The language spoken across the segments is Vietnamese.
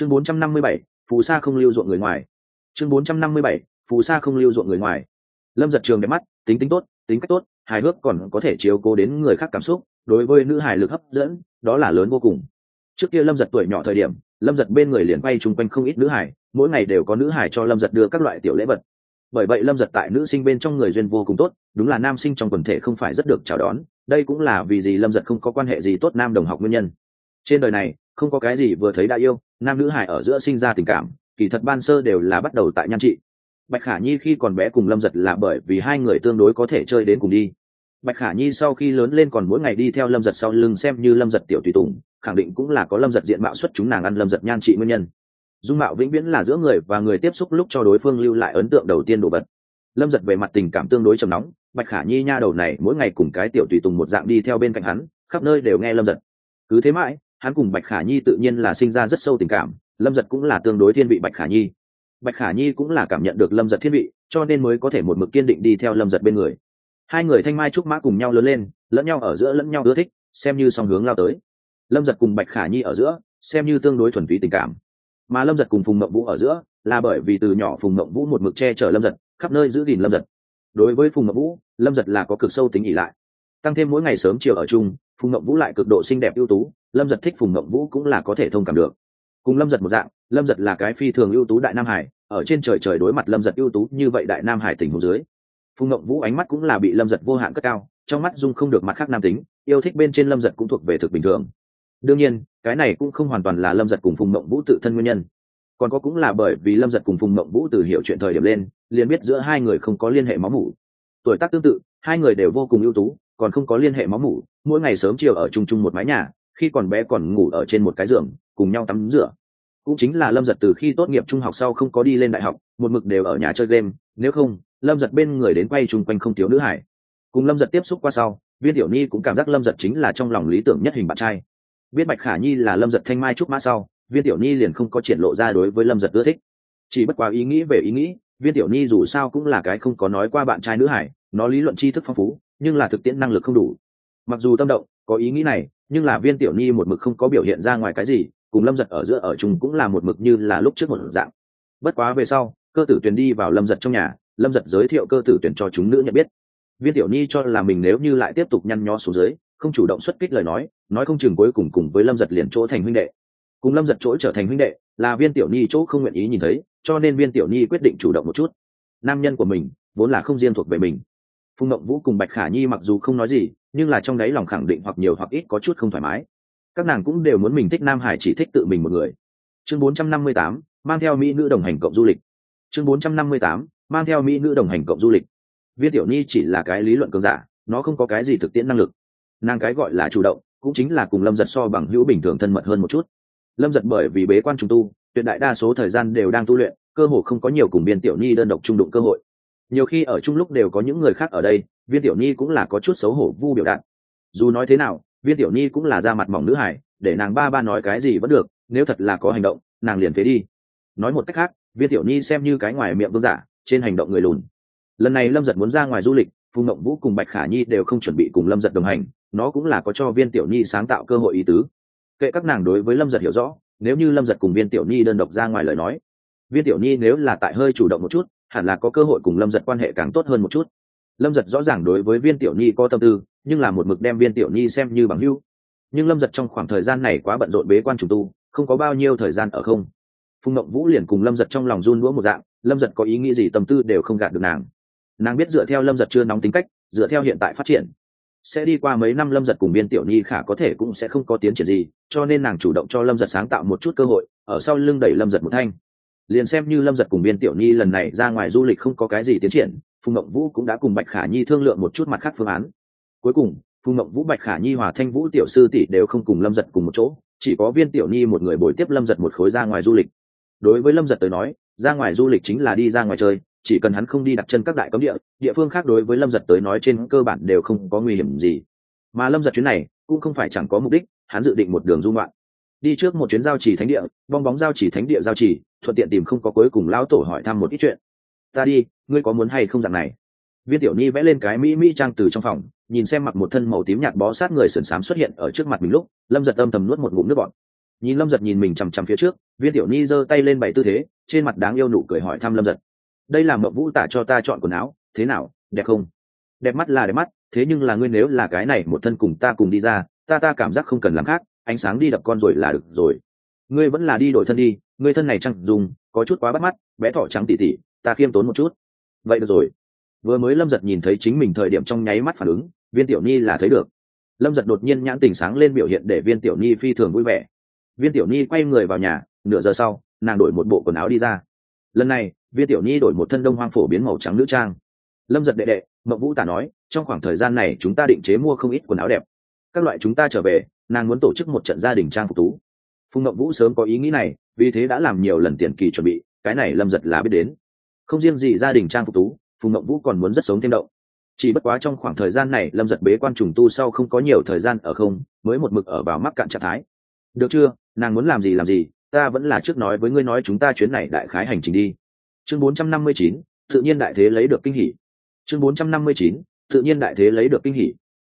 chương 457, phù sa không lưu ruộng người ngoài. Chương 457, phù sa không lưu ruộng người ngoài. Lâm giật trường đẹp mắt tính tính tốt tính cách tốt hài hước còn có thể chiếu cố đến người khác cảm xúc đối với nữ hài lực hấp dẫn đó là lớn vô cùng. Trước kia lâm giật tuổi nhỏ thời điểm lâm giật bên người liền quay chung quanh không ít nữ hải mỗi ngày đều có nữ hải cho lâm giật đưa các loại tiểu lễ vật. Bởi vậy lâm giật tại nữ sinh bên trong người duyên vô cùng tốt đúng là nam sinh trong quần thể không phải rất được chào đón đây cũng là vì gì lâm giật không có quan hệ gì tốt nam đồng học nguyên nhân. Trên đời này không có cái gì vừa thấy đã yêu, nam nữ hải ở giữa sinh ra tình cảm, kỳ thật ban sơ đều là bắt đầu tại nhan trị. Bạch khả nhi khi còn bé cùng lâm giật là bởi vì hai người tương đối có thể chơi đến cùng đi. Bạch khả nhi sau khi lớn lên còn mỗi ngày đi theo lâm giật sau lưng xem như lâm giật tiểu tùy tùng, khẳng định cũng là có lâm giật diện mạo xuất chúng nàng ăn lâm giật nhan trị nguyên nhân. Dung mạo vĩnh viễn là giữa người và người tiếp xúc lúc cho đối phương lưu lại ấn tượng đầu tiên đồ vật. Lâm giật về mặt tình cảm tương đối trầm nóng, bạch khả nhi nha đầu này mỗi ngày cùng cái tiểu tùy tùng một dạng đi theo bên cạnh hắn, khắp nơi đều nghe lâm giật. Cứ thế mãi hắn cùng bạch khả nhi tự nhiên là sinh ra rất sâu tình cảm, lâm giật cũng là tương đối thiên vị bạch khả nhi. Bạch khả nhi cũng là cảm nhận được lâm giật thiên vị, cho nên mới có thể một mực kiên định đi theo lâm giật bên người. Hai người thanh mai trúc mã cùng nhau lớn lên, lẫn nhau ở giữa lẫn nhau ưa thích, xem như song hướng lao tới. Lâm giật cùng bạch khả nhi ở giữa, xem như tương đối thuần túy tình cảm. Mà lâm giật cùng phùng mộng vũ ở giữa, là bởi vì từ nhỏ phùng mộng vũ một mực che chở lâm giật, khắp nơi giữ gìn lâm giật. Đối với phùng mộng vũ, lâm giật là có cực sâu tính ỉ lại. Tăng thêm mỗi ngày sớm chiều ở chung phùng ngậm vũ lại cực độ xinh đẹp ưu tú, lâm giật thích phùng ngậm vũ cũng là có thể thông cảm được. Cùng lâm giật một dạng, lâm giật là cái phi thường ưu tú đại nam hải, ở trên trời trời đối mặt lâm giật ưu tú như vậy đại nam hải tỉnh hồ dưới, phùng ngậm vũ ánh mắt cũng là bị lâm giật vô hạn cất cao, trong mắt dung không được mặt khác nam tính, yêu thích bên trên lâm giật cũng thuộc về thực bình thường. Đương nhiên, cái này cũng không hoàn toàn là lâm giật cùng phùng mộng vũ tự thân nguyên nhân. Còn có cũng là bởi vì lâm giật cùng phùng mộng vũ từ hiểu chuyện thời điểm lên, liền biết giữa hai người không có liên hệ máu mủ. Tuổi tác tương tự, hai người đều vô cùng ưu tú còn không có liên hệ máu mủ, mỗi ngày sớm chiều ở chung chung một mái nhà, khi còn bé còn ngủ ở trên một cái giường, cùng nhau tắm rửa. Cũng chính là lâm giật từ khi tốt nghiệp trung học sau không có đi lên đại học, một mực đều ở nhà chơi game, nếu không, lâm giật bên người đến quay chung quanh không thiếu nữ hải. Cùng lâm giật tiếp xúc qua sau, viên tiểu nhi cũng cảm giác lâm giật chính là trong lòng lý tưởng nhất hình bạn trai. Biết bạch khả nhi là lâm giật thanh mai trúc mã sau, viên tiểu nhi liền không có triển lộ ra đối với lâm giật ưa thích. Chỉ bất quá ý nghĩ về ý nghĩ, viên tiểu nhi dù sao cũng là cái không có nói qua bạn trai nữ hải, nó lý luận tri thức phong phú nhưng là thực tiễn năng lực không đủ. Mặc dù tâm động, có ý nghĩ này, nhưng là viên tiểu nhi một mực không có biểu hiện ra ngoài cái gì, cùng lâm giật ở giữa ở chung cũng là một mực như là lúc trước một dạng. Bất quá về sau, cơ tử tuyền đi vào lâm giật trong nhà, lâm giật giới thiệu cơ tử tuyển cho chúng nữ nhận biết. Viên tiểu nhi cho là mình nếu như lại tiếp tục nhăn nhó xuống dưới, không chủ động xuất kích lời nói nói không chừng cuối cùng cùng với lâm giật liền chỗ thành huynh đệ. Cùng lâm giật chỗ trở thành huynh đệ, là viên tiểu nhi chỗ không nguyện ý nhìn thấy, cho nên viên tiểu nhi quyết định chủ động một chút. Nam nhân của mình, vốn là không riêng thuộc về mình phùng mộng vũ cùng bạch khả nhi mặc dù không nói gì nhưng là trong đáy lòng khẳng định hoặc nhiều hoặc ít có chút không thoải mái. Các nàng cũng đều muốn mình thích nam hải chỉ thích tự mình một người. Chương 458, mang theo mỹ nữ đồng hành cộng du lịch. Chương 458, mang theo mỹ nữ đồng hành cộng du lịch. Viên tiểu nhi chỉ là cái lý luận cường giả nó không có cái gì thực tiễn năng lực. Nàng cái gọi là chủ động cũng chính là cùng lâm giật so bằng hữu bình thường thân mật hơn một chút. Lâm giật bởi vì bế quan trùng tu tuyệt đại đa số thời gian đều đang tu luyện cơ hồ không có nhiều cùng biên tiểu nhi đơn độc trung đụng cơ hội nhiều khi ở chung lúc đều có những người khác ở đây, viên tiểu nhi cũng là có chút xấu hổ vu biểu đạn. dù nói thế nào, viên tiểu nhi cũng là da mặt mỏng nữ hải để nàng ba ba nói cái gì vẫn được, nếu thật là có hành động, nàng liền phế đi. Nói một cách khác, viên tiểu nhi xem như cái ngoài miệng vương giả, trên hành động người lùn. Lần này lâm giật muốn ra ngoài du lịch, phùng mộng vũ cùng bạch khả nhi đều không chuẩn bị cùng lâm giật đồng hành, nó cũng là có cho viên tiểu nhi sáng tạo cơ hội ý tứ. Kệ các nàng đối với lâm giật hiểu rõ, nếu như lâm giật cùng viên tiểu nhi đơn độc ra ngoài lời nói, viên tiểu nhi nếu là tại hơi chủ động một chút hẳn là có cơ hội cùng lâm giật quan hệ càng tốt hơn một chút. Lâm giật rõ ràng đối với viên tiểu nhi có tâm tư, nhưng là một mực đem viên tiểu nhi xem như bằng hưu nhưng lâm giật trong khoảng thời gian này quá bận rộn bế quan trùng tu, không có bao nhiêu thời gian ở không. Phùng mộng vũ liền cùng lâm giật trong lòng run đũa một dạng, lâm giật có ý nghĩ gì tâm tư đều không gạt được nàng. Nàng biết dựa theo lâm giật chưa nóng tính cách, dựa theo hiện tại phát triển, sẽ đi qua mấy năm lâm giật cùng biên tiểu nhi khả có thể cũng sẽ không có tiến triển gì, cho nên nàng chủ động cho lâm giật sáng tạo một chút cơ hội, ở sau lưng đẩy lâm giật một thanh liền xem như lâm giật cùng biên tiểu nhi lần này ra ngoài du lịch không có cái gì tiến triển, phùng mộng vũ cũng đã cùng bạch khả nhi thương lượng một chút mặt khác phương án. Cuối cùng, phùng mộng vũ, bạch khả nhi, hòa thanh vũ tiểu sư tỷ đều không cùng lâm giật cùng một chỗ, chỉ có viên tiểu nhi một người bồi tiếp lâm giật một khối ra ngoài du lịch. Đối với lâm giật tới nói, ra ngoài du lịch chính là đi ra ngoài chơi, chỉ cần hắn không đi đặt chân các đại cấm địa địa phương khác đối với lâm giật tới nói trên cơ bản đều không có nguy hiểm gì. Mà lâm giật chuyến này cũng không phải chẳng có mục đích, hắn dự định một đường dung loạn đi trước một chuyến giao trì thánh địa, bong bóng giao trì thánh địa giao trì thuận tiện tìm không có cuối cùng lão tổ hỏi thăm một ít chuyện. Ta đi, ngươi có muốn hay không dạng này? Viên tiểu nhi vẽ lên cái mỹ mỹ trang từ trong phòng, nhìn xem mặc một thân màu tím nhạt bó sát người sườn xám xuất hiện ở trước mặt mình lúc, lâm giật âm thầm nuốt một ngụm nước bọn nhìn lâm giật nhìn mình chằm chằm phía trước, viên tiểu ni giơ tay lên bảy tư thế, trên mặt đáng yêu nụ cười hỏi thăm lâm giật. Đây là mậu vũ tả cho ta chọn quần áo, thế nào, đẹp không? Đẹp mắt là đẹp mắt, thế nhưng là ngươi nếu là cái này một thân cùng ta cùng đi ra, ta ta cảm giác không cần làm khác, ánh sáng đi đập con rồi là được rồi ngươi vẫn là đi đổi thân đi, ngươi thân này chẳng dùng, có chút quá bắt mắt, bé thỏ trắng tỉ tỉ, ta khiêm tốn một chút. Vậy được rồi. Vừa mới lâm giật nhìn thấy chính mình thời điểm trong nháy mắt phản ứng, viên tiểu ni là thấy được. Lâm giật đột nhiên nhãn tình sáng lên biểu hiện để viên tiểu ni phi thường vui vẻ. Viên tiểu ni quay người vào nhà, nửa giờ sau, nàng đổi một bộ quần áo đi ra. Lần này, viên tiểu ni đổi một thân đông hoang phổ biến màu trắng nữ trang. Lâm giật đệ đệ mậu vũ tả nói, trong khoảng thời gian này chúng ta định chế mua không ít quần áo đẹp. Các loại chúng ta trở về, nàng muốn tổ chức một trận gia đình trang phục tú phùng mậu vũ sớm có ý nghĩ này vì thế đã làm nhiều lần tiền kỳ chuẩn bị cái này lâm giật là biết đến. Không riêng gì gia đình trang phục tú phùng mậu vũ còn muốn rất sống thêm động. Chỉ bất quá trong khoảng thời gian này lâm giật bế quan trùng tu sau không có nhiều thời gian ở không mới một mực ở vào mắc cạn trạng thái. Được chưa? Nàng muốn làm gì làm gì ta vẫn là trước nói với ngươi nói chúng ta chuyến này đại khái hành trình đi. Chương 459, tự nhiên đại thế lấy được kinh hỉ. Chương 459, tự nhiên đại thế lấy được kinh hỉ.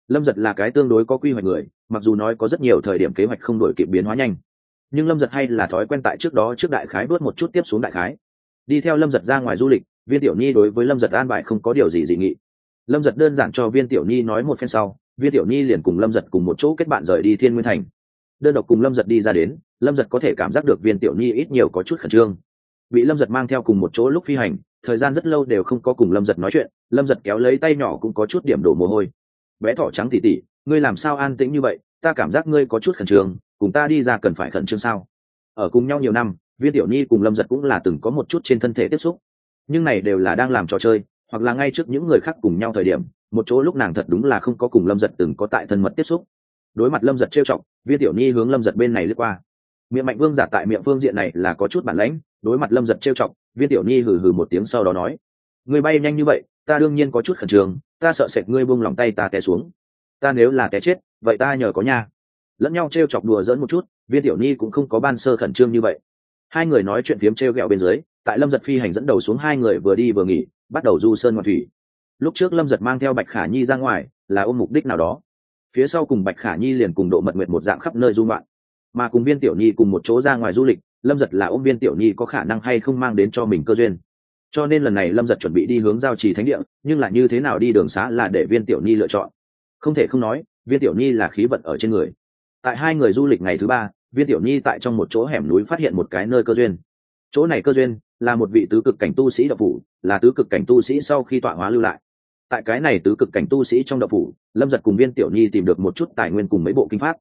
Lâm giật là cái tương đối có quy hoạch người mặc dù nói có rất nhiều thời điểm kế hoạch không đổi kịp biến hóa nhanh nhưng lâm giật hay là thói quen tại trước đó trước đại khái vớt một chút tiếp xuống đại khái. Đi theo lâm giật ra ngoài du lịch, viên tiểu nhi đối với lâm giật an bài không có điều gì dị nghị. Lâm giật đơn giản cho viên tiểu nhi nói một phen sau, viên tiểu nhi liền cùng lâm giật cùng một chỗ kết bạn rời đi thiên nguyên thành. Đơn độc cùng lâm giật đi ra đến, lâm giật có thể cảm giác được viên tiểu nhi ít nhiều có chút khẩn trương. Bị lâm giật mang theo cùng một chỗ lúc phi hành, thời gian rất lâu đều không có cùng lâm giật nói chuyện, lâm giật kéo lấy tay nhỏ cũng có chút điểm đổ mồ hôi. Bé thỏ trắng tỉ tỉ, ngươi làm sao an tĩnh như vậy? Ta cảm giác ngươi có chút khẩn trương cùng ta đi ra cần phải khẩn trương sao? Ở cùng nhau nhiều năm, viên tiểu nhi cùng lâm giật cũng là từng có một chút trên thân thể tiếp xúc. Nhưng này đều là đang làm trò chơi, hoặc là ngay trước những người khác cùng nhau thời điểm, một chỗ lúc nàng thật đúng là không có cùng lâm giật từng có tại thân mật tiếp xúc. Đối mặt lâm giật trêu chọc, viên tiểu nhi hướng lâm giật bên này lướt qua. Miệng mạnh vương giả tại miệng phương diện này là có chút bản lãnh, đối mặt lâm giật trêu chọc, viên tiểu nhi hừ hừ một tiếng sau đó nói người bay nhanh như vậy, ta đương nhiên có chút khẩn trương, ta sợ sệt ngươi buông lòng tay ta té xuống. Ta nếu là té chết, vậy ta nhờ có nha lẫn nhau t r e o chọc đùa dỡn một chút, viên tiểu nhi cũng không có ban sơ khẩn trương như vậy. Hai người nói chuyện phiếm t r e o g ẹ o bên dưới, tại lâm giật phi hành dẫn đầu xuống hai người vừa đi vừa nghỉ, bắt đầu du sơn ngoạn thủy. Lúc trước lâm giật mang theo bạch khả nhi ra ngoài, là ôm mục đích nào đó. Phía sau cùng bạch khả nhi liền cùng độ mật nguyện một dạng khắp nơi du ngoạn. Mà cùng viên tiểu nhi cùng một chỗ ra ngoài du lịch, lâm giật là ôm viên tiểu nhi có khả năng hay không mang đến cho mình cơ duyên. Cho nên lần này lâm giật chuẩn bị đi hướng giao trì thánh địa, nhưng là như thế nào đi đường xá là để viên tiểu nhi lựa chọn. Không thể không nói, viên tiểu nhi là khí vận ở trên người tại hai người du lịch ngày thứ ba, viên tiểu nhi tại trong một chỗ hẻm núi phát hiện một cái nơi cơ duyên. Chỗ này cơ duyên là một vị tứ cực cảnh tu sĩ đậu phủ, là tứ cực cảnh tu sĩ sau khi tọa hóa lưu lại. Tại cái này tứ cực cảnh tu sĩ trong đậu phủ, lâm giật cùng viên tiểu nhi tìm được một chút tài nguyên cùng mấy bộ kinh pháp.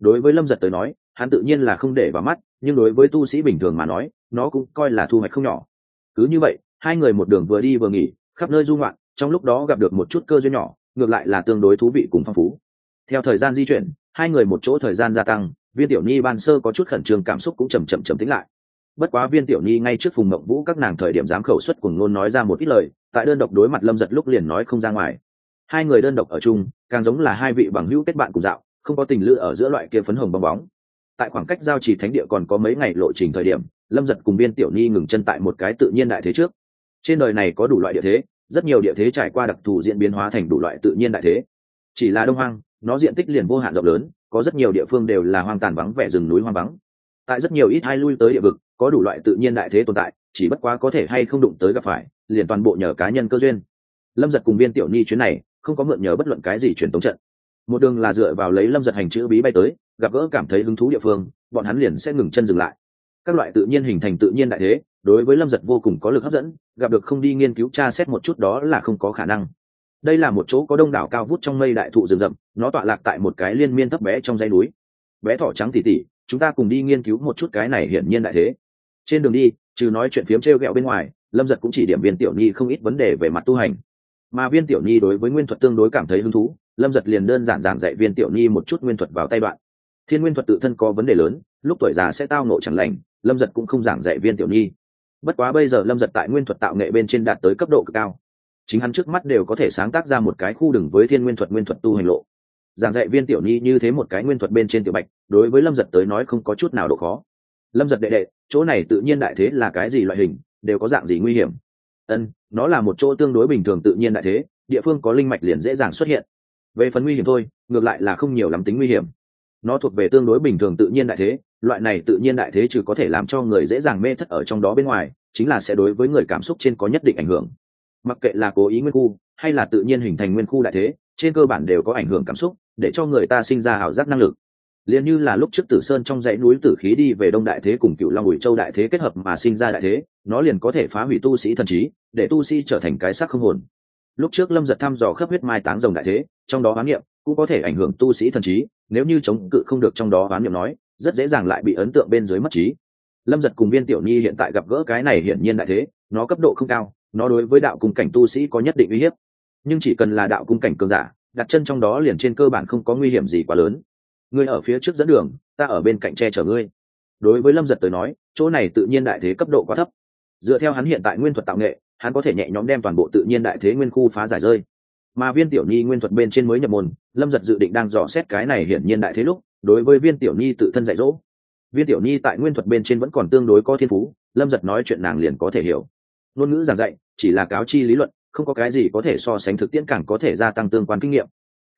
Đối với lâm giật tới nói, hắn tự nhiên là không để vào mắt, nhưng đối với tu sĩ bình thường mà nói, nó cũng coi là thu hoạch không nhỏ. Cứ như vậy, hai người một đường vừa đi vừa nghỉ, khắp nơi du ngoạn, trong lúc đó gặp được một chút cơ duyên nhỏ, ngược lại là tương đối thú vị cùng phong phú. Theo thời gian di chuyển hai người một chỗ thời gian gia tăng, viên tiểu nhi ban sơ có chút khẩn trương, cảm xúc cũng chầm chậm chầm tính lại. Bất quá viên tiểu nhi ngay trước phùng mộng vũ các nàng thời điểm dám khẩu xuất cùng ngôn nói ra một ít lời, tại đơn độc đối mặt lâm giật lúc liền nói không ra ngoài. Hai người đơn độc ở chung, càng giống là hai vị bằng hữu kết bạn cùng dạo, không có tình lự ở giữa loại kia phấn hồng bong bóng. Tại khoảng cách giao trì thánh địa còn có mấy ngày lộ trình thời điểm, lâm giật cùng viên tiểu nhi ngừng chân tại một cái tự nhiên đại thế trước. Trên đời này có đủ loại địa thế, rất nhiều địa thế trải qua đặc thù diễn biến hóa thành đủ loại tự nhiên đại thế. Chỉ là đông hoang nó diện tích liền vô hạn rộng lớn, có rất nhiều địa phương đều là hoang tàn vắng vẻ rừng núi hoang vắng. Tại rất nhiều ít hai lui tới địa vực, có đủ loại tự nhiên đại thế tồn tại, chỉ bất quá có thể hay không đụng tới gặp phải, liền toàn bộ nhờ cá nhân cơ duyên. Lâm giật cùng viên tiểu nhi chuyến này, không có mượn nhờ bất luận cái gì truyền tống trận. Một đường là dựa vào lấy lâm giật hành chữ bí bay tới, gặp gỡ cảm thấy hứng thú địa phương, bọn hắn liền sẽ ngừng chân dừng lại. Các loại tự nhiên hình thành tự nhiên đại thế, đối với lâm giật vô cùng có lực hấp dẫn, gặp được không đi nghiên cứu tra xét một chút đó là không có khả năng đây là một chỗ có đông đảo cao vút trong mây đại thụ rừng rậm, nó tọa lạc tại một cái liên miên thấp bé trong dãy núi. Bé thỏ trắng tỉ tỉ, chúng ta cùng đi nghiên cứu một chút cái này hiển nhiên đại thế. Trên đường đi, trừ nói chuyện phiếm t r e o g ẹ o bên ngoài, lâm giật cũng chỉ điểm viên tiểu nhi không ít vấn đề về mặt tu hành. Mà viên tiểu nhi đối với nguyên thuật tương đối cảm thấy hứng thú, lâm giật liền đơn giản giảng dạy viên tiểu nhi một chút nguyên thuật vào tay bạn. thiên nguyên thuật tự thân có vấn đề lớn, lúc tuổi già sẽ tao nộ chẳng lành, lâm giật cũng không giảng dạy viên tiểu nhi. Bất quá bây giờ lâm giật tại nguyên thuật tạo nghệ bên trên đạt tới cấp độ cực cao chính hắn trước mắt đều có thể sáng tác ra một cái khu đừng với thiên nguyên thuật nguyên thuật tu hành lộ. Giảng dạy viên tiểu nhi như thế một cái nguyên thuật bên trên tiểu bạch, đối với lâm giật tới nói không có chút nào độ khó. Lâm giật đệ đệ, chỗ này tự nhiên đại thế là cái gì loại hình, đều có dạng gì nguy hiểm? Ân, nó là một chỗ tương đối bình thường tự nhiên đại thế, địa phương có linh mạch liền dễ dàng xuất hiện. Về phần nguy hiểm thôi, ngược lại là không nhiều lắm tính nguy hiểm. Nó thuộc về tương đối bình thường tự nhiên đại thế, loại này tự nhiên đại thế trừ có thể làm cho người dễ dàng mê thất ở trong đó bên ngoài, chính là sẽ đối với người cảm xúc trên có nhất định ảnh hưởng mặc kệ là cố ý nguyên khu, hay là tự nhiên hình thành nguyên khu đại thế, trên cơ bản đều có ảnh hưởng cảm xúc, để cho người ta sinh ra ảo giác năng lực. Liền như là lúc trước tử sơn trong dãy núi tử khí đi về đông đại thế cùng cựu long bùi châu đại thế kết hợp mà sinh ra đại thế, nó liền có thể phá hủy tu sĩ thần trí, để tu sĩ trở thành cái xác không hồn. Lúc trước lâm giật thăm dò khắp huyết mai táng rồng đại thế, trong đó hoán niệm cũng có thể ảnh hưởng tu sĩ thần trí, nếu như chống cự không được trong đó hoán niệm nói, rất dễ dàng lại bị ấn tượng bên dưới mất trí. Lâm giật cùng viên tiểu nhi hiện tại gặp gỡ cái này hiển nhiên đại thế, nó cấp độ không cao nó đối với đạo cung cảnh tu sĩ có nhất định uy hiếp. Nhưng chỉ cần là đạo cung cảnh cường giả, đặt chân trong đó liền trên cơ bản không có nguy hiểm gì quá lớn. Ngươi ở phía trước dẫn đường, ta ở bên cạnh che chở ngươi. Đối với lâm giật tới nói, chỗ này tự nhiên đại thế cấp độ quá thấp. Dựa theo hắn hiện tại nguyên thuật tạo nghệ, hắn có thể nhẹ nhõm đem toàn bộ tự nhiên đại thế nguyên khu phá giải rơi. Mà viên tiểu nhi nguyên thuật bên trên mới nhập môn, lâm giật dự định đang dò xét cái này hiển nhiên đại thế lúc, đối với viên tiểu nhi tự thân dạy dỗ. Viên tiểu nhi tại nguyên thuật bên trên vẫn còn tương đối có thiên phú, lâm giật nói chuyện nàng liền có thể hiểu ngôn ngữ giảng dạy chỉ là cáo chi lý luận, không có cái gì có thể so sánh thực tiễn càng có thể gia tăng tương quan kinh nghiệm.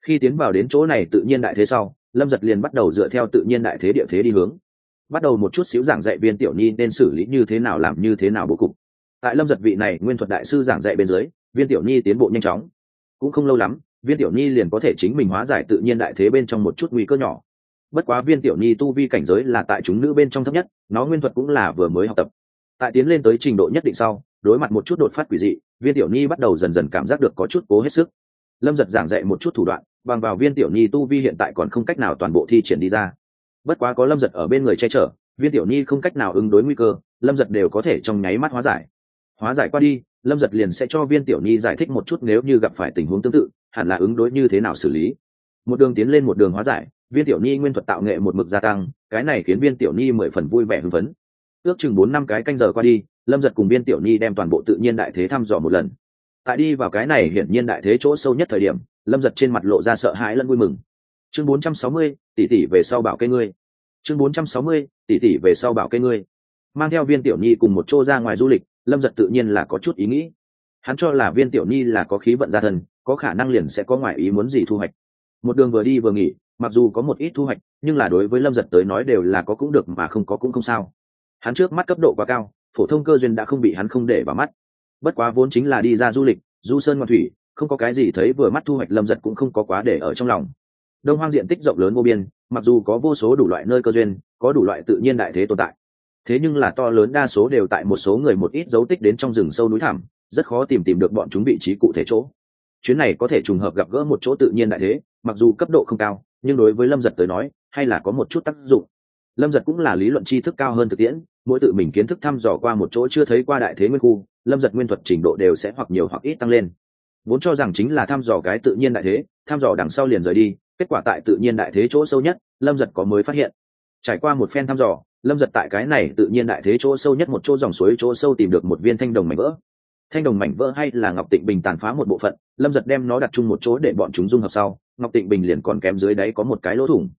Khi tiến vào đến chỗ này tự nhiên đại thế sau, lâm giật liền bắt đầu dựa theo tự nhiên đại thế địa thế đi hướng. Bắt đầu một chút xíu giảng dạy viên tiểu nhi nên xử lý như thế nào làm như thế nào bố cục. Tại lâm giật vị này nguyên thuật đại sư giảng dạy bên dưới, viên tiểu nhi tiến bộ nhanh chóng. Cũng không lâu lắm, viên tiểu nhi liền có thể chính mình hóa giải tự nhiên đại thế bên trong một chút nguy cơ nhỏ. Bất quá viên tiểu nhi tu vi cảnh giới là tại chúng nữ bên trong thấp nhất, nó nguyên thuật cũng là vừa mới học tập. Tại tiến lên tới trình độ nhất định sau đối mặt một chút đột phát quỷ dị, viên tiểu nhi bắt đầu dần dần cảm giác được có chút cố hết sức. Lâm giật giảng dạy một chút thủ đoạn, bằng vào viên tiểu nhi tu vi hiện tại còn không cách nào toàn bộ thi triển đi ra. Bất quá có lâm giật ở bên người che chở, viên tiểu nhi không cách nào ứng đối nguy cơ, lâm giật đều có thể trong nháy mắt hóa giải. Hóa giải qua đi, lâm giật liền sẽ cho viên tiểu nhi giải thích một chút nếu như gặp phải tình huống tương tự, hẳn là ứng đối như thế nào xử lý. Một đường tiến lên một đường hóa giải, viên tiểu nhi nguyên thuật tạo nghệ một mực gia tăng, cái này khiến viên tiểu nhi mười phần vui vẻ hưng phấn. Ước chừng bốn năm cái canh giờ qua đi lâm giật cùng viên tiểu nhi đem toàn bộ tự nhiên đại thế thăm dò một lần. Tại đi vào cái này hiển nhiên đại thế chỗ sâu nhất thời điểm, lâm giật trên mặt lộ ra sợ hãi lẫn vui mừng. Chương bốn trăm sáu mươi, tỷ tỷ về sau bảo cây ngươi. Chương bốn trăm sáu mươi, tỷ tỷ về sau bảo cây ngươi. Mang theo viên tiểu nhi cùng một chỗ ra ngoài du lịch, lâm giật tự nhiên là có chút ý nghĩ. Hắn cho là viên tiểu nhi là có khí vận gia thân, có khả năng liền sẽ có ngoại ý muốn gì thu hoạch. Một đường vừa đi vừa nghỉ, mặc dù có một ít thu hoạch, nhưng là đối với lâm giật tới nói đều là có cũng được mà không có cũng không sao. Hắn trước mắt cấp độ quá cao phổ thông cơ duyên đã không bị hắn không để vào mắt. Bất quá vốn chính là đi ra du lịch, du sơn ngoan thủy, không có cái gì thấy vừa mắt thu hoạch lâm giật cũng không có quá để ở trong lòng. Đông hoang diện tích rộng lớn vô biên, mặc dù có vô số đủ loại nơi cơ duyên, có đủ loại tự nhiên đại thế tồn tại. Thế nhưng là to lớn đa số đều tại một số người một ít dấu tích đến trong rừng sâu núi thẳm, rất khó tìm tìm được bọn chúng vị trí cụ thể chỗ. Chuyến này có thể trùng hợp gặp gỡ một chỗ tự nhiên đại thế, mặc dù cấp độ không cao, nhưng đối với lâm giật tới nói, hay là có một chút tác dụng lâm giật cũng là lý luận tri thức cao hơn thực tiễn, mỗi tự mình kiến thức thăm dò qua một chỗ chưa thấy qua đại thế nguyên khu, lâm giật nguyên thuật trình độ đều sẽ hoặc nhiều hoặc ít tăng lên. Vốn cho rằng chính là thăm dò cái tự nhiên đại thế, thăm dò đằng sau liền rời đi, kết quả tại tự nhiên đại thế chỗ sâu nhất, lâm giật có mới phát hiện. Trải qua một phen thăm dò, lâm giật tại cái này tự nhiên đại thế chỗ sâu nhất một chỗ dòng suối chỗ sâu tìm được một viên thanh đồng mảnh vỡ. Thanh đồng mảnh vỡ hay là ngọc tịnh bình tàn phá một bộ phận, lâm giật đem nó đặt chung một chỗ để bọn chúng dung hợp sau, ngọc tịnh bình liền còn kém dưới đáy có một cái lỗ thủng.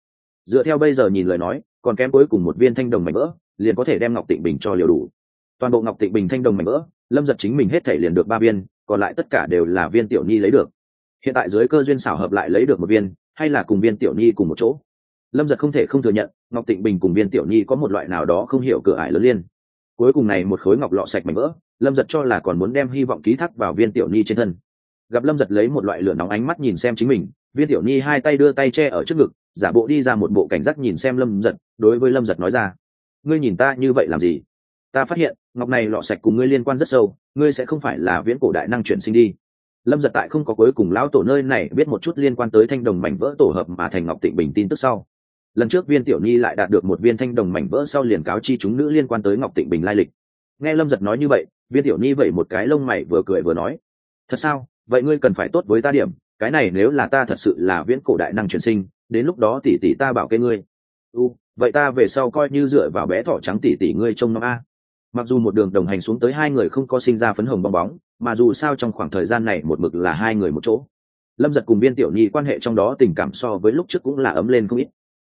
Dựa theo bây giờ nhìn lời nói còn kém cuối cùng một viên thanh đồng mảnh vỡ, liền có thể đem ngọc tịnh bình cho liều đủ. Toàn bộ ngọc tịnh bình thanh đồng mảnh vỡ, lâm giật chính mình hết thể liền được ba viên, còn lại tất cả đều là viên tiểu nhi lấy được. Hiện tại dưới cơ duyên xảo hợp lại lấy được một viên, hay là cùng viên tiểu nhi cùng một chỗ? Lâm giật không thể không thừa nhận, ngọc tịnh bình cùng viên tiểu nhi có một loại nào đó không hiểu cửa ải lớn liên. Cuối cùng này một khối ngọc lọ sạch mảnh vỡ, lâm giật cho là còn muốn đem hy vọng ký thác vào viên tiểu nhi trên thân. Gặp lâm giật lấy một loại lửa nóng ánh mắt nhìn xem chính mình, viên tiểu nhi hai tay đưa tay che ở trước ngực giả bộ đi ra một bộ cảnh giác nhìn xem lâm giật, đối với lâm giật nói ra, ngươi nhìn ta như vậy làm gì? Ta phát hiện, ngọc này lọ sạch cùng ngươi liên quan rất sâu, ngươi sẽ không phải là viễn cổ đại năng chuyển sinh đi. Lâm giật tại không có cuối cùng lão tổ nơi này biết một chút liên quan tới thanh đồng mảnh vỡ tổ hợp mà thành ngọc tịnh bình tin tức sau. Lần trước viên tiểu nhi lại đạt được một viên thanh đồng mảnh vỡ sau liền cáo chi chúng nữ liên quan tới ngọc tịnh bình lai lịch. Nghe lâm giật nói như vậy, viên tiểu nhi vậy một cái lông mày vừa cười vừa nói, thật sao? Vậy ngươi cần phải tốt với ta điểm cái này nếu là ta thật sự là viễn cổ đại năng truyền sinh, đến lúc đó tỷ tỷ ta bảo kê ngươi. U, vậy ta về sau coi như dựa vào bé thỏ trắng tỷ tỷ ngươi trông nom a. Mặc dù một đường đồng hành xuống tới hai người không có sinh ra phấn hồng bong bóng, mà dù sao trong khoảng thời gian này một mực là hai người một chỗ. Lâm giật cùng viên tiểu nhi quan hệ trong đó tình cảm so với lúc trước cũng là ấm lên không ít.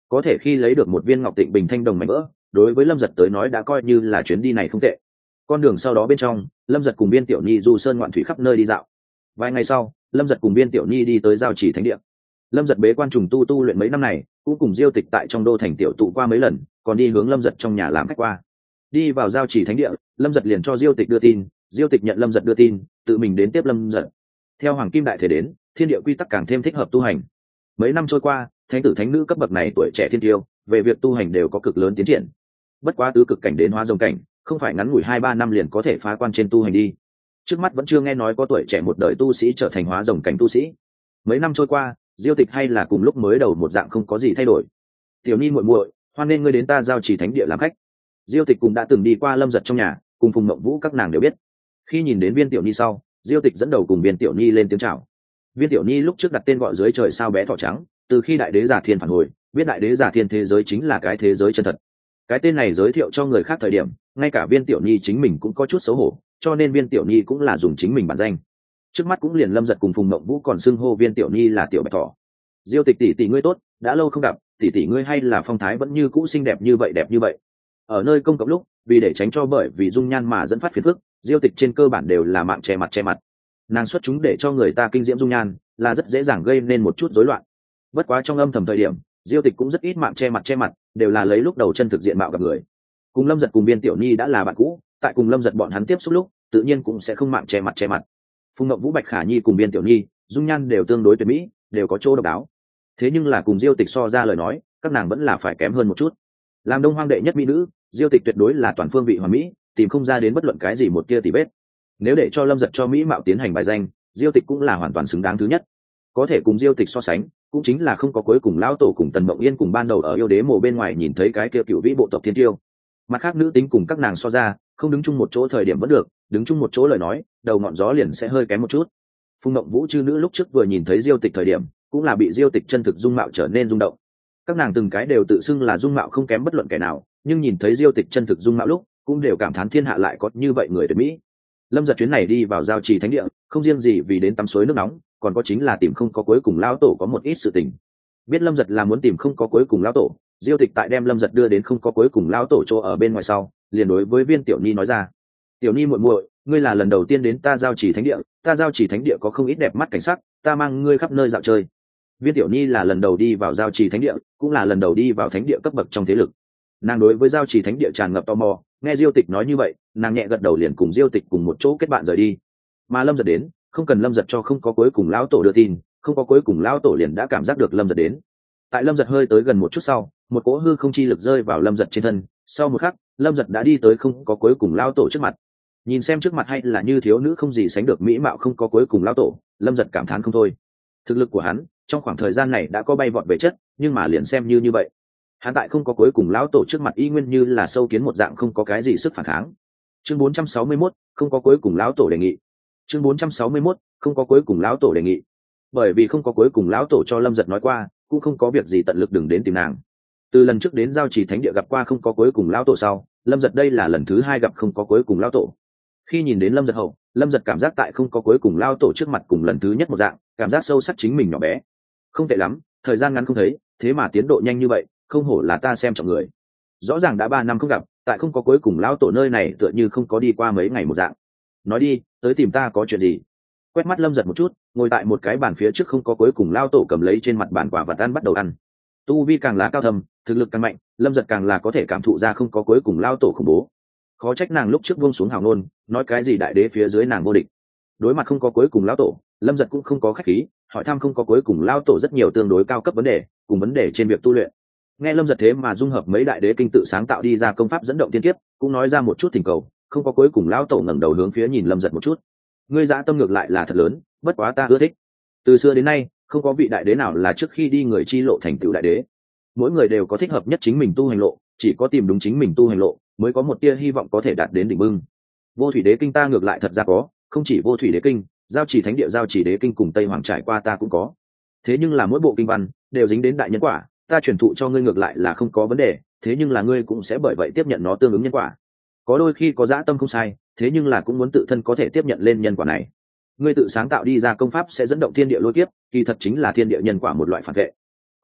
Có thể khi lấy được một viên ngọc tịnh bình thanh đồng mạnh vỡ, đối với lâm giật tới nói đã coi như là chuyến đi này không tệ. Con đường sau đó bên trong, lâm giật cùng viên tiểu nhi du sơn ngoạn thủy khắp nơi đi dạo. Vài ngày sau lâm giật cùng viên tiểu nhi đi tới giao chỉ thánh địa. Lâm giật bế quan trùng tu tu luyện mấy năm này, cũng cùng diêu tịch tại trong đô thành tiểu tụ qua mấy lần, còn đi hướng lâm giật trong nhà làm khách qua. Đi vào giao chỉ thánh địa, lâm giật liền cho diêu tịch đưa tin, diêu tịch nhận lâm giật đưa tin, tự mình đến tiếp lâm giật. Theo hoàng kim đại thể đến, thiên địa quy tắc càng thêm thích hợp tu hành. Mấy năm trôi qua, thánh tử thánh nữ cấp bậc này tuổi trẻ thiên tiêu, về việc tu hành đều có cực lớn tiến triển. Bất quá tứ cực cảnh đến hóa dòng cảnh, không phải ngắn ngủi hai ba năm liền có thể phá quan trên tu hành đi trước mắt vẫn chưa nghe nói có tuổi trẻ một đời tu sĩ trở thành hóa rồng cảnh tu sĩ. Mấy năm trôi qua, diêu tịch hay là cùng lúc mới đầu một dạng không có gì thay đổi. Tiểu ni muội muội, hoan nên ngươi đến ta giao chỉ thánh địa làm khách. Diêu tịch cùng đã từng đi qua lâm giật trong nhà, cùng phùng mộng vũ các nàng đều biết. Khi nhìn đến viên tiểu ni sau, diêu tịch dẫn đầu cùng viên tiểu ni lên tiếng chào. Viên tiểu ni lúc trước đặt tên gọi dưới trời sao bé thỏ trắng, từ khi đại đế giả thiên phản hồi, biết đại đế giả thiên thế giới chính là cái thế giới chân thật. Cái tên này giới thiệu cho người khác thời điểm, ngay cả viên tiểu nhi chính mình cũng có chút xấu hổ cho nên viên tiểu nhi cũng là dùng chính mình bản danh. Trước mắt cũng liền lâm giật cùng phùng mộng vũ còn xưng hô viên tiểu nhi là tiểu bạch thỏ. Diêu tịch tỷ tỷ ngươi tốt, đã lâu không gặp, tỷ tỷ ngươi hay là phong thái vẫn như cũ xinh đẹp như vậy, đẹp như vậy. Ở nơi công cộng lúc, vì để tránh cho bởi vì dung nhan mà dẫn phát phiền phức, diêu tịch trên cơ bản đều là mạng che mặt che mặt. Nàng xuất chúng để cho người ta kinh diễm dung nhan, là rất dễ dàng gây nên một chút rối loạn. Bất quá trong âm thầm thời điểm, diêu tịch cũng rất ít mạng che mặt che mặt, đều là lấy lúc đầu chân thực diện mạo gặp người. Cùng lâm giật cùng viên tiểu nhi đã là bạn cũ tại cùng lâm giật bọn hắn tiếp xúc lúc, tự nhiên cũng sẽ không mạng che mặt che mặt. Phùng ngậm vũ, bạch khả nhi cùng biên tiểu nhi, dung nhan đều tương đối tuyệt mỹ, đều có chỗ độc đáo. Thế nhưng là cùng diêu tịch so ra lời nói, các nàng vẫn là phải kém hơn một chút. Làm đông hoang đệ nhất mỹ nữ, diêu tịch tuyệt đối là toàn phương vị hoàn mỹ, tìm không ra đến bất luận cái gì một tia tỉ vết. Nếu để cho lâm giật cho mỹ mạo tiến hành bài danh, diêu tịch cũng là hoàn toàn xứng đáng thứ nhất. Có thể cùng diêu tịch so sánh, cũng chính là không có cuối cùng lão tổ cùng tần mộng yên cùng ban đầu ở yêu đế mộ bên ngoài nhìn thấy cái kia cựu vĩ bộ tộc thiên tiêu. Mặt khác nữ tính cùng các nàng so ra không đứng chung một chỗ thời điểm vẫn được, đứng chung một chỗ lời nói, đầu ngọn gió liền sẽ hơi kém một chút. Phùng mộng vũ chư nữ lúc trước vừa nhìn thấy diêu tịch thời điểm, cũng là bị diêu tịch chân thực dung mạo trở nên rung động. Các nàng từng cái đều tự xưng là dung mạo không kém bất luận kẻ nào, nhưng nhìn thấy diêu tịch chân thực dung mạo lúc, cũng đều cảm thán thiên hạ lại có như vậy người tuyệt mỹ. Lâm giật chuyến này đi vào giao trì thánh địa, không riêng gì vì đến tắm suối nước nóng, còn có chính là tìm không có cuối cùng lao tổ có một ít sự tình. Biết lâm giật là muốn tìm không có cuối cùng lao tổ, diêu tịch tại đem lâm giật đưa đến không có cuối cùng lao tổ chỗ ở bên ngoài sau liền đối với viên tiểu ni nói ra. Tiểu ni muội muội, ngươi là lần đầu tiên đến ta giao chỉ thánh địa, ta giao chỉ thánh địa có không ít đẹp mắt cảnh sắc, ta mang ngươi khắp nơi dạo chơi. Viên tiểu ni là lần đầu đi vào giao trì thánh địa, cũng là lần đầu đi vào thánh địa cấp bậc trong thế lực. Nàng đối với giao trì thánh địa tràn ngập tò mò, nghe diêu tịch nói như vậy, nàng nhẹ gật đầu liền cùng diêu tịch cùng một chỗ kết bạn rời đi. Mà lâm giật đến, không cần lâm giật cho không có cuối cùng lão tổ đưa tin, không có cuối cùng lão tổ liền đã cảm giác được lâm giật đến. Tại lâm giật hơi tới gần một chút sau, một cỗ hư không chi lực rơi vào lâm giật trên thân, sau một khắc lâm giật đã đi tới không có cuối cùng lao tổ trước mặt. Nhìn xem trước mặt hay là như thiếu nữ không gì sánh được mỹ mạo không có cuối cùng lao tổ lâm giật cảm thán không thôi. Thực lực của hắn trong khoảng thời gian này đã có bay vọt về chất nhưng mà liền xem như như vậy. Hắn tại không có cuối cùng lão tổ trước mặt y nguyên như là sâu kiến một dạng không có cái gì sức phản kháng. Chương 461, không có cuối cùng lão tổ đề nghị. Chương 461, không có cuối cùng lão tổ đề nghị. Bởi vì không có cuối cùng lão tổ cho lâm giật nói qua cũng không có việc gì tận lực đừng đến tìm nàng từ lần trước đến giao trì thánh địa gặp qua không có cuối cùng lão tổ sau, lâm giật đây là lần thứ hai gặp không có cuối cùng lão tổ. Khi nhìn đến lâm giật hậu, lâm giật cảm giác tại không có cuối cùng lao tổ trước mặt cùng lần thứ nhất một dạng, cảm giác sâu sắc chính mình nhỏ bé. Không tệ lắm, thời gian ngắn không thấy, thế mà tiến độ nhanh như vậy, không hổ là ta xem trọng người. Rõ ràng đã ba năm không gặp, tại không có cuối cùng lao tổ nơi này tựa như không có đi qua mấy ngày một dạng. Nói đi, tới tìm ta có chuyện gì? Quét mắt lâm giật một chút, ngồi tại một cái bàn phía trước không có cuối cùng lao tổ cầm lấy trên mặt bàn quả vật ăn bắt đầu ăn. Tu vi càng lá cao thầm thực lực càng mạnh, lâm giật càng là có thể cảm thụ ra không có cuối cùng lao tổ khủng bố. Khó trách nàng lúc trước buông xuống hào nôn nói cái gì đại đế phía dưới nàng vô địch. Đối mặt không có cuối cùng lao tổ, lâm giật cũng không có khách khí, hỏi thăm không có cuối cùng lao tổ rất nhiều tương đối cao cấp vấn đề, cùng vấn đề trên việc tu luyện. Nghe lâm giật thế mà dung hợp mấy đại đế kinh tự sáng tạo đi ra công pháp dẫn động tiên kiếp, cũng nói ra một chút thỉnh cầu, không có cuối cùng lão tổ ngẩng đầu hướng phía nhìn lâm giật một chút. Ngươi dã tâm ngược lại là thật lớn, bất quá ta ưa thích. Từ xưa đến nay, không có vị đại đế nào là trước khi đi người chi lộ thành tựu đại đế mỗi người đều có thích hợp nhất chính mình tu hành lộ, chỉ có tìm đúng chính mình tu hành lộ mới có một tia hy vọng có thể đạt đến đỉnh bưng. Vô thủy đế kinh ta ngược lại thật ra có, không chỉ vô thủy đế kinh, giao chỉ thánh địa, giao chỉ đế kinh cùng tây hoàng trải qua ta cũng có. Thế nhưng là mỗi bộ kinh văn đều dính đến đại nhân quả, ta truyền thụ cho ngươi ngược lại là không có vấn đề, thế nhưng là ngươi cũng sẽ bởi vậy tiếp nhận nó tương ứng nhân quả. Có đôi khi có dã tâm không sai, thế nhưng là cũng muốn tự thân có thể tiếp nhận lên nhân quả này. Ngươi tự sáng tạo đi ra công pháp sẽ dẫn động thiên địa lôi kiếp, kỳ thật chính là thiên địa nhân quả một loại phản vệ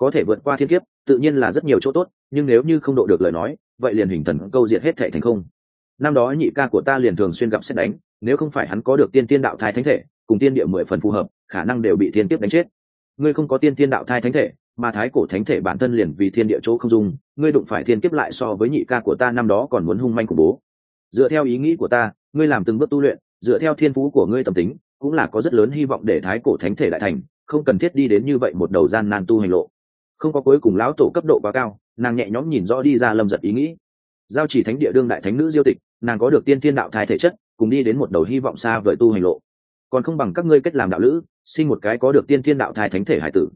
có thể vượt qua thiên kiếp, tự nhiên là rất nhiều chỗ tốt, nhưng nếu như không độ được lời nói, vậy liền hình thần câu diệt hết thể thành không. Năm đó nhị ca của ta liền thường xuyên gặp xét đánh, nếu không phải hắn có được tiên tiên đạo thái thánh thể, cùng tiên địa mười phần phù hợp, khả năng đều bị thiên kiếp đánh chết. Ngươi không có tiên tiên đạo thai thánh thể, mà thái cổ thánh thể bản thân liền vì thiên địa chỗ không dung, ngươi đụng phải thiên kiếp lại so với nhị ca của ta năm đó còn muốn hung manh của bố. Dựa theo ý nghĩ của ta, ngươi làm từng bước tu luyện, dựa theo thiên phú của ngươi tâm tính, cũng là có rất lớn hy vọng để thái cổ thánh thể lại thành, không cần thiết đi đến như vậy một đầu gian nan tu hành lộ không có cuối cùng lão tổ cấp độ quá cao, nàng nhẹ nhõm nhìn rõ đi ra lâm giật ý nghĩ. Giao chỉ thánh địa đương đại thánh nữ diêu tịch, nàng có được tiên thiên đạo thai thể chất, cùng đi đến một đầu hy vọng xa vời tu hành lộ. Còn không bằng các ngươi cách làm đạo lữ, sinh một cái có được tiên thiên đạo thai thánh thể hải tử.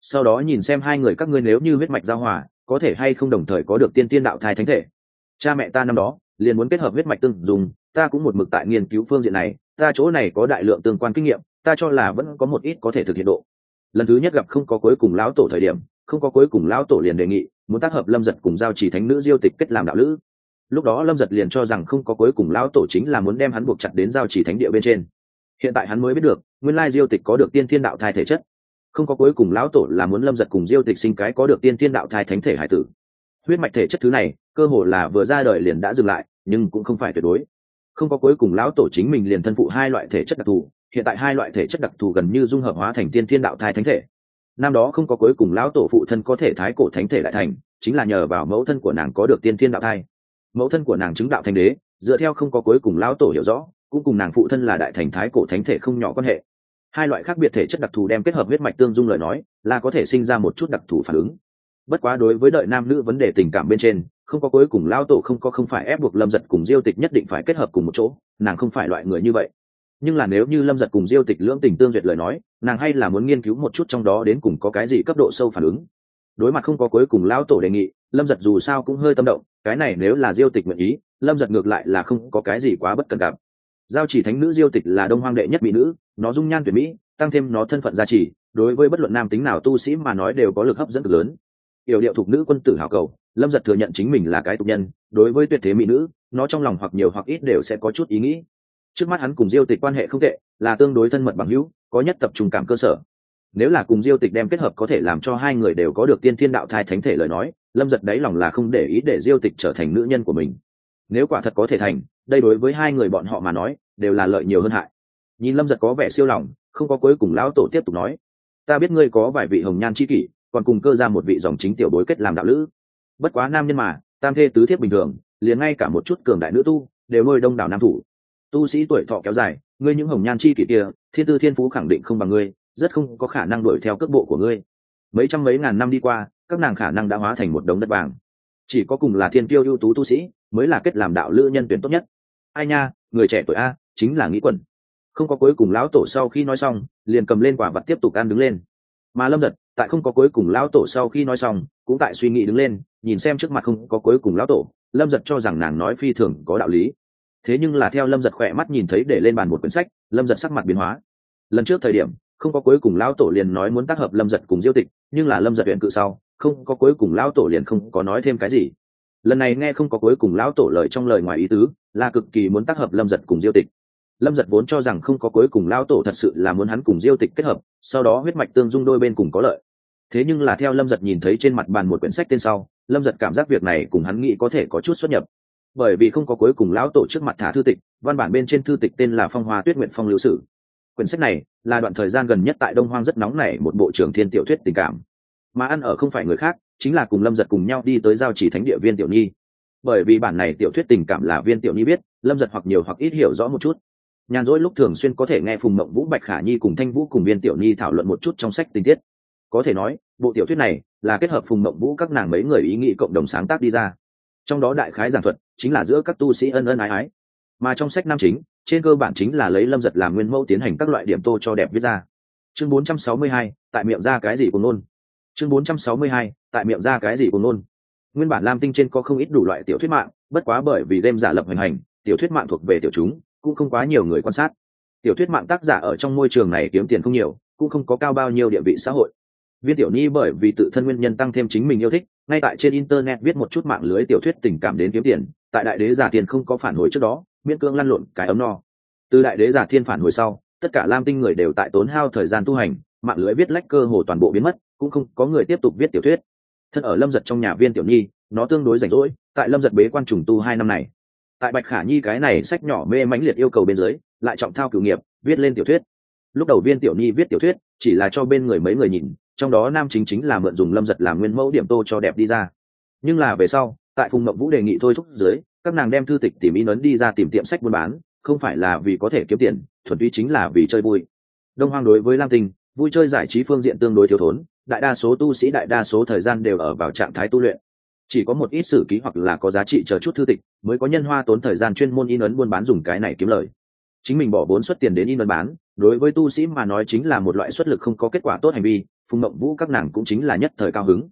Sau đó nhìn xem hai người các ngươi nếu như huyết mạch giao hòa, có thể hay không đồng thời có được tiên thiên đạo thai thánh thể. Cha mẹ ta năm đó, liền muốn kết hợp huyết mạch tương dùng, ta cũng một mực tại nghiên cứu phương diện này, ta chỗ này có đại lượng tương quan kinh nghiệm, ta cho là vẫn có một ít có thể thực hiện độ. Lần thứ nhất gặp không có cuối cùng lão tổ thời điểm không có cuối cùng lão tổ liền đề nghị, muốn tác hợp lâm giật cùng giao chỉ thánh nữ diêu tịch kết làm đạo lữ. Lúc đó lâm giật liền cho rằng không có cuối cùng lão tổ chính là muốn đem hắn buộc chặt đến giao chỉ thánh địa bên trên. Hiện tại hắn mới biết được, nguyên lai diêu tịch có được tiên thiên đạo thai thể chất. Không có cuối cùng lão tổ là muốn lâm giật cùng diêu tịch sinh cái có được tiên thiên đạo thai thánh thể hải tử. Huyết mạch thể chất thứ này, cơ hồ là vừa ra đời liền đã dừng lại, nhưng cũng không phải tuyệt đối. Không có cuối cùng lão tổ chính mình liền thân phụ hai loại thể chất đặc thù, hiện tại hai loại thể chất đặc thù gần như dung hợp hóa thành tiên thiên đạo thai thánh thể năm đó không có cuối cùng lão tổ phụ thân có thể thái cổ thánh thể lại thành, chính là nhờ vào mẫu thân của nàng có được tiên thiên đạo thai. Mẫu thân của nàng chứng đạo thành đế, dựa theo không có cuối cùng lão tổ hiểu rõ, cũng cùng nàng phụ thân là đại thành thái cổ thánh thể không nhỏ quan hệ. Hai loại khác biệt thể chất đặc thù đem kết hợp huyết mạch tương dung lời nói, là có thể sinh ra một chút đặc thù phản ứng. Bất quá đối với đợi nam nữ vấn đề tình cảm bên trên, không có cuối cùng lao tổ không có không phải ép buộc lâm giật cùng diêu tịch nhất định phải kết hợp cùng một chỗ, nàng không phải loại người như vậy nhưng là nếu như lâm giật cùng diêu tịch lưỡng tình tương duyệt lời nói, nàng hay là muốn nghiên cứu một chút trong đó đến cùng có cái gì cấp độ sâu phản ứng. Đối mặt không có cuối cùng Lão tổ đề nghị, lâm giật dù sao cũng hơi tâm động, cái này nếu là diêu tịch nguyện ý, lâm giật ngược lại là không có cái gì quá bất cần gặp. Giao chỉ thánh nữ diêu tịch là đông hoang đệ nhất mỹ nữ, nó dung nhan tuyệt mỹ, tăng thêm nó thân phận gia trì, đối với bất luận nam tính nào tu sĩ mà nói đều có lực hấp dẫn cực lớn. Yểu điệu thục nữ quân tử hào cầu, lâm giật thừa nhận chính mình là cái tục nhân, đối với tuyệt thế mỹ nữ, nó trong lòng hoặc nhiều hoặc ít đều sẽ có chút ý nghĩ trước mắt hắn cùng diêu tịch quan hệ không tệ, là tương đối thân mật bằng hữu, có nhất tập trung cảm cơ sở. Nếu là cùng diêu tịch đem kết hợp có thể làm cho hai người đều có được tiên thiên đạo thai thánh thể lời nói, lâm giật đáy lòng là không để ý để diêu tịch trở thành nữ nhân của mình. Nếu quả thật có thể thành, đây đối với hai người bọn họ mà nói, đều là lợi nhiều hơn hại. Nhìn lâm giật có vẻ siêu lòng, không có cuối cùng lão tổ tiếp tục nói, ta biết ngươi có vài vị hồng nhan c h i kỷ, còn cùng cơ ra một vị dòng chính tiểu bối kết làm đạo lữ. Bất quá nam nhân mà, tam thê tứ thiếp bình thường, liền ngay cả một chút cường đại nữ tu, đều nuôi đông đảo nam thủ tu sĩ tuổi thọ kéo dài, ngươi những hồng nhan chi kỷ kia, thiên tư thiên phú khẳng định không bằng ngươi, rất không có khả năng đuổi theo cước bộ của ngươi. Mấy trăm mấy ngàn năm đi qua, các nàng khả năng đã hóa thành một đống đất vàng. Chỉ có cùng là thiên tiêu ưu tú tu sĩ, mới là kết làm đạo lữ nhân tuyển tốt nhất. Ai nha, người trẻ tuổi a, chính là nghĩ quẩn. không có cuối cùng lão tổ sau khi nói xong, liền cầm lên quả vật tiếp tục ăn đứng lên. Mà lâm giật tại không có cuối cùng lão tổ sau khi nói xong, cũng tại suy nghĩ đứng lên, nhìn xem trước mặt không có cuối cùng lão tổ. Lâm giật cho rằng nàng nói phi thường có đạo lý thế nhưng là theo lâm giật khỏe mắt nhìn thấy để lên bàn một quyển sách, lâm giật sắc mặt biến hóa. Lần trước thời điểm, không có cuối cùng lão tổ liền nói muốn tác hợp lâm giật cùng diêu tịch, nhưng là lâm giật huyện cự sau, không có cuối cùng lão tổ liền không có nói thêm cái gì. Lần này nghe không có cuối cùng lão tổ lời trong lời ngoài ý tứ, là cực kỳ muốn tác hợp lâm giật cùng diêu tịch. Lâm giật vốn cho rằng không có cuối cùng lão tổ thật sự là muốn hắn cùng diêu tịch kết hợp, sau đó huyết mạch tương dung đôi bên cùng có lợi. Thế nhưng là theo lâm giật nhìn thấy trên mặt bàn một quyển sách tên sau, lâm giật cảm giác việc này cùng hắn nghĩ có thể có chút xuất nhập bởi vì không có cuối cùng lão tổ trước mặt thả thư tịch, văn bản bên trên thư tịch tên là phong hoa tuyết nguyện phong lưu sử. Quyển sách này là đoạn thời gian gần nhất tại đông hoang rất nóng nảy một bộ trưởng thiên tiểu thuyết tình cảm. Mà ăn ở không phải người khác, chính là cùng lâm giật cùng nhau đi tới giao chỉ thánh địa viên tiểu nhi. Bởi vì bản này tiểu thuyết tình cảm là viên tiểu nhi biết, lâm giật hoặc nhiều hoặc ít hiểu rõ một chút. Nhàn rỗi lúc thường xuyên có thể nghe phùng mộng vũ, bạch khả nhi cùng thanh vũ cùng viên tiểu nhi thảo luận một chút trong sách tình tiết. Có thể nói, bộ tiểu thuyết này là kết hợp phùng mộng vũ các nàng mấy người ý nghĩ cộng đồng sáng tác đi ra trong đó đại khái giảng thuật chính là giữa các tu sĩ ân ân ái ái. Mà trong sách nam chính trên cơ bản chính là lấy lâm giật làm nguyên mẫu tiến hành các loại điểm tô cho đẹp viết ra. Chương 462, tại miệng ra cái gì cùng nôn chương 462, tại miệng ra cái gì cùng nôn nguyên bản lam tinh trên có không ít đủ loại tiểu thuyết mạng bất quá bởi vì đêm giả lập hoành hành tiểu thuyết mạng thuộc về tiểu chúng cũng không quá nhiều người quan sát. Tiểu thuyết mạng tác giả ở trong môi trường này kiếm tiền không nhiều cũng không có cao bao nhiêu địa vị xã hội. Viên tiểu ni bởi vì tự thân nguyên nhân tăng thêm chính mình yêu thích ngay tại trên internet viết một chút mạng lưới tiểu thuyết tình cảm đến kiếm tiền, tại đại đế giả thiên không có phản hồi trước đó, miễn cưỡng lăn lộn cái ấm no. Từ đại đế giả thiên phản hồi sau, tất cả lam tinh người đều tại tốn hao thời gian tu hành, mạng lưới viết lách cơ hồ toàn bộ biến mất, cũng không có người tiếp tục viết tiểu thuyết. Thân ở lâm giật trong nhà viên tiểu nhi, nó tương đối rảnh rỗi, tại lâm giật bế quan trùng tu hai năm này. Tại bạch khả nhi cái này sách nhỏ mê mãnh liệt yêu cầu bên dưới, lại trọng thao cửu nghiệp, viết lên tiểu thuyết. Lúc đầu viên tiểu nhi viết tiểu thuyết, chỉ là cho bên người mấy người nhìn trong đó nam chính chính là mượn dùng lâm giật làm nguyên mẫu điểm tô cho đẹp đi ra. Nhưng là về sau, tại phùng mộng vũ đề nghị thôi thúc dưới, các nàng đem thư tịch tìm in ấn đi ra tìm tiệm sách buôn bán, không phải là vì có thể kiếm tiền, thuần túy chính là vì chơi vui. Đông hoang đối với lam tinh, vui chơi giải trí phương diện tương đối thiếu thốn, đại đa số tu sĩ, đại đa số thời gian đều ở vào trạng thái tu luyện. Chỉ có một ít sử ký hoặc là có giá trị chờ chút thư tịch, mới có nhân hoa tốn thời gian chuyên môn in ấn buôn bán dùng cái này kiếm lời. Chính mình bỏ vốn xuất tiền đến in ấn bán, đối với tu sĩ mà nói chính là một loại xuất lực không có kết quả tốt hành vi phùng mộng vũ các nàng cũng chính là nhất thời cao hứng.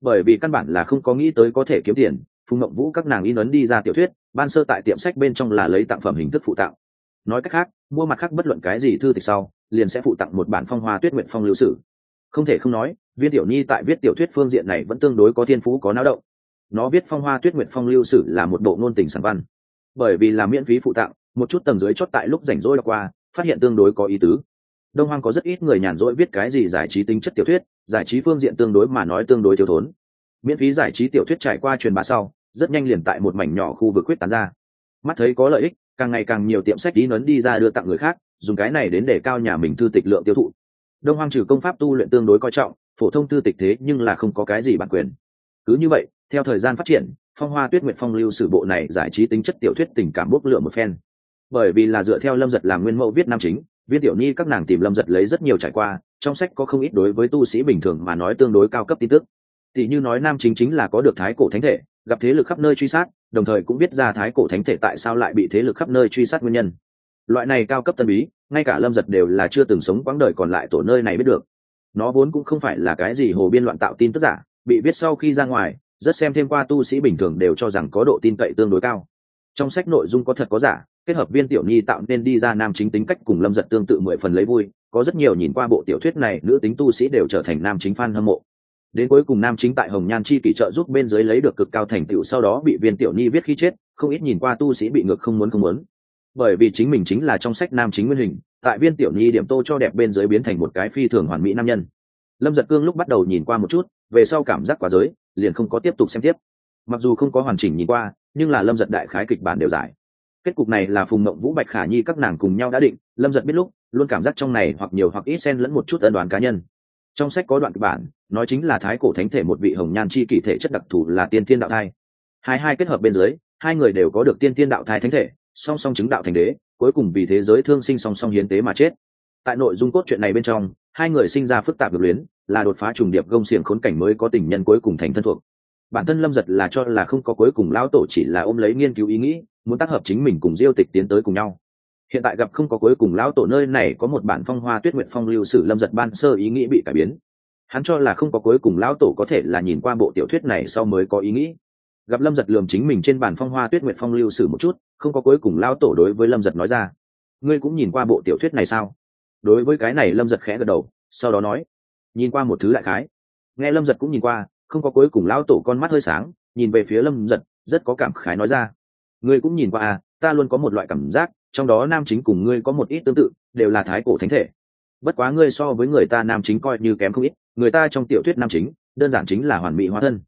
Bởi vì căn bản là không có nghĩ tới có thể kiếm tiền, phùng mộng vũ các nàng in ấn đi ra tiểu thuyết, ban sơ tại tiệm sách bên trong là lấy tặng phẩm hình thức phụ tặng. Nói cách khác, mua mặt khác bất luận cái gì thư tịch sau, liền sẽ phụ tặng một bản phong hoa tuyết nguyện phong lưu sử. Không thể không nói, viên tiểu nhi tại viết tiểu thuyết phương diện này vẫn tương đối có thiên phú, có náo động. Nó viết phong hoa tuyết nguyện phong lưu sử là một bộ ngôn tình sản văn. Bởi vì là miễn phí phụ tặng, một chút tầng dưới chót tại lúc rảnh rỗi đọc qua, phát hiện tương đối có ý tứ đông hoang có rất ít người nhàn rỗi viết cái gì giải trí tính chất tiểu thuyết, giải trí phương diện tương đối mà nói tương đối thiếu thốn. Miễn phí giải trí tiểu thuyết trải qua truyền bá sau, rất nhanh liền tại một mảnh nhỏ khu vực quyết tán ra. Mắt thấy có lợi ích, càng ngày càng nhiều tiệm sách tí nấn đi ra đưa tặng người khác, dùng cái này đến để cao nhà mình thư tịch lượng tiêu thụ. Đông hoang trừ công pháp tu luyện tương đối coi trọng, phổ thông thư tịch thế nhưng là không có cái gì bản quyền. Cứ như vậy, theo thời gian phát triển, phong hoa tuyết nguyện phong lưu sử bộ này giải trí tính chất tiểu thuyết tình cảm bốc lửa một phen. Bởi vì là dựa theo lâm giật làm nguyên mẫu viết nam chính viên tiểu nhi các nàng tìm lâm giật lấy rất nhiều trải qua, trong sách có không ít đối với tu sĩ bình thường mà nói tương đối cao cấp tin tức. Tỷ như nói nam chính chính là có được thái cổ thánh thể, gặp thế lực khắp nơi truy sát, đồng thời cũng biết ra thái cổ thánh thể tại sao lại bị thế lực khắp nơi truy sát nguyên nhân. Loại này cao cấp tân bí, ngay cả lâm giật đều là chưa từng sống quãng đời còn lại tổ nơi này biết được. Nó vốn cũng không phải là cái gì hồ biên loạn tạo tin tức giả, bị viết sau khi ra ngoài, rất xem thêm qua tu sĩ bình thường đều cho rằng có độ tin cậy tương đối cao. Trong sách nội dung có thật có giả kết hợp viên tiểu nhi tạo nên đi ra nam chính tính cách cùng lâm giật tương tự mười phần lấy vui, có rất nhiều nhìn qua bộ tiểu thuyết này nữ tính tu sĩ đều trở thành nam chính f hâm mộ. Đến cuối cùng nam chính tại hồng nhan chi kỷ trợ giúp bên dưới lấy được cực cao thành tựu sau đó bị viên tiểu nhi viết khi chết, không ít nhìn qua tu sĩ bị ngược không muốn không muốn. Bởi vì chính mình chính là trong sách nam chính nguyên hình, tại viên tiểu nhi điểm tô cho đẹp bên dưới biến thành một cái phi thường hoàn mỹ nam nhân. Lâm giật cương lúc bắt đầu nhìn qua một chút, về sau cảm giác quá giới, liền không có tiếp tục xem tiếp. Mặc dù không có hoàn chỉnh nhìn qua, nhưng là lâm giật đại khái kịch bản đều giải kết cục này là phùng mộng vũ, bạch khả nhi các nàng cùng nhau đã định, lâm giật biết lúc, luôn cảm giác trong này hoặc nhiều hoặc ít xen lẫn một chút ân đoàn cá nhân. Trong sách có đoạn kịch bản, nói chính là thái cổ thánh thể một vị hồng nhan chi kỷ thể chất đặc thù là tiên thiên đạo thai. Hai hai kết hợp bên dưới, hai người đều có được tiên thiên đạo thai thánh thể, song song chứng đạo thành đế, cuối cùng vì thế giới thương sinh song song hiến tế mà chết. Tại nội dung cốt truyện này bên trong, hai người sinh ra phức tạp được luyến là đột phá trùng điệp gông xiềng khốn cảnh mới có tình nhân cuối cùng thành thân thuộc. Bản thân lâm giật là cho là không có cuối cùng, lão tổ chỉ là ôm lấy nghiên cứu ý nghĩ muốn tác hợp chính mình cùng diêu tịch tiến tới cùng nhau. Hiện tại gặp không có cuối cùng lão tổ nơi này có một bản phong hoa tuyết nguyện phong lưu sử lâm giật ban sơ ý nghĩ bị cải biến. Hắn cho là không có cuối cùng lão tổ có thể là nhìn qua bộ tiểu thuyết này sau mới có ý nghĩ. Gặp lâm giật lườm chính mình trên bản phong hoa tuyết nguyện phong lưu sử một chút, không có cuối cùng lão tổ đối với lâm giật nói ra. Ngươi cũng nhìn qua bộ tiểu thuyết này sao? Đối với cái này lâm giật khẽ gật đầu, sau đó nói, nhìn qua một thứ đại khái. Nghe lâm giật cũng nhìn qua, không có cuối cùng lão tổ con mắt hơi sáng, nhìn về phía lâm giật, rất có cảm khái nói ra ngươi cũng nhìn qua à ta luôn có một loại cảm giác, trong đó nam chính cùng ngươi có một ít tương tự, đều là thái cổ thánh thể. Bất quá ngươi so với người ta nam chính coi như kém không ít, người ta trong tiểu thuyết nam chính, đơn giản chính là hoàn mỹ hóa thân.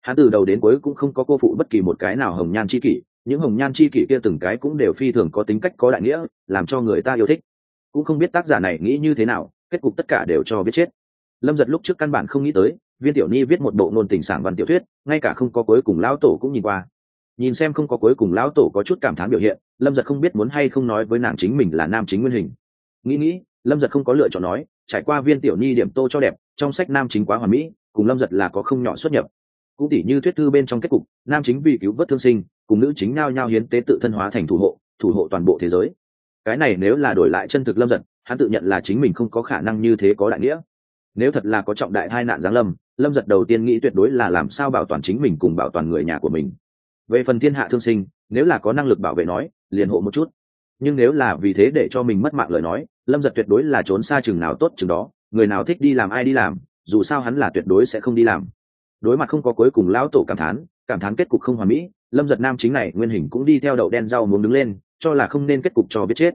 Hắn từ đầu đến cuối cũng không có cô phụ bất kỳ một cái nào hồng nhan c h i kỷ, những hồng nhan c h i kỷ kia từng cái cũng đều phi thường có tính cách có đại nghĩa, làm cho người ta yêu thích. Cũng không biết tác giả này nghĩ như thế nào, kết cục tất cả đều cho biết chết. Lâm giật lúc trước căn bản không nghĩ tới, viên tiểu nhi viết một bộ nôn tình sản văn tiểu thuyết, ngay cả không có cuối cùng lão tổ cũng nhìn qua nhìn xem không có cuối cùng lão tổ có chút cảm thán biểu hiện, lâm giật không biết muốn hay không nói với nàng chính mình là nam chính nguyên hình. Nghĩ nghĩ, lâm giật không có lựa chọn nói, trải qua viên tiểu nhi điểm tô cho đẹp, trong sách nam chính quá hoàn mỹ, cùng lâm giật là có không nhỏ xuất nhập. Cũng tỉ như thuyết thư bên trong kết cục, nam chính vì cứu vớt thương sinh, cùng nữ chính nao nhao hiến tế tự thân hóa thành thủ hộ thủ hộ toàn bộ thế giới. Cái này nếu là đổi lại chân thực lâm giật, hắn tự nhận là chính mình không có khả năng như thế có đại nghĩa. Nếu thật là có trọng đại hai nạn giáng lâm lâm giật đầu tiên nghĩ tuyệt đối là làm sao bảo toàn chính mình cùng bảo toàn người nhà của mình về phần thiên hạ thương sinh, nếu là có năng lực bảo vệ nói, liền hộ một chút. Nhưng nếu là vì thế để cho mình mất mạng lời nói, lâm giật tuyệt đối là trốn xa chừng nào tốt chừng đó, người nào thích đi làm ai đi làm, dù sao hắn là tuyệt đối sẽ không đi làm. Đối mặt không có cuối cùng lão tổ cảm thán cảm thán kết cục không hoàn mỹ, lâm giật nam chính này nguyên hình cũng đi theo đậu đen rau muốn đứng lên, cho là không nên kết cục cho biết chết.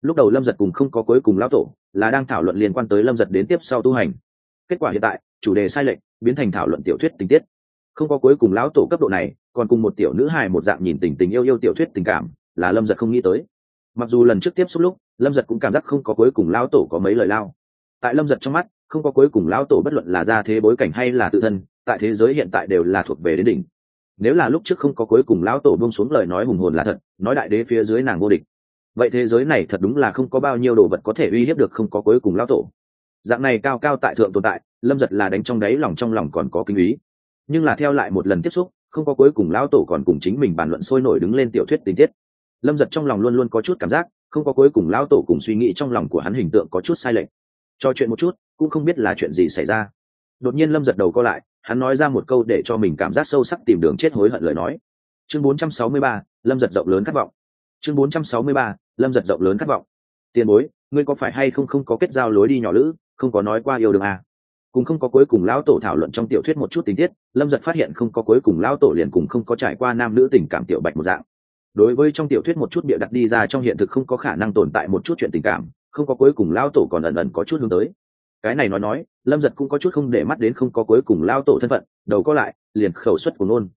Lúc đầu lâm giật cùng không có cuối cùng lão tổ, là đang thảo luận liên quan tới lâm giật đến tiếp sau tu hành. Kết quả hiện tại, chủ đề sai lệch, biến thành thảo luận tiểu thuyết tình tiết. Không có cuối cùng lão tổ cấp độ này còn cùng một tiểu nữ hài một dạng nhìn tình tình yêu yêu tiểu thuyết tình cảm, là lâm giật không nghĩ tới. Mặc dù lần trước tiếp xúc lúc, lâm giật cũng cảm giác không có cuối cùng lão tổ có mấy lời lao. Tại lâm giật trong mắt, không có cuối cùng lão tổ bất luận là ra thế bối cảnh hay là tự thân, tại thế giới hiện tại đều là thuộc về đến đỉnh. Nếu là lúc trước không có cuối cùng lão tổ bông xuống lời nói hùng hồn là thật, nói đại đế phía dưới nàng vô địch. Vậy thế giới này thật đúng là không có bao nhiêu đồ vật có thể uy hiếp được không có cuối cùng lão tổ. Dạng này cao cao tại thượng tồn tại, lâm giật là đánh trong đáy lòng trong lòng còn có kinh ý. Nhưng là theo lại một lần tiếp xúc không có cuối cùng lão tổ còn cùng chính mình bàn luận sôi nổi đứng lên tiểu thuyết tình tiết. Lâm giật trong lòng luôn luôn có chút cảm giác không có cuối cùng lão tổ cùng suy nghĩ trong lòng của hắn hình tượng có chút sai lệch. Cho chuyện một chút cũng không biết là chuyện gì xảy ra. Đột nhiên lâm giật đầu co lại hắn nói ra một câu để cho mình cảm giác sâu sắc tìm đường chết hối hận lời nói. Chương 463, lâm giật rộng lớn khát vọng. Chương 463, lâm giật rộng lớn khát vọng. Tiền bối ngươi có phải hay không không có kết giao lối đi nhỏ lữ không có nói qua yêu đương à cũng không có cuối cùng lão tổ thảo luận trong tiểu thuyết một chút tình tiết, lâm giật phát hiện không có cuối cùng lão tổ liền cùng không có trải qua nam nữ tình cảm tiểu bạch một dạng. Đối với trong tiểu thuyết một chút bịa đặt đi ra trong hiện thực không có khả năng tồn tại một chút chuyện tình cảm, không có cuối cùng lão tổ còn ẩn ẩn có chút hướng tới. Cái này nói nói, lâm giật cũng có chút không để mắt đến không có cuối cùng lao tổ thân phận, đầu có lại, liền khẩu suất của nôn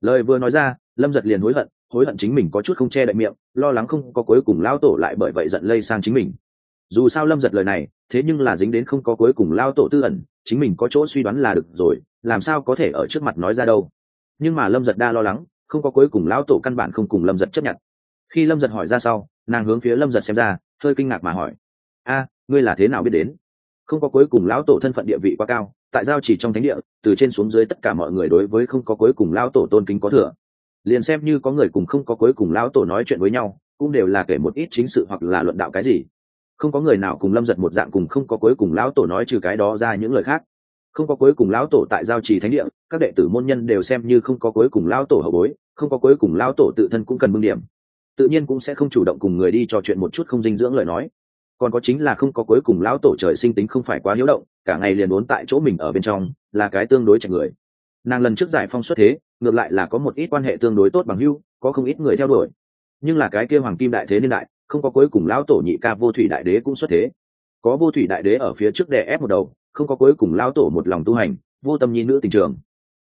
lời vừa nói ra, lâm giật liền hối hận hối hận chính mình có chút không che đậy miệng, lo lắng không có cuối cùng lao tổ lại bởi vậy giận lây sang chính mình dù sao lâm giật lời này, thế nhưng là dính đến không có cuối cùng lao tổ tư ẩn, chính mình có chỗ suy đoán là được rồi, làm sao có thể ở trước mặt nói ra đâu. Nhưng mà lâm giật đa lo lắng, không có cuối cùng lão tổ căn bản không cùng lâm giật chấp nhận. Khi lâm giật hỏi ra sau, nàng hướng phía lâm giật xem ra, hơi kinh ngạc mà hỏi, a, ngươi là thế nào biết đến? Không có cuối cùng lão tổ thân phận địa vị quá cao, tại giao chỉ trong thánh địa, từ trên xuống dưới tất cả mọi người đối với không có cuối cùng lão tổ tôn kính có thừa. Liền xem như có người cùng không có cuối cùng lão tổ nói chuyện với nhau, cũng đều là kể một ít chính sự hoặc là luận đạo cái gì không có người nào cùng lâm giật một dạng cùng không có cuối cùng lão tổ nói trừ cái đó ra những lời khác. Không có cuối cùng lão tổ tại giao trì thánh địa, các đệ tử môn nhân đều xem như không có cuối cùng lão tổ hậu bối, không có cuối cùng lão tổ tự thân cũng cần mưng điểm. Tự nhiên cũng sẽ không chủ động cùng người đi trò chuyện một chút không dinh dưỡng lời nói. Còn có chính là không có cuối cùng lão tổ trời sinh tính không phải quá hiếu động, cả ngày liền uốn tại chỗ mình ở bên trong, là cái tương đối chạch người. Nàng lần trước giải phong xuất thế, ngược lại là có một ít quan hệ tương đối tốt bằng hưu có không ít người theo đuổi. Nhưng là cái kia hoàng kim đại thế niên đại không có cuối cùng lão tổ nhị ca vô thủy đại đế cũng xuất thế. Có vô thủy đại đế ở phía trước đè ép một đầu, không có cuối cùng lão tổ một lòng tu hành, vô tâm nhi nữ tình trường.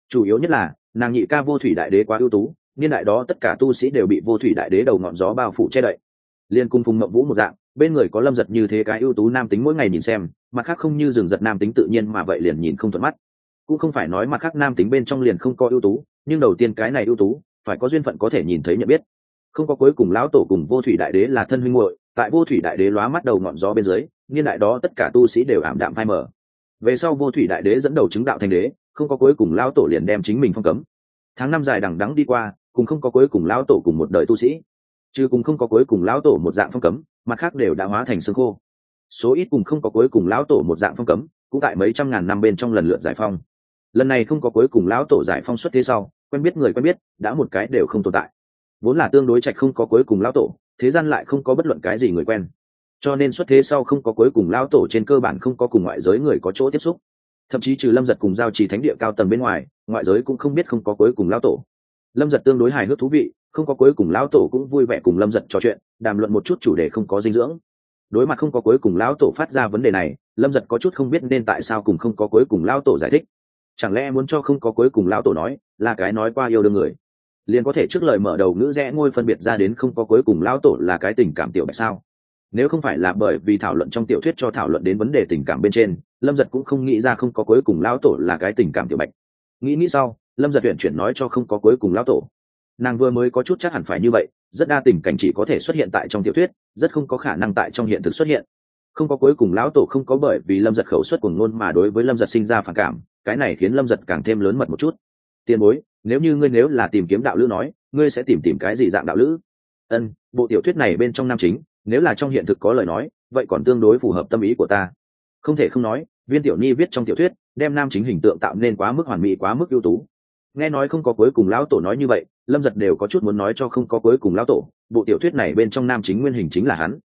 Chủ yếu nhất là, nàng nhị ca vô thủy đại đế quá ưu tú, niên đại đó tất cả tu sĩ đều bị vô thủy đại đế đầu ngọn gió bao phủ che đậy. Liên cung phùng mộng vũ một dạng, bên người có lâm giật như thế cái ưu tú nam tính mỗi ngày nhìn xem, mặt khác không như rừng giật nam tính tự nhiên mà vậy liền nhìn không thuận mắt. Cũng không phải nói mặt khác nam tính bên trong liền không có ưu tú, nhưng đầu tiên cái này ưu tú, phải có duyên phận có thể nhìn thấy nhận biết không có cuối cùng lão tổ cùng vô thủy đại đế là thân huynh muội, tại vô thủy đại đế lóa mắt đầu ngọn gió bên dưới, niên đại đó tất cả tu sĩ đều ảm đạm phai mờ. Về sau vô thủy đại đế dẫn đầu chứng đạo thành đế, không có cuối cùng lão tổ liền đem chính mình phong cấm. Tháng năm dài đằng đắng đi qua, cùng không có cuối cùng lão tổ cùng một đời tu sĩ. Chứ cùng không có cuối cùng lão tổ một dạng phong cấm, mặt khác đều đã hóa thành xương khô. Số ít cùng không có cuối cùng lão tổ một dạng phong cấm, cũng tại mấy trăm ngàn năm bên trong lần lượt giải phong. Lần này không có cuối cùng lão tổ giải phong xuất thế sau, quen biết người quen biết, đã một cái đều không tồn tại vốn là tương đối trạch không có cuối cùng lão tổ thế gian lại không có bất luận cái gì người quen cho nên xuất thế sau không có cuối cùng lão tổ trên cơ bản không có cùng ngoại giới người có chỗ tiếp xúc thậm chí trừ lâm giật cùng giao trì thánh địa cao tầng bên ngoài ngoại giới cũng không biết không có cuối cùng lão tổ lâm giật tương đối hài hước thú vị không có cuối cùng lão tổ cũng vui vẻ cùng lâm giật trò chuyện đàm luận một chút chủ đề không có dinh dưỡng đối mặt không có cuối cùng lão tổ phát ra vấn đề này lâm giật có chút không biết nên tại sao cùng không có cuối cùng lão tổ giải thích chẳng lẽ muốn cho không có cuối cùng lão tổ nói là cái nói qua yêu đương người liền có thể trước lời mở đầu ngữ rẽ ngôi phân biệt ra đến không có cuối cùng lão tổ là cái tình cảm tiểu bạch sao? Nếu không phải là bởi vì thảo luận trong tiểu thuyết cho thảo luận đến vấn đề tình cảm bên trên, lâm giật cũng không nghĩ ra không có cuối cùng lão tổ là cái tình cảm tiểu bạch. Nghĩ nghĩ sau, lâm giật huyện chuyển nói cho không có cuối cùng lão tổ. Nàng vừa mới có chút chắc hẳn phải như vậy, rất đa tình cảnh chỉ có thể xuất hiện tại trong tiểu thuyết, rất không có khả năng tại trong hiện thực xuất hiện. Không có cuối cùng lão tổ không có bởi vì lâm giật khẩu suất cùng ngôn mà đối với lâm giật sinh ra phản cảm, cái này khiến lâm giật càng thêm lớn mật một chút. Tiền bối nếu như ngươi nếu là tìm kiếm đạo lữ nói, ngươi sẽ tìm tìm cái gì dạng đạo lữ? Ân, bộ tiểu thuyết này bên trong nam chính, nếu là trong hiện thực có lời nói, vậy còn tương đối phù hợp tâm ý của ta. Không thể không nói, viên tiểu ni viết trong tiểu thuyết, đem nam chính hình tượng tạo nên quá mức hoàn mỹ, quá mức ưu tú. Nghe nói không có cuối cùng lão tổ nói như vậy, lâm giật đều có chút muốn nói cho không có cuối cùng lão tổ, bộ tiểu thuyết này bên trong nam chính nguyên hình chính là hắn.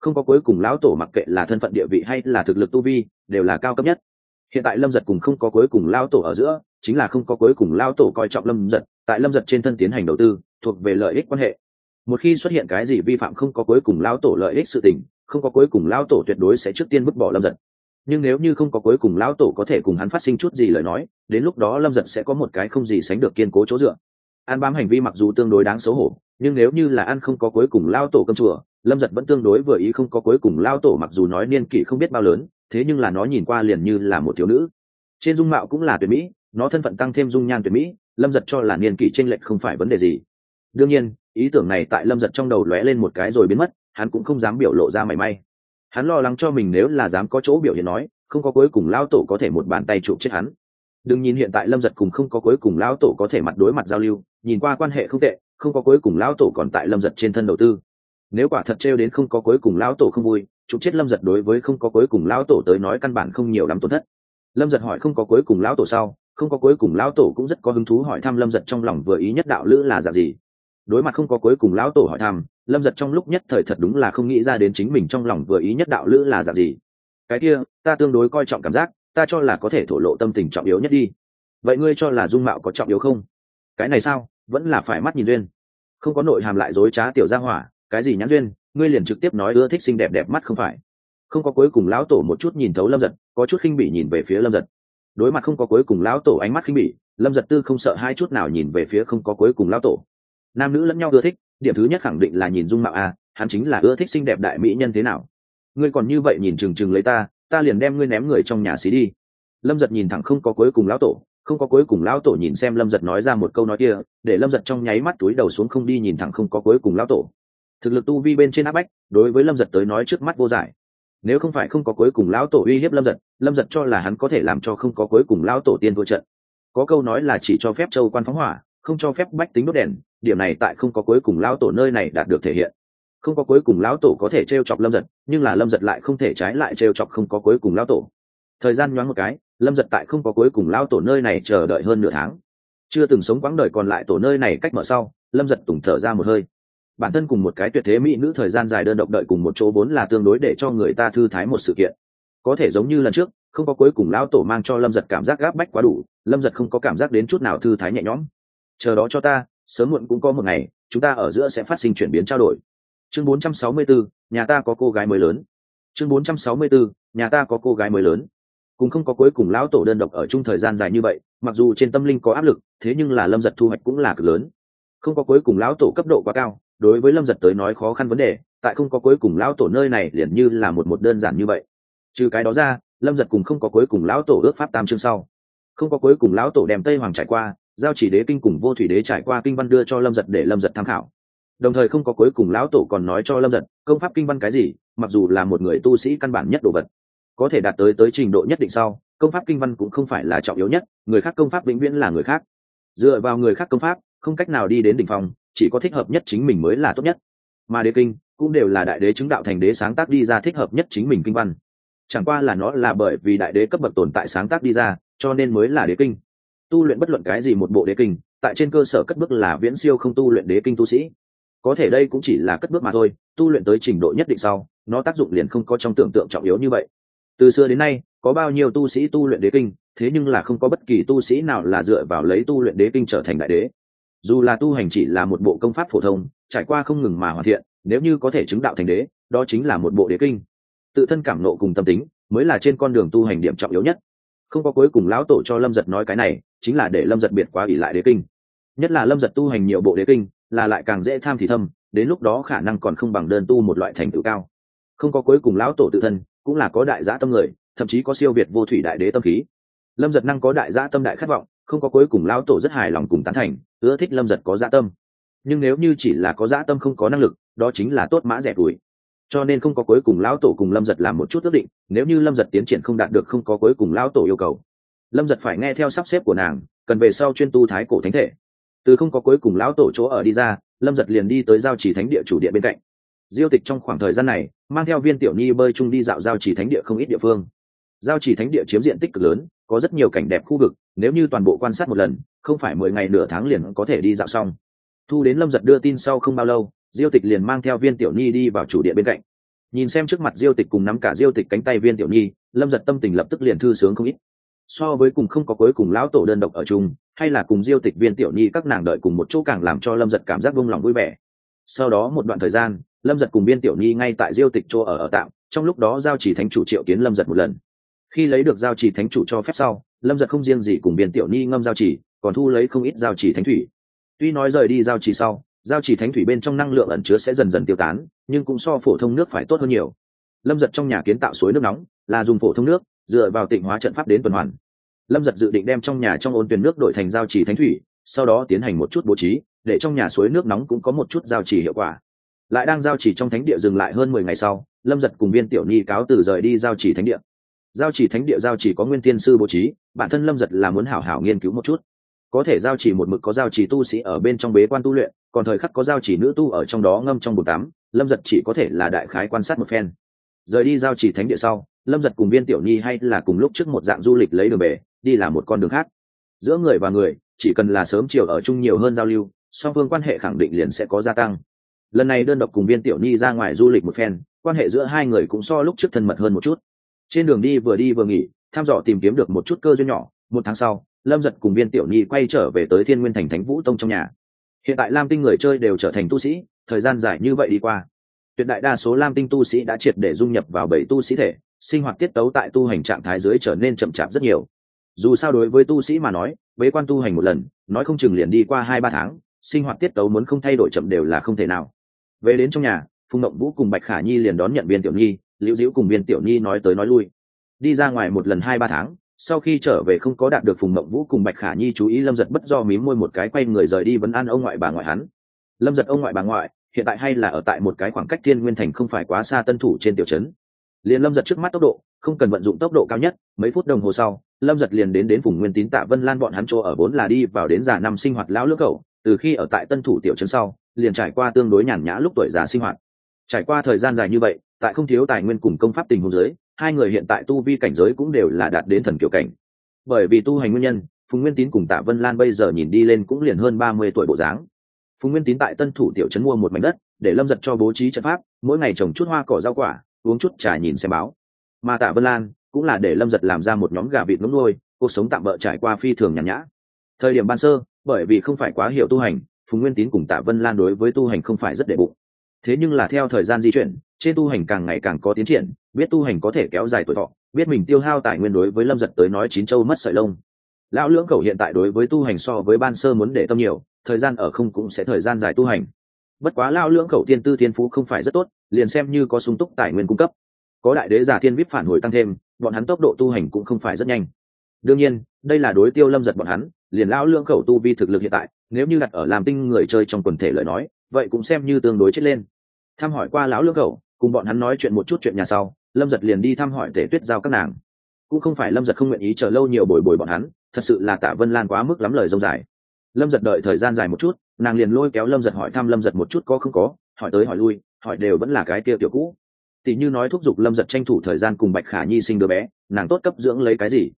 Không có cuối cùng lão tổ mặc kệ là thân phận địa vị hay là thực lực tu vi, đều là cao cấp nhất. Hiện tại lâm giật cùng không có cuối cùng lão tổ ở giữa chính là không có cuối cùng lao tổ coi trọng lâm giật, tại lâm giật trên thân tiến hành đầu tư, thuộc về lợi ích quan hệ. Một khi xuất hiện cái gì vi phạm không có cuối cùng lao tổ lợi ích sự tình, không có cuối cùng lao tổ tuyệt đối sẽ trước tiên vứt bỏ lâm giật. Nhưng nếu như không có cuối cùng lão tổ có thể cùng hắn phát sinh chút gì lời nói, đến lúc đó lâm giật sẽ có một cái không gì sánh được kiên cố chỗ dựa. Ăn bám hành vi mặc dù tương đối đáng xấu hổ, nhưng nếu như là ăn không có cuối cùng lao tổ cơm chùa, lâm giật vẫn tương đối vừa ý không có cuối cùng lao tổ mặc dù nói niên kỷ không biết bao lớn, thế nhưng là nó nhìn qua liền như là một thiếu nữ. Trên dung mạo cũng là tuyệt mỹ nó thân phận tăng thêm dung nhan tuyệt mỹ, lâm giật cho là niên kỷ tranh lệch không phải vấn đề gì. Đương nhiên, ý tưởng này tại lâm giật trong đầu lóe lên một cái rồi biến mất, hắn cũng không dám biểu lộ ra mảy may. Hắn lo lắng cho mình nếu là dám có chỗ biểu hiện nói, không có cuối cùng lão tổ có thể một bàn tay chụp chết hắn. Đừng nhìn hiện tại lâm giật cùng không có cuối cùng lão tổ có thể mặt đối mặt giao lưu, nhìn qua quan hệ không tệ, không có cuối cùng lão tổ còn tại lâm giật trên thân đầu tư. Nếu quả thật trêu đến không có cuối cùng lão tổ không vui, chụp chết lâm giật đối với không có cuối cùng lão tổ tới nói căn bản không nhiều lắm tổn thất. Lâm giật hỏi không có cuối cùng lão tổ sau không có cuối cùng lão tổ cũng rất có hứng thú hỏi thăm lâm giật trong lòng vừa ý nhất đạo lữ là dạng gì. Đối mặt không có cuối cùng lão tổ hỏi thăm, lâm giật trong lúc nhất thời thật đúng là không nghĩ ra đến chính mình trong lòng vừa ý nhất đạo lữ là dạng gì. Cái kia, ta tương đối coi trọng cảm giác, ta cho là có thể thổ lộ tâm tình trọng yếu nhất đi. Vậy ngươi cho là dung mạo có trọng yếu không? Cái này sao? Vẫn là phải mắt nhìn duyên. Không có nội hàm lại dối trá tiểu gia hỏa, cái gì nhãn duyên, ngươi liền trực tiếp nói ưa thích xinh đẹp đẹp mắt không phải. Không có cuối cùng lão tổ một chút nhìn thấu lâm giật, có chút khinh bỉ nhìn về phía lâm giật đối mặt không có cuối cùng lão tổ ánh mắt khinh bỉ, lâm giật tư không sợ hai chút nào nhìn về phía không có cuối cùng lão tổ. Nam nữ lẫn nhau ưa thích, điểm thứ nhất khẳng định là nhìn dung mạo a, hắn chính là ưa thích xinh đẹp đại mỹ nhân thế nào. Ngươi còn như vậy nhìn trừng trừng lấy ta ta liền đem ngươi ném người trong nhà xí đi. Lâm giật nhìn thẳng không có cuối cùng lão tổ, không có cuối cùng lão tổ nhìn xem lâm giật nói ra một câu nói kia, để lâm giật trong nháy mắt túi đầu xuống không đi nhìn thẳng không có cuối cùng lão tổ. Thực lực tu vi bên trên áp bách, đối với lâm giật tới nói trước mắt vô giải nếu không phải không có cuối cùng lão tổ uy hiếp lâm giật lâm giật cho là hắn có thể làm cho không có cuối cùng lão tổ tiên thua trận. Có câu nói là chỉ cho phép châu quan phóng hỏa, không cho phép bách tính đốt đèn, điểm này tại không có cuối cùng lão tổ nơi này đạt được thể hiện. Không có cuối cùng lão tổ có thể t r e o chọc lâm giật, nhưng là lâm giật lại không thể trái lại t r e o chọc không có cuối cùng lão tổ. Thời gian nhoáng một cái, lâm giật tại không có cuối cùng lão tổ nơi này chờ đợi hơn nửa tháng. Chưa từng sống quãng đời còn lại tổ nơi này cách mở sau, lâm giật tùng thở ra một hơi bản thân cùng một cái tuyệt thế mỹ nữ thời gian dài đơn độc đợi cùng một chỗ vốn là tương đối để cho người ta thư thái một sự kiện. Có thể giống như lần trước không có cuối cùng lão tổ mang cho lâm giật cảm giác gáp bách quá đủ lâm giật không có cảm giác đến chút nào thư thái nhẹ nhõm. Chờ đó cho ta sớm muộn cũng có một ngày chúng ta ở giữa sẽ phát sinh chuyển biến trao đổi. Chương 464, nhà ta có cô gái mới lớn. Chương 464, nhà ta có cô gái mới lớn. Cùng không có cuối cùng lão tổ đơn độc ở chung thời gian dài như vậy mặc dù trên tâm linh có áp lực thế nhưng là lâm giật thu hoạch cũng là cực lớn. Không có cuối cùng lão tổ cấp độ quá cao đối với lâm giật tới nói khó khăn vấn đề, tại không có cuối cùng lão tổ nơi này liền như là một một đơn giản như vậy. Trừ cái đó ra, lâm giật cùng không có cuối cùng lão tổ ước pháp tam chương sau. Không có cuối cùng lão tổ đem tây hoàng trải qua, giao chỉ đế kinh cùng vô thủy đế trải qua kinh văn đưa cho lâm giật để lâm giật tham khảo. Đồng thời không có cuối cùng lão tổ còn nói cho lâm giật, công pháp kinh văn cái gì, mặc dù là một người tu sĩ căn bản nhất đồ vật. Có thể đạt tới tới trình độ nhất định sau, công pháp kinh văn cũng không phải là trọng yếu nhất, người khác công pháp vĩnh viễn là người khác. Dựa vào người khác công pháp, không cách nào đi đến đ ỉ n h phòng chỉ có thích hợp nhất chính mình mới là tốt nhất. Mà đế kinh cũng đều là đại đế chứng đạo thành đế sáng tác đi ra thích hợp nhất chính mình kinh văn. Chẳng qua là nó là bởi vì đại đế cấp bậc tồn tại sáng tác đi ra, cho nên mới là đế kinh. Tu luyện bất luận cái gì một bộ đế kinh, tại trên cơ sở cất bước là viễn siêu không tu luyện đế kinh tu sĩ. Có thể đây cũng chỉ là cất bước mà thôi, tu luyện tới trình độ nhất định sau, nó tác dụng liền không có trong tưởng tượng trọng yếu như vậy. Từ xưa đến nay, có bao nhiêu tu sĩ tu luyện đế kinh, thế nhưng là không có bất kỳ tu sĩ nào là dựa vào lấy tu luyện đế kinh trở thành đại đế dù là tu hành chỉ là một bộ công pháp phổ thông, trải qua không ngừng mà hoàn thiện, nếu như có thể chứng đạo thành đế, đó chính là một bộ đế kinh. Tự thân cảm nộ cùng tâm tính, mới là trên con đường tu hành điểm trọng yếu nhất. Không có cuối cùng lão tổ cho lâm giật nói cái này, chính là để lâm giật biệt quá ỷ lại đế kinh. Nhất là lâm giật tu hành nhiều bộ đế kinh, là lại càng dễ tham thì thâm, đến lúc đó khả năng còn không bằng đơn tu một loại thành tựu cao. Không có cuối cùng lão tổ tự thân, cũng là có đại giã tâm người, thậm chí có siêu việt vô thủy đại đế tâm khí. Lâm giật năng có đại giã tâm đại khát vọng không có cuối cùng lão tổ rất hài lòng cùng tán thành, ưa thích lâm giật có dã tâm. Nhưng nếu như chỉ là có dã tâm không có năng lực, đó chính là tốt mã rẻ tuổi. Cho nên không có cuối cùng lão tổ cùng lâm giật làm một chút ước định, nếu như lâm giật tiến triển không đạt được không có cuối cùng lão tổ yêu cầu, lâm giật phải nghe theo sắp xếp của nàng, cần về sau chuyên tu thái cổ thánh thể. Từ không có cuối cùng lão tổ chỗ ở đi ra, lâm giật liền đi tới giao chỉ thánh địa chủ điện bên cạnh. Diêu tịch trong khoảng thời gian này, mang theo viên tiểu nhi bơi chung đi dạo giao chỉ thánh địa không ít địa phương. Giao chỉ thánh địa chiếm diện tích cực lớn có rất nhiều cảnh đẹp khu vực, nếu như toàn bộ quan sát một lần, không phải mười ngày nửa tháng liền có thể đi dạo xong. Thu đến lâm giật đưa tin sau không bao lâu, diêu tịch liền mang theo viên tiểu nhi đi vào chủ điện bên cạnh. Nhìn xem trước mặt diêu tịch cùng nắm cả diêu tịch cánh tay viên tiểu nhi, lâm giật tâm tình lập tức liền thư sướng không ít. So với cùng không có cuối cùng lão tổ đơn độc ở chung, hay là cùng diêu tịch, viên tiểu nhi các nàng đợi cùng một chỗ càng làm cho lâm giật cảm giác vung lòng vui vẻ. Sau đó một đoạn thời gian, lâm giật cùng viên tiểu nhi ngay tại diêu tịch chỗ ở ở tạm, trong lúc đó giao chỉ thánh chủ triệu kiến lâm giật một lần khi lấy được giao chỉ thánh chủ cho phép sau, lâm giật không riêng gì cùng viên tiểu nhi ngâm giao chỉ, còn thu lấy không ít giao chỉ thánh thủy. Tuy nói rời đi giao chỉ sau, giao chỉ thánh thủy bên trong năng lượng ẩn chứa sẽ dần dần tiêu tán, nhưng cũng so phổ thông nước phải tốt hơn nhiều. Lâm giật trong nhà kiến tạo suối nước nóng, là dùng phổ thông nước, dựa vào tịnh hóa trận pháp đến tuần hoàn. Lâm giật dự định đem trong nhà trong ôn tuyển nước đổi thành giao trì thánh thủy, sau đó tiến hành một chút bố trí, để trong nhà suối nước nóng cũng có một chút giao trì hiệu quả. Lại đang giao trì trong thánh địa dừng lại hơn mười ngày sau, lâm giật cùng viên tiểu nhi cáo từ rời đi giao trì thánh địa giao chỉ thánh địa giao chỉ có nguyên tiên sư bố trí, bản thân lâm giật là muốn hảo hảo nghiên cứu một chút. Có thể giao chỉ một mực có giao chỉ tu sĩ ở bên trong bế quan tu luyện, còn thời khắc có giao chỉ nữ tu ở trong đó ngâm trong bồn tắm, lâm giật chỉ có thể là đại khái quan sát một phen. Rời đi giao chỉ thánh địa sau, lâm giật cùng viên tiểu nhi hay là cùng lúc trước một dạng du lịch lấy đường bể đi làm một con đường khác. Giữa người và người, chỉ cần là sớm chiều ở chung nhiều hơn giao lưu, song phương quan hệ khẳng định liền sẽ có gia tăng. Lần này đơn độc cùng viên tiểu nhi ra ngoài du lịch một phen, quan hệ giữa hai người cũng so lúc trước thân mật hơn một chút trên đường đi vừa đi vừa nghỉ, thăm dò tìm kiếm được một chút cơ duyên nhỏ. Một tháng sau, lâm giật cùng viên tiểu nhi quay trở về tới thiên nguyên thành thánh vũ tông trong nhà. Hiện tại lam tinh người chơi đều trở thành tu sĩ, thời gian dài như vậy đi qua. Tuyệt đại đa số lam tinh tu sĩ đã triệt để dung nhập vào bảy tu sĩ thể, sinh hoạt tiết tấu tại tu hành trạng thái dưới trở nên chậm chạp rất nhiều. Dù sao đối với tu sĩ mà nói, bế quan tu hành một lần, nói không chừng liền đi qua hai ba tháng, sinh hoạt tiết tấu muốn không thay đổi chậm đều là không thể nào. Về đến trong nhà, phùng mộng vũ cùng bạch khả nhi liền đón nhận viên tiểu nhi liễu diễu cùng viên tiểu nhi nói tới nói lui. Đi ra ngoài một lần hai ba tháng, sau khi trở về không có đạt được phùng mộng vũ cùng bạch khả nhi chú ý, lâm giật bất do mím môi một cái quay người rời đi vẫn an ông ngoại bà ngoại hắn. Lâm giật ông ngoại bà ngoại, hiện tại hay là ở tại một cái khoảng cách thiên nguyên thành không phải quá xa tân thủ trên tiểu trấn. Liền lâm giật trước mắt tốc độ, không cần vận dụng tốc độ cao nhất, mấy phút đồng hồ sau, lâm giật liền đến đến vùng nguyên tín tạ vân lan bọn hắn chỗ ở vốn là đi vào đến già năm sinh hoạt lão lước khẩu từ khi ở tại tân thủ tiểu trấn sau, liền trải qua tương đối nhàn nhã lúc tuổi già sinh hoạt. Trải qua thời gian dài như vậy tại không thiếu tài nguyên cùng công pháp tình huống giới, hai người hiện tại tu vi cảnh giới cũng đều là đạt đến thần kiểu cảnh. Bởi vì tu hành nguyên nhân, phùng nguyên tín cùng tạ vân lan bây giờ nhìn đi lên cũng liền hơn ba mươi tuổi bộ dáng. Phùng nguyên tín tại tân thủ tiểu trấn mua một mảnh đất, để lâm giật cho bố trí trận pháp, mỗi ngày trồng chút hoa cỏ rau quả, uống chút trà nhìn xem báo. Mà tạ vân lan cũng là để lâm giật làm ra một nhóm gà vịt ngỗng nuôi, cuộc sống tạm bỡ trải qua phi thường nhàn nhã. Thời điểm ban sơ, bởi vì không phải quá hiểu tu hành, phùng nguyên tín cùng tạ vân lan đối với tu hành không phải rất đệ bụng. Thế nhưng là theo thời gian di chuyển trên tu hành càng ngày càng có tiến triển, biết tu hành có thể kéo dài tuổi thọ, biết mình tiêu hao tài nguyên đối với lâm giật tới nói chín châu mất sợi lông. Lão lưỡng cầu hiện tại đối với tu hành so với ban sơ muốn để tâm nhiều, thời gian ở không cũng sẽ thời gian dài tu hành. Bất quá lao lưỡng khẩu tiên tư thiên phú không phải rất tốt, liền xem như có sung túc tài nguyên cung cấp. Có đại đế giả thiên vip phản hồi tăng thêm, bọn hắn tốc độ tu hành cũng không phải rất nhanh. Đương nhiên, đây là đối tiêu lâm giật bọn hắn, liền lao lưỡng khẩu tu vi thực lực hiện tại, nếu như đặt ở làm tinh người chơi trong quần thể lời nói, vậy cũng xem như tương đối chết lên. Thăm hỏi qua lão lưỡng khẩu cùng bọn hắn nói chuyện một chút chuyện nhà sau, lâm giật liền đi thăm hỏi tể tuyết giao các nàng. Cũng không phải lâm giật không nguyện ý chờ lâu nhiều bồi bồi bọn hắn, thật sự là tạ vân lan quá mức lắm lời dông dài. Lâm giật đợi thời gian dài một chút, nàng liền lôi kéo lâm giật hỏi thăm lâm giật một chút có không có, hỏi tới hỏi lui, hỏi đều vẫn là cái kia tiểu cũ. Tỷ như nói thúc giục lâm giật tranh thủ thời gian cùng bạch khả nhi sinh đứa bé, nàng tốt cấp dưỡng lấy cái gì?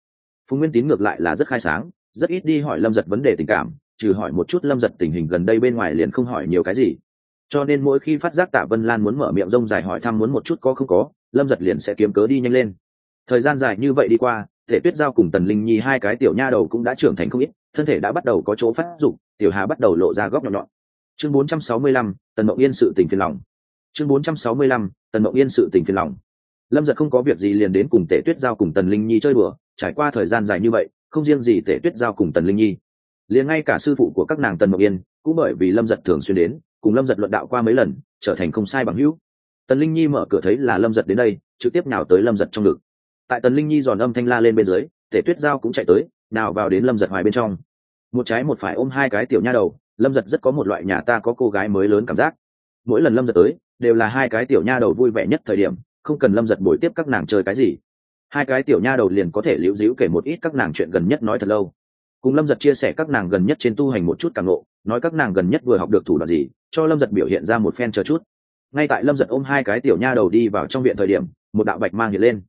Phùng nguyên tín ngược lại là rất khai sáng, rất ít đi hỏi lâm giật vấn đề tình cảm, trừ hỏi một chút lâm giật tình hình gần đây bên ngoài liền không hỏi nhiều cái gì cho nên mỗi khi phát giác tạ vân lan muốn mở miệng rông dài hỏi thăm muốn một chút có không có lâm giật liền sẽ kiếm cớ đi nhanh lên. Thời gian dài như vậy đi qua thể tuyết giao cùng tần linh nhi hai cái tiểu nha đầu cũng đã trưởng thành không ít thân thể đã bắt đầu có chỗ phát dụng tiểu hà bắt đầu lộ ra góc nhọn nhọn. Chương 465, tần mộng yên sự tình phiền lòng. Chương 465, tần mộng yên sự tình phiền lòng. Lâm giật không có việc gì liền đến cùng tể tuyết giao cùng tần linh nhi chơi bừa trải qua thời gian dài như vậy không riêng gì tể tuyết giao cùng tần linh nhi liền ngay cả sư phụ của các nàng tần mộng yên cũng bởi vì lâm giật thường xuyên đến cùng lâm giật luận đạo qua mấy lần, trở thành không sai bằng hữu. Tần linh nhi mở cửa thấy là lâm giật đến đây, trực tiếp nào tới lâm giật trong ngực. Tại tần linh nhi giòn âm thanh la lên bên dưới tể tuyết giao cũng chạy tới, nào vào đến lâm giật hoài bên trong. Một trái một phải ôm hai cái tiểu nha đầu, lâm giật rất có một loại nhà ta có cô gái mới lớn cảm giác. Mỗi lần lâm giật tới, đều là hai cái tiểu nha đầu vui vẻ nhất thời điểm, không cần lâm giật bồi tiếp các nàng chơi cái gì. Hai cái tiểu nha đầu liền có thể liễu dĩu kể một ít các nàng chuyện gần nhất nói thật lâu. Cùng lâm giật chia sẻ các nàng gần nhất trên tu hành một chút càng lộ, nói các nàng gần nhất vừa học được thủ đoạn gì cho lâm giật biểu hiện ra một phen chờ chút. Ngay tại lâm giật ôm hai cái tiểu nha đầu đi vào trong viện thời điểm, một đạo bạch mang hiện lên.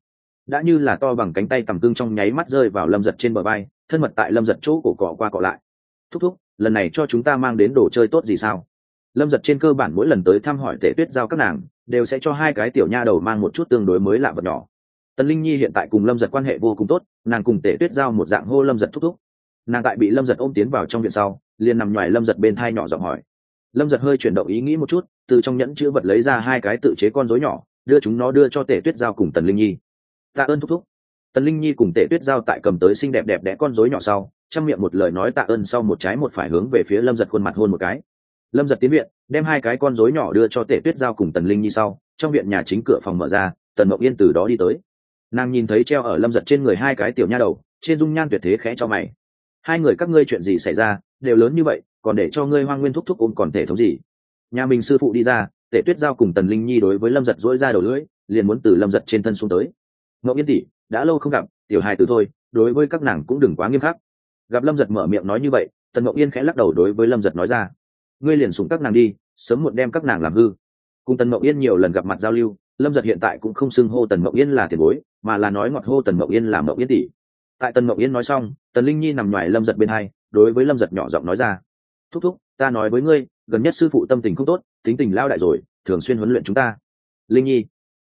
Đã như là to bằng cánh tay tầm cưng trong nháy mắt rơi vào lâm giật trên bờ bay thân mật tại lâm giật chỗ cổ cọ qua cọ lại. Thúc thúc, lần này cho chúng ta mang đến đồ chơi tốt gì sao? Lâm giật trên cơ bản mỗi lần tới thăm hỏi tể tuyết giao các nàng, đều sẽ cho hai cái tiểu nha đầu mang một chút tương đối mới lạ vật nhỏ. Tần linh nhi hiện tại cùng lâm giật quan hệ vô cùng tốt, nàng cùng tể tuyết giao một dạng hô lâm giật thúc thúc. Nàng tại bị lâm giật ôm tiến vào trong viện sau, liền nằm ngoài lâm giật bên thai nhỏ giọng hỏi lâm giật hơi chuyển động ý nghĩ một chút, từ trong nhẫn chữ vật lấy ra hai cái tự chế con dối nhỏ, đưa chúng nó đưa cho tể tuyết giao cùng tần linh nhi. Tạ ơn thúc thúc. Tần linh nhi cùng tể tuyết giao tại cầm tới xinh đẹp đẹp đẽ con dối nhỏ sau trong miệng một lời nói tạ ơn sau một trái một phải hướng về phía lâm giật khuôn mặt hôn một cái. Lâm giật tiến viện, đem hai cái con dối nhỏ đưa cho tể tuyết giao cùng tần linh nhi sau, trong viện nhà chính cửa phòng mở ra, tần mộng yên từ đó đi tới. Nàng nhìn thấy treo ở lâm giật trên người hai cái tiểu nha đầu, trên dung nhan tuyệt thế khẽ cho mày. Hai người các ngươi chuyện gì xảy ra, đều lớn như vậy còn để cho ngươi hoang nguyên thúc thúc ôm còn thể thống gì? Nhà mình sư phụ đi ra, tể tuyết giao cùng tần linh nhi đối với lâm giật dỗi ra đầu lưỡi, liền muốn từ lâm giật trên thân xuống tới. Ngẫu yên tỷ, đã lâu không gặp, tiểu hài từ thôi, đối với các nàng cũng đừng quá nghiêm khắc. Gặp lâm giật mở miệng nói như vậy, tần ngẫu yên khẽ lắc đầu đối với lâm giật nói ra, ngươi liền sùng các nàng đi, sớm muộn đem các nàng làm hư. Cùng tần ngẫu yên nhiều lần gặp mặt giao lưu, lâm giật hiện tại cũng không xưng hô tần ngẫu yên là tiền bối, mà là nói ngọt hô tần ngẫu yên là ngẫu yên tỷ. Tại tần ngẫu yên nói xong, tần linh nhi nằm ngoài lâm giật bên hai, đối với lâm giật nhỏ giọng nói ra thúc thúc, ta nói với ngươi, gần nhất sư phụ tâm tình không tốt, tính tình lao đại rồi, thường xuyên huấn luyện chúng ta. Linh nhi.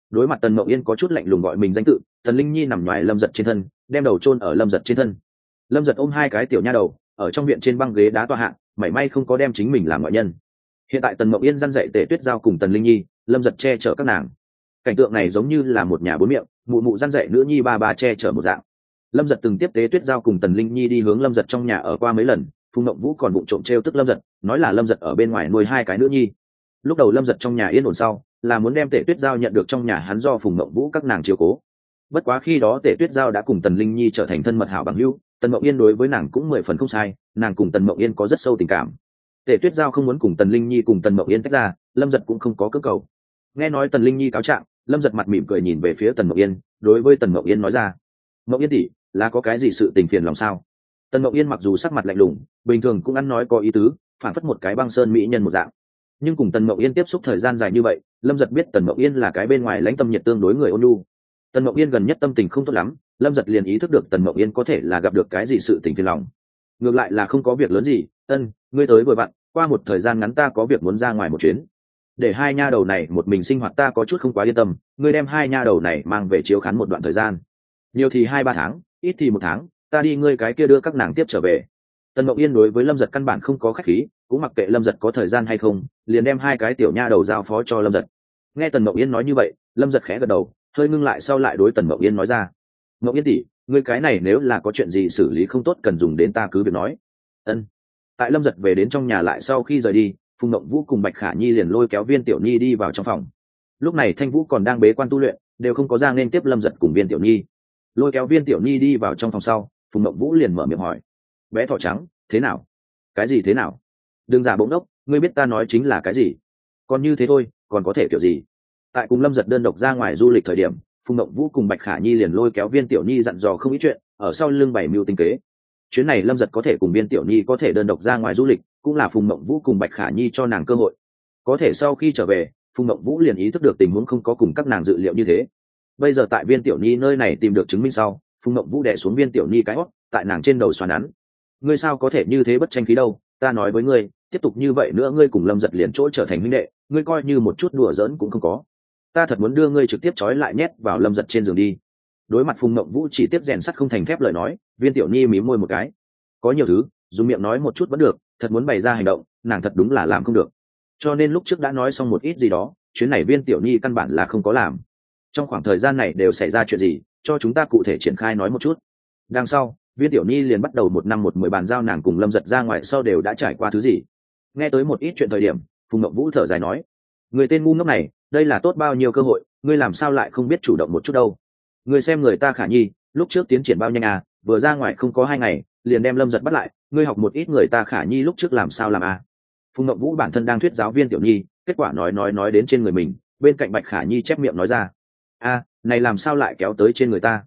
Đối mặt tần mậu yên có chút lạnh lùng gọi mình danh tự, tần linh nhi nằm ngoài lâm giật trên thân, đem đầu chôn ở lâm giật trên thân. Lâm giật ôm hai cái tiểu nha đầu, ở trong viện trên băng ghế đá tọa hạng mảy may không có đem chính mình làm ngoại nhân. Hiện tại tần mậu yên dăn dậy tể tuyết giao cùng tần linh nhi, lâm giật che chở các nàng. Cảnh tượng này giống như là một nhà bốn miệng, mụ mụ dăn dậy nữ nhi ba ba che chở một dạng. Lâm giật từng tiếp tế tuyết giao cùng tần linh nhi đi hướng lâm giật trong nhà ở qua mấy lần phùng mộng vũ còn vụ trộm t r e o tức lâm giật, nói là lâm giật ở bên ngoài nuôi hai cái nữ nhi. Lúc đầu lâm giật trong nhà yên ổn sau, là muốn đem tể tuyết giao nhận được trong nhà hắn do phùng mộng vũ các nàng chiều cố. Bất quá khi đó tể tuyết giao đã cùng tần linh nhi trở thành thân mật hảo bằng hưu tần mộng yên đối với nàng cũng mười phần không sai, nàng cùng tần mộng yên có rất sâu tình cảm. Tể tuyết giao không muốn cùng tần linh nhi cùng tần mộng yên tách ra, lâm giật cũng không có cơ cầu. Nghe nói tần linh nhi cáo trạng, lâm giật mặt mỉm cười nhìn về phía tần mộng yên, đối với tần mộng yên nói ra, mộng yên tỷ, là có cái gì sự tình phiền lòng sao? Tần mộng yên mặc dù sắc mặt lạnh lùng, bình thường cũng ăn nói có ý tứ phản phất một cái băng sơn mỹ nhân một dạng. Nhưng cùng tần mộng yên tiếp xúc thời gian dài như vậy, lâm giật biết tần mộng yên là cái bên ngoài lãnh tâm nhiệt tương đối người ôn lu tần mộng yên gần nhất tâm tình không tốt lắm, lâm giật liền ý thức được tần mộng yên có thể là gặp được cái gì sự tình phiền lòng. Ngược lại là không có việc lớn gì, ân, ngươi tới vừa vặn, qua một thời gian ngắn ta có việc muốn ra ngoài một chuyến. Để hai nha đầu này một mình sinh hoạt ta có chút không quá yên tâm, ngươi đem hai nha đầu này mang về chiếu khán một đoạn thời gian. Nhiều thì hai ba tháng, ít thì một tháng ta đi ngươi cái kia đưa các nàng tiếp trở về. Tần mộng yên đối với lâm giật căn bản không có khách khí, cũng mặc kệ lâm giật có thời gian hay không, liền đem hai cái tiểu nha đầu giao phó cho lâm giật. Nghe tần mộng yên nói như vậy, lâm giật khẽ gật đầu, hơi ngưng lại sau lại đối tần mộng yên nói ra. Mộng yên tỉ ngươi cái này nếu là có chuyện gì xử lý không tốt cần dùng đến ta cứ việc nói. Ân. Tại lâm giật về đến trong nhà lại sau khi rời đi, phùng mộng vũ cùng bạch khả nhi liền lôi kéo viên tiểu nhi đi vào trong phòng. Lúc này thanh vũ còn đang bế quan tu luyện, đều không có ra nên tiếp lâm giật cùng viên tiểu nhi. Lôi kéo viên tiểu nhi đi vào trong phòng sau phùng mộng vũ liền mở miệng hỏi. Bé thỏ trắng, thế nào? Cái gì thế nào? Đừng giả bỗng đốc ngươi biết ta nói chính là cái gì? Còn như thế thôi, còn có thể kiểu gì? Tại cùng lâm giật đơn độc ra ngoài du lịch thời điểm, phùng mộng vũ cùng bạch khả nhi liền lôi kéo viên tiểu nhi dặn dò không ít chuyện, ở sau lưng bảy mưu tinh kế. Chuyến này lâm giật có thể cùng viên tiểu nhi có thể đơn độc ra ngoài du lịch, cũng là phùng mộng vũ cùng bạch khả nhi cho nàng cơ hội. Có thể sau khi trở về, phùng mộng vũ liền ý thức được tình huống không có cùng các nàng dự liệu như thế. Bây giờ tại viên tiểu nhi nơi này tìm được chứng minh sau phùng mộng vũ đẻ xuống viên tiểu nhi cái hót, tại nàng trên đầu xoàn nắn. Ngươi sao có thể như thế bất tranh khí đâu, ta nói với ngươi, tiếp tục như vậy nữa ngươi cùng lâm giật liền chỗ trở thành huynh đệ, ngươi coi như một chút đùa giỡn cũng không có. Ta thật muốn đưa ngươi trực tiếp trói lại nhét vào lâm giật trên giường đi. Đối mặt phùng mộng vũ chỉ tiếp rèn sắt không thành thép lời nói, viên tiểu nhi mí môi một cái. Có nhiều thứ, dùng miệng nói một chút vẫn được, thật muốn bày ra hành động, nàng thật đúng là làm không được. Cho nên lúc trước đã nói xong một ít gì đó, chuyến này viên tiểu nhi căn bản là không có làm. Trong khoảng thời gian này đều xảy ra chuyện gì cho chúng ta cụ thể triển khai nói một chút. Đằng sau, viên tiểu nhi liền bắt đầu một năm một mười bàn giao nàng cùng lâm giật ra ngoài sau đều đã trải qua thứ gì. Nghe tới một ít chuyện thời điểm, phùng ngậm vũ thở dài nói, người tên ngu ngốc này, đây là tốt bao nhiêu cơ hội, ngươi làm sao lại không biết chủ động một chút đâu? Người xem người ta khả nhi, lúc trước tiến triển bao nhanh à vừa ra ngoài không có hai ngày, liền đem lâm giật bắt lại, ngươi học một ít người ta khả nhi lúc trước làm sao làm à? Phùng ngậm vũ bản thân đang thuyết giáo viên tiểu nhi kết quả nói nói nói đến trên người mình, bên cạnh bạch khả nhi chép miệng nói ra a này làm sao lại kéo tới trên người ta?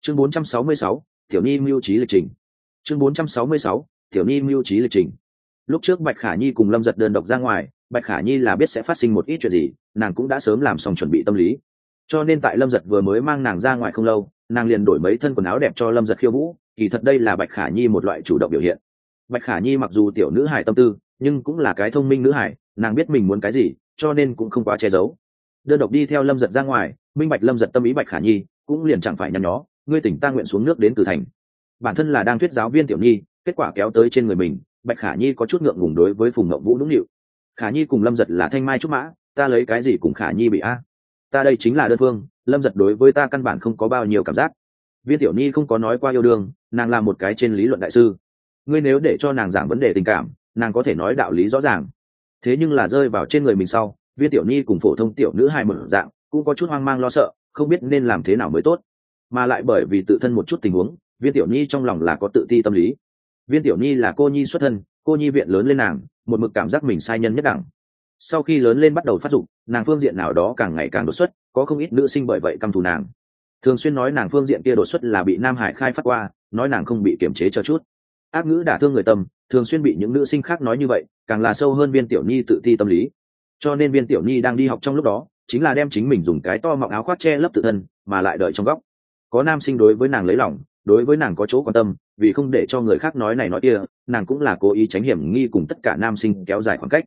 Chương 466, tiểu nhi mưu trí lịch trình. Chương 466, tiểu nhi mưu trí lịch trình. Lúc trước bạch khả nhi cùng lâm giật đơn độc ra ngoài bạch khả nhi là biết sẽ phát sinh một ít chuyện gì nàng cũng đã sớm làm xong chuẩn bị tâm lý. Cho nên tại lâm giật vừa mới mang nàng ra ngoài không lâu nàng liền đổi mấy thân quần áo đẹp cho lâm giật khiêu vũ kỳ thật đây là bạch khả nhi một loại chủ động biểu hiện. Bạch khả nhi mặc dù tiểu nữ hải tâm tư nhưng cũng là cái thông minh nữ hải nàng biết mình muốn cái gì cho nên cũng không quá che giấu. Đơn độc đi theo lâm giật ra ngoài minh bạch lâm giật tâm ý bạch khả nhi, cũng liền chẳng phải nhăn nhó, ngươi tỉnh ta nguyện xuống nước đến từ thành. Bản thân là đang thuyết giáo viên tiểu nhi, kết quả kéo tới trên người mình, bạch khả nhi có chút ngượng ngùng đối với phùng ngậu vũ nũng nịu. Khả nhi cùng lâm giật là thanh mai trúc mã, ta lấy cái gì cùng khả nhi bị a? Ta đây chính là đơn phương, lâm giật đối với ta căn bản không có bao nhiêu cảm giác. Viên tiểu nhi không có nói qua yêu đương, nàng là một cái trên lý luận đại sư. Ngươi nếu để cho nàng giảng vấn đề tình cảm, nàng có thể nói đạo lý rõ ràng. Thế nhưng là rơi vào trên người mình sau, viên tiểu nhi cùng phổ thông tiểu nữ hai một dạng cũng có chút hoang mang lo sợ, không biết nên làm thế nào mới tốt. Mà lại bởi vì tự thân một chút tình huống, viên tiểu nhi trong lòng là có tự ti tâm lý. Viên tiểu nhi là cô nhi xuất thân, cô nhi viện lớn lên nàng, một mực cảm giác mình sai nhân nhất đẳng. Sau khi lớn lên bắt đầu phát dục, nàng phương diện nào đó càng ngày càng đột xuất, có không ít nữ sinh bởi vậy căm thù nàng. Thường xuyên nói nàng phương diện kia đột xuất là bị nam hải khai phát qua, nói nàng không bị kiềm chế cho chút. Ác ngữ đả thương người tâm, thường xuyên bị những nữ sinh khác nói như vậy, càng là sâu hơn viên tiểu nhi tự ti tâm lý. Cho nên viên tiểu nhi đang đi học trong lúc đó chính là đem chính mình dùng cái to mọng áo khoác che lấp tự thân, mà lại đợi trong góc. Có nam sinh đối với nàng lấy lòng, đối với nàng có chỗ quan tâm, vì không để cho người khác nói này nói kia, nàng cũng là cố ý tránh hiểm nghi cùng tất cả nam sinh kéo dài khoảng cách.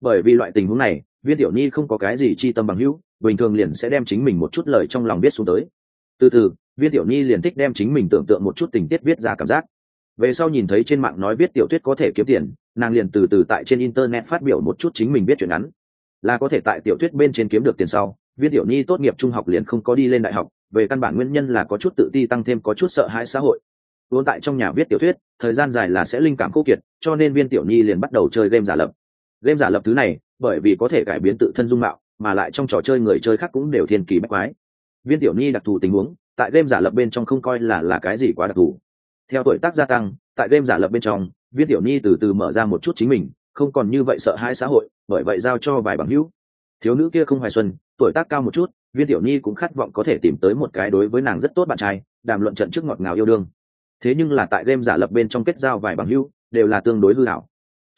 Bởi vì loại tình huống này, viên tiểu nhi không có cái gì chi tâm bằng hữu, bình thường liền sẽ đem chính mình một chút lời trong lòng biết xuống tới. Từ từ, viên tiểu nhi liền thích đem chính mình tưởng tượng một chút tình tiết viết ra cảm giác. Về sau nhìn thấy trên mạng nói viết tiểu thuyết có thể kiếm tiền, nàng liền từ từ tại trên internet phát biểu một chút chính mình viết chuyện ngắn là có thể tại tiểu thuyết bên trên kiếm được tiền sau, viên tiểu nhi tốt nghiệp trung học liền không có đi lên đại học, về căn bản nguyên nhân là có chút tự ti tăng thêm có chút sợ hãi xã hội. Vốn tại trong nhà viết tiểu thuyết, thời gian dài là sẽ linh cảm khô kiệt, cho nên viên tiểu nhi liền bắt đầu chơi game giả lập. Game giả lập thứ này, bởi vì có thể cải biến tự thân dung mạo, mà lại trong trò chơi người chơi khác cũng đều thiên kỳ bách quái. Viên tiểu nhi đặc thù tình huống, tại game giả lập bên trong không coi là là cái gì quá đặc thù. Theo tuổi tác gia tăng, tại game giả lập bên trong, viên tiểu nhi từ từ mở ra một chút chính mình, không còn như vậy sợ hãi xã hội bởi vậy giao cho vài bằng hữu. Thiếu nữ kia không hoài xuân, tuổi tác cao một chút, viên tiểu nhi cũng khát vọng có thể tìm tới một cái đối với nàng rất tốt bạn trai, đàm luận trận trước ngọt ngào yêu đương. Thế nhưng là tại game giả lập bên trong kết giao vài bằng hữu, đều là tương đối hư hảo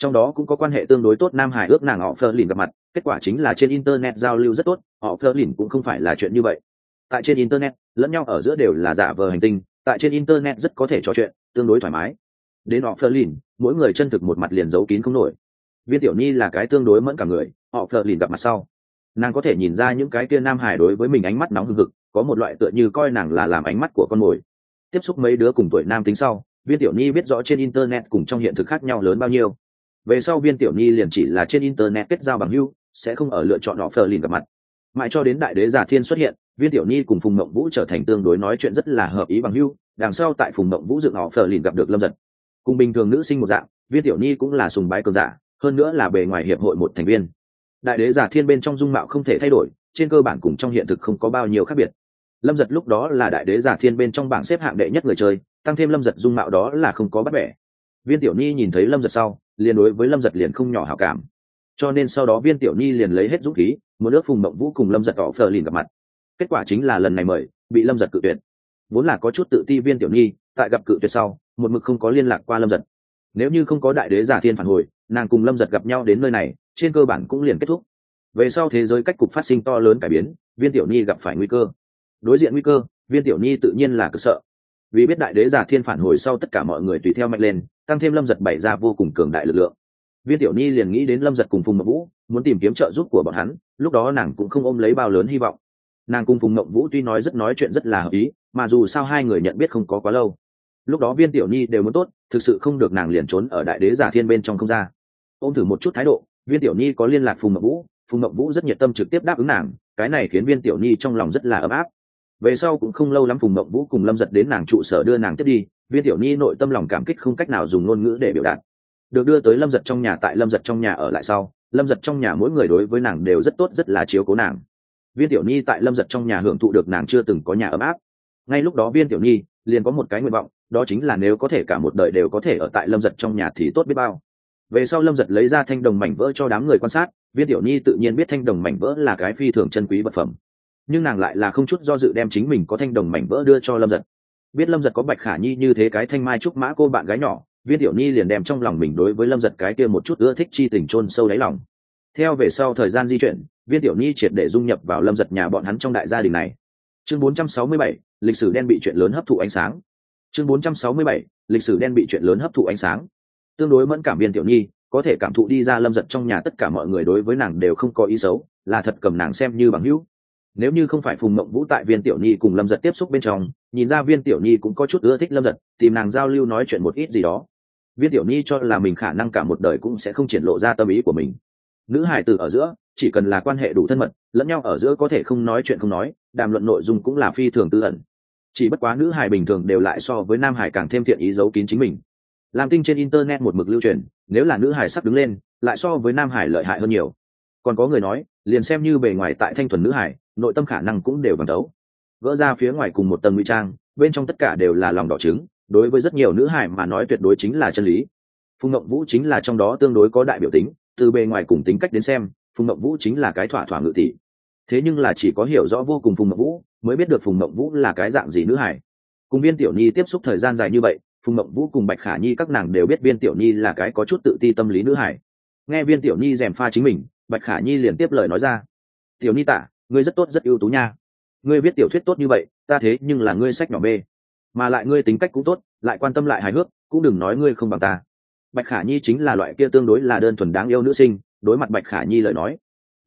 trong đó cũng có quan hệ tương đối tốt nam hải ước nàng họ phơ lìn gặp mặt, kết quả chính là trên internet giao lưu rất tốt, họ phơ lìn cũng không phải là chuyện như vậy. Tại trên internet, lẫn nhau ở giữa đều là giả vờ hành tinh, tại trên internet rất có thể trò chuyện, tương đối thoải mái. Đến họ phơ lìn, mỗi người chân thực một mặt liền giấu kín không nổi viên tiểu nhi là cái tương đối mẫn cả người, họ phờ lìn gặp mặt sau. Nàng có thể nhìn ra những cái kia nam hải đối với mình ánh mắt nóng hừng hực, có một loại tựa như coi nàng là làm ánh mắt của con mồi. Tiếp xúc mấy đứa cùng tuổi nam tính sau, viên tiểu nhi biết rõ trên internet cùng trong hiện thực khác nhau lớn bao nhiêu. Về sau viên tiểu nhi liền chỉ là trên internet kết giao bằng hưu sẽ không ở lựa chọn họ phờ lìn gặp mặt. Mãi cho đến đại đế giả thiên xuất hiện, viên tiểu nhi cùng phùng mộng vũ trở thành tương đối nói chuyện rất là hợp ý bằng hưu đằng sau tại phùng mộng vũ dựng họ phờ lìn gặp được lâm giật. Cùng bình thường nữ sinh một dạng, viên tiểu nhi cũng là sùng bái cường giả hơn nữa là bề ngoài hiệp hội một thành viên. Đại đế giả thiên bên trong dung mạo không thể thay đổi, trên cơ bản cùng trong hiện thực không có bao nhiêu khác biệt. Lâm giật lúc đó là đại đế giả thiên bên trong bảng xếp hạng đệ nhất người chơi, tăng thêm lâm giật dung mạo đó là không có bắt bẻ. Viên tiểu nhi nhìn thấy lâm giật sau, liền đối với lâm giật liền không nhỏ hảo cảm. Cho nên sau đó viên tiểu nhi liền lấy hết dũng khí muốn ước phùng mộng vũ cùng lâm giật tỏ phờ liền gặp mặt. Kết quả chính là lần này mời, bị lâm giật cự tuyệt. Vốn là có chút tự ti viên tiểu nhi tại gặp cự tuyệt sau, một mực không có liên lạc qua lâm giật nếu như không có đại đế giả thiên phản hồi, nàng cùng lâm giật gặp nhau đến nơi này, trên cơ bản cũng liền kết thúc. Về sau thế giới cách cục phát sinh to lớn cải biến, viên tiểu nhi gặp phải nguy cơ. Đối diện nguy cơ, viên tiểu nhi tự nhiên là cực sợ. Vì biết đại đế giả thiên phản hồi sau tất cả mọi người tùy theo mạnh lên, tăng thêm lâm giật bày ra vô cùng cường đại lực lượng. Viên tiểu nhi liền nghĩ đến lâm giật cùng phùng mậu vũ, muốn tìm kiếm trợ giúp của bọn hắn, lúc đó nàng cũng không ôm lấy bao lớn hy vọng. Nàng cùng phùng mậu vũ tuy nói rất nói chuyện rất là hợp ý, mà dù sao hai người nhận biết không có quá lâu lúc đó viên tiểu nhi đều muốn tốt, thực sự không được nàng liền trốn ở đại đế giả thiên bên trong không ra. Ôm thử một chút thái độ, viên tiểu nhi có liên lạc phùng mậu vũ, phùng mậu vũ rất nhiệt tâm trực tiếp đáp ứng nàng, cái này khiến viên tiểu nhi trong lòng rất là ấm áp. Về sau cũng không lâu lắm phùng mậu vũ cùng lâm giật đến nàng trụ sở đưa nàng tiếp đi, viên tiểu nhi nội tâm lòng cảm kích không cách nào dùng ngôn ngữ để biểu đạt. Được đưa tới lâm giật trong nhà, tại lâm giật trong nhà ở lại sau, lâm giật trong nhà mỗi người đối với nàng đều rất tốt, rất là chiếu cố nàng. Viên tiểu nhi tại lâm giật trong nhà hưởng thụ được nàng chưa từng có nhà ấm áp. Ngay lúc đó viên tiểu nhi liền có một cái nguyện vọng đó chính là nếu có thể cả một đời đều có thể ở tại lâm giật trong nhà thì tốt biết bao. Về sau lâm giật lấy ra thanh đồng mảnh vỡ cho đám người quan sát viên tiểu nhi tự nhiên biết thanh đồng mảnh vỡ là cái phi thường chân quý vật phẩm. Nhưng nàng lại là không chút do dự đem chính mình có thanh đồng mảnh vỡ đưa cho lâm giật. Biết lâm giật có bạch khả nhi như thế cái thanh mai trúc mã cô bạn gái nhỏ viên tiểu nhi liền đem trong lòng mình đối với lâm giật cái kia một chút ưa thích chi tình chôn sâu đáy lòng. Theo về sau thời gian di chuyển viên tiểu nhi triệt để dung nhập vào lâm giật nhà bọn hắn trong đại gia đình này. Chương 467, lịch sử đen bị chuyện lớn hấp thụ ánh sáng chương 467, lịch sử đen bị chuyện lớn hấp thụ ánh sáng. Tương đối mẫn cảm viên tiểu nhi có thể cảm thụ đi ra lâm giật trong nhà tất cả mọi người đối với nàng đều không có ý xấu là thật cầm nàng xem như bằng hữu. Nếu như không phải phùng mộng vũ tại viên tiểu nhi cùng lâm giật tiếp xúc bên trong nhìn ra viên tiểu nhi cũng có chút ưa thích lâm giật tìm nàng giao lưu nói chuyện một ít gì đó. Viên tiểu nhi cho là mình khả năng cả một đời cũng sẽ không triển lộ ra tâm ý của mình. Nữ hải tử ở giữa chỉ cần là quan hệ đủ thân mật lẫn nhau ở giữa có thể không nói chuyện không nói đàm luận nội dung cũng là phi thường tư ẩn chỉ bất quá nữ hải bình thường đều lại so với nam hải càng thêm thiện ý giấu kín chính mình. Làm tinh trên internet một mực lưu truyền, nếu là nữ hải sắp đứng lên, lại so với nam hải lợi hại hơn nhiều. Còn có người nói, liền xem như bề ngoài tại thanh thuần nữ hải nội tâm khả năng cũng đều bằng đấu. Gỡ ra phía ngoài cùng một tầng ngụy trang, bên trong tất cả đều là lòng đỏ trứng, đối với rất nhiều nữ hải mà nói tuyệt đối chính là chân lý. Phùng ngậm vũ chính là trong đó tương đối có đại biểu tính, từ bề ngoài cùng tính cách đến xem, phùng ngậm vũ chính là cái thỏa thỏa ngự tỷ. Thế nhưng là chỉ có hiểu rõ vô cùng phùng ngậm vũ mới biết được phùng Mộng vũ là cái dạng gì nữ hải. Cùng viên tiểu nhi tiếp xúc thời gian dài như vậy, phùng Mộng vũ cùng bạch khả nhi các nàng đều biết viên tiểu nhi là cái có chút tự ti tâm lý nữ hải. Nghe viên tiểu nhi dèm pha chính mình, bạch khả nhi liền tiếp lời nói ra. Tiểu nhi tả, ngươi rất tốt rất ưu tú nha. Ngươi viết tiểu thuyết tốt như vậy, ta thế nhưng là ngươi sách nhỏ bê mà lại ngươi tính cách cũng tốt, lại quan tâm lại hài hước, cũng đừng nói ngươi không bằng ta. Bạch khả nhi chính là loại kia tương đối là đơn thuần đáng yêu nữ sinh, đối mặt bạch khả nhi lời nói.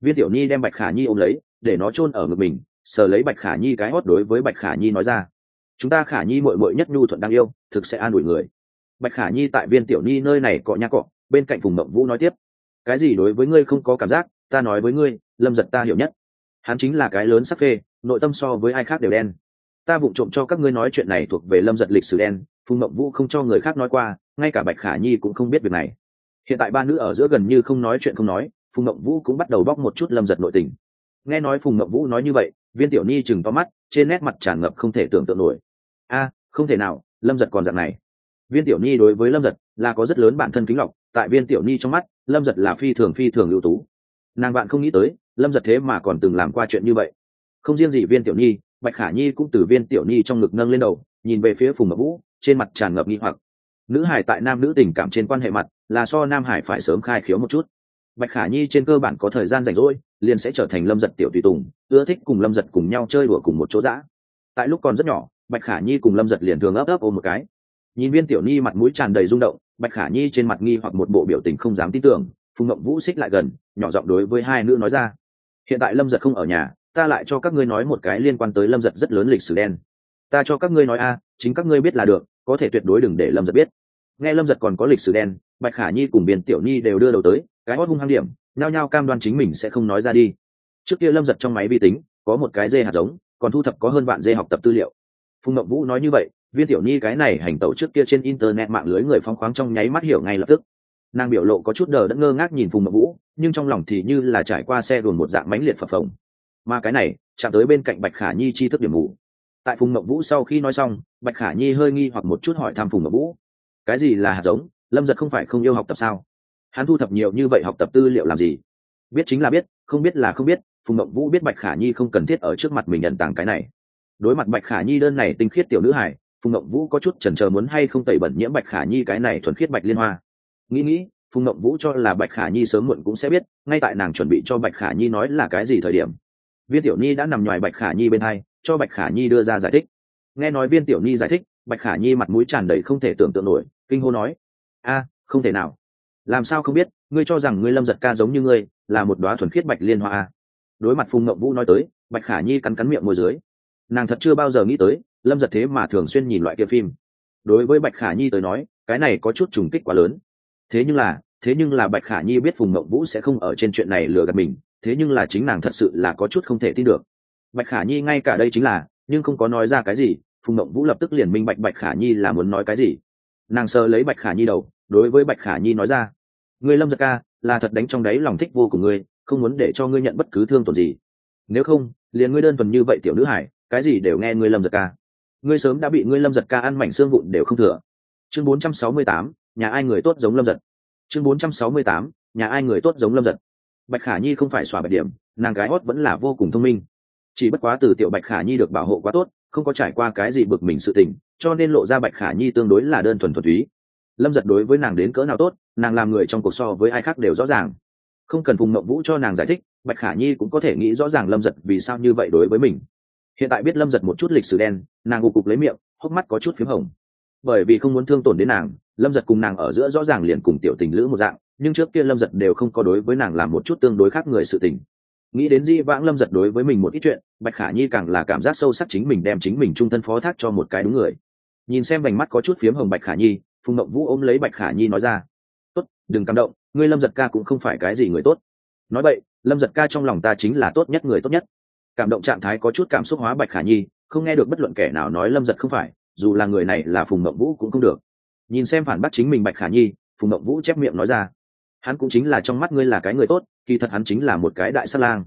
Viên tiểu nhi đem bạch khả nhi ôm lấy, để nó chôn ở ngực mình sờ lấy bạch khả nhi cái hót đối với bạch khả nhi nói ra. Chúng ta khả nhi mội mội nhất nhu thuận đang yêu, thực sẽ an ủi người. Bạch khả nhi tại viên tiểu nhi nơi này cọ nha cọ, bên cạnh phùng mộng vũ nói tiếp. Cái gì đối với ngươi không có cảm giác, ta nói với ngươi, lâm giật ta hiểu nhất. Hắn chính là cái lớn sắc phê, nội tâm so với ai khác đều đen. Ta vụng trộm cho các ngươi nói chuyện này thuộc về lâm giật lịch sử đen, phùng mộng vũ không cho người khác nói qua, ngay cả bạch khả nhi cũng không biết việc này. Hiện tại ba nữ ở giữa gần như không nói chuyện không nói, phùng mộng vũ cũng bắt đầu bóc một chút lâm giật nội tình. Nghe nói phùng mộng vũ nói như vậy viên tiểu nhi chừng to mắt, trên nét mặt tràn ngập không thể tưởng tượng nổi. A, không thể nào, lâm giật còn dạng này. Viên tiểu nhi đối với lâm giật là có rất lớn bản thân kính lọc, tại viên tiểu nhi trong mắt, lâm giật là phi thường phi thường ưu tú. Nàng bạn không nghĩ tới, lâm giật thế mà còn từng làm qua chuyện như vậy. Không riêng gì viên tiểu nhi bạch khả nhi cũng từ viên tiểu nhi trong ngực nâng lên đầu, nhìn về phía phùng ngọc vũ, trên mặt tràn ngập nghi hoặc. Nữ hải tại nam nữ tình cảm trên quan hệ mặt, là so nam hải phải sớm khai khiếu một chút bạch khả nhi trên cơ bản có thời gian rảnh rỗi, liền sẽ trở thành lâm giật tiểu tùy tùng, ưa thích cùng lâm giật cùng nhau chơi đùa cùng một chỗ dã. Tại lúc còn rất nhỏ, bạch khả nhi cùng lâm giật liền thường ấp ấp ôm một cái. Nhìn viên tiểu nhi mặt mũi tràn đầy rung động, bạch khả nhi trên mặt nghi hoặc một bộ biểu tình không dám tin tưởng, phùng ngậm vũ xích lại gần, nhỏ giọng đối với hai nữ nói ra. Hiện tại lâm giật không ở nhà, ta lại cho các ngươi nói một cái liên quan tới lâm giật rất lớn lịch sử đen. Ta cho các ngươi nói a, chính các ngươi biết là được, có thể tuyệt đối đừng để lâm giật biết. Nghe lâm giật còn có lịch sử đen, bạch khả nhi cùng biên tiểu nhi đều đưa đầu tới cái hót hung hăng điểm, nhao nhao cam đoan chính mình sẽ không nói ra đi. Trước kia lâm giật trong máy vi tính, có một cái dê hạt giống, còn thu thập có hơn bạn dê học tập tư liệu. Phùng ngậm vũ nói như vậy, viên tiểu nhi cái này hành tẩu trước kia trên internet mạng lưới người phong khoáng trong nháy mắt hiểu ngay lập tức. Nàng biểu lộ có chút đờ đẫn ngơ ngác nhìn phùng ngậm vũ, nhưng trong lòng thì như là trải qua xe đồn một dạng mãnh liệt phập phồng. Mà cái này, chạm tới bên cạnh bạch khả nhi chi thức điểm mù. Tại phùng ngậm vũ sau khi nói xong, bạch khả nhi hơi nghi hoặc một chút hỏi thăm phùng ngậm vũ. Cái gì là hạt giống? Lâm giật không phải không yêu học tập sao? Hắn thu thập nhiều như vậy học tập tư liệu làm gì? Biết chính là biết, không biết là không biết, phùng ngậm vũ biết bạch khả nhi không cần thiết ở trước mặt mình nhận tàng cái này. Đối mặt bạch khả nhi đơn này tinh khiết tiểu nữ hải phùng ngậm vũ có chút chần chờ muốn hay không tẩy bẩn nhiễm bạch khả nhi cái này thuần khiết bạch liên hoa. Nghĩ nghĩ, phùng ngậm vũ cho là bạch khả nhi sớm muộn cũng sẽ biết, ngay tại nàng chuẩn bị cho bạch khả nhi nói là cái gì thời điểm, viên tiểu nhi đã nằm ngoài bạch khả nhi bên hai, cho bạch khả nhi đưa ra giải thích. Nghe nói viên tiểu nhi giải thích, bạch khả nhi mặt mũi tràn đầy không thể tưởng tượng nổi, kinh hô nói, a, không thể nào làm sao không biết, ngươi cho rằng ngươi lâm giật ca giống như ngươi, là một đoá thuần khiết bạch liên hoa đối mặt phùng ngậm vũ nói tới, bạch khả nhi cắn cắn miệng môi dưới. Nàng thật chưa bao giờ nghĩ tới, lâm giật thế mà thường xuyên nhìn loại kia phim. Đối với bạch khả nhi tới nói, cái này có chút trùng kích quá lớn. Thế nhưng là, thế nhưng là bạch khả nhi biết phùng mộng vũ sẽ không ở trên chuyện này lừa gạt mình, thế nhưng là chính nàng thật sự là có chút không thể tin được. Bạch khả nhi ngay cả đây chính là, nhưng không có nói ra cái gì, phùng mộng vũ lập tức liền minh bạch bạch khả nhi là muốn nói cái gì. Nàng sơ lấy bạch khả nhi đầu đối với bạch khả nhi nói ra. Ngươi lâm giật ca là thật đánh trong đáy lòng thích vô của ngươi không muốn để cho ngươi nhận bất cứ thương tổn gì. Nếu không liền ngươi đơn thuần như vậy tiểu nữ hải cái gì đều nghe ngươi lâm giật ca. Ngươi sớm đã bị ngươi lâm giật ca ăn mảnh xương vụn đều không thừa. Chương 468, nhà ai người tốt giống lâm giật. Chương 468, nhà ai người tốt giống lâm giật. Bạch khả nhi không phải xòa bạch điểm nàng gái hót vẫn là vô cùng thông minh. Chỉ bất quá từ tiểu bạch khả nhi được bảo hộ quá tốt không có trải qua cái gì bực mình sự tình cho nên lộ ra bạch khả nhi tương đối là đơn thuần thuần túy lâm giật đối với nàng đến cỡ nào tốt, nàng làm người trong cuộc so với ai khác đều rõ ràng. Không cần phùng mậu vũ cho nàng giải thích, bạch khả nhi cũng có thể nghĩ rõ ràng lâm giật vì sao như vậy đối với mình. Hiện tại biết lâm giật một chút lịch sử đen, nàng gục cục lấy miệng, hốc mắt có chút p h í m hồng. Bởi vì không muốn thương tổn đến nàng, lâm giật cùng nàng ở giữa rõ ràng liền cùng tiểu tình lữ một dạng, nhưng trước kia lâm giật đều không có đối với nàng làm một chút tương đối khác người sự tình. Nghĩ đến di vãng lâm giật đối với mình một ít chuyện, bạch khả nhi càng là cảm giác sâu sắc chính mình đem chính mình trung thân phó thác cho một cái đúng người. Nhìn xem vành mắt có chút phiếm hồng bạch khả nhi phùng mộng vũ ôm lấy bạch khả nhi nói ra, tốt, đừng cảm động, ngươi lâm giật ca cũng không phải cái gì người tốt. Nói vậy, lâm giật ca trong lòng ta chính là tốt nhất người tốt nhất. Cảm động trạng thái có chút cảm xúc hóa bạch khả nhi, không nghe được bất luận kẻ nào nói lâm giật không phải, dù là người này là phùng mộng vũ cũng không được. Nhìn xem phản bác chính mình bạch khả nhi, phùng mộng vũ chép miệng nói ra, hắn cũng chính là trong mắt ngươi là cái người tốt, kỳ thật hắn chính là một cái đại sát lang.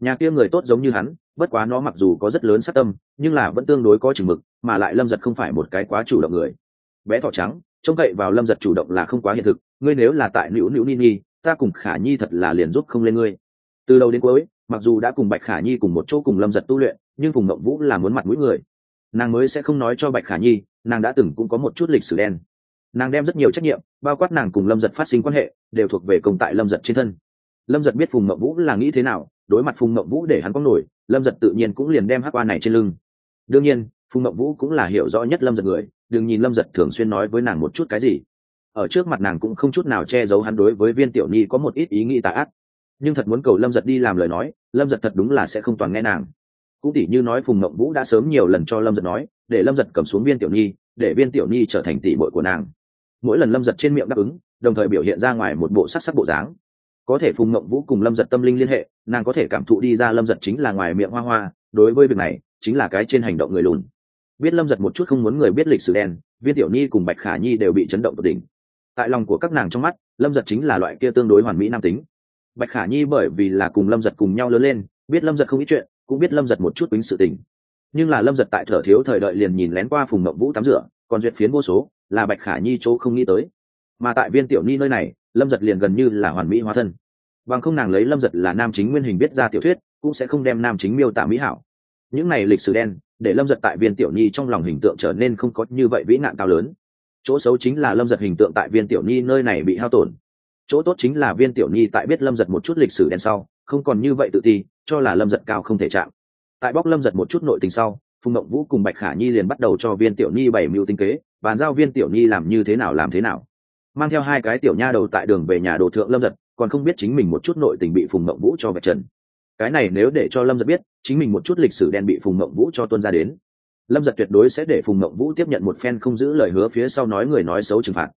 Nhà kia người tốt giống như hắn, bất quá nó mặc dù có rất lớn sát tâm, nhưng là vẫn tương đối có chừng mực, mà lại lâm giật không phải một cái quá chủ động người. Bé thỏ trắng trông cậy vào lâm giật chủ động là không quá hiện thực, ngươi nếu là tại nữu nữu ni ni, ta cùng khả nhi thật là liền giúp không lên ngươi. Từ đầu đến cuối, mặc dù đã cùng bạch khả nhi cùng một chỗ cùng lâm giật tu luyện, nhưng cùng ngậm vũ là muốn mặt mũi người. Nàng mới sẽ không nói cho bạch khả nhi, nàng đã từng cũng có một chút lịch sử đen. Nàng đem rất nhiều trách nhiệm, bao quát nàng cùng lâm giật phát sinh quan hệ, đều thuộc về công tại lâm giật trên thân. Lâm giật biết phùng mậu vũ là nghĩ thế nào, đối mặt phùng mậu vũ để hắn có nổi, lâm giật tự nhiên cũng liền đem hát qua này trên lưng. Đương nhiên phùng mậu vũ cũng là hiểu rõ nhất lâm giật người, đừng nhìn lâm giật thường xuyên nói với nàng một chút cái gì. Ở trước mặt nàng cũng không chút nào che giấu hắn đối với viên tiểu nhi có một ít ý nghĩ tà ác. Nhưng thật muốn cầu lâm giật đi làm lời nói, lâm giật thật đúng là sẽ không toàn nghe nàng. Cũng tỉ như nói phùng mậu vũ đã sớm nhiều lần cho lâm giật nói, để lâm giật cầm xuống viên tiểu nhi, để viên tiểu nhi trở thành tỷ bội của nàng. Mỗi lần lâm giật trên miệng đáp ứng, đồng thời biểu hiện ra ngoài một bộ sắc sắc bộ dáng. Có thể phùng mộng vũ cùng lâm giật tâm linh liên hệ, nàng có thể cảm thụ đi ra lâm giật chính là ngoài miệng hoa hoa, đối với việc này, chính là cái trên hành động người lùn biết lâm giật một chút không muốn người biết lịch sử đen, viên tiểu nhi cùng bạch khả nhi đều bị chấn động tột đỉnh. Tại lòng của các nàng trong mắt, lâm giật chính là loại kia tương đối hoàn mỹ nam tính. Bạch khả nhi bởi vì là cùng lâm giật cùng nhau lớn lên, biết lâm giật không ít chuyện, cũng biết lâm giật một chút tính sự tình. Nhưng là lâm giật tại thở thiếu thời đợi liền nhìn lén qua phùng mộng vũ tắm rửa, còn duyệt phiến vô số, là bạch khả nhi chỗ không nghĩ tới. Mà tại viên tiểu ni nơi này, lâm giật liền gần như là hoàn mỹ hóa thân. Bằng không nàng lấy lâm giật là nam chính nguyên hình biết ra tiểu thuyết, cũng sẽ không đem nam chính miêu tả mỹ hảo. Những này lịch sử đen để lâm giật tại viên tiểu nhi trong lòng hình tượng trở nên không có như vậy vĩ nạn cao lớn. Chỗ xấu chính là lâm giật hình tượng tại viên tiểu nhi nơi này bị hao tổn. Chỗ tốt chính là viên tiểu nhi tại biết lâm giật một chút lịch sử đen sau, không còn như vậy tự ti, cho là lâm giật cao không thể chạm. Tại bóc lâm giật một chút nội tình sau, phùng mộng vũ cùng bạch khả nhi liền bắt đầu cho viên tiểu nhi bảy mưu tinh kế, bàn giao viên tiểu nhi làm như thế nào làm thế nào. Mang theo hai cái tiểu nha đầu tại đường về nhà đồ thượng lâm giật, còn không biết chính mình một chút nội tình bị phùng mộng vũ cho vạch trần cái này nếu để cho lâm giật biết, chính mình một chút lịch sử đen bị phùng mộng vũ cho tuân ra đến. Lâm giật tuyệt đối sẽ để phùng mộng vũ tiếp nhận một phen không giữ lời hứa phía sau nói người nói xấu trừng phạt.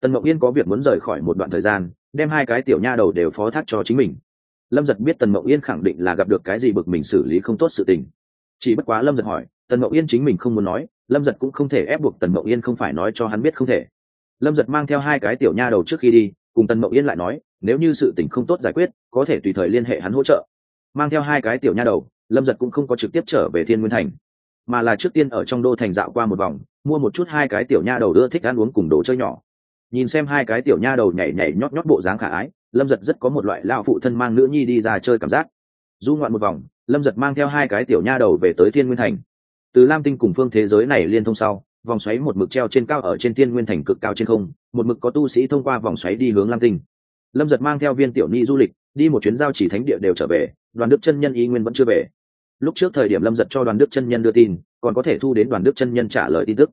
Tần mộng yên có việc muốn rời khỏi một đoạn thời gian, đem hai cái tiểu nha đầu đều phó thác cho chính mình. Lâm giật biết tần mộng yên khẳng định là gặp được cái gì bực mình xử lý không tốt sự tình. Chỉ bất quá lâm giật hỏi, tần mộng yên chính mình không muốn nói, lâm giật cũng không thể ép buộc tần mộng yên không phải nói cho hắn biết không thể. Lâm giật mang theo hai cái tiểu nha đầu trước khi đi, cùng tần mộng yên lại nói, nếu như sự tình không tốt giải quyết, có thể tùy thời liên hệ hắn hỗ trợ mang theo hai cái tiểu nha đầu, lâm giật cũng không có trực tiếp trở về thiên nguyên thành, mà là trước tiên ở trong đô thành dạo qua một vòng, mua một chút hai cái tiểu nha đầu đưa thích ăn uống cùng đồ chơi nhỏ. Nhìn xem hai cái tiểu nha đầu nhảy nhảy nhót nhót bộ dáng khả ái, lâm giật rất có một loại lao phụ thân mang nữ nhi đi ra chơi cảm giác. Du ngoạn một vòng, lâm giật mang theo hai cái tiểu nha đầu về tới thiên nguyên thành. Từ lam tinh cùng phương thế giới này liên thông sau, vòng xoáy một mực treo trên cao ở trên thiên nguyên thành cực cao trên không, một mực có tu sĩ thông qua vòng xoáy đi hướng lam tinh. Lâm giật mang theo viên tiểu ni du lịch, đi một chuyến giao chỉ thánh địa đều trở về đoàn đức chân nhân y nguyên vẫn chưa về. Lúc trước thời điểm lâm giật cho đoàn đức chân nhân đưa tin, còn có thể thu đến đoàn đức chân nhân trả lời tin tức.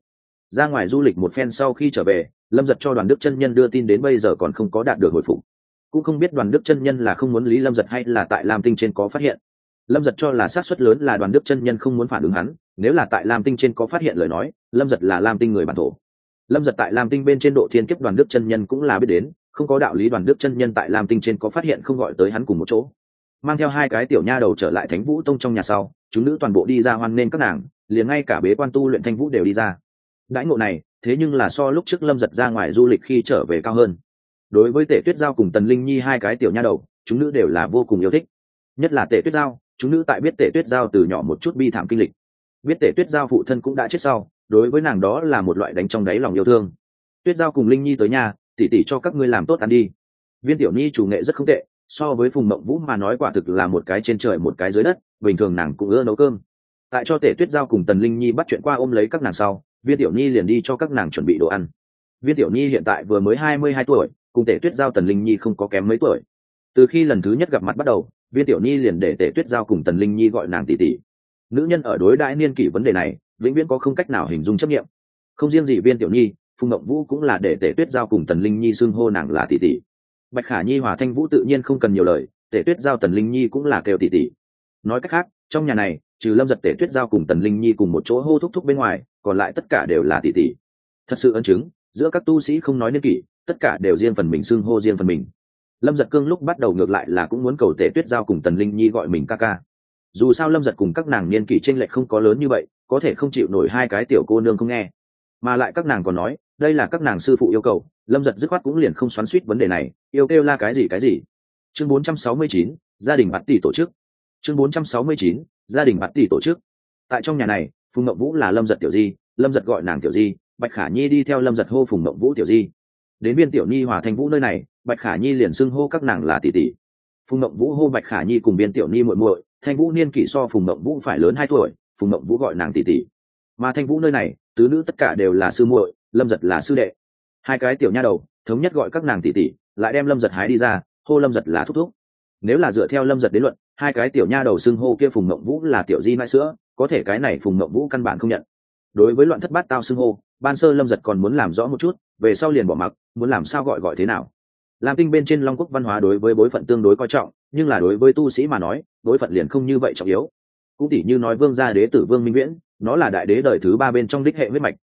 Ra ngoài du lịch một phen sau khi trở về, lâm giật cho đoàn đức chân nhân đưa tin đến bây giờ còn không có đạt được hồi phục. Cũng không biết đoàn đức chân nhân là không muốn lý lâm giật hay là tại lam tinh trên có phát hiện. Lâm giật cho là sát suất lớn là đoàn đức chân nhân không muốn phản ứng hắn, nếu là tại lam tinh trên có phát hiện lời nói, lâm giật là lam tinh người bản thổ. Lâm giật tại lam tinh bên trên độ thiên kiếp đoàn đức chân nhân cũng là biết đến, không có đạo lý đoàn đức chân nhân tại lam tinh trên có phát hiện không gọi tới hắn cùng một chỗ mang theo hai cái tiểu nha đầu trở lại thánh vũ tông trong nhà sau, chúng nữ toàn bộ đi ra hoan nên các nàng, liền ngay cả bế quan tu luyện thanh vũ đều đi ra. Đãi ngộ này, thế nhưng là so lúc trước lâm giật ra ngoài du lịch khi trở về cao hơn. Đối với tể tuyết giao cùng tần linh nhi hai cái tiểu nha đầu, chúng nữ đều là vô cùng yêu thích. Nhất là tể tuyết giao, chúng nữ tại biết tể tuyết giao từ nhỏ một chút bi thảm kinh lịch. Biết tể tuyết giao phụ thân cũng đã chết sau, đối với nàng đó là một loại đánh trong đáy lòng yêu thương. Tuyết giao cùng linh nhi tới nhà tỉ tỉ cho các ngươi làm tốt ăn đi. Viên tiểu nhi chủ nghệ rất không tệ so với phùng mộng vũ mà nói quả thực là một cái trên trời một cái dưới đất, bình thường nàng cũng ưa nấu cơm. Tại cho tể tuyết giao cùng tần linh nhi bắt chuyện qua ôm lấy các nàng sau, viên tiểu nhi liền đi cho các nàng chuẩn bị đồ ăn. Viên tiểu nhi hiện tại vừa mới hai mươi hai tuổi, cùng tể tuyết giao tần linh nhi không có kém mấy tuổi. Từ khi lần thứ nhất gặp mặt bắt đầu, viên tiểu nhi liền để tể tuyết giao cùng tần linh nhi gọi nàng tỷ tỷ. Nữ nhân ở đối đãi niên kỷ vấn đề này, vĩnh viễn có không cách nào hình dung chấp nghiệm không riêng gì viên tiểu nhi, phùng ngậm vũ cũng là để tể tuyết giao cùng tần linh nhi xưng hô nàng là tỷ tỷ bạch khả nhi hòa thanh vũ tự nhiên không cần nhiều lời, tể tuyết giao, tần linh nhi cũng là kêu tỉ tỉ. Nói cách khác, trong nhà này, trừ lâm giật, tể tuyết giao cùng tần linh nhi cùng một chỗ hô thúc thúc bên ngoài, còn lại tất cả đều là tỉ tỉ. Thật sự ân chứng, giữa các tu sĩ không nói niên kỷ, tất cả đều riêng phần mình xưng hô riêng phần mình. Lâm giật cương lúc bắt đầu ngược lại là cũng muốn cầu tể tuyết giao cùng tần linh nhi gọi mình ca ca. Dù sao lâm giật cùng các nàng niên kỷ t r ê n lệch không có lớn như vậy, có thể không chịu nổi hai cái tiểu cô nương không nghe. Mà lại các nàng còn nói đây là các nàng sư phụ yêu cầu lâm giật dứt khoát cũng liền không xoắn suýt vấn đề này yêu kêu la cái gì cái gì. Chương 469, gia đình bạn tỷ tổ chức. Chương 469, gia đình bạn tỷ tổ chức. Tại trong nhà này phùng mậu vũ là lâm giật tiểu di lâm giật gọi nàng tiểu di bạch khả nhi đi theo lâm giật hô phùng mậu vũ tiểu di. Đến viên tiểu nhi hòa thanh vũ nơi này bạch khả nhi liền xưng hô các nàng là tỷ tỷ. Phùng mậu vũ hô bạch khả nhi cùng viên tiểu nhi muội muội thanh vũ niên kỷ so phùng mậu vũ phải lớn hai tuổi phùng mậu vũ gọi nàng tỷ tỷ. Mà thanh vũ nơi này tứ nữ tất cả đều là sư muội lâm giật là sư đệ. Hai cái tiểu nha đầu, thống nhất gọi các nàng tỷ tỷ, lại đem lâm giật hái đi ra, hô lâm giật là thúc thúc. Nếu là dựa theo lâm giật đến luận, hai cái tiểu nha đầu xưng hô kia phùng mộng vũ là tiểu di mãi sữa, có thể cái này phùng mộng vũ căn bản không nhận. Đối với loạn thất bát tao xưng hô, ban sơ lâm giật còn muốn làm rõ một chút, về sau liền bỏ mặc, muốn làm sao gọi gọi thế nào. Làm tinh bên trên long quốc văn hóa đối với bối phận tương đối coi trọng, nhưng là đối với tu sĩ mà nói, bối phận liền không như vậy trọng yếu. Cũng tỉ như nói vương gia đế tử vương minh viễn, nó là đại đế đời thứ ba bên trong đích hệ huyết mạch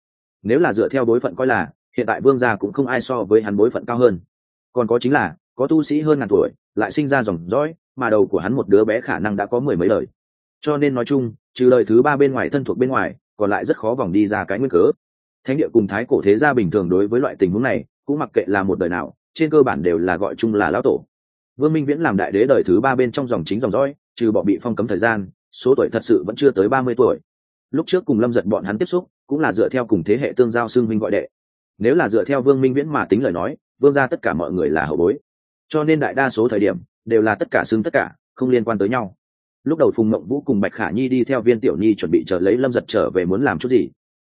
nếu là dựa theo bối phận coi là, hiện tại vương gia cũng không ai so với hắn bối phận cao hơn. Còn có chính là, có tu sĩ hơn ngàn tuổi, lại sinh ra dòng dõi, mà đầu của hắn một đứa bé khả năng đã có mười mấy lời cho nên nói chung, trừ lời thứ ba bên ngoài thân thuộc bên ngoài, còn lại rất khó vòng đi ra cái nguyên cớ. Thánh địa cùng thái cổ thế gia bình thường đối với loại tình huống này, cũng mặc kệ là một đời nào, trên cơ bản đều là gọi chung là lão tổ. Vương minh viễn làm đại đế đời thứ ba bên trong dòng chính dòng dõi, trừ bỏ bị phong cấm thời gian, số tuổi thật sự vẫn chưa tới ba mươi tuổi. Lúc trước cùng lâm giật bọn hắn tiếp xúc cũng là dựa theo cùng thế hệ tương giao xưng minh gọi đệ. Nếu là dựa theo vương minh viễn mà tính lời nói, vương ra tất cả mọi người là hậu bối. Cho nên đại đa số thời điểm, đều là tất cả xưng tất cả, không liên quan tới nhau. Lúc đầu phùng mộng vũ cùng bạch khả nhi đi theo viên tiểu nhi chuẩn bị chờ lấy lâm giật trở về muốn làm chút gì.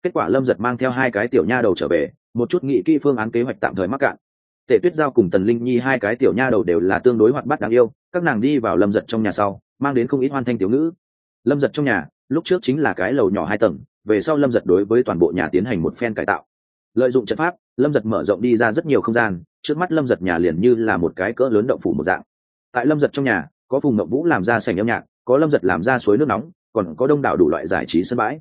Kết quả lâm giật mang theo hai cái tiểu nha đầu trở về, một chút nghị kỹ phương án kế hoạch tạm thời mắc cạn. Tể tuyết giao cùng tần linh nhi hai cái tiểu nha đầu đều là tương đối hoạt bát đáng yêu, các nàng đi vào lâm giật trong nhà sau, mang đến không ít hoan thanh tiểu ngữ. Lâm giật trong nhà, lúc trước chính là cái lầu nhỏ hai tầng về sau lâm giật đối với toàn bộ nhà tiến hành một phen cải tạo. Lợi dụng trận pháp, lâm giật mở rộng đi ra rất nhiều không gian, trước mắt lâm giật nhà liền như là một cái cỡ lớn động phủ một dạng. Tại lâm giật trong nhà, có phùng mậu vũ làm ra sảnh âm nhạc, có lâm giật làm ra suối nước nóng, còn có đông đảo đủ loại giải trí sân bãi.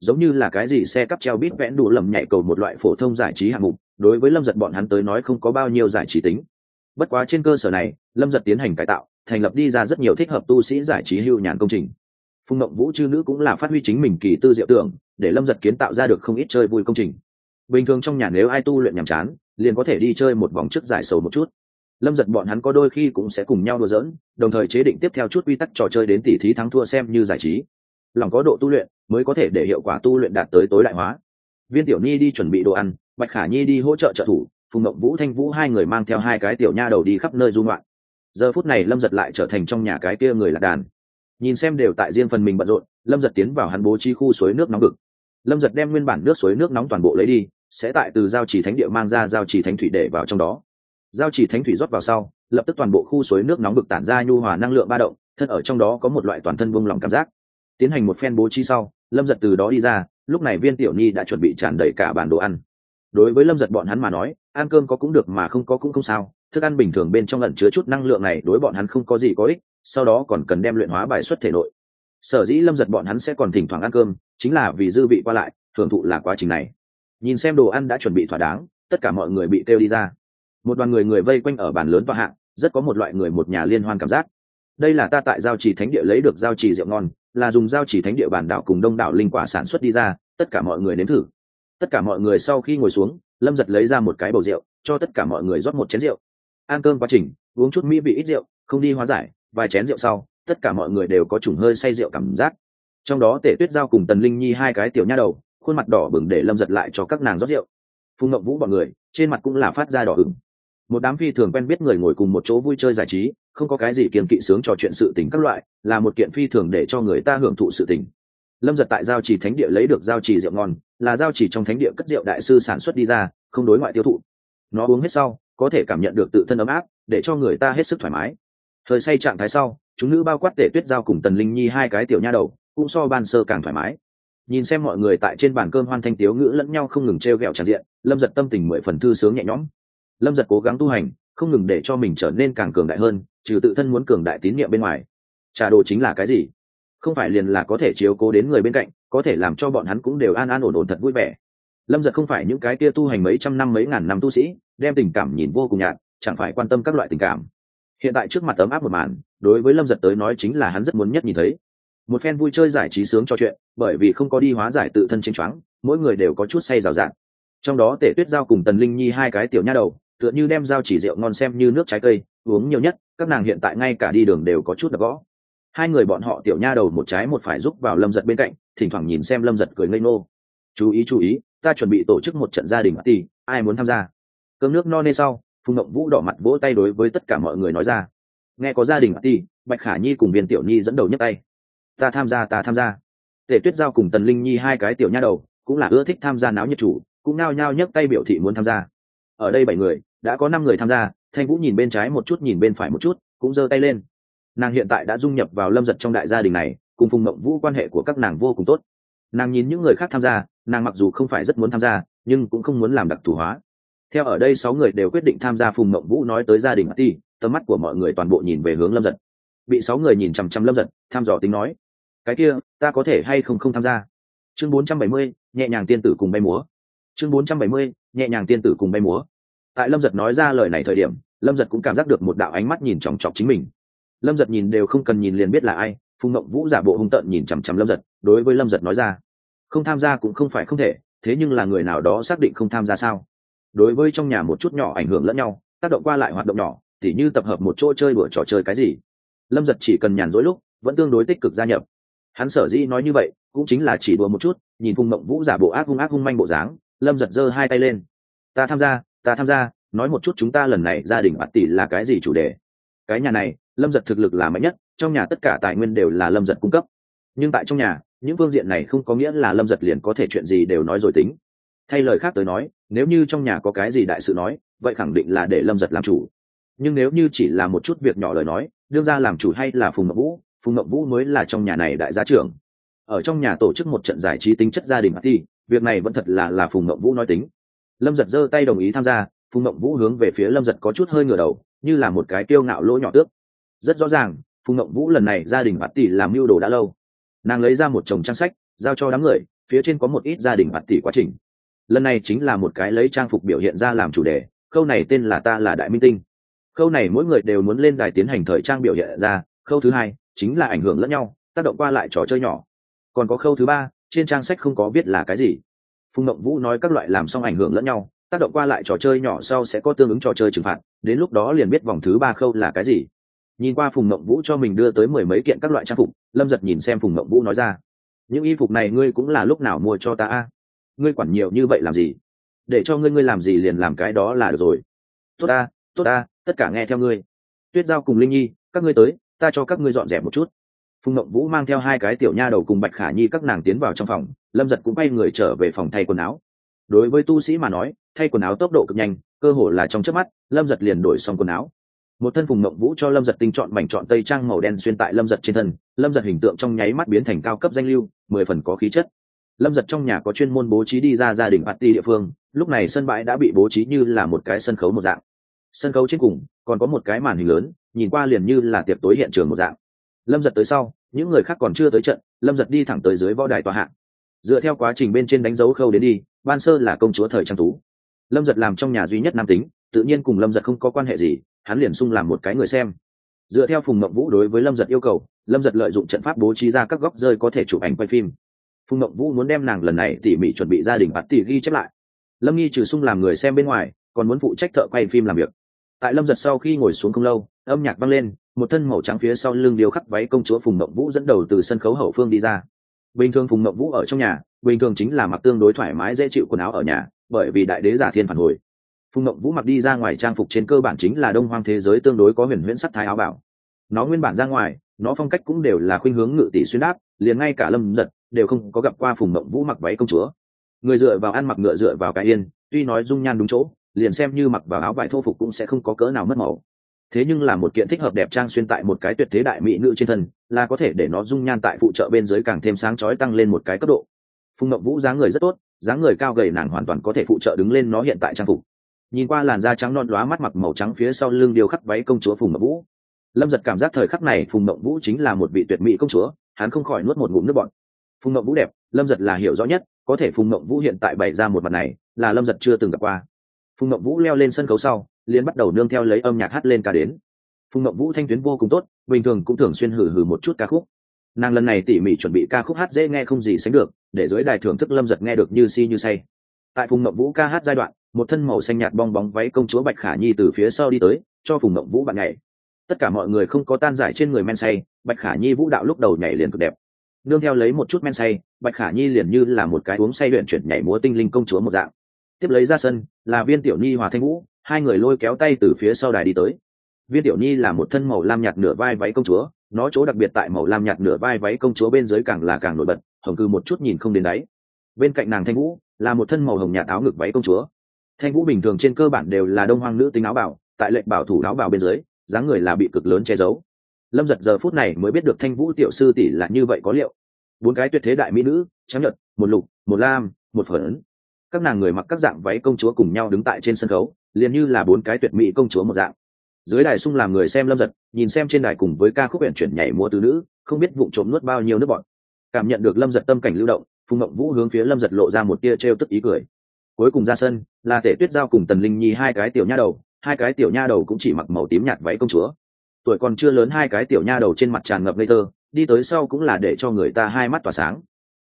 Giống như là cái gì xe cắp treo bít vẽn đủ lầm nhảy cầu một loại phổ thông giải trí hạng mục, đối với lâm giật bọn hắn tới nói không có bao nhiêu giải trí tính. Bất quá trên cơ sở này, lâm giật tiến hành cải tạo, thành lập đi ra rất nhiều thích hợp tu sĩ giải trí hưu nhàn công trình phùng mộng vũ chư nữ cũng là phát huy chính mình kỳ tư diệu tưởng, để lâm giật kiến tạo ra được không ít chơi vui công trình. Bình thường trong nhà nếu ai tu luyện nhàm chán, liền có thể đi chơi một vòng trước giải sầu một chút. Lâm giật bọn hắn có đôi khi cũng sẽ cùng nhau đùa giỡn, đồng thời chế định tiếp theo chút quy tắc trò chơi đến tỉ thí thắng thua xem như giải trí. Lòng có độ tu luyện mới có thể để hiệu quả tu luyện đạt tới tối đại hóa. Viên tiểu nhi đi chuẩn bị đồ ăn, bạch khả nhi đi hỗ trợ trợ thủ, phùng Mộng vũ, thanh vũ hai người mang theo hai cái tiểu nha đầu đi khắp nơi dung loạn giờ phút này lâm giật lại trở thành trong nhà cái kia người lạc đàn nhìn xem đều tại riêng phần mình bận rộn, lâm giật tiến vào hắn bố trí khu suối nước nóng cực lâm giật đem nguyên bản nước suối nước nóng toàn bộ lấy đi, sẽ tại từ giao chỉ thánh địa mang ra giao chỉ thánh thủy để vào trong đó. Giao chỉ thánh thủy rót vào sau, lập tức toàn bộ khu suối nước nóng bực tản ra nhu hòa năng lượng ba động, thân ở trong đó có một loại toàn thân vung lòng cảm giác. Tiến hành một phen bố trí sau, lâm giật từ đó đi ra, lúc này viên tiểu nhi đã chuẩn bị tràn đầy cả bản đồ ăn. Đối với lâm giật bọn hắn mà nói, ăn cơm có cũng được mà không có cũng không sao, thức ăn bình thường bên trong lẩn chứa chút năng lượng này đối bọn hắn không có gì có ích sau đó còn cần đem luyện hóa bài xuất thể nội. Sở dĩ lâm giật bọn hắn sẽ còn thỉnh thoảng ăn cơm, chính là vì dư vị qua lại, thưởng thụ là quá trình này. Nhìn xem đồ ăn đã chuẩn bị thỏa đáng, tất cả mọi người bị kêu đi ra. Một đoàn người người vây quanh ở bàn lớn tòa hạng rất có một loại người một nhà liên hoan cảm giác. Đây là ta tại giao trì thánh địa lấy được giao trì rượu ngon, là dùng giao trì thánh địa bản đạo cùng đông đảo linh quả sản xuất đi ra, tất cả mọi người nếm thử. Tất cả mọi người sau khi ngồi xuống, lâm giật lấy ra một cái bầu rượu, cho tất cả mọi người rót một chén rượu. Ăn cơm quá trình, uống chút mỹ vị ít rượu, không đi hóa giải vài chén rượu sau, tất cả mọi người đều có chủng hơi say rượu cảm giác. Trong đó tể tuyết giao cùng tần linh nhi hai cái tiểu nha đầu, khuôn mặt đỏ bừng để lâm giật lại cho các nàng rót rượu. Phùng ngậm vũ bọn người, trên mặt cũng là phát ra đỏ ửng. Một đám phi thường quen biết người ngồi cùng một chỗ vui chơi giải trí, không có cái gì kiềm kỵ sướng trò chuyện sự tình các loại, là một kiện phi thường để cho người ta hưởng thụ sự tình. Lâm giật tại giao trì thánh địa lấy được giao trì rượu ngon, là giao trì trong thánh địa cất rượu đại sư sản xuất đi ra, không đối ngoại tiêu thụ. Nó uống hết sau, có thể cảm nhận được tự thân ấm áp, để cho người ta hết sức thoải mái thời say trạng thái sau, chúng nữ bao quát tể tuyết giao cùng tần linh nhi hai cái tiểu nha đầu, cũng so ban sơ càng thoải mái. Nhìn xem mọi người tại trên bàn cơm hoan thanh tiếu ngữ lẫn nhau không ngừng t r e o g ẹ o tràn diện, lâm giật tâm tình mười phần thư sướng nhẹ nhõm. Lâm giật cố gắng tu hành, không ngừng để cho mình trở nên càng cường đại hơn, trừ tự thân muốn cường đại tín nhiệm bên ngoài. Trả đồ chính là cái gì? Không phải liền là có thể chiếu cố đến người bên cạnh, có thể làm cho bọn hắn cũng đều an an ổn ổn thật vui vẻ. Lâm giật không phải những cái kia tu hành mấy trăm năm mấy ngàn năm tu sĩ, đem tình cảm nhìn vô cùng nhạt, chẳng phải quan tâm các loại tình cảm hiện tại trước mặt ấm áp một màn, đối với lâm giật tới nói chính là hắn rất muốn nhất nhìn thấy. Một phen vui chơi giải trí sướng cho chuyện, bởi vì không có đi hóa giải tự thân chênh choáng, mỗi người đều có chút say rào rạt. Trong đó tể tuyết giao cùng tần linh nhi hai cái tiểu nha đầu, tựa như đem giao chỉ rượu ngon xem như nước trái cây, uống nhiều nhất, các nàng hiện tại ngay cả đi đường đều có chút đập gõ. Hai người bọn họ tiểu nha đầu một trái một phải giúp vào lâm giật bên cạnh, thỉnh thoảng nhìn xem lâm giật cười ngây ngô. Chú ý chú ý, ta chuẩn bị tổ chức một trận gia đình tỷ ai muốn tham gia? Cơm nước no nê sau phùng ngậm vũ đỏ mặt vỗ tay đối với tất cả mọi người nói ra. Nghe có gia đình ti, bạch khả nhi cùng viên tiểu nhi dẫn đầu nhấc tay. Ta tham gia, ta tham gia. Tể tuyết giao cùng tần linh nhi hai cái tiểu nha đầu, cũng là ưa thích tham gia náo nhiệt chủ, cũng nao nhao nhấc tay biểu thị muốn tham gia. Ở đây bảy người, đã có năm người tham gia, thanh vũ nhìn bên trái một chút, nhìn bên phải một chút, cũng giơ tay lên. Nàng hiện tại đã dung nhập vào lâm giật trong đại gia đình này, cùng phùng mộng vũ quan hệ của các nàng vô cùng tốt. Nàng nhìn những người khác tham gia, nàng mặc dù không phải rất muốn tham gia, nhưng cũng không muốn làm đặc thù hóa theo ở đây sáu người đều quyết định tham gia phùng mộng vũ nói tới gia đình ti, tầm mắt của mọi người toàn bộ nhìn về hướng lâm giật. Bị sáu người nhìn chằm chằm lâm giật, tham dò tính nói, cái kia, ta có thể hay không không tham gia? Chương bốn trăm bảy mươi, nhẹ nhàng tiên tử cùng bay múa. Chương bốn trăm bảy mươi, nhẹ nhàng tiên tử cùng bay múa. Tại lâm giật nói ra lời này thời điểm, lâm giật cũng cảm giác được một đạo ánh mắt nhìn chòng chọc chính mình. Lâm giật nhìn đều không cần nhìn liền biết là ai, phùng mộng vũ giả bộ hung tợn nhìn chằm chằm lâm giật, đối với lâm giật nói ra, không tham gia cũng không phải không thể, thế nhưng là người nào đó xác định không tham gia sao? Đối với trong nhà một chút nhỏ ảnh hưởng lẫn nhau, tác động qua lại hoạt động nhỏ, tỉ như tập hợp một chỗ chơi bữa trò chơi cái gì. Lâm giật chỉ cần nhàn rỗi lúc, vẫn tương đối tích cực gia nhập. Hắn sở dĩ nói như vậy, cũng chính là chỉ đùa một chút, nhìn phùng mộng vũ giả bộ ác hung ác hung manh bộ dáng, lâm giật giơ hai tay lên. Ta tham gia, ta tham gia, nói một chút chúng ta lần này gia đình bạt tỷ là cái gì chủ đề? Cái nhà này, lâm giật thực lực là mạnh nhất, trong nhà tất cả tài nguyên đều là lâm giật cung cấp. Nhưng tại trong nhà, những phương diện này không có nghĩa là lâm giật liền có thể chuyện gì đều nói rồi tính thay lời khác tới nói, nếu như trong nhà có cái gì đại sự nói, vậy khẳng định là để lâm giật làm chủ. Nhưng nếu như chỉ là một chút việc nhỏ lời nói, đương ra làm chủ hay là phùng Ngậm vũ, phùng Ngậm vũ mới là trong nhà này đại gia trưởng. Ở trong nhà tổ chức một trận giải trí tính chất gia đình thì việc này vẫn thật là là phùng Ngậm vũ nói tính. Lâm giật giơ tay đồng ý tham gia, phùng Ngậm vũ hướng về phía lâm giật có chút hơi ngửa đầu, như là một cái tiêu ngạo lỗ nhỏ tước. Rất rõ ràng, phùng Ngậm vũ lần này gia đình bạt tỷ làm mưu đồ đã lâu. Nàng lấy ra một chồng trang sách, giao cho đám người, phía trên có một ít gia đình bạt tỷ quá trình lần này chính là một cái lấy trang phục biểu hiện ra làm chủ đề, khâu này tên là ta là đại minh tinh. Khâu này mỗi người đều muốn lên đài tiến hành thời trang biểu hiện ra, khâu thứ hai chính là ảnh hưởng lẫn nhau, tác động qua lại trò chơi nhỏ. Còn có khâu thứ ba, trên trang sách không có viết là cái gì. Phùng mộng vũ nói các loại làm xong ảnh hưởng lẫn nhau, tác động qua lại trò chơi nhỏ sau sẽ có tương ứng trò chơi trừng phạt, đến lúc đó liền biết vòng thứ ba khâu là cái gì. Nhìn qua phùng mộng vũ cho mình đưa tới mười mấy kiện các loại trang phục, lâm giật nhìn xem phùng mộng vũ nói ra, những y phục này ngươi cũng là lúc nào mua cho ta a? Ngươi quản nhiều như vậy làm gì? Để cho ngươi ngươi làm gì liền làm cái đó là được rồi. Tốt ta tốt ta, tất cả nghe theo ngươi. Tuyết giao cùng linh nhi, các ngươi tới, ta cho các ngươi dọn dẹp một chút. Phùng mộng vũ mang theo hai cái tiểu nha đầu cùng bạch khả nhi các nàng tiến vào trong phòng, lâm giật cũng bay người trở về phòng thay quần áo. Đối với tu sĩ mà nói, thay quần áo tốc độ cực nhanh, cơ hồ là trong chớp mắt, lâm giật liền đổi xong quần áo. Một thân phùng mộng vũ cho lâm giật tinh chọn mảnh chọn tây trang màu đen xuyên tại lâm giật trên thân, lâm giật hình tượng trong nháy mắt biến thành cao cấp danh lưu, mười phần có khí chất lâm giật trong nhà có chuyên môn bố trí đi ra gia đình party địa phương, lúc này sân bãi đã bị bố trí như là một cái sân khấu một dạng. Sân khấu trên cùng, còn có một cái màn hình lớn, nhìn qua liền như là tiệc tối hiện trường một dạng. Lâm giật tới sau, những người khác còn chưa tới trận, lâm giật đi thẳng tới dưới võ đài tòa hạng. Dựa theo quá trình bên trên đánh dấu khâu đến đi, ban sơ là công chúa thời trang tú. Lâm giật làm trong nhà duy nhất nam tính, tự nhiên cùng lâm giật không có quan hệ gì, hắn liền sung làm một cái người xem. Dựa theo phùng mộng vũ đối với lâm giật yêu cầu, lâm giật lợi dụng trận pháp bố trí ra các góc rơi có thể chụp ảnh quay phim phùng mộng vũ muốn đem nàng lần này tỉ mỉ chuẩn bị gia đình bạt tỉ ghi chép lại. Lâm nghi trừ sung làm người xem bên ngoài, còn muốn phụ trách thợ quay phim làm việc. Tại lâm giật sau khi ngồi xuống không lâu, âm nhạc vang lên, một thân màu trắng phía sau lưng điêu khắc váy công chúa phùng mộng vũ dẫn đầu từ sân khấu hậu phương đi ra. Bình thường phùng mộng vũ ở trong nhà, bình thường chính là mặc tương đối thoải mái dễ chịu quần áo ở nhà, bởi vì đại đế giả thiên phản hồi. Phùng mộng vũ mặc đi ra ngoài trang phục trên cơ bản chính là đông hoang thế giới tương đối có huyền huyễn sắc thái áo bảo. Nó nguyên bản ra ngoài, nó phong cách cũng đều là khuynh hướng ngự tỷ xuyên đáp liền ngay cả lâm giật đều không có gặp qua phùng mộng vũ mặc váy công chúa. Người dựa vào ăn mặc ngựa dựa vào cái yên, tuy nói dung nhan đúng chỗ, liền xem như mặc vào áo vải thô phục cũng sẽ không có cỡ nào mất màu. Thế nhưng là một kiện thích hợp đẹp trang xuyên tại một cái tuyệt thế đại mỹ nữ trên thân, là có thể để nó dung nhan tại phụ trợ bên dưới càng thêm sáng chói tăng lên một cái cấp độ. Phùng mộng vũ dáng người rất tốt, dáng người cao gầy nàng hoàn toàn có thể phụ trợ đứng lên nó hiện tại trang phục. Nhìn qua làn da trắng non đoá mắt mặc màu trắng phía sau lưng điều khắc váy công chúa phùng mộng vũ. Lâm giật cảm giác thời khắc này phùng mộng vũ chính là một vị tuyệt mỹ công chúa, hắn không khỏi nuốt một ngụm nước bọn phùng mộng vũ đẹp, lâm giật là hiểu rõ nhất, có thể phùng mộng vũ hiện tại bày ra một mặt này, là lâm giật chưa từng gặp qua. Phùng mộng vũ leo lên sân khấu sau, liền bắt đầu nương theo lấy âm nhạc hát lên ca đến. Phùng mộng vũ thanh tuyến vô cùng tốt, bình thường cũng thường xuyên hử hử một chút ca khúc. Nàng lần này tỉ mỉ chuẩn bị ca khúc hát dễ nghe không gì sánh được, để dưới đài thưởng thức lâm giật nghe được như si như say. Tại phùng mộng vũ ca hát giai đoạn, một thân màu xanh nhạt bong bóng váy công chúa bạch khả nhi từ phía sau đi tới, cho phùng mộng vũ bạn nhảy. Tất cả mọi người không có tan giải trên người men say, bạch khả nhi vũ đạo lúc đầu nhảy liền cực đẹp nương theo lấy một chút men say, bạch khả nhi liền như là một cái uống say luyện chuyển nhảy múa tinh linh công chúa một dạng. Tiếp lấy ra sân, là viên tiểu nhi, hòa thanh vũ, hai người lôi kéo tay từ phía sau đài đi tới. Viên tiểu nhi là một thân màu lam nhạt nửa vai váy công chúa, nó chỗ đặc biệt tại màu lam nhạt nửa vai váy công chúa bên dưới càng là càng nổi bật, hồng cư một chút nhìn không đến đáy. Bên cạnh nàng thanh vũ, là một thân màu hồng nhạt áo ngực váy công chúa. Thanh vũ bình thường trên cơ bản đều là đông hoang nữ tính áo bảo tại lệnh bảo thủ áo bảo bên dưới, dáng người là bị cực lớn che giấu lâm giật giờ phút này mới biết được thanh vũ tiểu sư tỷ là như vậy có liệu. Bốn cái tuyệt thế đại mỹ nữ, trắng nhật một lục, một lam, một phở các nàng người mặc các dạng váy công chúa cùng nhau đứng tại trên sân khấu, liền như là bốn cái tuyệt mỹ công chúa một dạng. Dưới đài sung làm người xem lâm giật, nhìn xem trên đài cùng với ca khúc huyện chuyển nhảy múa tứ nữ, không biết vụ trộm nuốt bao nhiêu nước bọn cảm nhận được lâm giật tâm cảnh lưu động, phùng Mộng vũ hướng phía lâm giật lộ ra một tia trêu tức ý cười. Cuối cùng ra sân, là tể tuyết giao cùng tần linh nhi hai cái tiểu nha đầu, hai cái tiểu nha đầu cũng chỉ mặc màu tím nhạt váy công chúa tuổi còn chưa lớn hai cái tiểu nha đầu trên mặt tràn ngập ngây thơ đi tới sau cũng là để cho người ta hai mắt tỏa sáng.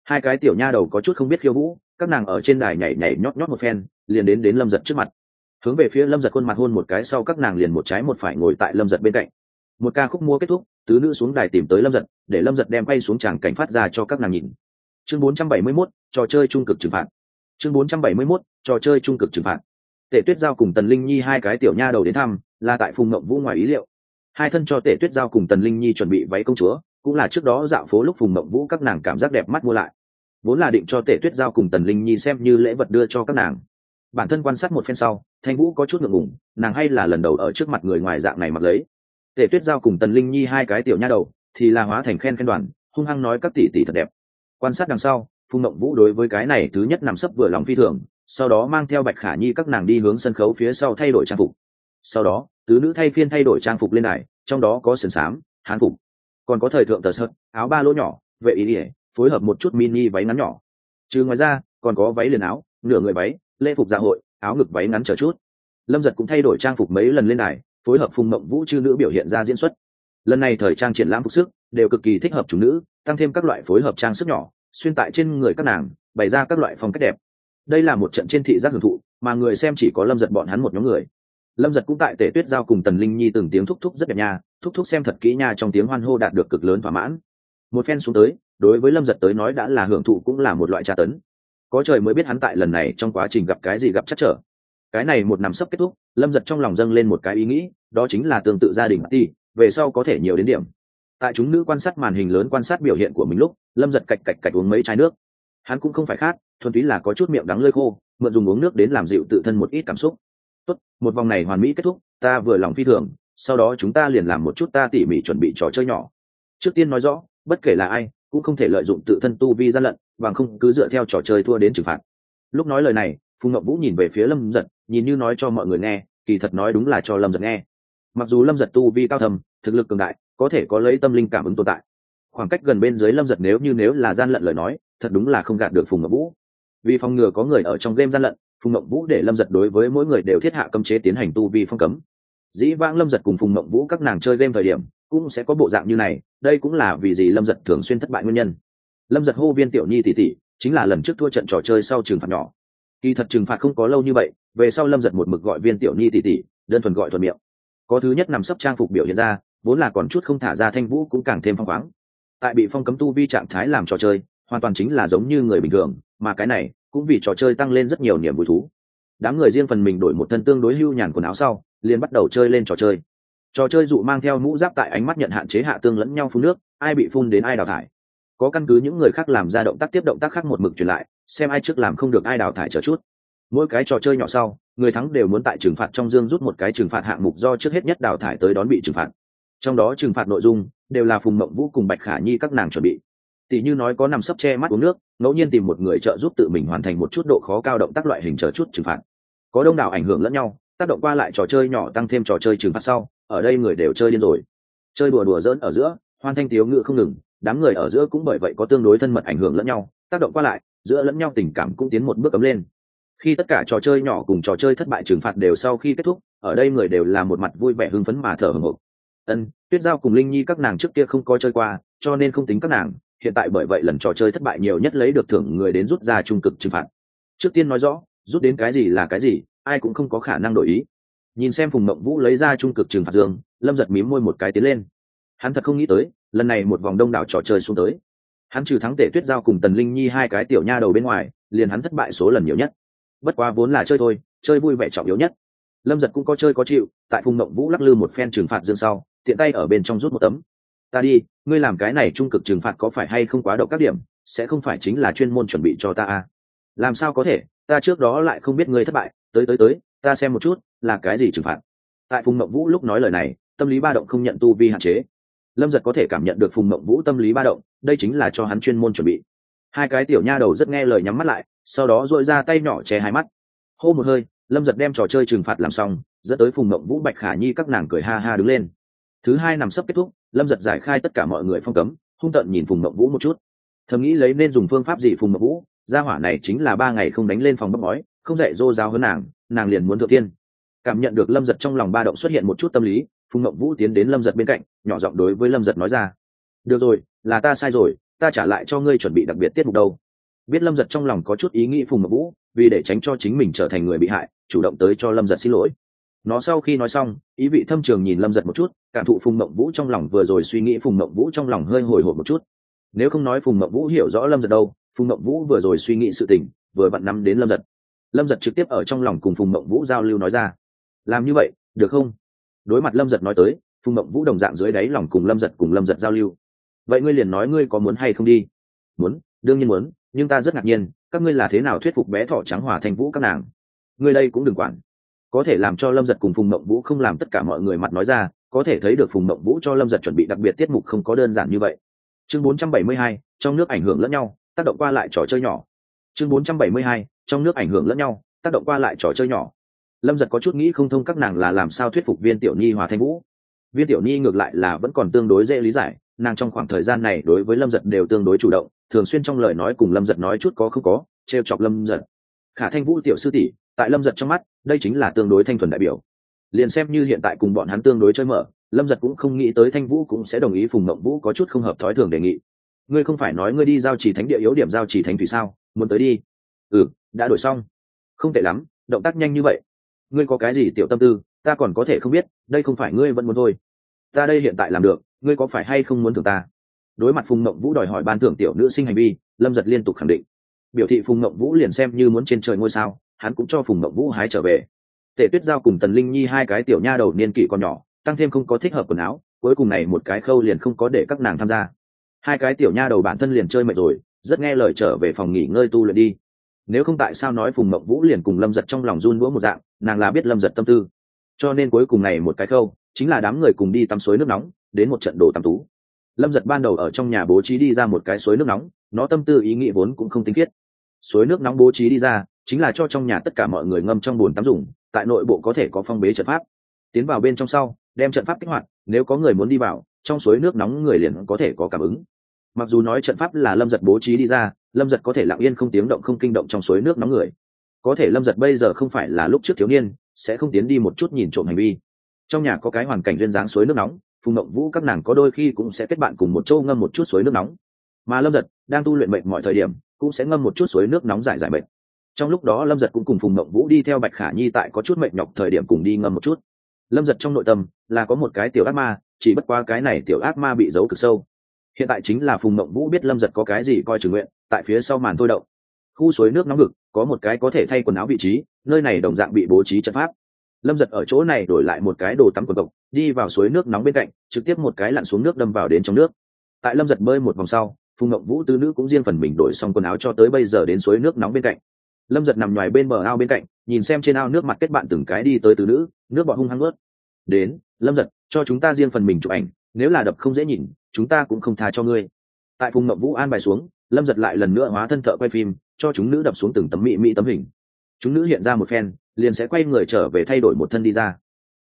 Hai cái tiểu nha đầu có chút không biết khiêu vũ các nàng ở trên đài nhảy nhảy nhót nhót một phen liền đến đến lâm giật trước mặt. Hướng về phía lâm giật khuôn mặt hôn một cái sau các nàng liền một trái một phải ngồi tại lâm giật bên cạnh. Một ca khúc mua kết thúc tứ nữ xuống đài tìm tới lâm giật để lâm giật đem quay xuống tràng cảnh phát ra cho các nàng nhìn. Chương 471, trò chơi trung cực trừng phạt. Chương 471, trò chơi trung cực trừng phạt. Tể tuyết giao cùng tần linh nhi hai cái tiểu nha đầu đến thăm là tại phùng mộng vũ ngoài ý liệu hai thân cho tể tuyết giao cùng tần linh nhi chuẩn bị váy công chúa, cũng là trước đó dạo phố lúc phùng mộng vũ các nàng cảm giác đẹp mắt mua lại. Vốn là định cho tể tuyết giao cùng tần linh nhi xem như lễ vật đưa cho các nàng. Bản thân quan sát một phen sau, thanh vũ có chút ngượng ngùng, nàng hay là lần đầu ở trước mặt người ngoài dạng này mặc lấy. Tể tuyết giao cùng tần linh nhi hai cái tiểu nha đầu, thì là hóa thành khen khen đoàn, hung hăng nói các tỷ tỷ thật đẹp. Quan sát đằng sau, phùng mộng vũ đối với cái này thứ nhất nằm sấp vừa lòng phi thường, sau đó mang theo bạch khả nhi các nàng đi hướng sân khấu phía sau thay đổi trang phục. Sau đó tứ nữ thay phiên thay đổi trang phục lên đài, trong đó có sườn xám, hán phục. Còn có thời thượng tờ sợt, áo ba lỗ nhỏ, vệ ý ỉa phối hợp một chút mini váy ngắn nhỏ. Trừ ngoài ra, còn có váy liền áo, nửa người váy, lễ phục dạ hội, áo ngực váy ngắn chờ chút. Lâm giật cũng thay đổi trang phục mấy lần lên đài, phối hợp phùng mộng vũ chư nữ biểu hiện ra diễn xuất. Lần này thời trang triển lãm phục sức, đều cực kỳ thích hợp chủ nữ, tăng thêm các loại phối hợp trang sức nhỏ, xuyên tại trên người các nàng, bày ra các loại phong cách đẹp. Đây là một trận trên thị giác hưởng thụ, mà người xem chỉ có lâm giật bọn hắn một nhóm người lâm giật cũng tại tể tuyết giao cùng tần linh nhi từng tiếng thúc thúc rất đẹp nha, thúc thúc xem thật kỹ nha, trong tiếng hoan hô đạt được cực lớn thỏa mãn. Một phen xuống tới, đối với lâm giật tới nói đã là hưởng thụ cũng là một loại tra tấn. Có trời mới biết hắn tại lần này trong quá trình gặp cái gì gặp chắc trở. Cái này một năm sắp kết thúc, lâm giật trong lòng dâng lên một cái ý nghĩ, đó chính là tương tự gia đình ti về sau có thể nhiều đến điểm. Tại chúng nữ quan sát màn hình lớn quan sát biểu hiện của mình lúc, lâm giật cạch cạch cạch uống mấy chai nước. Hắn cũng không phải khát thuần túy là có chút miệng đắng lơi khô, mượn dùng uống nước đến làm dịu tự thân một ít cảm xúc một vòng này hoàn mỹ kết thúc, ta vừa lòng phi thường, sau đó chúng ta liền làm một chút ta tỉ mỉ chuẩn bị trò chơi nhỏ. Trước tiên nói rõ, bất kể là ai, cũng không thể lợi dụng tự thân tu vi gian lận, bằng không cứ dựa theo trò chơi thua đến trừng phạt. Lúc nói lời này, phùng ngọc vũ nhìn về phía lâm giật nhìn như nói cho mọi người nghe, kỳ thật nói đúng là cho lâm giật nghe. Mặc dù lâm giật tu vi cao thầm thực lực cường đại, có thể có lấy tâm linh cảm ứng tồn tại. Khoảng cách gần bên dưới lâm giật nếu như nếu là gian lận lời nói, thật đúng là không gạt được phùng ngọc vũ. Vì phòng ngừa có người ở trong game gian lận phùng Mộng vũ để lâm giật đối với mỗi người đều thiết hạ cấm chế tiến hành tu vi phong cấm. Dĩ vãng lâm giật cùng phùng Mộng vũ các nàng chơi game thời điểm, cũng sẽ có bộ dạng như này, đây cũng là vì gì lâm giật thường xuyên thất bại nguyên nhân. Lâm giật hô viên tiểu nhi tỷ tỷ, chính là lần trước thua trận trò chơi sau trừng phạt nhỏ. Kỳ thật trừng phạt không có lâu như vậy, về sau lâm giật một mực gọi viên tiểu nhi tỷ tỷ, đơn thuần gọi thuận miệng. Có thứ nhất nằm sấp trang phục biểu hiện ra, vốn là còn chút không thả ra thanh vũ cũng càng thêm phong khoáng. Tại bị phong cấm tu vi trạng thái làm trò chơi, hoàn toàn chính là giống như người bình thường, mà cái này cũng vì trò chơi tăng lên rất nhiều niềm vui thú. Đám người riêng phần mình đổi một thân tương đối hưu nhàn quần áo sau, liền bắt đầu chơi lên trò chơi. Trò chơi dụ mang theo mũ giáp tại ánh mắt nhận hạn chế hạ tương lẫn nhau phun nước, ai bị phun đến ai đào thải. Có căn cứ những người khác làm ra động tác tiếp động tác khác một mực truyền lại, xem ai trước làm không được ai đào thải chờ chút. Mỗi cái trò chơi nhỏ sau, người thắng đều muốn tại trừng phạt trong dương rút một cái trừng phạt hạng mục do trước hết nhất đào thải tới đón bị trừng phạt. Trong đó trừng phạt nội dung đều là phùng mộng vũ cùng bạch khả nhi các nàng chuẩn bị tỷ như nói có nằm sấp che mắt uống nước, ngẫu nhiên tìm một người trợ giúp tự mình hoàn thành một chút độ khó cao động tác loại hình chờ chút trừng phạt. Có đông đảo ảnh hưởng lẫn nhau, tác động qua lại trò chơi nhỏ tăng thêm trò chơi trừng phạt sau, ở đây người đều chơi điên rồi. Chơi đùa đùa dỡn ở giữa, hoan thanh thiếu ngự không ngừng, đám người ở giữa cũng bởi vậy có tương đối thân mật ảnh hưởng lẫn nhau, tác động qua lại, giữa lẫn nhau tình cảm cũng tiến một bước ấm lên. Khi tất cả trò chơi nhỏ cùng trò chơi thất bại trừng phạt đều sau khi kết thúc, ở đây người đều là một mặt vui vẻ hưng phấn mà thở hồng hộc ân, tuyết giao cùng linh nhi các nàng trước kia không có chơi qua, cho nên không tính các nàng hiện tại bởi vậy lần trò chơi thất bại nhiều nhất lấy được thưởng người đến rút ra trung cực trừng phạt. Trước tiên nói rõ, rút đến cái gì là cái gì, ai cũng không có khả năng đổi ý. Nhìn xem phùng mộng vũ lấy ra trung cực trừng phạt dương, lâm giật mím môi một cái tiến lên. Hắn thật không nghĩ tới, lần này một vòng đông đảo trò chơi xuống tới. Hắn trừ thắng tể tuyết giao cùng tần linh nhi hai cái tiểu nha đầu bên ngoài, liền hắn thất bại số lần nhiều nhất. Bất quá vốn là chơi thôi, chơi vui vẻ trọng yếu nhất. Lâm giật cũng có chơi có chịu, tại phùng mộng vũ lắc lư một phen trừng phạt dương sau, tiện tay ở bên trong rút một tấm ta đi, ngươi làm cái này trung cực trừng phạt có phải hay không quá đậu các điểm, sẽ không phải chính là chuyên môn chuẩn bị cho ta à? làm sao có thể, ta trước đó lại không biết ngươi thất bại, tới tới tới, ta xem một chút, là cái gì trừng phạt? Tại phùng mộng vũ lúc nói lời này, tâm lý ba động không nhận tu vi hạn chế. Lâm giật có thể cảm nhận được phùng mộng vũ tâm lý ba động, đây chính là cho hắn chuyên môn chuẩn bị. Hai cái tiểu nha đầu rất nghe lời nhắm mắt lại, sau đó dội ra tay nhỏ che hai mắt. Hô một hơi, lâm giật đem trò chơi trừng phạt làm xong, dẫn tới phùng mộng vũ bạch khả nhi các nàng cười ha ha đứng lên thứ hai nằm sấp kết thúc, lâm giật giải khai tất cả mọi người phong cấm, hung tận nhìn phùng mộng vũ một chút. Thầm nghĩ lấy nên dùng phương pháp gì phùng mộng vũ, gia hỏa này chính là ba ngày không đánh lên phòng bắp bói, không dạy dô giáo hơn nàng nàng liền muốn thượng tiên. Cảm nhận được lâm giật trong lòng ba động xuất hiện một chút tâm lý, phùng mộng vũ tiến đến lâm giật bên cạnh, nhỏ giọng đối với lâm giật nói ra. Được rồi, là ta sai rồi, ta trả lại cho ngươi chuẩn bị đặc biệt tiết mục đâu. Biết lâm giật trong lòng có chút ý nghĩ phùng mộng vũ, vì để tránh cho chính mình trở thành người bị hại, chủ động tới cho lâm giật xin lỗi nó sau khi nói xong, ý vị thâm trường nhìn lâm giật một chút, cảm thụ phùng mộng vũ trong lòng vừa rồi suy nghĩ phùng mộng vũ trong lòng hơi hồi hộp một chút. Nếu không nói phùng mộng vũ hiểu rõ lâm giật đâu, phùng mộng vũ vừa rồi suy nghĩ sự tình, vừa vặn nắm đến lâm giật. Lâm giật trực tiếp ở trong lòng cùng phùng mộng vũ giao lưu nói ra. Làm như vậy, được không? Đối mặt lâm giật nói tới, phùng mộng vũ đồng dạng dưới đáy lòng cùng lâm giật cùng lâm giật giao lưu. Vậy ngươi liền nói ngươi có muốn hay không đi? Muốn, đương nhiên muốn, nhưng ta rất ngạc nhiên, các ngươi là thế nào thuyết phục bé thỏ trắng hòa thành vũ các nàng? Ngươi đây cũng đừng quản có thể làm cho lâm giật cùng phùng mộng vũ không làm tất cả mọi người mặt nói ra có thể thấy được phùng mộng vũ cho lâm giật chuẩn bị đặc biệt tiết mục không có đơn giản như vậy. Chương 472, trong nước ảnh hưởng lẫn nhau tác động qua lại trò chơi nhỏ. Chương 472, trong nước ảnh hưởng lẫn nhau tác động qua lại trò chơi nhỏ. Lâm giật có chút nghĩ không thông các nàng là làm sao thuyết phục viên tiểu nhi hòa thanh vũ. Viên tiểu nhi ngược lại là vẫn còn tương đối dễ lý giải nàng trong khoảng thời gian này đối với lâm giật đều tương đối chủ động thường xuyên trong lời nói cùng lâm giật nói chút có không có t r e o chọc lâm giật. Khả thanh vũ tiểu sư tỷ tại lâm giật trong mắt, đây chính là tương đối thanh thuần đại biểu. Liền xem như hiện tại cùng bọn hắn tương đối chơi mở, lâm giật cũng không nghĩ tới thanh vũ cũng sẽ đồng ý phùng mộng vũ có chút không hợp thói thường đề nghị. Ngươi không phải nói ngươi đi giao trì thánh địa yếu điểm giao trì thánh thủy sao? Muốn tới đi. Ừ đã đổi xong. Không tệ lắm, động tác nhanh như vậy. Ngươi có cái gì tiểu tâm tư, ta còn có thể không biết, đây không phải ngươi vẫn muốn thôi. Ta đây hiện tại làm được, ngươi có phải hay không muốn thưởng ta? Đối mặt phùng mộng vũ đòi hỏi ban thưởng tiểu nữ sinh hành vi, lâm giật liên tục khẳng định. Biểu thị phùng mộng vũ liền xem như muốn trên trời ngôi sao hắn cũng cho phùng mộng vũ hái trở về. Tể tuyết giao cùng tần linh nhi hai cái tiểu nha đầu niên kỷ còn nhỏ, tăng thêm không có thích hợp quần áo, cuối cùng này một cái khâu liền không có để các nàng tham gia. Hai cái tiểu nha đầu bản thân liền chơi mệt rồi, rất nghe lời trở về phòng nghỉ ngơi tu luyện đi. Nếu không tại sao nói phùng mộng vũ liền cùng lâm giật trong lòng run đũa một dạng, nàng là biết lâm giật tâm tư. Cho nên cuối cùng này một cái khâu, chính là đám người cùng đi tắm suối nước nóng, đến một trận đồ tắm tú. Lâm giật ban đầu ở trong nhà bố trí đi ra một cái suối nước nóng, nó tâm tư ý nghĩ vốn cũng không tinh khiết. Suối nước nóng bố trí đi ra chính là cho trong nhà tất cả mọi người ngâm trong bồn tắm dùng, tại nội bộ có thể có phong bế trận pháp. Tiến vào bên trong sau, đem trận pháp kích hoạt, nếu có người muốn đi vào, trong suối nước nóng người liền có thể có cảm ứng. Mặc dù nói trận pháp là lâm giật bố trí đi ra, lâm giật có thể lặng yên không tiếng động không kinh động trong suối nước nóng người. Có thể lâm giật bây giờ không phải là lúc trước thiếu niên, sẽ không tiến đi một chút nhìn trộm hành vi. Trong nhà có cái hoàn cảnh duyên dáng suối nước nóng phùng mộng vũ các nàng có đôi khi cũng sẽ kết bạn cùng một châu ngâm một chút suối nước nóng. Mà lâm giật đang tu luyện mệnh mọi thời điểm, cũng sẽ ngâm một chút suối nước nóng giải giải mệnh trong lúc đó lâm giật cũng cùng phùng mộng vũ đi theo bạch khả nhi tại có chút mệnh nhọc thời điểm cùng đi ngâm một chút. Lâm giật trong nội tâm là có một cái tiểu ác ma, chỉ bất qua cái này tiểu ác ma bị giấu cực sâu. Hiện tại chính là phùng mộng vũ biết lâm giật có cái gì coi trừ nguyện, tại phía sau màn thôi động. Khu suối nước nóng ngực, có một cái có thể thay quần áo vị trí, nơi này đồng dạng bị bố trí chất pháp. Lâm giật ở chỗ này đổi lại một cái đồ tắm quần cộc, đi vào suối nước nóng bên cạnh, trực tiếp một cái lặn xuống nước đâm vào đến trong nước. Tại lâm giật bơi một vòng sau, phùng Mộng vũ tư nữ cũng riêng phần mình đổi xong quần áo cho tới bây giờ đến suối nước nóng bên cạnh lâm giật nằm ngoài bên bờ ao bên cạnh, nhìn xem trên ao nước mặt kết bạn từng cái đi tới từ nữ, nước bọn hung hăng ướt đến, lâm giật, cho chúng ta riêng phần mình chụp ảnh, nếu là đập không dễ nhìn, chúng ta cũng không tha cho ngươi. Tại phùng ngộng vũ an bài xuống, lâm giật lại lần nữa hóa thân thợ quay phim, cho chúng nữ đập xuống từng tấm mỹ mỹ tấm hình. Chúng nữ hiện ra một phen, liền sẽ quay người trở về thay đổi một thân đi ra.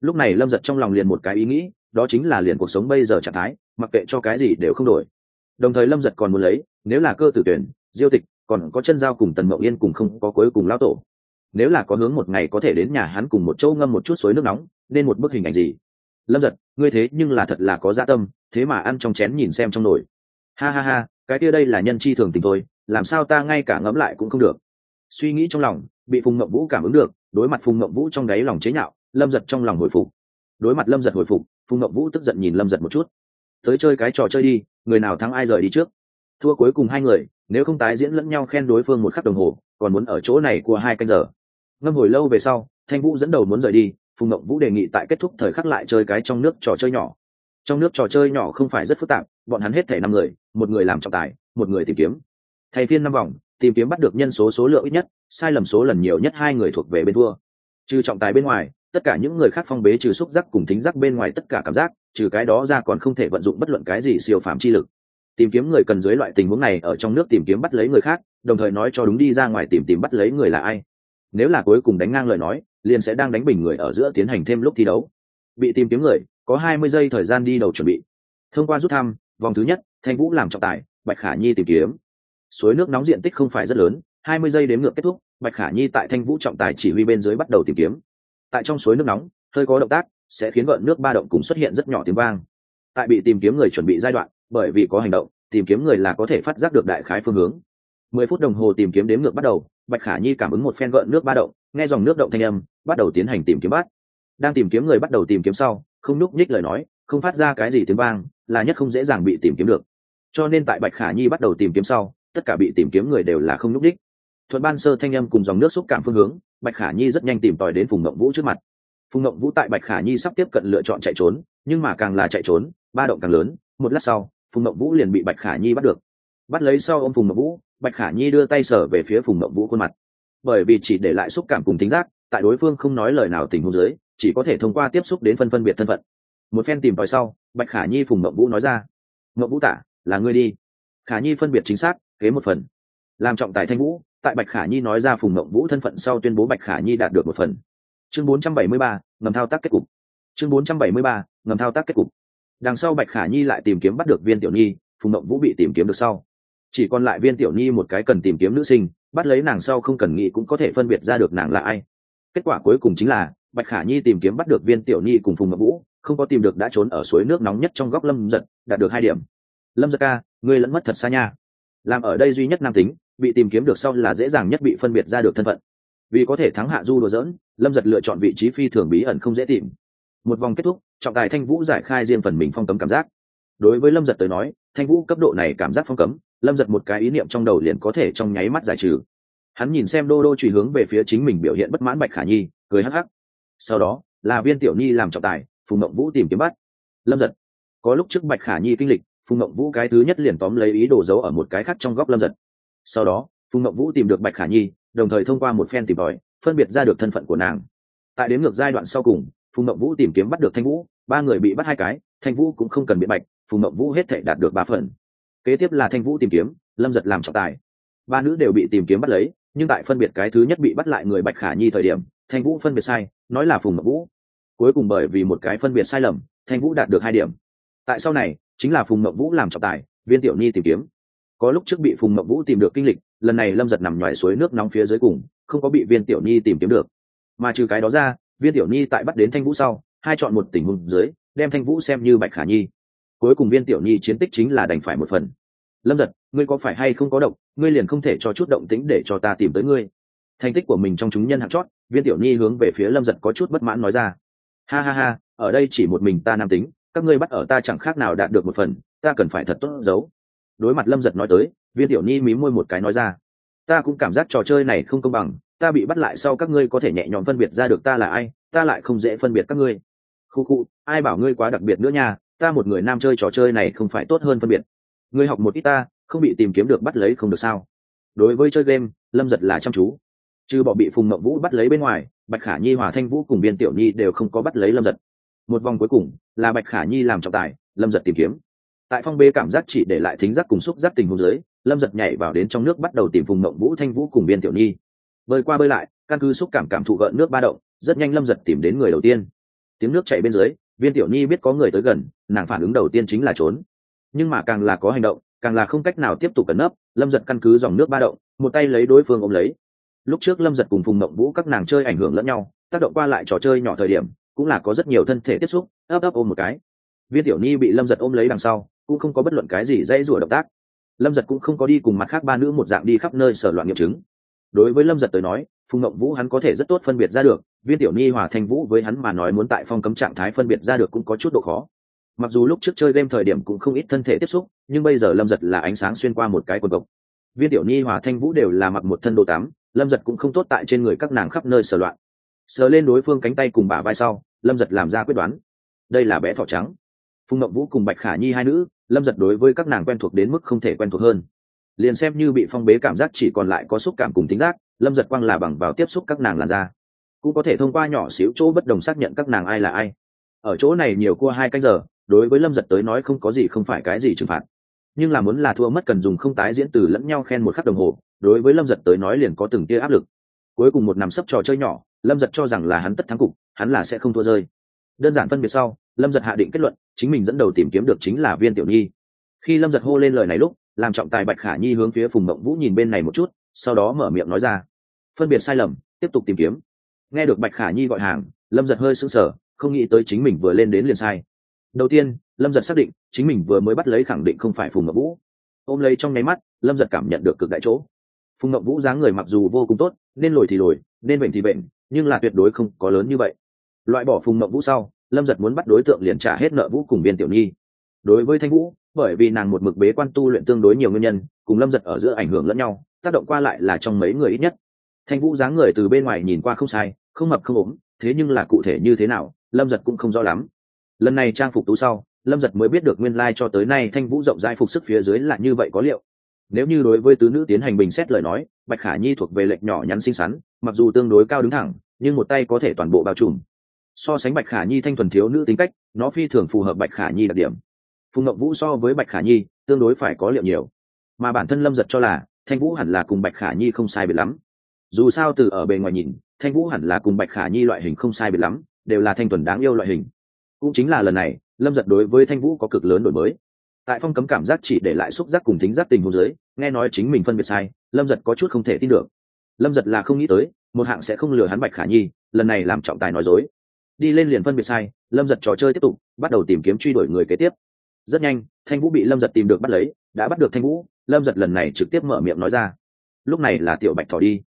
Lúc này lâm giật trong lòng liền một cái ý nghĩ, đó chính là liền cuộc sống bây giờ trạng thái, mặc kệ cho cái gì đều không đổi. Đồng thời lâm giật còn muốn lấy, nếu là cơ tử tuyển, diêu tịch còn có chân giao cùng tần mậu yên cùng không có cuối cùng lao tổ. Nếu là có hướng một ngày có thể đến nhà hắn cùng một chỗ ngâm một chút suối nước nóng, nên một bức hình ảnh gì? Lâm giật, ngươi thế nhưng là thật là có dạ tâm, thế mà ăn trong chén nhìn xem trong nồi. Ha ha ha, cái kia đây là nhân chi thường tình thôi, làm sao ta ngay cả ngẫm lại cũng không được. Suy nghĩ trong lòng, bị phùng ngậm vũ cảm ứng được, đối mặt phùng ngậm vũ trong đáy lòng chế nhạo, lâm giật trong lòng hồi phục. Đối mặt lâm giật hồi phục, phùng ngậm vũ tức giận nhìn lâm giật một chút. Tới chơi cái trò chơi đi, người nào thắng ai rời đi trước? Thua cuối cùng hai người nếu không tái diễn lẫn nhau khen đối phương một khắc đồng hồ, còn muốn ở chỗ này của hai canh giờ. Ngâm hồi lâu về sau, thanh vũ dẫn đầu muốn rời đi, phùng ngậm vũ đề nghị tại kết thúc thời khắc lại chơi cái trong nước trò chơi nhỏ. Trong nước trò chơi nhỏ không phải rất phức tạp, bọn hắn hết thể năm người, một người làm trọng tài, một người tìm kiếm. Thay phiên năm vòng, tìm kiếm bắt được nhân số số lượng ít nhất, sai lầm số lần nhiều nhất hai người thuộc về bên thua. Trừ trọng tài bên ngoài, tất cả những người khác phong bế trừ xúc giác cùng thính giác bên ngoài tất cả cảm giác, trừ cái đó ra còn không thể vận dụng bất luận cái gì siêu phạm chi lực tìm kiếm người cần dưới loại tình huống này ở trong nước tìm kiếm bắt lấy người khác, đồng thời nói cho đúng đi ra ngoài tìm tìm bắt lấy người là ai. Nếu là cuối cùng đánh ngang lời nói, liền sẽ đang đánh bình người ở giữa tiến hành thêm lúc thi đấu. Bị tìm kiếm người, có hai mươi giây thời gian đi đầu chuẩn bị. Thông qua rút thăm, vòng thứ nhất, thanh vũ làm trọng tài, bạch khả nhi tìm kiếm. Suối nước nóng diện tích không phải rất lớn, hai mươi giây đếm ngược kết thúc, bạch khả nhi tại thanh vũ trọng tài chỉ huy bên dưới bắt đầu tìm kiếm. Tại trong suối nước nóng, hơi có động tác, sẽ khiến gợn nước ba động cùng xuất hiện rất nhỏ tiếng vang. Tại bị tìm kiếm người chuẩn bị giai đoạn bởi vì có hành động, tìm kiếm người là có thể phát giác được đại khái phương hướng. Mười phút đồng hồ tìm kiếm đếm ngược bắt đầu, bạch khả nhi cảm ứng một phen gợn nước ba động, nghe dòng nước động thanh âm, bắt đầu tiến hành tìm kiếm bắt đang tìm kiếm người bắt đầu tìm kiếm sau, không núp nhích lời nói, không phát ra cái gì tiếng vang, là nhất không dễ dàng bị tìm kiếm được. Cho nên tại bạch khả nhi bắt đầu tìm kiếm sau, tất cả bị tìm kiếm người đều là không núp đích thuận ban sơ thanh âm cùng dòng nước xúc cảm phương hướng, bạch khả nhi rất nhanh tìm tòi đến phùng mộng vũ trước mặt. Phùng mộng vũ tại bạch khả nhi sắp tiếp cận lựa chọn chạy trốn, nhưng mà càng là chạy trốn, ba động càng lớn, một lát sau phùng mộng vũ liền bị bạch khả nhi bắt được. Bắt lấy sau ô m phùng mộng vũ bạch khả nhi đưa tay sở về phía phùng mộng vũ khuôn mặt. Bởi vì chỉ để lại xúc cảm cùng tính giác tại đối phương không nói lời nào tình huống dưới chỉ có thể thông qua tiếp xúc đến phân phân biệt thân phận. Một phen tìm tòi sau bạch khả nhi phùng mộng vũ nói ra mộng vũ tả là ngươi đi. Khả nhi phân biệt chính xác kế một phần. Làm trọng tài thanh vũ tại bạch khả nhi nói ra phùng mộng vũ thân phận sau tuyên bố bạch khả nhi đạt được một phần. Chương 473, ngầm thao tác kết cục. Chương 473, ngầm thao tác kết cục đằng sau bạch khả nhi lại tìm kiếm bắt được viên tiểu nhi, phùng mộng vũ bị tìm kiếm được sau. Chỉ còn lại viên tiểu nhi một cái cần tìm kiếm nữ sinh, bắt lấy nàng sau không cần nghĩ cũng có thể phân biệt ra được nàng là ai. Kết quả cuối cùng chính là, bạch khả nhi tìm kiếm bắt được viên tiểu nhi cùng phùng mộng vũ, không có tìm được đã trốn ở suối nước nóng nhất trong góc lâm giật, đạt được hai điểm. Lâm giật ca, ngươi lẫn mất thật xa nha. Làm ở đây duy nhất nam tính, bị tìm kiếm được sau là dễ dàng nhất bị phân biệt ra được thân phận. Vì có thể thắng hạ du đùa dỡn lâm giật lựa chọn vị trí phi thường bí ẩn không dễ tìm một vòng kết thúc, trọng tài thanh vũ giải khai riêng phần mình phong cấm cảm giác. Đối với lâm giật tới nói, thanh vũ cấp độ này cảm giác phong cấm, lâm giật một cái ý niệm trong đầu liền có thể trong nháy mắt giải trừ. Hắn nhìn xem đô đô truy hướng về phía chính mình biểu hiện bất mãn bạch khả nhi, cười hắc hắc. Sau đó, là viên tiểu nhi làm trọng tài, phùng mộng vũ tìm kiếm bắt. Lâm giật. Có lúc trước bạch khả nhi kinh lịch, phùng mộng vũ cái thứ nhất liền tóm lấy ý đồ giấu ở một cái khác trong góc lâm giật. Sau đó, phùng mộng vũ tìm được bạch khả nhi, đồng thời thông qua một phen tìm tòi, phân biệt ra được thân phận của nàng. Tại đến ngược giai đoạn sau cùng phùng mộng vũ tìm kiếm bắt được thanh vũ, ba người bị bắt hai cái, thanh vũ cũng không cần bị bạch, phùng mộng vũ hết thể đạt được ba phần. Kế tiếp là thanh vũ tìm kiếm, lâm giật làm trọng tài. Ba nữ đều bị tìm kiếm bắt lấy, nhưng tại phân biệt cái thứ nhất bị bắt lại người bạch khả nhi thời điểm, thanh vũ phân biệt sai, nói là phùng mộng vũ. Cuối cùng bởi vì một cái phân biệt sai lầm, thanh vũ đạt được hai điểm. Tại sau này, chính là phùng mộng vũ làm trọng tài, viên tiểu nhi tìm kiếm. Có lúc trước bị phùng mộng vũ tìm được kinh lịch, lần này lâm giật nằm ngoài suối nước nóng phía dưới cùng, không có bị viên tiểu nhi tìm kiếm được. Mà trừ cái đó ra viên tiểu nhi tại bắt đến thanh vũ sau, hai chọn một tình huống dưới, đem thanh vũ xem như bạch khả nhi. Cuối cùng viên tiểu nhi chiến tích chính là đành phải một phần. Lâm giật ngươi có phải hay không có độc? Ngươi liền không thể cho chút động tĩnh để cho ta tìm tới ngươi. Thành tích của mình trong chúng nhân hạng chót, viên tiểu nhi hướng về phía lâm giật có chút bất mãn nói ra. Ha ha ha, ở đây chỉ một mình ta nam tính, các ngươi bắt ở ta chẳng khác nào đạt được một phần, ta cần phải thật tốt giấu. Đối mặt lâm giật nói tới, viên tiểu nhi mí môi một cái nói ra. Ta cũng cảm giác trò chơi này không công bằng ta bị bắt lại sau các ngươi có thể nhẹ nhõm phân biệt ra được ta là ai, ta lại không dễ phân biệt các ngươi. Khu khu, ai bảo ngươi quá đặc biệt nữa nha, ta một người nam chơi trò chơi này không phải tốt hơn phân biệt. Ngươi học một ít ta, không bị tìm kiếm được bắt lấy không được sao? Đối với chơi game, lâm giật là chăm chú. Trừ bỏ bị phùng mậu vũ bắt lấy bên ngoài, bạch khả nhi, hòa thanh vũ cùng biên tiểu nhi đều không có bắt lấy lâm giật. Một vòng cuối cùng, là bạch khả nhi làm trọng tài, lâm giật tìm kiếm. Tại phong bê cảm giác chỉ để lại thính giác cùng xúc giác tình huống dưới, lâm giật nhảy vào đến trong nước bắt đầu tìm phùng mộng vũ, thanh vũ cùng biên tiểu nhi bơi qua bơi lại, căn cứ xúc cảm cảm thụ gợn nước ba động, rất nhanh lâm giật tìm đến người đầu tiên. Tiếng nước chạy bên dưới, viên tiểu nhi biết có người tới gần, nàng phản ứng đầu tiên chính là trốn. Nhưng mà càng là có hành động, càng là không cách nào tiếp tục cẩn nấp, lâm giật căn cứ dòng nước ba động, một tay lấy đối phương ôm lấy. Lúc trước lâm giật cùng phùng mộng vũ các nàng chơi ảnh hưởng lẫn nhau, tác động qua lại trò chơi nhỏ thời điểm, cũng là có rất nhiều thân thể tiếp xúc, ấp ấp ôm một cái. Viên tiểu nhi bị lâm giật ôm lấy đằng sau, cũng không có bất luận cái gì dãy rủa động tác. Lâm giật cũng không có đi cùng mặt khác ba nữ một dạng đi khắp nơi sở loạn nghiệm chứng đối với lâm giật tới nói, phùng ngộng vũ hắn có thể rất tốt phân biệt ra được, viên tiểu nhi hòa thanh vũ với hắn mà nói muốn tại phong cấm trạng thái phân biệt ra được cũng có chút độ khó. Mặc dù lúc trước chơi game thời điểm cũng không ít thân thể tiếp xúc, nhưng bây giờ lâm giật là ánh sáng xuyên qua một cái quần cộc viên tiểu nhi hòa thanh vũ đều là mặc một thân đồ tắm, lâm giật cũng không tốt tại trên người các nàng khắp nơi sờ loạn. Sờ lên đối phương cánh tay cùng bả vai sau, lâm giật làm ra quyết đoán. Đây là bé thỏ trắng. Phùng mộng vũ cùng bạch khả nhi hai nữ, lâm giật đối với các nàng quen thuộc đến mức không thể quen thuộc hơn liền xem như bị phong bế cảm giác chỉ còn lại có xúc cảm cùng tính giác, lâm giật quang là bằng vào tiếp xúc các nàng làn da. Cũng có thể thông qua nhỏ xíu chỗ bất đồng xác nhận các nàng ai là ai. Ở chỗ này nhiều cua hai canh giờ, đối với lâm giật tới nói không có gì không phải cái gì trừng phạt. Nhưng là muốn là thua mất cần dùng không tái diễn từ lẫn nhau khen một khắc đồng hồ, đối với lâm giật tới nói liền có từng tia áp lực. Cuối cùng một nằm sấp trò chơi nhỏ, lâm giật cho rằng là hắn tất thắng cục, hắn là sẽ không thua rơi. Đơn giản phân biệt sau, lâm giật hạ định kết luận, chính mình dẫn đầu tìm kiếm được chính là viên tiểu nhi. Khi lâm giật hô lên lời này lúc làm trọng tài bạch khả nhi hướng phía phùng mộng vũ nhìn bên này một chút, sau đó mở miệng nói ra. Phân biệt sai lầm, tiếp tục tìm kiếm. Nghe được bạch khả nhi gọi hàng, lâm giật hơi sững sờ, không nghĩ tới chính mình vừa lên đến liền sai. Đầu tiên, lâm giật xác định chính mình vừa mới bắt lấy khẳng định không phải phùng mộng vũ. Ôm lấy trong nháy mắt, lâm giật cảm nhận được cực đại chỗ. Phùng mộng vũ dáng người mặc dù vô cùng tốt, nên lồi thì lồi, nên bệnh thì bệnh, nhưng là tuyệt đối không có lớn như vậy. Loại bỏ phùng mộng vũ sau, lâm giật muốn bắt đối tượng liền trả hết nợ vũ cùng biên tiểu nhi. Đối với thanh vũ bởi vì nàng một mực bế quan tu luyện tương đối nhiều nguyên nhân, cùng lâm giật ở giữa ảnh hưởng lẫn nhau, tác động qua lại là trong mấy người ít nhất. Thanh vũ dáng người từ bên ngoài nhìn qua không sai, không mập không ốm, thế nhưng là cụ thể như thế nào, lâm giật cũng không rõ lắm. Lần này trang phục tú sau, lâm giật mới biết được nguyên lai、like、cho tới nay thanh vũ rộng rãi phục sức phía dưới là như vậy có liệu. Nếu như đối với tứ nữ tiến hành bình xét lời nói, bạch khả nhi thuộc về lệch nhỏ nhắn xinh xắn, mặc dù tương đối cao đứng thẳng, nhưng một tay có thể toàn bộ bao trùm. So sánh bạch khả nhi thanh thuần thiếu nữ tính cách, nó phi thường phù hợp bạch khả nhi đặc điểm phùng ngọc vũ so với bạch khả nhi tương đối phải có liệu nhiều mà bản thân lâm giật cho là thanh vũ hẳn là cùng bạch khả nhi không sai biệt lắm dù sao từ ở bề ngoài nhìn thanh vũ hẳn là cùng bạch khả nhi loại hình không sai biệt lắm đều là thanh tuần đáng yêu loại hình cũng chính là lần này lâm giật đối với thanh vũ có cực lớn đổi mới tại phong cấm cảm giác chỉ để lại xúc giác cùng tính giác tình hồ dưới nghe nói chính mình phân biệt sai lâm giật có chút không thể tin được lâm giật là không nghĩ tới một hạng sẽ không lừa hắn bạch khả nhi lần này làm trọng tài nói dối đi lên liền phân biệt sai lâm giật trò chơi tiếp tục bắt đầu tìm kiếm truy đuổi người kế tiếp rất nhanh, thanh vũ bị lâm giật tìm được bắt lấy, đã bắt được thanh vũ, lâm giật lần này trực tiếp mở miệng nói ra. Lúc này là tiểu bạch thỏ đi.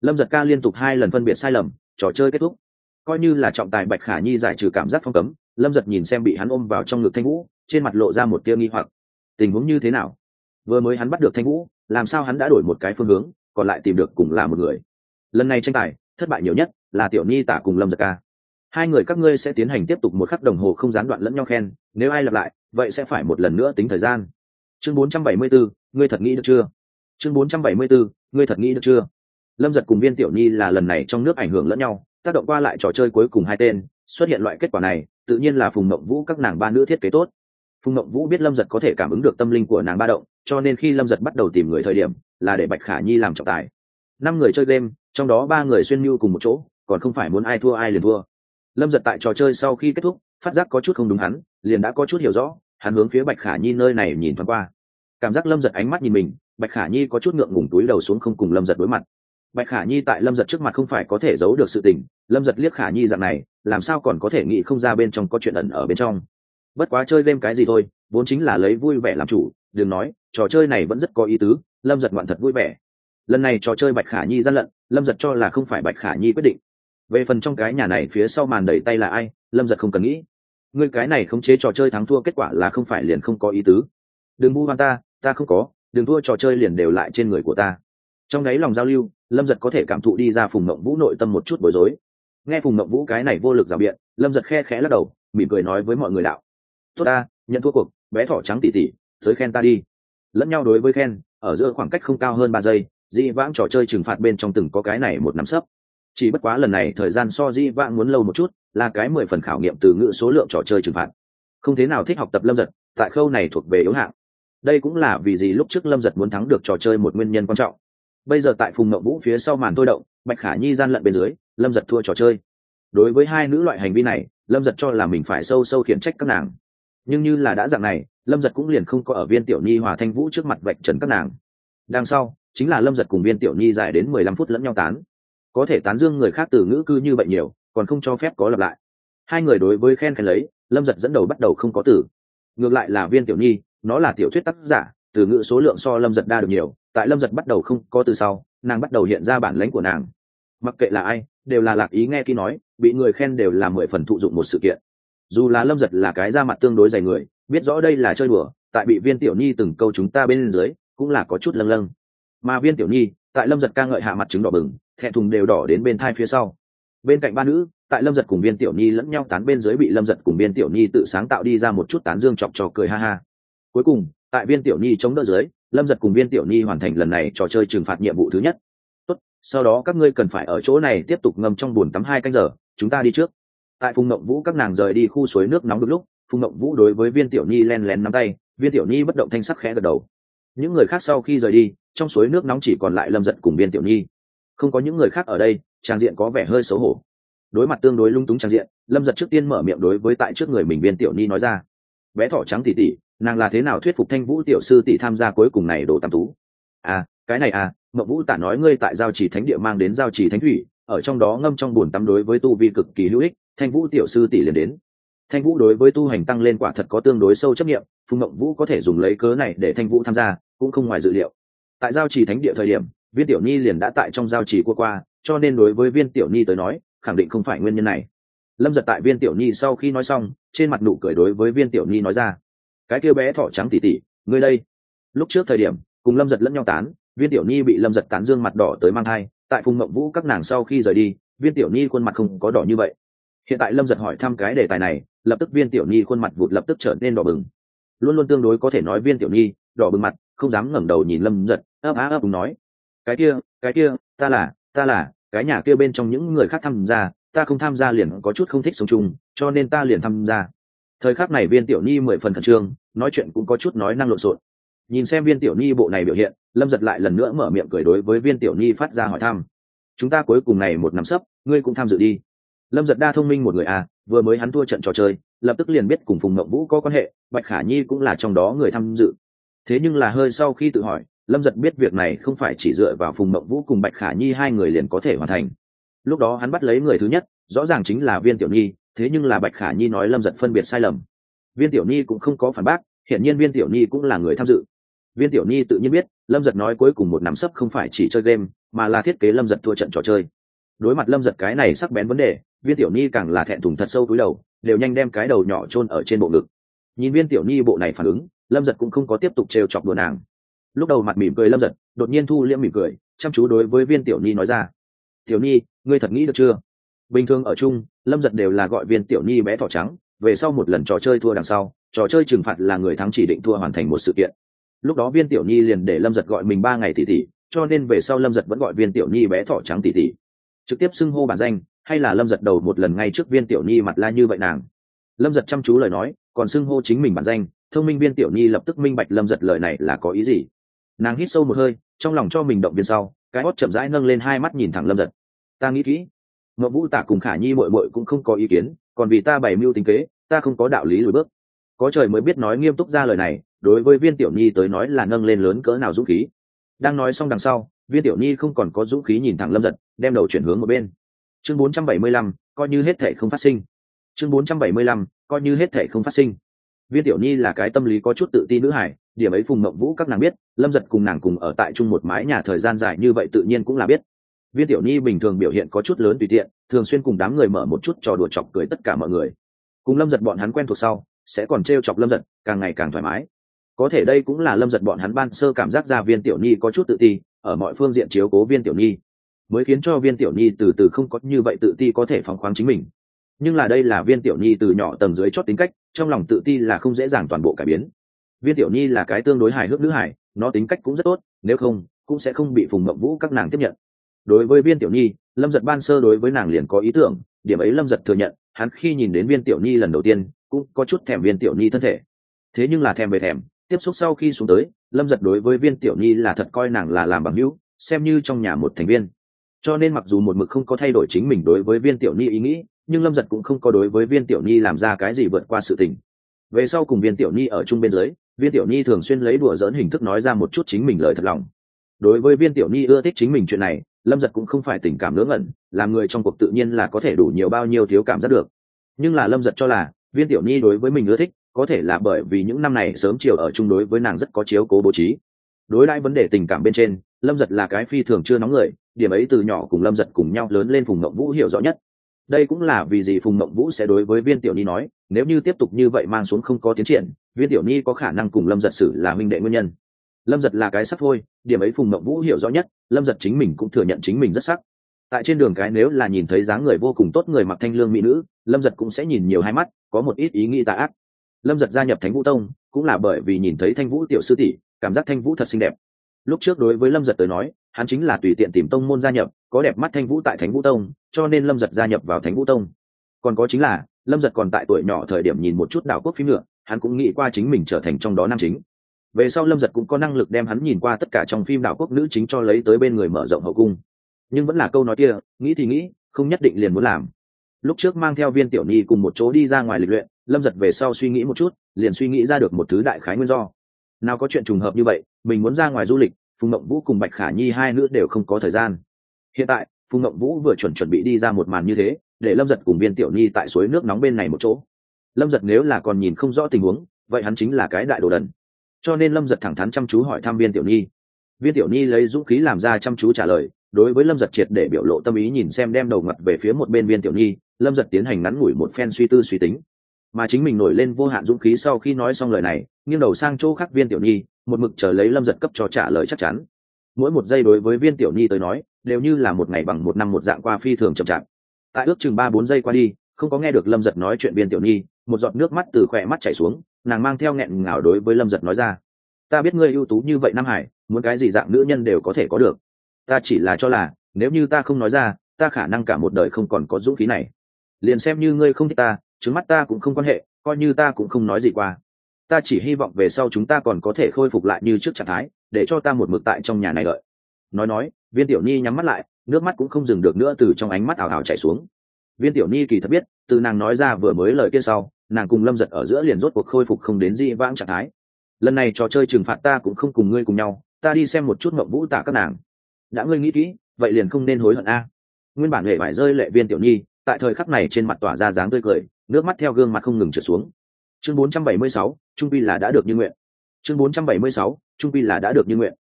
Lâm giật ca liên tục hai lần phân biệt sai lầm, trò chơi kết thúc. Coi như là trọng tài bạch khả nhi giải trừ cảm giác phong cấm, lâm giật nhìn xem bị hắn ôm vào trong ngực thanh vũ, trên mặt lộ ra một tia nghi hoặc. Tình huống như thế nào? Vừa mới hắn bắt được thanh vũ, làm sao hắn đã đổi một cái phương hướng, còn lại tìm được cùng là một người? Lần này tranh tài, thất bại nhiều nhất là tiểu nhi tả cùng lâm giật ca hai người các ngươi sẽ tiến hành tiếp tục một khắc đồng hồ không gián đoạn lẫn nhau khen nếu ai lặp lại vậy sẽ phải một lần nữa tính thời gian. Chương 474, ngươi thật nghĩ được chưa? Chương 474, ngươi thật nghĩ được chưa? Lâm giật cùng viên tiểu nhi là lần này trong nước ảnh hưởng lẫn nhau tác động qua lại trò chơi cuối cùng hai tên xuất hiện loại kết quả này tự nhiên là phùng mộng vũ các nàng ba nữ thiết kế tốt. Phùng mộng vũ biết lâm giật có thể cảm ứng được tâm linh của nàng ba động cho nên khi lâm giật bắt đầu tìm người thời điểm là để bạch khả nhi làm trọng tài. Năm người chơi game trong đó ba người xuyên mưu cùng một chỗ còn không phải muốn ai thua ai liền thua lâm giật tại trò chơi sau khi kết thúc, phát giác có chút không đúng hắn, liền đã có chút hiểu rõ, hắn hướng phía bạch khả nhi nơi này nhìn thoáng qua. Cảm giác lâm giật ánh mắt nhìn mình, bạch khả nhi có chút ngượng ngùng túi đầu xuống không cùng lâm giật đối mặt. Bạch khả nhi tại lâm giật trước mặt không phải có thể giấu được sự tình, lâm giật liếc khả nhi dạng này, làm sao còn có thể nghĩ không ra bên trong có chuyện ẩn ở bên trong. Bất quá chơi game cái gì thôi, vốn chính là lấy vui vẻ làm chủ, đừng nói, trò chơi này vẫn rất có ý tứ, lâm giật ngoạn thật vui vẻ. Lần này trò chơi bạch khả nhi gian lận, lâm giật cho là không phải bạch khả nhi quyết định về phần trong cái nhà này phía sau màn đẩy tay là ai, lâm giật không cần nghĩ. Ngươi cái này khống chế trò chơi thắng thua kết quả là không phải liền không có ý tứ. Đừng bu hoan ta ta không có, đừng thua trò chơi liền đều lại trên người của ta. Trong đấy lòng giao lưu, lâm giật có thể cảm thụ đi ra phùng mộng vũ nội tâm một chút bối rối. Nghe phùng mộng vũ cái này vô lực rào biện, lâm giật khe khẽ lắc đầu, mỉm cười nói với mọi người đạo. Tốt ta, nhận thua cuộc, bé thỏ trắng tỉ tỉ, tới khen ta đi. Lẫn nhau đối với khen, ở giữa khoảng cách không cao hơn ba giây, dị vãng trò chơi trừng phạt bên trong từng có cái này một nắm sấp chỉ bất quá lần này thời gian so di vãng muốn lâu một chút, là cái mười phần khảo nghiệm từ ngữ số lượng trò chơi trừng phạt. Không thế nào thích học tập lâm giật, tại khâu này thuộc về yếu hạng. Đây cũng là vì gì lúc trước lâm giật muốn thắng được trò chơi một nguyên nhân quan trọng. Bây giờ tại phùng ngậu vũ phía sau màn thôi động, bạch khả nhi gian lận bên dưới, lâm giật thua trò chơi. Đối với hai nữ loại hành vi này, lâm giật cho là mình phải sâu sâu khiển trách các nàng. Nhưng như là đã dạng này, lâm giật cũng liền không có ở viên tiểu nhi, hòa thanh vũ trước mặt vạch trần các nàng. Đằng sau, chính là lâm giật cùng viên tiểu nhi dài đến mười lăm phút lẫn nhau tán có thể tán dương người khác từ ngữ cư như vậy nhiều, còn không cho phép có lặp lại. Hai người đối với khen khen lấy, lâm giật dẫn đầu bắt đầu không có từ. Ngược lại là viên tiểu nhi, nó là tiểu thuyết tác giả, từ ngữ số lượng so lâm giật đa được nhiều, tại lâm giật bắt đầu không có từ sau, nàng bắt đầu hiện ra bản lãnh của nàng. Mặc kệ là ai, đều là lạc ý nghe khi nói, bị người khen đều là mười phần thụ dụng một sự kiện. Dù là lâm giật là cái da mặt tương đối dày người, biết rõ đây là chơi đùa, tại bị viên tiểu nhi từng câu chúng ta bên dưới, cũng là có chút lâng lâng. Mà viên tiểu nhi, tại lâm giật ca ngợi hạ mặt chứng đỏ bừng thẹn thùng đều đỏ đến bên thai phía sau. Bên cạnh ba nữ, tại lâm giật cùng viên tiểu nhi lẫn nhau tán bên dưới bị lâm giật cùng viên tiểu nhi tự sáng tạo đi ra một chút tán dương chọc trò cười ha ha. Cuối cùng, tại viên tiểu nhi chống đỡ dưới, lâm giật cùng viên tiểu nhi hoàn thành lần này trò chơi trừng phạt nhiệm vụ thứ nhất. Tốt, sau đó các ngươi cần phải ở chỗ này tiếp tục ngâm trong bùn tắm hai canh giờ, chúng ta đi trước. Tại phùng mộng vũ các nàng rời đi khu suối nước nóng được lúc, phùng mộng vũ đối với viên tiểu nhi len lén nắm tay, viên tiểu nhi bất động thanh sắc khẽ gật đầu. Những người khác sau khi rời đi, trong suối nước nóng chỉ còn lại lâm giật cùng viên tiểu nhi không có những người khác ở đây, trang diện có vẻ hơi xấu hổ. Đối mặt tương đối lung túng trang diện, lâm giật trước tiên mở miệng đối với tại trước người mình viên tiểu ni nói ra. Bé thỏ trắng tỉ tỉ, nàng là thế nào thuyết phục thanh vũ tiểu sư tỷ tham gia cuối cùng này đồ tam tú? À cái này à mậu vũ tả nói ngươi tại giao trì thánh địa mang đến giao trì thánh thủy, ở trong đó ngâm trong bùn tắm đối với tu vi cực kỳ hữu ích, thanh vũ tiểu sư tỷ liền đến. Thanh vũ đối với tu hành tăng lên quả thật có tương đối sâu chấp nghiệm phùng mộng vũ có thể dùng lấy cớ này để thanh vũ tham gia, cũng không ngoài dự liệu. Tại giao trì thánh địa thời điểm viên tiểu nhi liền đã tại trong giao trì qua qua, cho nên đối với viên tiểu nhi tới nói, khẳng định không phải nguyên nhân này. Lâm giật tại viên tiểu nhi sau khi nói xong, trên mặt nụ cười đối với viên tiểu nhi nói ra. Cái kêu bé thỏ trắng tỉ tỉ, ngươi đây. Lúc trước thời điểm, cùng lâm giật lẫn nhau tán, viên tiểu nhi bị lâm giật tán dương mặt đỏ tới mang thai, tại phùng mộng vũ các nàng sau khi rời đi, viên tiểu nhi khuôn mặt không có đỏ như vậy. Hiện tại lâm giật hỏi thăm cái đề tài này, lập tức viên tiểu nhi khuôn mặt vụt lập tức trở nên đỏ bừng. Luôn luôn tương đối có thể nói viên tiểu nhi đỏ bừng mặt, không dám ngẩng đầu nhìn lâm giật, ấp á ấp đúng nói cái kia cái kia, ta là ta là, cái nhà kia bên trong những người khác tham gia, ta không tham gia liền có chút không thích sống chung, cho nên ta liền tham gia. Thời khắc này viên tiểu nhi mười phần khẩn trương, nói chuyện cũng có chút nói năng lộn xộn. Nhìn xem viên tiểu nhi bộ này biểu hiện, lâm giật lại lần nữa mở miệng cười đối với viên tiểu nhi phát ra hỏi thăm. Chúng ta cuối cùng này một năm sấp, ngươi cũng tham dự đi. Lâm giật đa thông minh một người à vừa mới hắn thua trận trò chơi, lập tức liền biết cùng phùng ngậm vũ có quan hệ, bạch khả nhi cũng là trong đó người tham dự. Thế nhưng là hơi sau khi tự hỏi lâm giật biết việc này không phải chỉ dựa vào phùng mộng vũ cùng bạch khả nhi hai người liền có thể hoàn thành. Lúc đó hắn bắt lấy người thứ nhất, rõ ràng chính là viên tiểu nhi, thế nhưng là bạch khả nhi nói lâm giật phân biệt sai lầm. Viên tiểu nhi cũng không có phản bác hiện nhiên viên tiểu nhi cũng là người tham dự. Viên tiểu nhi tự nhiên biết, lâm giật nói cuối cùng một nắm sấp không phải chỉ chơi game, mà là thiết kế lâm giật thua trận trò chơi. Đối mặt lâm giật cái này sắc bén vấn đề, viên tiểu nhi càng là thẹn thùng thật sâu túi đầu, đều nhanh đem cái đầu nhỏ chôn ở trên bộ ngực. Nhìn viên tiểu nhi bộ này phản ứng, lâm giật cũng không có tiếp tục trêu chọc đùa nàng lúc đầu mặt mỉm cười lâm giật, đột nhiên thu liễm mỉm cười, chăm chú đối với viên tiểu nhi nói ra. Tiểu nhi ngươi thật nghĩ được chưa? Bình thường ở chung, lâm giật đều là gọi viên tiểu nhi bé thỏ trắng, về sau một lần trò chơi thua đằng sau, trò chơi trừng phạt là người thắng chỉ định thua hoàn thành một sự kiện. Lúc đó viên tiểu nhi liền để lâm giật gọi mình ba ngày tỷ tỷ, cho nên về sau lâm giật vẫn gọi viên tiểu nhi bé thỏ trắng tỷ tỷ. Trực tiếp xưng hô bản danh, hay là lâm giật đầu một lần ngay trước viên tiểu nhi mặt la như vậy nàng. Lâm giật chăm chú lời nói, còn xưng hô chính mình bản danh, thông minh viên tiểu nhi lập tức minh bạch lâm giật lời này là có ý gì nàng hít sâu một hơi trong lòng cho mình động viên sau cái hót chậm rãi nâng lên hai mắt nhìn thẳng lâm giật. Ta nghĩ kỹ. Ngọc vũ tả cùng khả nhi mội mội cũng không có ý kiến còn vì ta bày mưu tính kế ta không có đạo lý lùi bước. Có trời mới biết nói nghiêm túc ra lời này đối với viên tiểu nhi tới nói là nâng lên lớn cỡ nào dũng khí. Đang nói xong đằng sau viên tiểu nhi không còn có dũng khí nhìn thẳng lâm giật đem đầu chuyển hướng một bên. Chương 475, coi như hết thể không phát sinh. Chương 475, coi như hết thể không phát sinh viên tiểu nhi là cái tâm lý có chút tự ti nữ hải điểm ấy phùng mộng vũ các nàng biết, lâm giật cùng nàng cùng ở tại chung một mái nhà thời gian dài như vậy tự nhiên cũng là biết. Viên tiểu nhi bình thường biểu hiện có chút lớn tùy tiện, thường xuyên cùng đám người mở một chút trò đùa chọc cười tất cả mọi người. Cùng lâm giật bọn hắn quen thuộc sau, sẽ còn t r e o chọc lâm giật, càng ngày càng thoải mái. Có thể đây cũng là lâm giật bọn hắn ban sơ cảm giác ra viên tiểu nhi có chút tự ti, ở mọi phương diện chiếu cố viên tiểu nhi. Mới khiến cho viên tiểu nhi từ từ không có như vậy tự ti có thể phóng khoáng chính mình nhưng là đây là viên tiểu nhi từ nhỏ tầng dưới chót tính cách, trong lòng tự ti là không dễ dàng toàn bộ cải biến. Viên tiểu nhi là cái tương đối hài hước nữ hải, nó tính cách cũng rất tốt, nếu không, cũng sẽ không bị phùng mộng vũ các nàng tiếp nhận. Đối với viên tiểu nhi, lâm giật ban sơ đối với nàng liền có ý tưởng, điểm ấy lâm giật thừa nhận, hắn khi nhìn đến viên tiểu nhi lần đầu tiên, cũng có chút thèm viên tiểu nhi thân thể. Thế nhưng là thèm về thèm, tiếp xúc sau khi xuống tới, lâm giật đối với viên tiểu nhi là thật coi nàng là làm bằng hữu, xem như trong nhà một thành viên cho nên mặc dù một mực không có thay đổi chính mình đối với viên tiểu nhi ý nghĩ, nhưng lâm giật cũng không có đối với viên tiểu nhi làm ra cái gì vượt qua sự tình. Về sau cùng viên tiểu nhi ở chung bên dưới, viên tiểu nhi thường xuyên lấy đùa dỡn hình thức nói ra một chút chính mình lời thật lòng. Đối với viên tiểu nhi ưa thích chính mình chuyện này, lâm giật cũng không phải tình cảm ngớ ngẩn làm người trong cuộc tự nhiên là có thể đủ nhiều bao nhiêu thiếu cảm giác được. Nhưng là lâm giật cho là, viên tiểu nhi đối với mình ưa thích, có thể là bởi vì những năm này sớm chiều ở chung đối với nàng rất có chiếu cố bố trí. Đối đãi vấn đề tình cảm bên trên, lâm giật là cái phi thường chưa nóng người điểm ấy từ nhỏ cùng lâm giật cùng nhau lớn lên phùng ngậm vũ hiểu rõ nhất. Đây cũng là vì gì phùng mộng vũ sẽ đối với viên tiểu ni nói, nếu như tiếp tục như vậy mang xuống không có tiến triển, viên tiểu ni có khả năng cùng lâm giật xử là minh đệ nguyên nhân. Lâm giật là cái sắc thôi điểm ấy phùng mộng vũ hiểu rõ nhất, lâm giật chính mình cũng thừa nhận chính mình rất sắc. Tại trên đường cái nếu là nhìn thấy dáng người vô cùng tốt người mặc thanh lương mỹ nữ, lâm giật cũng sẽ nhìn nhiều hai mắt, có một ít ý nghĩ tà ác. Lâm giật gia nhập thánh vũ tông, cũng là bởi vì nhìn thấy thanh vũ tiểu sư tỷ, cảm giác thanh vũ thật xinh đẹp. Lúc trước đối với lâm giật tới nói hắn chính là tùy tiện tìm tông môn gia nhập, có đẹp mắt thanh vũ tại thánh vũ tông, cho nên lâm giật gia nhập vào thánh vũ tông. Còn có chính là, lâm giật còn tại tuổi nhỏ thời điểm nhìn một chút đảo quốc phim nữa hắn cũng nghĩ qua chính mình trở thành trong đó nam chính. Về sau lâm giật cũng có năng lực đem hắn nhìn qua tất cả trong phim đảo quốc nữ chính cho lấy tới bên người mở rộng hậu cung. Nhưng vẫn là câu nói kia, nghĩ thì nghĩ, không nhất định liền muốn làm. Lúc trước mang theo viên tiểu nhi cùng một chỗ đi ra ngoài lịch luyện, lâm giật về sau suy nghĩ một chút, liền suy nghĩ ra được một thứ đại khái nguyên do. Nào có chuyện trùng hợp như vậy, mình muốn ra ngoài du lịch phùng mộng vũ cùng bạch khả nhi hai nữ đều không có thời gian. Hiện tại, phùng mộng vũ vừa chuẩn chuẩn bị đi ra một màn như thế, để lâm giật cùng viên tiểu nhi tại suối nước nóng bên này một chỗ. Lâm giật nếu là còn nhìn không rõ tình huống, vậy hắn chính là cái đại đồ đần. Cho nên lâm giật thẳng thắn chăm chú hỏi thăm viên tiểu nhi. Viên tiểu nhi lấy dũng khí làm ra chăm chú trả lời, đối với lâm giật triệt để biểu lộ tâm ý nhìn xem đem đầu ngặt về phía một bên viên tiểu nhi, lâm giật tiến hành ngắn ngủi một phen suy tư suy tính. Mà chính mình nổi lên vô hạn dũng khí sau khi nói xong lời này, nghiêng đầu sang chỗ khác viên tiểu nhi một mực chờ lấy lâm giật cấp cho trả lời chắc chắn. Mỗi một giây đối với viên tiểu nhi tới nói, đều như là một ngày bằng một năm một dạng qua phi thường chậm chạp. Tại ước chừng ba bốn giây qua đi, không có nghe được lâm giật nói chuyện viên tiểu nhi, một giọt nước mắt từ khỏe mắt chảy xuống, nàng mang theo nghẹn ngào đối với lâm giật nói ra. Ta biết ngươi ưu tú như vậy nam hải, muốn cái gì dạng nữ nhân đều có thể có được. Ta chỉ là cho là, nếu như ta không nói ra, ta khả năng cả một đời không còn có dũng khí này. Liền xem như ngươi không thích ta trứng mắt ta cũng không quan hệ, coi như ta cũng không nói gì qua ta chỉ hy vọng về sau chúng ta còn có thể khôi phục lại như trước trạng thái, để cho ta một mực tại trong nhà này đợi. Nói nói, viên tiểu nhi nhắm mắt lại, nước mắt cũng không dừng được nữa từ trong ánh mắt ảo ảo chảy xuống. Viên tiểu nhi kỳ thật biết, từ nàng nói ra vừa mới lời kia sau, nàng cùng lâm giật ở giữa liền rốt cuộc khôi phục không đến di vãng trạng thái. Lần này trò chơi trừng phạt ta cũng không cùng ngươi cùng nhau, ta đi xem một chút mộng vũ tả các nàng. Đã ngươi nghĩ kỹ, vậy liền không nên hối hận a. Nguyên bản hệ vải rơi lệ viên tiểu nhi tại thời khắc này trên mặt tỏa ra dáng tươi cười, nước mắt theo gương mặt không ngừng trượt xuống chương 476, trung quy là đã được như nguyện. Chương 476, trung quy là đã được như nguyện.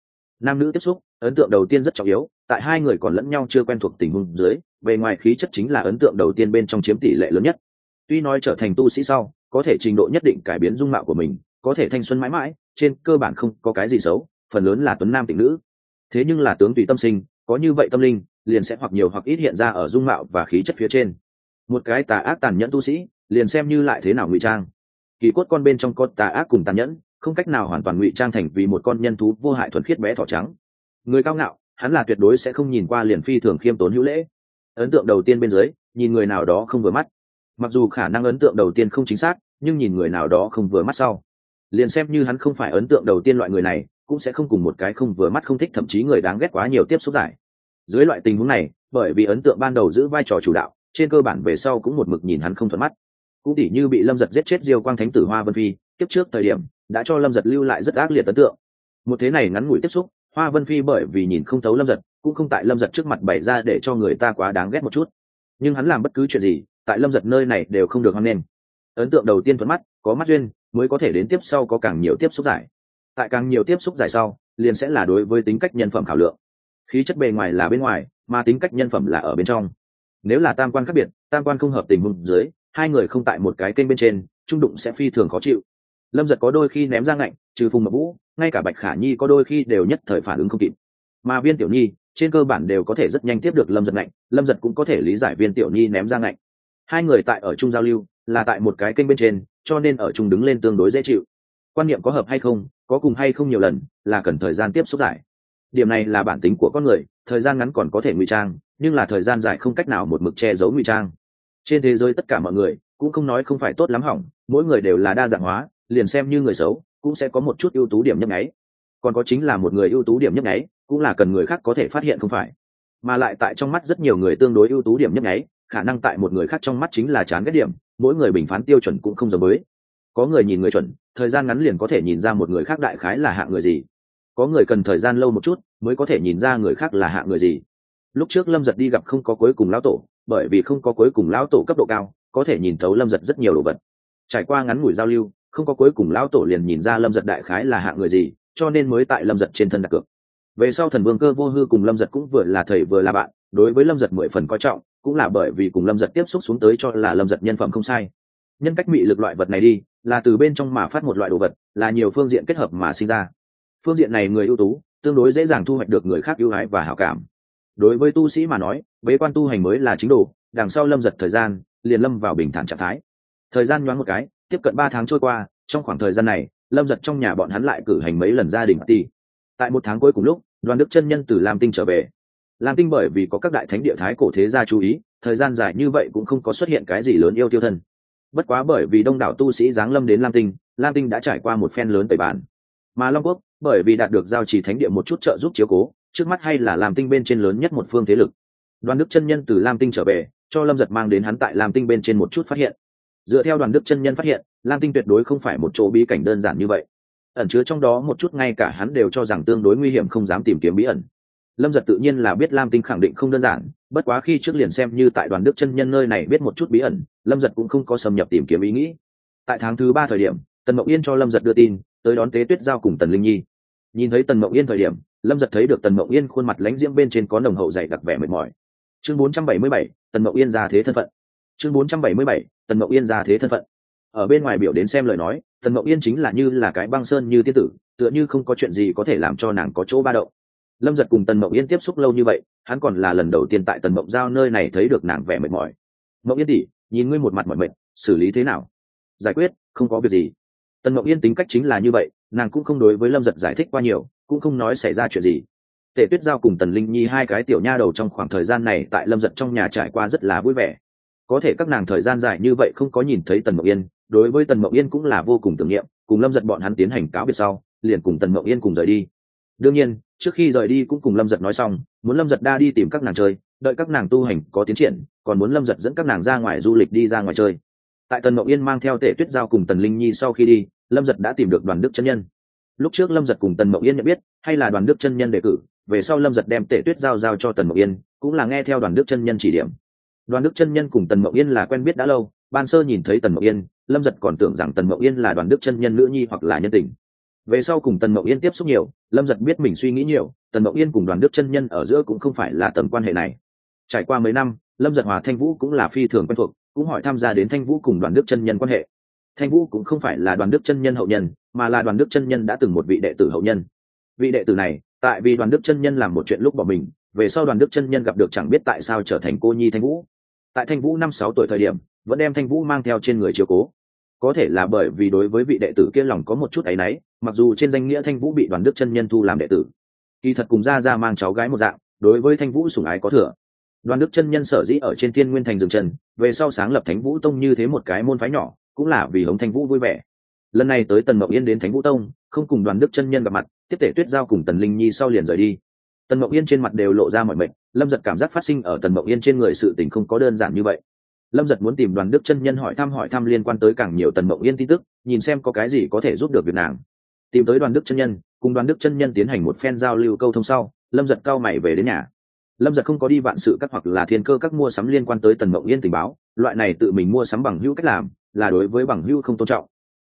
Nam nữ tiếp xúc ấn tượng đầu tiên rất trọng yếu tại hai người còn lẫn nhau chưa quen thuộc tình huống dưới bề ngoài khí chất chính là ấn tượng đầu tiên bên trong chiếm tỷ lệ lớn nhất. Tuy nói trở thành tu sĩ sau có thể trình độ nhất định cải biến dung mạo của mình có thể thanh xuân mãi mãi trên cơ bản không có cái gì xấu phần lớn là tuấn nam tịnh nữ. Thế nhưng là tướng tùy tâm sinh có như vậy tâm linh liền sẽ hoặc nhiều hoặc ít hiện ra ở dung mạo và khí chất phía trên. Một cái tà ác tàn nhẫn tu sĩ liền xem như lại thế nào ngụy trang kỳ cốt con bên trong con tà ác cùng tàn nhẫn, không cách nào hoàn toàn ngụy trang thành vì một con nhân thú vô hại thuần khiết bé thỏ trắng. Người cao ngạo, hắn là tuyệt đối sẽ không nhìn qua liền phi thường khiêm tốn hữu lễ. Ấn tượng đầu tiên bên dưới, nhìn người nào đó không vừa mắt. Mặc dù khả năng ấn tượng đầu tiên không chính xác, nhưng nhìn người nào đó không vừa mắt sau. Liền xem như hắn không phải ấn tượng đầu tiên loại người này, cũng sẽ không cùng một cái không vừa mắt không thích thậm chí người đáng ghét quá nhiều tiếp xúc giải. Dưới loại tình huống này, bởi vì ấn tượng ban đầu giữ vai trò chủ đạo, trên cơ bản về sau cũng một mực nhìn hắn không thuận mắt cũng tỉ như bị lâm giật giết chết diêu quang thánh tử hoa vân phi tiếp trước thời điểm, đã cho lâm giật lưu lại rất ác liệt ấn tượng. Một thế này ngắn ngủi tiếp xúc, hoa vân phi bởi vì nhìn không thấu lâm giật, cũng không tại lâm giật trước mặt bày ra để cho người ta quá đáng ghét một chút. Nhưng hắn làm bất cứ chuyện gì, tại lâm giật nơi này đều không được hoan nghênh. Ấn tượng đầu tiên thuận mắt, có mắt duyên, mới có thể đến tiếp sau có càng nhiều tiếp xúc giải. Tại càng nhiều tiếp xúc giải sau, liền sẽ là đối với tính cách nhân phẩm khảo lượng. Khí chất bề ngoài là bên ngoài, mà tính cách nhân phẩm là ở bên trong. Nếu là tam quan khác biệt, tam quan không hợp tình huống dưới hai người không tại một cái kênh bên trên, trung đụng sẽ phi thường khó chịu. Lâm giật có đôi khi ném ra ngạnh, trừ phùng mập vũ, ngay cả bạch khả nhi có đôi khi đều nhất thời phản ứng không kịp. Mà viên tiểu nhi, trên cơ bản đều có thể rất nhanh tiếp được lâm giật ngạnh, lâm giật cũng có thể lý giải viên tiểu nhi ném ra ngạnh. Hai người tại ở chung giao lưu, là tại một cái kênh bên trên, cho nên ở chung đứng lên tương đối dễ chịu. Quan niệm có hợp hay không, có cùng hay không nhiều lần, là cần thời gian tiếp xúc giải. Điểm này là bản tính của con người, thời gian ngắn còn có thể ngụy trang, nhưng là thời gian dài không cách nào một mực che giấu ngụy trang trên thế giới tất cả mọi người cũng không nói không phải tốt lắm hỏng, mỗi người đều là đa dạng hóa, liền xem như người xấu cũng sẽ có một chút ưu tú điểm nhấp nháy. Còn có chính là một người ưu tú điểm nhấp nháy cũng là cần người khác có thể phát hiện không phải. Mà lại tại trong mắt rất nhiều người tương đối ưu tú điểm nhấp nháy, khả năng tại một người khác trong mắt chính là chán ghét điểm, mỗi người bình phán tiêu chuẩn cũng không giống với. Có người nhìn người chuẩn, thời gian ngắn liền có thể nhìn ra một người khác đại khái là hạng người gì. Có người cần thời gian lâu một chút mới có thể nhìn ra người khác là hạng người gì. Lúc trước lâm giật đi gặp không có cuối cùng lão tổ bởi vì không có cuối cùng lão tổ cấp độ cao, có thể nhìn thấu lâm giật rất nhiều đồ vật. Trải qua ngắn ngủi giao lưu, không có cuối cùng lão tổ liền nhìn ra lâm giật đại khái là hạng người gì, cho nên mới tại lâm giật trên thân đặt cược. Về sau thần vương cơ vô hư cùng lâm giật cũng vừa là thầy vừa là bạn, đối với lâm giật mười phần coi trọng, cũng là bởi vì cùng lâm giật tiếp xúc xuống tới cho là lâm giật nhân phẩm không sai. Nhân cách mị lực loại vật này đi, là từ bên trong mà phát một loại đồ vật, là nhiều phương diện kết hợp mà sinh ra. Phương diện này người ưu tú, tương đối dễ dàng thu hoạch được người khác ưu ái và hảo cảm đối với tu sĩ mà nói, bế quan tu hành mới là chính đồ, đằng sau lâm giật thời gian, liền lâm vào bình thản trạng thái. Thời gian nhoáng một cái, tiếp cận ba tháng trôi qua, trong khoảng thời gian này, lâm giật trong nhà bọn hắn lại cử hành mấy lần gia đình ti tại một tháng cuối cùng lúc, đoàn đức chân nhân từ lam tinh trở về. Lam tinh bởi vì có các đại thánh địa thái cổ thế gia chú ý, thời gian dài như vậy cũng không có xuất hiện cái gì lớn yêu tiêu thân. Bất quá bởi vì đông đảo tu sĩ giáng lâm đến lam tinh lam tinh đã trải qua một phen lớn tẩy bản mà long quốc, bởi vì đạt được giao trì thánh địa một chút trợ giúp chiếu cố trước mắt hay là làm tinh bên trên lớn nhất một phương thế lực. Đoàn đức chân nhân từ lam tinh trở về, cho lâm giật mang đến hắn tại lam tinh bên trên một chút phát hiện. Dựa theo đoàn đức chân nhân phát hiện, lam tinh tuyệt đối không phải một chỗ bí cảnh đơn giản như vậy. Ẩn chứa trong đó một chút ngay cả hắn đều cho rằng tương đối nguy hiểm không dám tìm kiếm bí ẩn. Lâm giật tự nhiên là biết lam tinh khẳng định không đơn giản, bất quá khi trước liền xem như tại đoàn đức chân nhân nơi này biết một chút bí ẩn, lâm giật cũng không có xâm nhập tìm kiếm ý nghĩ. Tại tháng thứ ba thời điểm, tần mậu yên cho lâm giật đưa tin, tới đón tế tuyết giao cùng tần linh nhi. Nhìn thấy tần mậu yên thời điểm lâm giật thấy được tần Mộng yên khuôn mặt lánh diễm bên trên có nồng hậu dày đặc vẻ mệt mỏi. Chương 477, tần Mộng yên ra thế thân phận. Chương 477, tần Mộng yên ra thế thân phận. Ở bên ngoài biểu đến xem lời nói tần Mộng yên chính là như là cái băng sơn như tiên tử tựa như không có chuyện gì có thể làm cho nàng có chỗ ba động. Lâm giật cùng tần Mộng yên tiếp xúc lâu như vậy hắn còn là lần đầu tiên tại tần Mộng giao nơi này thấy được nàng vẻ mệt mỏi. Mộng yên tỉ nhìn ngươi một mặt mọi mệt xử lý thế nào? Giải quyết không có việc gì. Tần Mộng yên tính cách chính là như vậy nàng cũng không đối với lâm giật giải thích qua nhiều cũng không nói xảy ra chuyện gì. Tề tuyết giao cùng tần linh nhi hai cái tiểu nha đầu trong khoảng thời gian này tại lâm giật trong nhà trải qua rất là vui vẻ. Có thể các nàng thời gian dài như vậy không có nhìn thấy tần mậu yên, đối với tần mậu yên cũng là vô cùng tưởng niệm, cùng lâm giật bọn hắn tiến hành cáo biệt sau, liền cùng tần mậu yên cùng rời đi. Đương nhiên, trước khi rời đi cũng cùng lâm giật nói xong, muốn lâm giật đa đi tìm các nàng chơi, đợi các nàng tu hành có tiến triển, còn muốn lâm giật dẫn các nàng ra ngoài du lịch đi ra ngoài chơi. Tại tần mậu yên mang theo tể tuyết giao cùng tần linh nhi sau khi đi, lâm giật đã tìm được đoàn đức chân nhân lúc trước lâm giật cùng tần mậu yên nhận biết, hay là đoàn đức chân nhân đề cử, về sau lâm giật đem tể tuyết giao giao cho tần mậu yên, cũng là nghe theo đoàn đức chân nhân chỉ điểm. Đoàn đức chân nhân cùng tần mậu yên là quen biết đã lâu, ban sơ nhìn thấy tần mậu yên, lâm giật còn tưởng rằng tần mậu yên là đoàn đức chân nhân nữ nhi hoặc là nhân tình. Về sau cùng tần mậu yên tiếp xúc nhiều, lâm giật biết mình suy nghĩ nhiều, tần mậu yên cùng đoàn đức chân nhân ở giữa cũng không phải là tầm quan hệ này. Trải qua mấy năm, lâm giật hòa thanh vũ cũng là phi thường quen thuộc, cũng hỏi tham gia đến thanh vũ cùng đoàn đức chân nhân quan hệ thanh vũ cũng không phải là đoàn đức chân nhân hậu nhân, mà là đoàn đức chân nhân đã từng một vị đệ tử hậu nhân. Vị đệ tử này, tại vì đoàn đức chân nhân làm một chuyện lúc bỏ mình, về sau đoàn đức chân nhân gặp được chẳng biết tại sao trở thành cô nhi thanh vũ. Tại thanh vũ năm sáu tuổi thời điểm, vẫn đem thanh vũ mang theo trên người chiều cố. Có thể là bởi vì đối với vị đệ tử kia lòng có một chút áy náy, mặc dù trên danh nghĩa thanh vũ bị đoàn đức chân nhân thu làm đệ tử. Kỳ thật cùng ra ra mang cháu gái một dạng, đối với thanh vũ sủng ái có thừa. Đoàn đức chân nhân sở dĩ ở trên thiên nguyên thành dừng chân, về sau sáng lập thánh vũ tông như thế một cái môn phái nhỏ cũng là vì hống thanh vũ vui vẻ. Lần này tới tần mộng yên đến thánh vũ tông, không cùng đoàn đức chân nhân gặp mặt, tiếp tể tuyết giao cùng tần linh nhi sau liền rời đi. Tần mộng yên trên mặt đều lộ ra mọi mệnh, lâm giật cảm giác phát sinh ở tần mộng yên trên người sự tình không có đơn giản như vậy. Lâm giật muốn tìm đoàn đức chân nhân hỏi thăm hỏi thăm liên quan tới càng nhiều tần mộng yên tin tức, nhìn xem có cái gì có thể giúp được việc nàng. Tìm tới đoàn đức chân nhân, cùng đoàn đức chân nhân tiến hành một phen giao lưu câu thông sau, lâm giật cao mày về đến nhà. Lâm giật không có đi vạn sự các hoặc là thiên cơ các mua sắm liên quan tới tần mộng yên tình báo, loại này tự mình mua sắm bằng hữu cách làm là đối với bằng hữu không tôn trọng.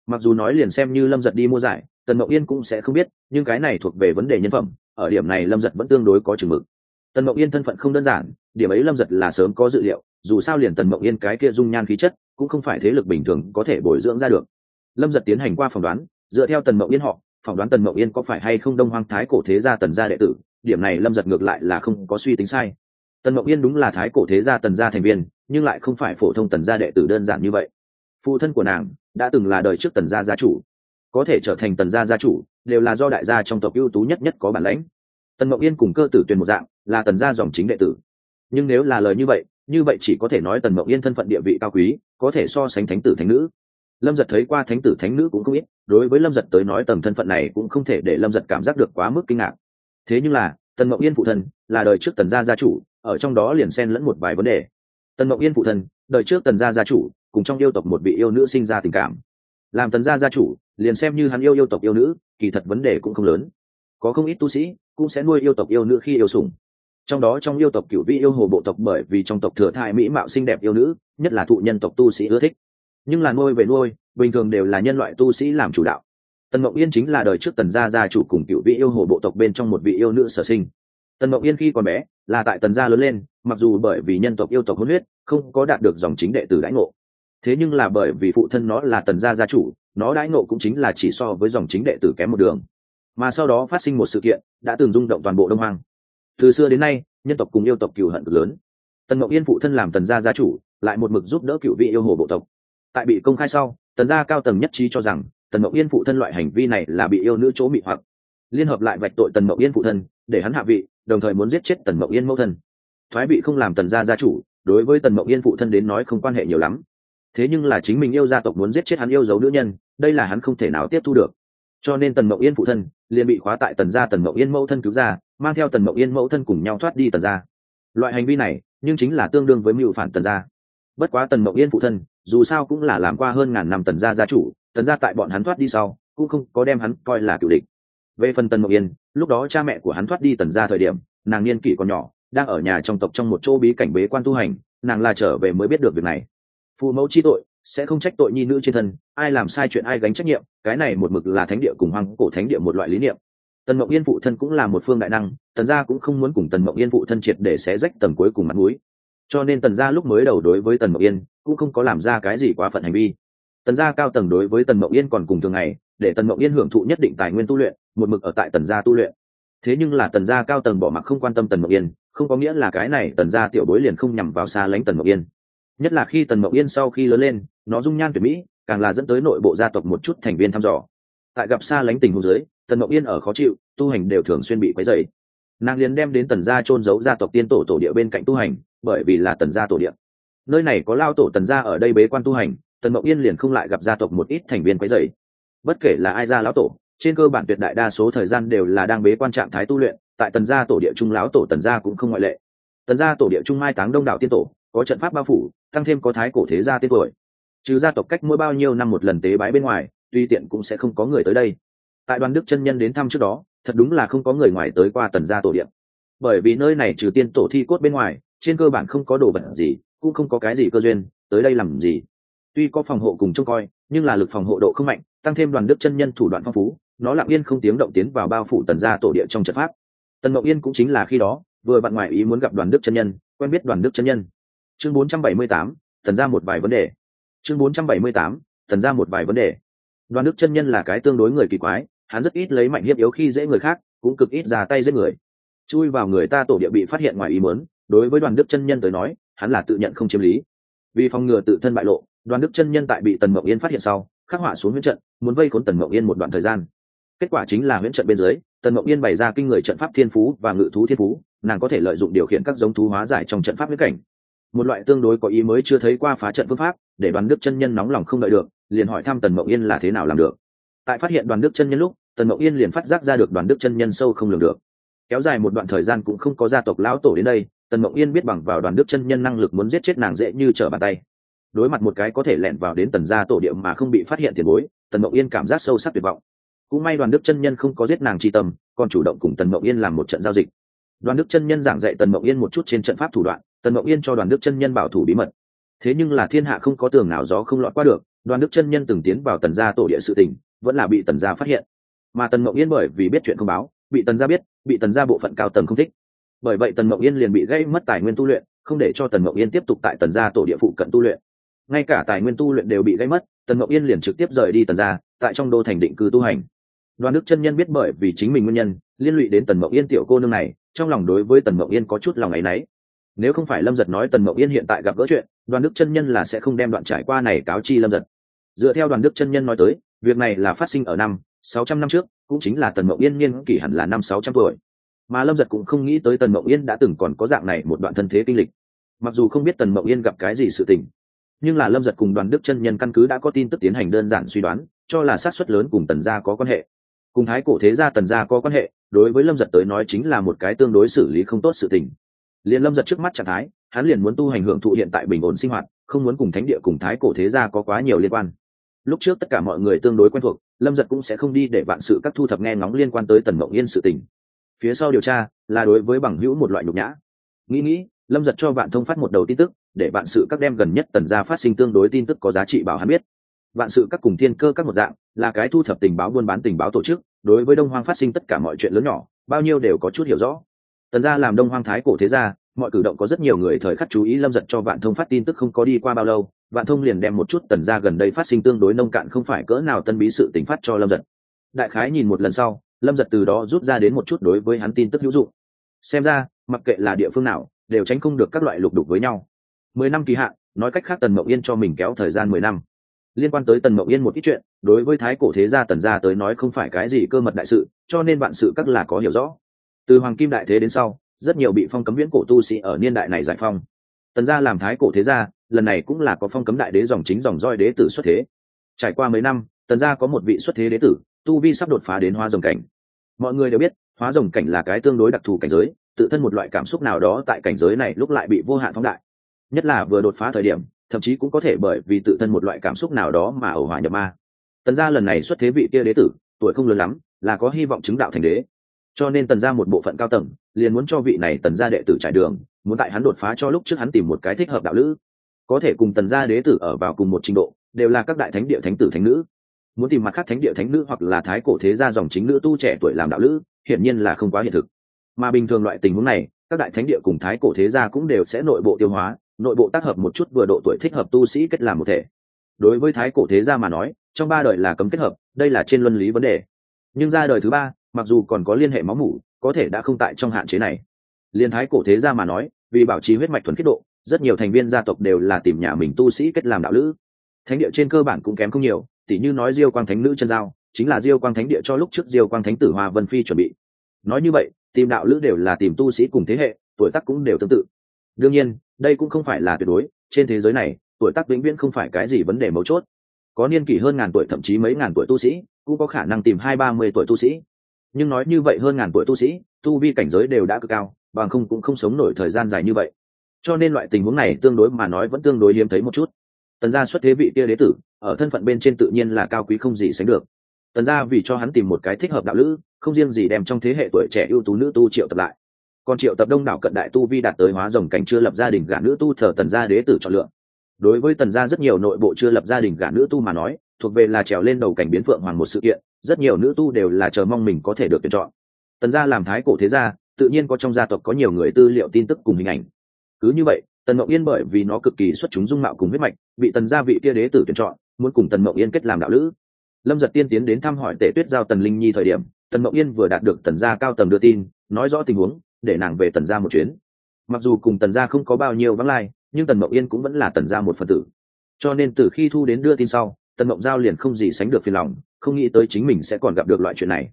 Mặc dù nói liền xem như lâm giật đi mua giải, tần mậu yên cũng sẽ không biết, nhưng cái này thuộc về vấn đề nhân phẩm, ở điểm này lâm giật vẫn tương đối có chừng mực. Tần mậu yên thân phận không đơn giản, điểm ấy lâm giật là sớm có dự liệu, dù sao liền tần mậu yên cái kia dung nhan khí chất, cũng không phải thế lực bình thường có thể bồi dưỡng ra được. Lâm giật tiến hành qua phỏng đoán, dựa theo tần mậu yên họ, phỏng đoán tần mậu yên có phải hay không đông hoang thái cổ thế gia tần gia đệ tử, điểm này lâm giật ngược lại là không có suy tính sai. Tần mậu yên đúng là thái cổ thế gia tần gia thành viên, nhưng lại không phải phổ thông tần gia đệ tử đơn giản như vậy phụ thân của nàng đã từng là đời trước tần gia gia chủ. Có thể trở thành tần gia gia chủ đều là do đại gia trong tộc ưu tú nhất nhất có bản lãnh. Tần mậu yên cùng cơ tử tuyền một dạng, là tần gia dòng chính đệ tử. Nhưng nếu là lời như vậy như vậy chỉ có thể nói tần mậu yên thân phận địa vị cao quý, có thể so sánh thánh tử thánh nữ. Lâm giật thấy qua thánh tử thánh nữ cũng không ít, đối với lâm giật tới nói tầm thân phận này cũng không thể để lâm giật cảm giác được quá mức kinh ngạc. Thế nhưng là, tần mậu yên phụ thân là đời trước tần gia gia chủ, ở trong đó liền xen lẫn một vài vấn đề. Tần mậu yên phụ thân, đời trước tần gia gia chủ cùng trong yêu tộc một vị yêu nữ sinh ra tình cảm. Làm tần gia gia chủ, liền xem như hắn yêu yêu tộc yêu nữ, kỳ thật vấn đề cũng không lớn. Có không ít tu sĩ cũng sẽ nuôi yêu tộc yêu nữ khi yêu sủng. Trong đó trong yêu tộc cửu vị yêu hồ bộ tộc bởi vì trong tộc thừa thai mỹ mạo xinh đẹp yêu nữ, nhất là thụ nhân tộc tu sĩ ưa thích. Nhưng là nuôi về nuôi, bình thường đều là nhân loại tu sĩ làm chủ đạo. Tần mộng yên chính là đời trước tần gia gia chủ cùng cựu vị yêu hồ bộ tộc bên trong một vị yêu nữ sở sinh. Tần mộng yên khi còn bé, là tại tần gia lớn lên, mặc dù bởi vì nhân tộc yêu tộc hôn huyết, không có đạt được dòng chính đệ tử đãi ngộ thế nhưng là bởi vì phụ thân nó là tần gia gia chủ, nó đãi ngộ cũng chính là chỉ so với dòng chính đệ tử kém một đường. Mà sau đó phát sinh một sự kiện, đã từng rung động toàn bộ đông hoang. Từ xưa đến nay, nhân tộc cùng yêu tộc cừu hận cực lớn. Tần ngọc yên phụ thân làm tần gia gia chủ, lại một mực giúp đỡ cựu vị yêu hồ bộ tộc. Tại bị công khai sau, tần gia cao tầng nhất trí cho rằng, tần ngọc yên phụ thân loại hành vi này là bị yêu nữ chỗ mị hoặc. Liên hợp lại vạch tội tần ngọc yên phụ thân, để hắn hạ vị, đồng thời muốn giết chết tần ngọc yên mẫu thân. Thoái bị không làm tần gia gia chủ, đối với tần ngọc yên phụ thân đến nói không quan hệ nhiều lắm thế nhưng là chính mình yêu gia tộc muốn giết chết hắn yêu dấu nữ nhân, đây là hắn không thể nào tiếp thu được. Cho nên tần mậu yên phụ thân liền bị khóa tại tần gia tần mậu yên mẫu thân cứu ra, mang theo tần mậu yên mẫu thân cùng nhau thoát đi tần gia. Loại hành vi này, nhưng chính là tương đương với mưu phản tần gia. Bất quá tần mậu yên phụ thân, dù sao cũng là làm qua hơn ngàn năm tần gia gia chủ, tần gia tại bọn hắn thoát đi sau, cũng không có đem hắn coi là cựu địch. Về phần tần mậu yên, lúc đó cha mẹ của hắn thoát đi tần gia thời điểm, nàng niên kỷ còn nhỏ, đang ở nhà trong tộc trong một chỗ bí cảnh bế quan tu hành, nàng là trở về mới biết được việc này phụ mẫu chi tội, sẽ không trách tội nhi nữ trên thân, ai làm sai chuyện ai gánh trách nhiệm, cái này một mực là thánh địa cùng hoàng cổ thánh địa một loại lý niệm. Tần mộng yên phụ thân cũng là một phương đại năng, tần gia cũng không muốn cùng tần mộng yên phụ thân triệt để xé rách tầng cuối cùng mặt mũi. Cho nên tần gia lúc mới đầu đối với tần mộng yên, cũng không có làm ra cái gì quá phận hành vi. Tần gia cao tầng đối với tần mộng yên còn cùng thường ngày, để tần mộng yên hưởng thụ nhất định tài nguyên tu luyện, một mực ở tại tần gia tu luyện. Thế nhưng là tần gia cao tầng bỏ mặc không quan tâm tần mộng yên, không có nghĩa là cái này tần gia tiểu bối liền không nhằm vào xa lánh tần mộng yên nhất là khi tần Mậu yên sau khi lớn lên, nó dung nhan tuyệt mỹ, càng là dẫn tới nội bộ gia tộc một chút thành viên thăm dò. Tại gặp xa lánh tình hôn giới tần Mậu yên ở khó chịu, tu hành đều thường xuyên bị quấy dày nàng liền đem đến tần gia trôn giấu gia tộc tiên tổ tổ địa bên cạnh tu hành, bởi vì là tần gia tổ địa. Nơi này có lao tổ tần gia ở đây bế quan tu hành, tần Mậu yên liền không lại gặp gia tộc một ít thành viên quấy dày bất kể là ai ra lão tổ, trên cơ bản tuyệt đại đa số thời gian đều là đang bế quan trạng thái tu luyện, tại tần gia tổ địa trung lão tổ tần gia cũng không ngoại lệ. Tần gia tổ địa trung mai táng đông đảo tiên tổ có trận pháp bao phủ, tăng thêm có thái cổ thế gia tên tuổi. Trừ gia tộc cách mỗi bao nhiêu năm một lần tế bái bên ngoài, tuy tiện cũng sẽ không có người tới đây. Tại đoàn đức chân nhân đến thăm trước đó, thật đúng là không có người ngoài tới qua tần gia tổ điện. Bởi vì nơi này trừ tiên tổ thi cốt bên ngoài, trên cơ bản không có đồ vật gì, cũng không có cái gì cơ duyên, tới đây làm gì? Tuy có phòng hộ cùng trông coi, nhưng là lực phòng hộ độ không mạnh, tăng thêm đoàn đức chân nhân thủ đoạn phong phú, nó lặng yên không tiếng động tiến vào bao phủ tần gia tổ địa trong trận pháp. Tần mậu yên cũng chính là khi đó, vừa vặn ngoại ý muốn gặp đoàn đức chân nhân, quen biết đoàn đức chân nhân chương 478, thần ra một vài vấn đề. Chương 478, thần ra một vài vấn đề. Đoàn đức chân nhân là cái tương đối người kỳ quái hắn rất ít lấy mạnh hiếp yếu khi dễ người khác cũng cực ít ra tay giết người. Chui vào người ta tổ địa bị phát hiện ngoài ý muốn đối với đoàn đức chân nhân tới nói hắn là tự nhận không chiếm lý. Vì phòng ngừa tự thân bại lộ đoàn đức chân nhân tại bị tần mộng yên phát hiện sau khắc họa xuống huyễn trận muốn vây khốn tần mộng yên một đoạn thời gian. Kết quả chính là huyễn trận bên dưới tần mộng yên bày ra kinh người trận pháp thiên phú và ngự thú thiên phú nàng có thể lợi dụng điều khiển các giống thú hóa giải trong trận pháp huyễn cảnh một loại tương đối có ý mới chưa thấy qua phá trận phương pháp, để đoàn đức chân nhân nóng lòng không đợi được, liền hỏi thăm tần mộng yên là thế nào làm được. Tại phát hiện đoàn đức chân nhân lúc, tần mộng yên liền phát giác ra được đoàn đức chân nhân sâu không lường được. Kéo dài một đoạn thời gian cũng không có gia tộc lão tổ đến đây, tần mộng yên biết bằng vào đoàn đức chân nhân năng lực muốn giết chết nàng dễ như trở bàn tay. Đối mặt một cái có thể lẹn vào đến tần gia tổ địa mà không bị phát hiện tiền bối, tần mộng yên cảm giác sâu sắc tuyệt vọng. Cũng may đoàn đức chân nhân không có giết nàng tri tâm, còn chủ động cùng tần mộng yên làm một trận giao dịch. Đoàn đức chân nhân giảng dạy tần mộng yên một chút trên trận pháp thủ đoạn tần mộng yên cho đoàn đức chân nhân bảo thủ bí mật. Thế nhưng là thiên hạ không có tường nào gió không lọt qua được, đoàn đức chân nhân từng tiến vào tần gia tổ địa sự tình vẫn là bị tần gia phát hiện. Mà tần mộng yên bởi vì biết chuyện không báo, bị tần gia biết, bị tần gia bộ phận cao tầng không thích. Bởi vậy tần mộng yên liền bị gây mất tài nguyên tu luyện, không để cho tần mộng yên tiếp tục tại tần gia tổ địa phụ cận tu luyện. Ngay cả tài nguyên tu luyện đều bị gây mất, tần mộng yên liền trực tiếp rời đi tần gia, tại trong đô thành định cư tu hành. Đoàn đức chân nhân biết bởi vì chính mình nguyên nhân, liên lụy đến tần mộng yên tiểu cô nương này, trong lòng đối với tần mộng yên có chút lòng ấ y n ấ y nếu không phải lâm giật nói tần Mậu yên hiện tại gặp gỡ chuyện, đoàn đức chân nhân là sẽ không đem đoạn trải qua này cáo chi lâm giật. Dựa theo đoàn đức chân nhân nói tới, việc này là phát sinh ở năm sáu trăm năm trước, cũng chính là tần Mậu yên niên kỷ hẳn là năm sáu trăm tuổi. Mà lâm giật cũng không nghĩ tới tần Mậu yên đã từng còn có dạng này một đoạn thân thế kinh lịch. Mặc dù không biết tần Mậu yên gặp cái gì sự tình, nhưng là lâm giật cùng đoàn đức chân nhân căn cứ đã có tin tức tiến hành đơn giản suy đoán, cho là sát xuất lớn cùng tần gia có quan hệ. Cùng thái cổ thế gia tần gia có quan hệ, đối với lâm giật tới nói chính là một cái tương đối xử lý không tốt sự tình liền lâm giật trước mắt trạng thái, hắn liền muốn tu hành hưởng thụ hiện tại bình ổn sinh hoạt, không muốn cùng thánh địa cùng thái cổ thế gia có quá nhiều liên quan. Lúc trước tất cả mọi người tương đối quen thuộc, lâm giật cũng sẽ không đi để vạn sự các thu thập nghe ngóng liên quan tới tần mộng yên sự tình. Phía sau điều tra, là đối với bằng hữu một loại nhục nhã. Nghĩ nghĩ, lâm giật cho vạn thông phát một đầu tin tức, để vạn sự các đem gần nhất tần gia phát sinh tương đối tin tức có giá trị bảo hắn biết. Vạn sự các cùng thiên cơ các một dạng, là cái thu thập tình báo buôn bán tình báo tổ chức, đối với đông hoang phát sinh tất cả mọi chuyện lớn nhỏ, bao nhiêu đều có chút hiểu rõ tần gia làm đông hoang thái cổ thế gia, mọi cử động có rất nhiều người thời khắc chú ý lâm giật cho vạn thông phát tin tức không có đi qua bao lâu, vạn thông liền đem một chút tần gia gần đây phát sinh tương đối nông cạn không phải cỡ nào tân bí sự tính phát cho lâm giật. Đại khái nhìn một lần sau, lâm giật từ đó rút ra đến một chút đối với hắn tin tức hữu dụng. Xem ra, mặc kệ là địa phương nào, đều tránh không được các loại lục đục với nhau. Mười năm kỳ hạn, nói cách khác tần mậu yên cho mình kéo thời gian mười năm. Liên quan tới tần mậu yên một ít chuyện, đối với thái cổ thế gia tần gia tới nói không phải cái gì cơ mật đại sự, cho nên bạn sự các là có hiểu rõ từ hoàng kim đại thế đến sau, rất nhiều bị phong cấm viễn cổ tu sĩ ở niên đại này giải phong. Tần gia làm thái cổ thế gia, lần này cũng là có phong cấm đại đế dòng chính dòng roi đế tử xuất thế. Trải qua mấy năm, tần gia có một vị xuất thế đế tử, tu vi sắp đột phá đến hoa rồng cảnh. Mọi người đều biết, hóa rồng cảnh là cái tương đối đặc thù cảnh giới, tự thân một loại cảm xúc nào đó tại cảnh giới này lúc lại bị vô hạn phóng đại. Nhất là vừa đột phá thời điểm, thậm chí cũng có thể bởi vì tự thân một loại cảm xúc nào đó mà ẩu hòa nhập ma. Tần gia lần này xuất thế vị kia đế tử, tuổi không lớn lắm, là có hy vọng chứng đạo thành đế cho nên tần gia một bộ phận cao tầng, liền muốn cho vị này tần gia đệ tử trải đường, muốn tại hắn đột phá cho lúc trước hắn tìm một cái thích hợp đạo lữ. Có thể cùng tần gia đế tử ở vào cùng một trình độ, đều là các đại thánh địa thánh tử thánh nữ. Muốn tìm mặt khác thánh địa thánh nữ hoặc là thái cổ thế gia dòng chính nữ tu trẻ tuổi làm đạo lữ, hiển nhiên là không quá hiện thực. Mà bình thường loại tình huống này, các đại thánh địa cùng thái cổ thế gia cũng đều sẽ nội bộ tiêu hóa, nội bộ tác hợp một chút vừa độ tuổi thích hợp tu sĩ kết làm một thể. Đối với thái cổ thế gia mà nói, trong ba đời là cấm kết hợp, đây là trên luân lý vấn đề. Nhưng ra đời thứ ba mặc dù còn có liên hệ máu mủ, có thể đã không tại trong hạn chế này. Liên thái cổ thế gia mà nói, vì bảo trì huyết mạch thuần khiết độ, rất nhiều thành viên gia tộc đều là tìm nhà mình tu sĩ kết làm đạo lữ. Thánh địa trên cơ bản cũng kém không nhiều, tỉ như nói diêu quang thánh nữ chân giao, chính là diêu quang thánh địa cho lúc trước diêu quang thánh tử hoa vân phi chuẩn bị. Nói như vậy, tìm đạo lữ đều là tìm tu sĩ cùng thế hệ, tuổi tác cũng đều tương tự. Đương nhiên, đây cũng không phải là tuyệt đối, trên thế giới này, tuổi tác vĩnh viễn không phải cái gì vấn đề mấu chốt. Có niên kỷ hơn ngàn tuổi, thậm chí mấy ngàn tuổi tu sĩ, cũng có khả năng tìm hai ba mươi tuổi tu sĩ nhưng nói như vậy hơn ngàn tuổi tu sĩ, tu vi cảnh giới đều đã cực cao, bằng không cũng không sống nổi thời gian dài như vậy. Cho nên loại tình huống này tương đối mà nói vẫn tương đối hiếm thấy một chút. Tần gia xuất thế vị kia đế tử, ở thân phận bên trên tự nhiên là cao quý không gì sánh được. Tần gia vì cho hắn tìm một cái thích hợp đạo lữ, không riêng gì đem trong thế hệ tuổi trẻ ưu tú nữ tu triệu tập lại. Còn triệu tập đông đảo cận đại tu vi đạt tới hóa rồng cảnh chưa lập gia đình gả nữ tu thờ tần gia đế tử chọn lựa đối với tần gia rất nhiều nội bộ chưa lập gia đình gả nữ tu mà nói, thuộc về là trèo lên đầu cảnh biến phượng hoàng một sự kiện, rất nhiều nữ tu đều là chờ mong mình có thể được tuyển chọn. Tần gia làm thái cổ thế gia, tự nhiên có trong gia tộc có nhiều người tư liệu tin tức cùng hình ảnh. Cứ như vậy, tần mộng yên bởi vì nó cực kỳ xuất chúng dung mạo cùng huyết mạch, bị tần gia vị kia đế tử tuyển chọn, muốn cùng tần mộng yên kết làm đạo lữ. Lâm giật tiên tiến đến thăm hỏi tể tuyết giao tần linh nhi thời điểm, tần mộng yên vừa đạt được tần gia cao tầng đưa tin, nói rõ tình huống, để nàng về tần gia một chuyến. Mặc dù cùng tần gia không có bao nhiêu vắng lai nhưng tần mộng yên cũng vẫn là tần gia một phần tử. Cho nên từ khi thu đến đưa tin sau, tần mộng giao liền không gì sánh được phiền lòng, không nghĩ tới chính mình sẽ còn gặp được loại chuyện này.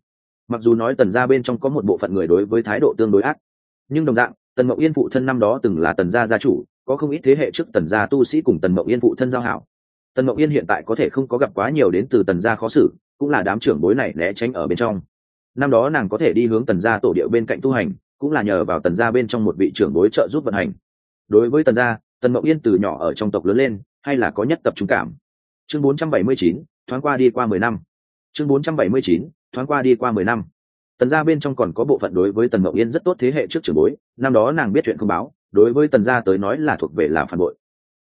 Mặc dù nói tần gia bên trong có một bộ phận người đối với thái độ tương đối ác, nhưng đồng dạng, tần mộng yên phụ thân năm đó từng là tần gia gia chủ, có không ít thế hệ trước tần gia tu sĩ cùng tần mộng yên phụ thân giao hảo. Tần mộng yên hiện tại có thể không có gặp quá nhiều đến từ tần gia khó xử, cũng là đám trưởng bối này né tránh ở bên trong. Năm đó nàng có thể đi hướng tần gia tổ điệu bên cạnh tu hành, cũng là nhờ vào tần gia bên trong một vị trưởng bối trợ giúp vận hành. Đối với tần gia tần mộng yên từ nhỏ ở trong tộc lớn lên hay là có nhất tập trung cảm. Chương 479, thoáng qua đi qua mười năm. Chương 479, thoáng qua đi qua mười năm. Tần gia bên trong còn có bộ phận đối với tần mộng yên rất tốt thế hệ trước trưởng bối năm đó nàng biết chuyện không báo đối với tần gia tới nói là thuộc về là phản bội.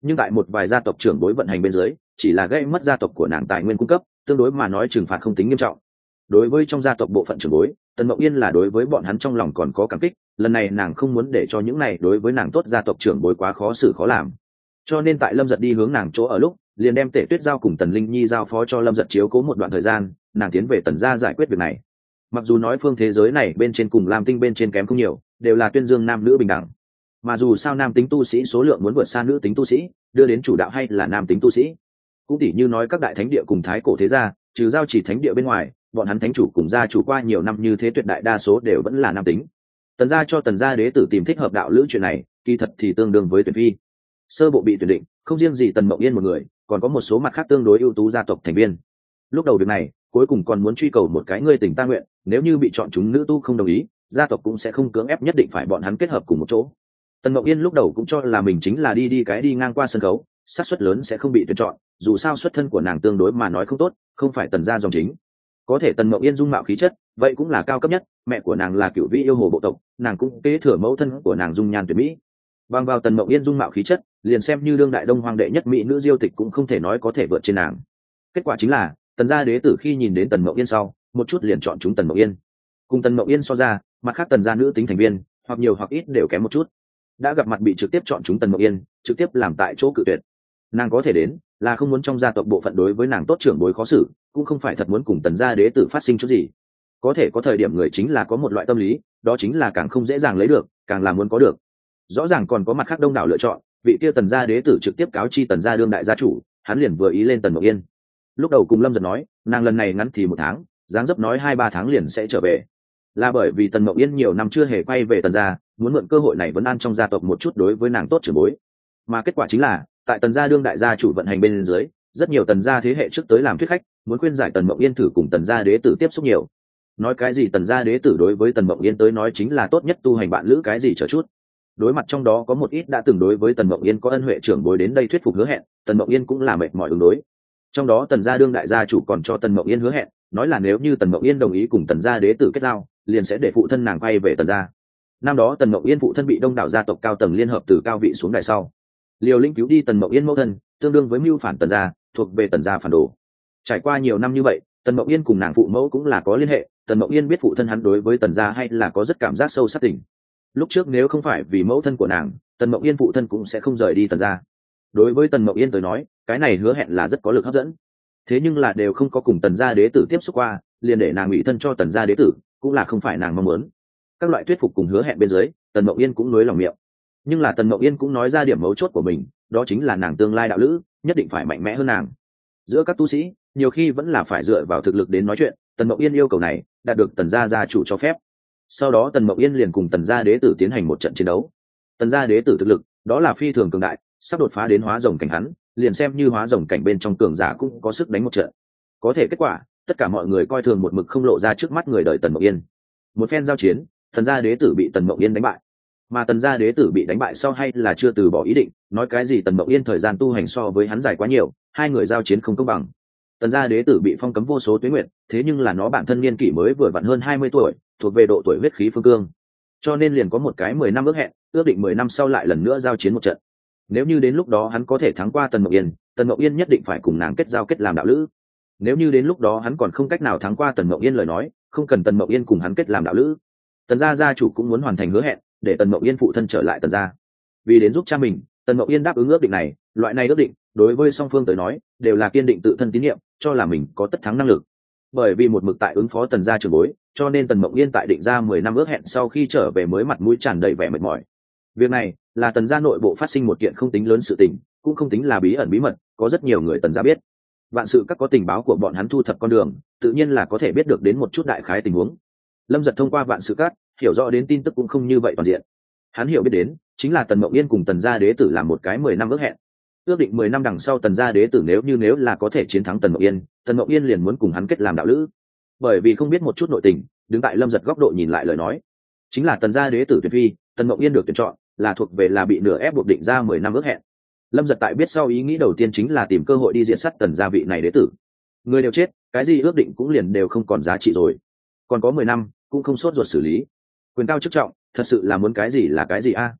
Nhưng tại một vài gia tộc trưởng bối vận hành bên dưới chỉ là gây mất gia tộc của nàng tài nguyên cung cấp tương đối mà nói trừng phạt không tính nghiêm trọng. Đối với trong gia tộc bộ phận trưởng bối tần mộng yên là đối với bọn hắn trong lòng còn có cảm kích lần này nàng không muốn để cho những này đối với nàng tốt gia tộc trưởng bối quá khó xử khó làm. Cho nên tại lâm giật đi hướng nàng chỗ ở lúc, liền đem tể tuyết giao cùng tần linh nhi giao phó cho lâm giật chiếu cố một đoạn thời gian, nàng tiến về tần gia giải quyết việc này. Mặc dù nói phương thế giới này bên trên cùng lam tinh bên trên kém không nhiều, đều là tuyên dương nam nữ bình đẳng. Mà dù sao nam tính tu sĩ số lượng muốn vượt xa nữ tính tu sĩ, đưa đến chủ đạo hay là nam tính tu sĩ. Cũng tỉ như nói các đại thánh địa cùng thái cổ thế gia, trừ giao chỉ thánh địa bên ngoài, bọn hắn thánh chủ cùng gia chủ qua nhiều năm như thế tuyệt đại đa số đều vẫn là nam tính tần gia cho tần gia đế tử tìm thích hợp đạo lữ chuyện này, kỳ thật thì tương đương với tuyển phi sơ bộ bị tuyển định, không riêng gì tần mộng yên một người, còn có một số mặt khác tương đối ưu tú gia tộc thành viên. Lúc đầu việc này, cuối cùng còn muốn truy cầu một cái ngươi tình ta nguyện, nếu như bị chọn chúng nữ tu không đồng ý, gia tộc cũng sẽ không cưỡng ép nhất định phải bọn hắn kết hợp cùng một chỗ. Tần mộng yên lúc đầu cũng cho là mình chính là đi đi cái đi ngang qua sân khấu, xác suất lớn sẽ không bị tuyển chọn, dù sao xuất thân của nàng tương đối mà nói không tốt, không phải tần gia dòng chính có thể tần mậu yên dung mạo khí chất, vậy cũng là cao cấp nhất, mẹ của nàng là cựu vị yêu hồ bộ tộc, nàng cũng kế thừa mẫu thân của nàng dung nhan tuyệt mỹ. Bằng vào tần mậu yên dung mạo khí chất, liền xem như đương đại đông hoàng đệ nhất mỹ nữ diêu tịch cũng không thể nói có thể vượt trên nàng. Kết quả chính là, tần gia đế tử khi nhìn đến tần mậu yên sau, một chút liền chọn chúng tần mậu yên. Cùng tần mậu yên so ra, mặt khác tần gia nữ tính thành viên, hoặc nhiều hoặc ít đều kém một chút. Đã gặp mặt bị trực tiếp chọn chúng tần mậu yên, trực tiếp làm tại chỗ cự tuyệt. Nàng có thể đến, là không muốn trong gia tộc bộ phận đối với nàng tốt trưởng bối khó xử cũng không phải thật muốn cùng tần gia đế tử phát sinh chút gì. Có thể có thời điểm người chính là có một loại tâm lý, đó chính là càng không dễ dàng lấy được, càng là muốn có được. Rõ ràng còn có mặt khác đông đảo lựa chọn, vị kia tần gia đế tử trực tiếp cáo chi tần gia đương đại gia chủ, hắn liền vừa ý lên tần Mộc yên. Lúc đầu cùng lâm giật nói, nàng lần này ngắn thì một tháng, dáng dấp nói hai ba tháng liền sẽ trở về. Là bởi vì tần mộng yên nhiều năm chưa hề quay về tần gia, muốn mượn cơ hội này vẫn an trong gia tộc một chút đối với nàng tốt trưởng bối. Mà kết quả chính là, tại tần gia đương đại gia chủ vận hành bên dưới rất nhiều tần gia thế hệ trước tới làm thuyết khách, muốn khuyên giải tần mộng yên thử cùng tần gia đế tử tiếp xúc nhiều. Nói cái gì tần gia đế tử đối với tần mộng yên tới nói chính là tốt nhất, tu hành bạn lữ cái gì chờ chút. Đối mặt trong đó có một ít đã từng đối với tần mộng yên có ân huệ trưởng bối đến đây thuyết phục hứa hẹn, tần mộng yên cũng là mệt mỏi ứng đối. Trong đó tần gia đương đại gia chủ còn cho tần mộng yên hứa hẹn, nói là nếu như tần mộng yên đồng ý cùng tần gia đế tử kết giao, liền sẽ để phụ thân nàng quay về tần gia. Năm đó tần mộng yên phụ thân bị đông đảo gia tộc cao tầng liên hợp từ cao vị xuống đài sau liều linh cứu đi tần mộng yên mẫu thân, tương đương với mưu phản tần gia, thuộc về tần gia phản đồ. Trải qua nhiều năm như vậy, tần mộng yên cùng nàng phụ mẫu cũng là có liên hệ, tần mộng yên biết phụ thân hắn đối với tần gia hay là có rất cảm giác sâu sắc tình. Lúc trước nếu không phải vì mẫu thân của nàng, tần mộng yên phụ thân cũng sẽ không rời đi tần gia. Đối với tần mộng yên tới nói, cái này hứa hẹn là rất có lực hấp dẫn. Thế nhưng là đều không có cùng tần gia đế tử tiếp xúc qua, liền để nàng ủy thân cho tần gia đế tử, cũng là không phải nàng mong muốn. Các loại thuyết phục cùng hứa hẹn bên dưới, tần mộng yên cũng nối lòng miệng nhưng là tần Mậu yên cũng nói ra điểm mấu chốt của mình, đó chính là nàng tương lai đạo lữ, nhất định phải mạnh mẽ hơn nàng. Giữa các tu sĩ, nhiều khi vẫn là phải dựa vào thực lực đến nói chuyện, tần Mậu yên yêu cầu này đạt được tần gia gia chủ cho phép. Sau đó tần Mậu yên liền cùng tần gia đế tử tiến hành một trận chiến đấu. Tần gia đế tử thực lực, đó là phi thường cường đại, sắp đột phá đến hóa rồng cảnh hắn, liền xem như hóa rồng cảnh bên trong cường giả cũng có sức đánh một trận. Có thể kết quả, tất cả mọi người coi thường một mực không lộ ra trước mắt người đời tần Mậu yên. Một phen giao chiến, tần gia đế tử bị tần Mậu yên đánh bại mà tần gia đế tử bị đánh bại sau hay là chưa từ bỏ ý định, nói cái gì tần mộng yên thời gian tu hành so với hắn dài quá nhiều, hai người giao chiến không công bằng. Tần gia đế tử bị phong cấm vô số tuyến nguyện, thế nhưng là nó bản thân niên kỷ mới vừa vặn hơn hai mươi tuổi, thuộc về độ tuổi huyết khí phương cương. Cho nên liền có một cái mười năm ước hẹn, ước định mười năm sau lại lần nữa giao chiến một trận. Nếu như đến lúc đó hắn có thể thắng qua tần mộng yên, tần mộng yên nhất định phải cùng nàng kết giao kết làm đạo lữ. Nếu như đến lúc đó hắn còn không cách nào thắng qua tần mộng yên lời nói, không cần tần mộng yên cùng hắn kết làm đạo lữ. Tần gia gia chủ cũng muốn hoàn thành hứa hẹn để tần mộng yên phụ thân trở lại tần gia. Vì đến giúp cha mình, tần mộng yên đáp ứng ước định này, loại này ước định, đối với song phương tới nói, đều là kiên định tự thân tín nhiệm, cho là mình có tất thắng năng lực. Bởi vì một mực tại ứng phó tần gia trường bối, cho nên tần mộng yên tại định ra mười năm ước hẹn sau khi trở về mới mặt mũi tràn đầy vẻ mệt mỏi. Việc này, là tần gia nội bộ phát sinh một kiện không tính lớn sự tình, cũng không tính là bí ẩn bí mật, có rất nhiều người tần gia biết. Vạn sự các có tình báo của bọn hắn thu thập con đường, tự nhiên là có thể biết được đến một chút đại khái tình huống. Lâm giật thông qua vạn sự cát hiểu rõ đến tin tức cũng không như vậy toàn diện. Hắn hiểu biết đến, chính là tần mộng yên cùng tần gia đế tử làm một cái mười năm ước hẹn. Ước định mười năm đằng sau tần gia đế tử nếu như nếu là có thể chiến thắng tần mộng yên, tần mộng yên liền muốn cùng hắn kết làm đạo lữ. Bởi vì không biết một chút nội tình, đứng tại lâm giật góc độ nhìn lại lời nói. Chính là tần gia đế tử tuyệt phi, tần mộng yên được tuyển chọn, là thuộc về là bị nửa ép buộc định ra mười năm ước hẹn. Lâm giật tại biết sau ý nghĩ đầu tiên chính là tìm cơ hội đi diện sắt tần gia vị này đế tử. Người đều chết, cái gì ước định cũng liền đều không còn giá trị rồi. Còn có mười năm, cũng không sốt ruột xử lý quyền cao chức trọng, thật sự là muốn cái gì là cái gì a?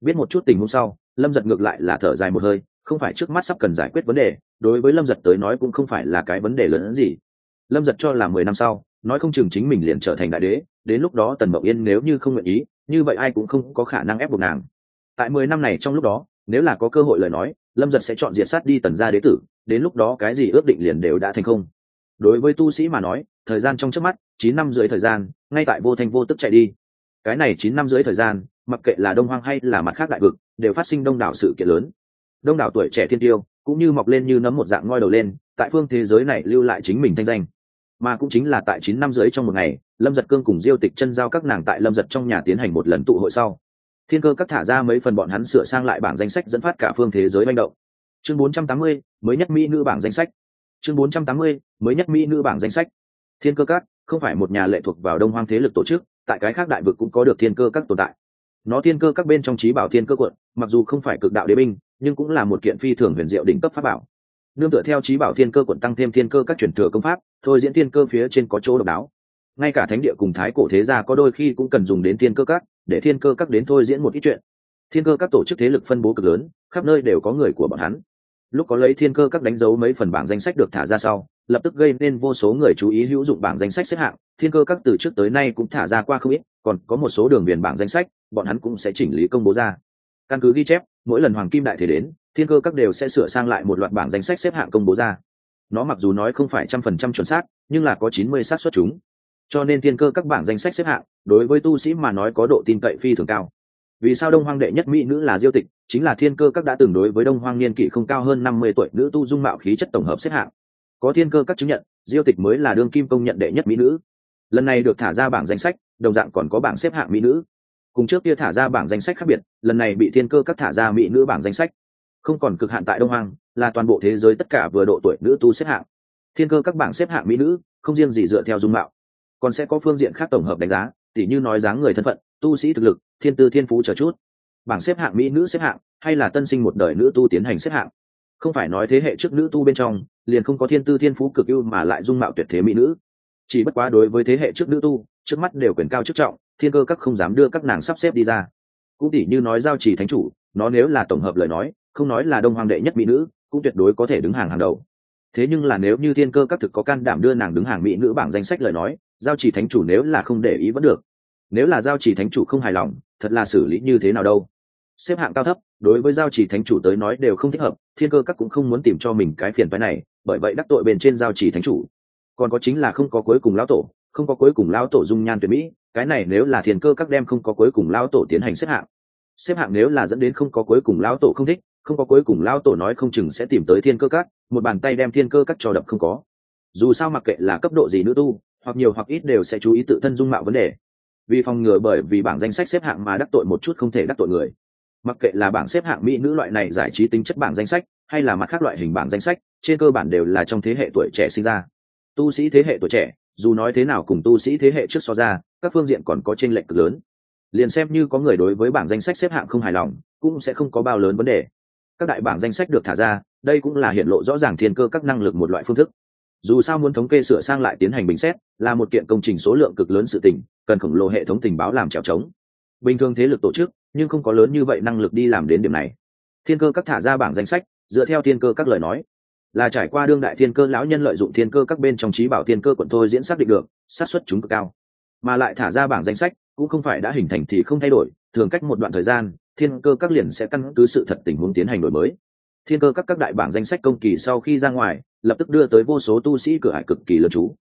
Biết một chút tình huống sau, lâm giật ngược lại là thở dài một hơi, không phải trước mắt sắp cần giải quyết vấn đề, đối với lâm giật tới nói cũng không phải là cái vấn đề lớn hơn gì. Lâm giật cho là mười năm sau, nói không chừng chính mình liền trở thành đại đế, đến lúc đó tần mậu yên nếu như không nguyện ý, như vậy ai cũng không có khả năng ép buộc nàng. Tại mười năm này trong lúc đó, nếu là có cơ hội lời nói, lâm giật sẽ chọn diệt sát đi tần gia đế tử, đến lúc đó cái gì ước định liền đều đã thành không. Đối với tu sĩ mà nói, thời gian trong trước mắt, chín năm dưới thời gian, ngay tại vô thanh vô tức chạy đi cái này chín năm dưới thời gian mặc kệ là đông hoang hay là mặt khác đại vực đều phát sinh đông đảo sự kiện lớn. Đông đảo tuổi trẻ thiên tiêu cũng như mọc lên như nấm một dạng ngoi đầu lên tại phương thế giới này lưu lại chính mình thanh danh. Mà cũng chính là tại chín năm dưới trong một ngày lâm giật cương cùng diêu tịch chân giao các nàng tại lâm giật trong nhà tiến hành một lần tụ hội sau. Thiên cơ các thả ra mấy phần bọn hắn sửa sang lại bảng danh sách dẫn phát cả phương thế giới manh động. Chương 480, mới nhất mỹ nữ bảng danh sách. Chương 480, mới nhất mỹ nữ bảng danh sách. Thiên cơ các không phải một nhà lệ thuộc vào đông hoang thế lực tổ chức tại cái khác đại vực cũng có được thiên cơ các tồn tại. Nó thiên cơ các bên trong trí bảo thiên cơ quận, mặc dù không phải cực đạo đế binh, nhưng cũng là một kiện phi thường huyền diệu đỉnh cấp pháp bảo. Nương tựa theo trí bảo thiên cơ quận tăng thêm thiên cơ các truyền thừa công pháp, thôi diễn thiên cơ phía trên có chỗ độc đáo. Ngay cả thánh địa cùng thái cổ thế gia có đôi khi cũng cần dùng đến thiên cơ các, để thiên cơ các đến thôi diễn một ít chuyện. Thiên cơ các tổ chức thế lực phân bố cực lớn, khắp nơi đều có người của bọn hắn. Lúc có lấy thiên cơ các đánh dấu mấy phần bảng danh sách được thả ra sau lập tức gây nên vô số người chú ý hữu dụng bảng danh sách xếp hạng. Thiên cơ các từ trước tới nay cũng thả ra qua không ít, còn có một số đường biển bảng danh sách, bọn hắn cũng sẽ chỉnh lý công bố ra. Căn cứ ghi chép, mỗi lần hoàng kim đại thể đến, thiên cơ các đều sẽ sửa sang lại một loạt bảng danh sách xếp hạng công bố ra. Nó mặc dù nói không phải trăm phần trăm chuẩn xác, nhưng là có chín mươi xác suất chúng. Cho nên thiên cơ các bảng danh sách xếp hạng, đối với tu sĩ mà nói có độ tin cậy phi thường cao. Vì sao đông hoang đệ nhất mỹ nữ là diêu tịch, chính là thiên cơ các đã từng đối với đông hoang niên kỷ không cao hơn năm mươi tuổi nữ tu dung mạo khí chất tổng hợp xếp hạng có thiên cơ các chứng nhận diêu tịch mới là đương kim công nhận đệ nhất mỹ nữ. Lần này được thả ra bảng danh sách đồng dạng còn có bảng xếp hạng mỹ nữ. Cùng trước kia thả ra bảng danh sách khác biệt lần này bị thiên cơ các thả ra mỹ nữ bảng danh sách. Không còn cực hạn tại đông hoàng, là toàn bộ thế giới tất cả vừa độ tuổi nữ tu xếp hạng. Thiên cơ các bảng xếp hạng mỹ nữ không riêng gì dựa theo dung mạo còn sẽ có phương diện khác tổng hợp đánh giá tỉ như nói dáng người thân phận tu sĩ thực lực thiên tư thiên phú chờ chút. Bảng xếp hạng mỹ nữ xếp hạng hay là tân sinh một đời nữ tu tiến hành xếp hạng không phải nói thế hệ trước nữ tu bên trong, liền không có thiên tư thiên phú cực ưu mà lại dung mạo tuyệt thế mỹ nữ. Chỉ bất quá đối với thế hệ trước nữ tu, trước mắt đều quyền cao chức trọng, thiên cơ các không dám đưa các nàng sắp xếp đi ra. Cũng tỉ như nói giao trì thánh chủ, nó nếu là tổng hợp lời nói, không nói là đông hoàng đệ nhất mỹ nữ, cũng tuyệt đối có thể đứng hàng hàng đầu. Thế nhưng là nếu như thiên cơ các thực có can đảm đưa nàng đứng hàng mỹ nữ bảng danh sách lời nói, giao trì thánh chủ nếu là không để ý vẫn được. Nếu là giao trì thánh chủ không hài lòng, thật là xử lý như thế nào đâu? Xếp hạng cao thấp, đối với giao trì thánh chủ tới nói đều không thích hợp, thiên cơ các cũng không muốn tìm cho mình cái phiền phái này, bởi vậy đắc tội bên trên giao trì thánh chủ. Còn có chính là không có cuối cùng lão tổ, không có cuối cùng lão tổ dung nhan tuyệt mỹ, cái này nếu là thiên cơ các đem không có cuối cùng lão tổ tiến hành xếp hạng. Xếp hạng nếu là dẫn đến không có cuối cùng lão tổ không thích, không có cuối cùng lão tổ nói không chừng sẽ tìm tới thiên cơ các, một bàn tay đem thiên cơ các cho đập không có. Dù sao mặc kệ là cấp độ gì nữ tu, hoặc nhiều hoặc ít đều sẽ chú ý tự thân dung mạo vấn đề. Vì phòng ngừa bởi vì bảng danh sách xếp hạng mà đắc tội một chút không thể đắc tội người mặc kệ là bảng xếp hạng mỹ nữ loại này giải trí tính chất bảng danh sách, hay là mặt khác loại hình bảng danh sách, trên cơ bản đều là trong thế hệ tuổi trẻ sinh ra. Tu sĩ thế hệ tuổi trẻ, dù nói thế nào cùng tu sĩ thế hệ trước so ra, các phương diện còn có tranh lệch cực lớn. Liền xem như có người đối với bảng danh sách xếp hạng không hài lòng, cũng sẽ không có bao lớn vấn đề. Các đại bảng danh sách được thả ra, đây cũng là hiện lộ rõ ràng thiên cơ các năng lực một loại phương thức. Dù sao muốn thống kê sửa sang lại tiến hành bình xét, là một kiện công trình số lượng cực lớn sự tình, cần khổng lồ hệ thống tình báo làm trèo trống. Bình thường thế lực tổ chức nhưng không có lớn như vậy năng lực đi làm đến điểm này. Thiên cơ các thả ra bảng danh sách, dựa theo thiên cơ các lời nói. Là trải qua đương đại thiên cơ lão nhân lợi dụng thiên cơ các bên trong trí bảo thiên cơ quận thôi diễn xác định được, xác suất chúng cực cao. Mà lại thả ra bảng danh sách, cũng không phải đã hình thành thì không thay đổi, thường cách một đoạn thời gian, thiên cơ các liền sẽ căn cứ sự thật tình huống tiến hành đổi mới. Thiên cơ các các đại bảng danh sách công kỳ sau khi ra ngoài, lập tức đưa tới vô số tu sĩ cửa hải cực kỳ lớn chú.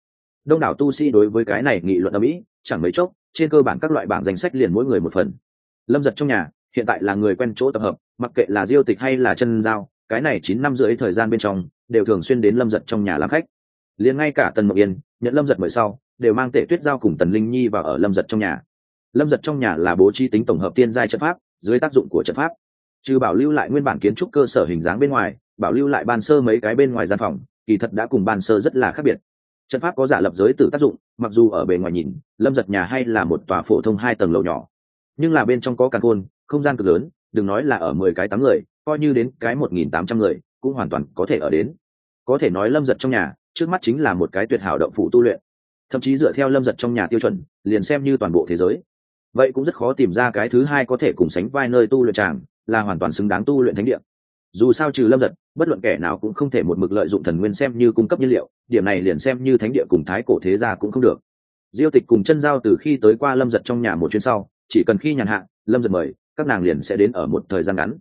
Đông đảo tu sĩ đối với cái này nghị luận ở mỹ, chẳng mấy chốc, trên cơ bản các loại bảng danh sách liền mỗi người một phần lâm giật trong nhà, hiện tại là người quen chỗ tập hợp, mặc kệ là diêu tịch hay là chân giao, cái này chín năm rưỡi thời gian bên trong, đều thường xuyên đến lâm giật trong nhà làm khách. Liền ngay cả tần mộng yên, nhận lâm giật mời sau, đều mang tể tuyết giao cùng tần linh nhi vào ở lâm giật trong nhà. Lâm giật trong nhà là bố trí tính tổng hợp tiên giai trận pháp, dưới tác dụng của trận pháp. Trừ bảo lưu lại nguyên bản kiến trúc cơ sở hình dáng bên ngoài, bảo lưu lại ban sơ mấy cái bên ngoài gian phòng, kỳ thật đã cùng ban sơ rất là khác biệt. Trận pháp có giả lập giới tử tác dụng, mặc dù ở bề ngoài nhìn, lâm giật nhà hay là một tòa phổ thông hai tầng lầu nhỏ nhưng là bên trong có căn khôn không gian cực lớn, đừng nói là ở mười cái tám người, coi như đến cái một nghìn tám trăm người, cũng hoàn toàn có thể ở đến. Có thể nói lâm giật trong nhà, trước mắt chính là một cái tuyệt hảo động phủ tu luyện. Thậm chí dựa theo lâm giật trong nhà tiêu chuẩn, liền xem như toàn bộ thế giới. Vậy cũng rất khó tìm ra cái thứ hai có thể cùng sánh vai nơi tu luyện tràng, là hoàn toàn xứng đáng tu luyện thánh địa. Dù sao trừ lâm giật, bất luận kẻ nào cũng không thể một mực lợi dụng thần nguyên xem như cung cấp nhiên liệu, điểm này liền xem như thánh địa cùng thái cổ thế gia cũng không được. Diêu tịch cùng chân giao từ khi tới qua lâm giật trong nhà một chuyến sau chỉ cần khi nhàn hạ, lâm giật mời, các nàng liền sẽ đến ở một thời gian ngắn.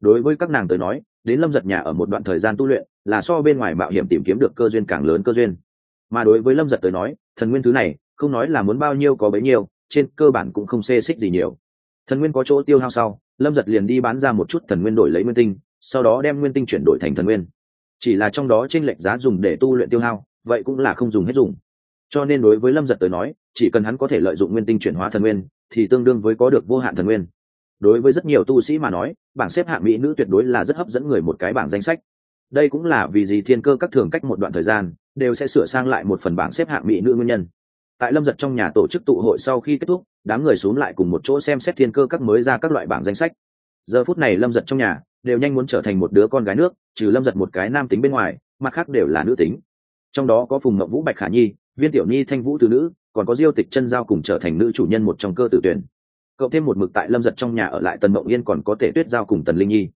Đối với các nàng tới nói, đến lâm giật nhà ở một đoạn thời gian tu luyện là so bên ngoài mạo hiểm tìm kiếm được cơ duyên càng lớn cơ duyên. Mà đối với lâm giật tới nói, thần nguyên thứ này, không nói là muốn bao nhiêu có bấy nhiêu, trên cơ bản cũng không xê xích gì nhiều. Thần nguyên có chỗ tiêu hao sau, lâm giật liền đi bán ra một chút thần nguyên đổi lấy nguyên tinh, sau đó đem nguyên tinh chuyển đổi thành thần nguyên. Chỉ là trong đó t r ê n lệch giá dùng để tu luyện tiêu hao, vậy cũng là không dùng hết dùng. Cho nên đối với lâm giật tới nói, chỉ cần hắn có thể lợi dụng nguyên tinh chuyển hóa thần nguyên thì tương đương với có được vô hạn thần nguyên. Đối với rất nhiều tu sĩ mà nói, bảng xếp hạng mỹ nữ tuyệt đối là rất hấp dẫn người một cái bảng danh sách. Đây cũng là vì gì thiên cơ các thường cách một đoạn thời gian, đều sẽ sửa sang lại một phần bảng xếp hạng mỹ nữ nguyên nhân. Tại lâm giật trong nhà tổ chức tụ hội sau khi kết thúc, đám người x u ố n g lại cùng một chỗ xem xét thiên cơ các mới ra các loại bảng danh sách. Giờ phút này lâm giật trong nhà, đều nhanh muốn trở thành một đứa con gái nước, trừ lâm giật một cái nam tính bên ngoài, mặt khác đều là nữ tính. Trong đó có phùng mậu vũ, bạch khả nhi, viên tiểu nhi thanh vũ từ nữ còn có diêu tịch chân giao cùng trở thành nữ chủ nhân một trong cơ tử tuyển. Cậu thêm một mực tại lâm giật trong nhà ở lại tần mộng yên còn có thể tuyết giao cùng tần linh nhi.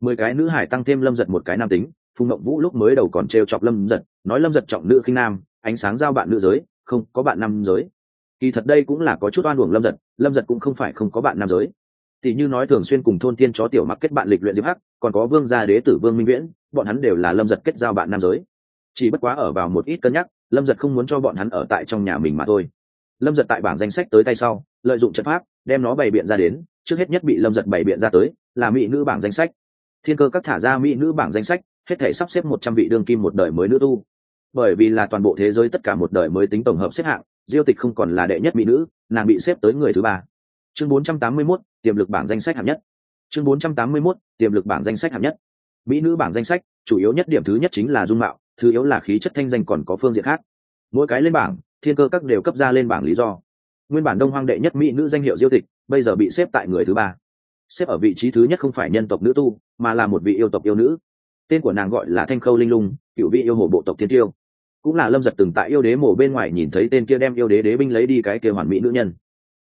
Mười cái nữ hải tăng thêm lâm giật một cái nam tính, phùng mộng vũ lúc mới đầu còn t chọc lâm giật, nói lâm giật trọng nữ khinh nam, ánh sáng giao bạn nữ giới, không có bạn nam giới. Kỳ thật đây cũng là có chút oan uổng lâm giật lâm giật cũng không phải không có bạn nam giới. Thì như nói thường xuyên cùng thôn tiên chó tiểu mặc kết bạn lịch luyện diệp hắc, còn có vương gia đế tử vương minh viễn, bọn hắn đều là lâm giật kết giao bạn nam giới chỉ bất quá ở vào một ít cân nhắc lâm giật không muốn cho bọn hắn ở tại trong nhà mình mà thôi. Lâm giật tại bảng danh sách tới tay sau lợi dụng trận pháp đem nó bày biện ra đến trước hết nhất bị lâm giật bày biện ra tới là mỹ nữ bảng danh sách. Thiên cơ các thả ra mỹ nữ bảng danh sách hết thể sắp xếp một trăm vị đương kim một đời mới nữ tu. Bởi vì là toàn bộ thế giới tất cả một đời mới tính tổng hợp xếp hạng diêu tịch không còn là đệ nhất mỹ nữ nàng bị xếp tới người thứ ba. Chương bốn trăm tám mươi 481, tiềm lực bảng danh sách hạng nhất. Chương bốn trăm tám mươi 481, tiềm lực bảng danh sách hạng nhất. Mỹ nữ bảng danh sách chủ yếu nhất điểm thứ nhất chính là dung mạo thứ yếu là khí chất thanh danh còn có phương diện khác. Mỗi cái lên bảng, thiên cơ các đều cấp ra lên bảng lý do. Nguyên bản đông hoang đệ nhất mỹ nữ danh hiệu diêu tịch, bây giờ bị xếp tại người thứ ba. Xếp ở vị trí thứ nhất không phải nhân tộc nữ tu, mà là một vị yêu tộc yêu nữ. Tên của nàng gọi là thanh khâu linh lung, cựu vị yêu hồ bộ tộc thiên tiêu. Cũng là lâm giật từng tại yêu đế mổ bên ngoài nhìn thấy tên kia đem yêu đế đế binh lấy đi cái kia hoàn mỹ nữ nhân.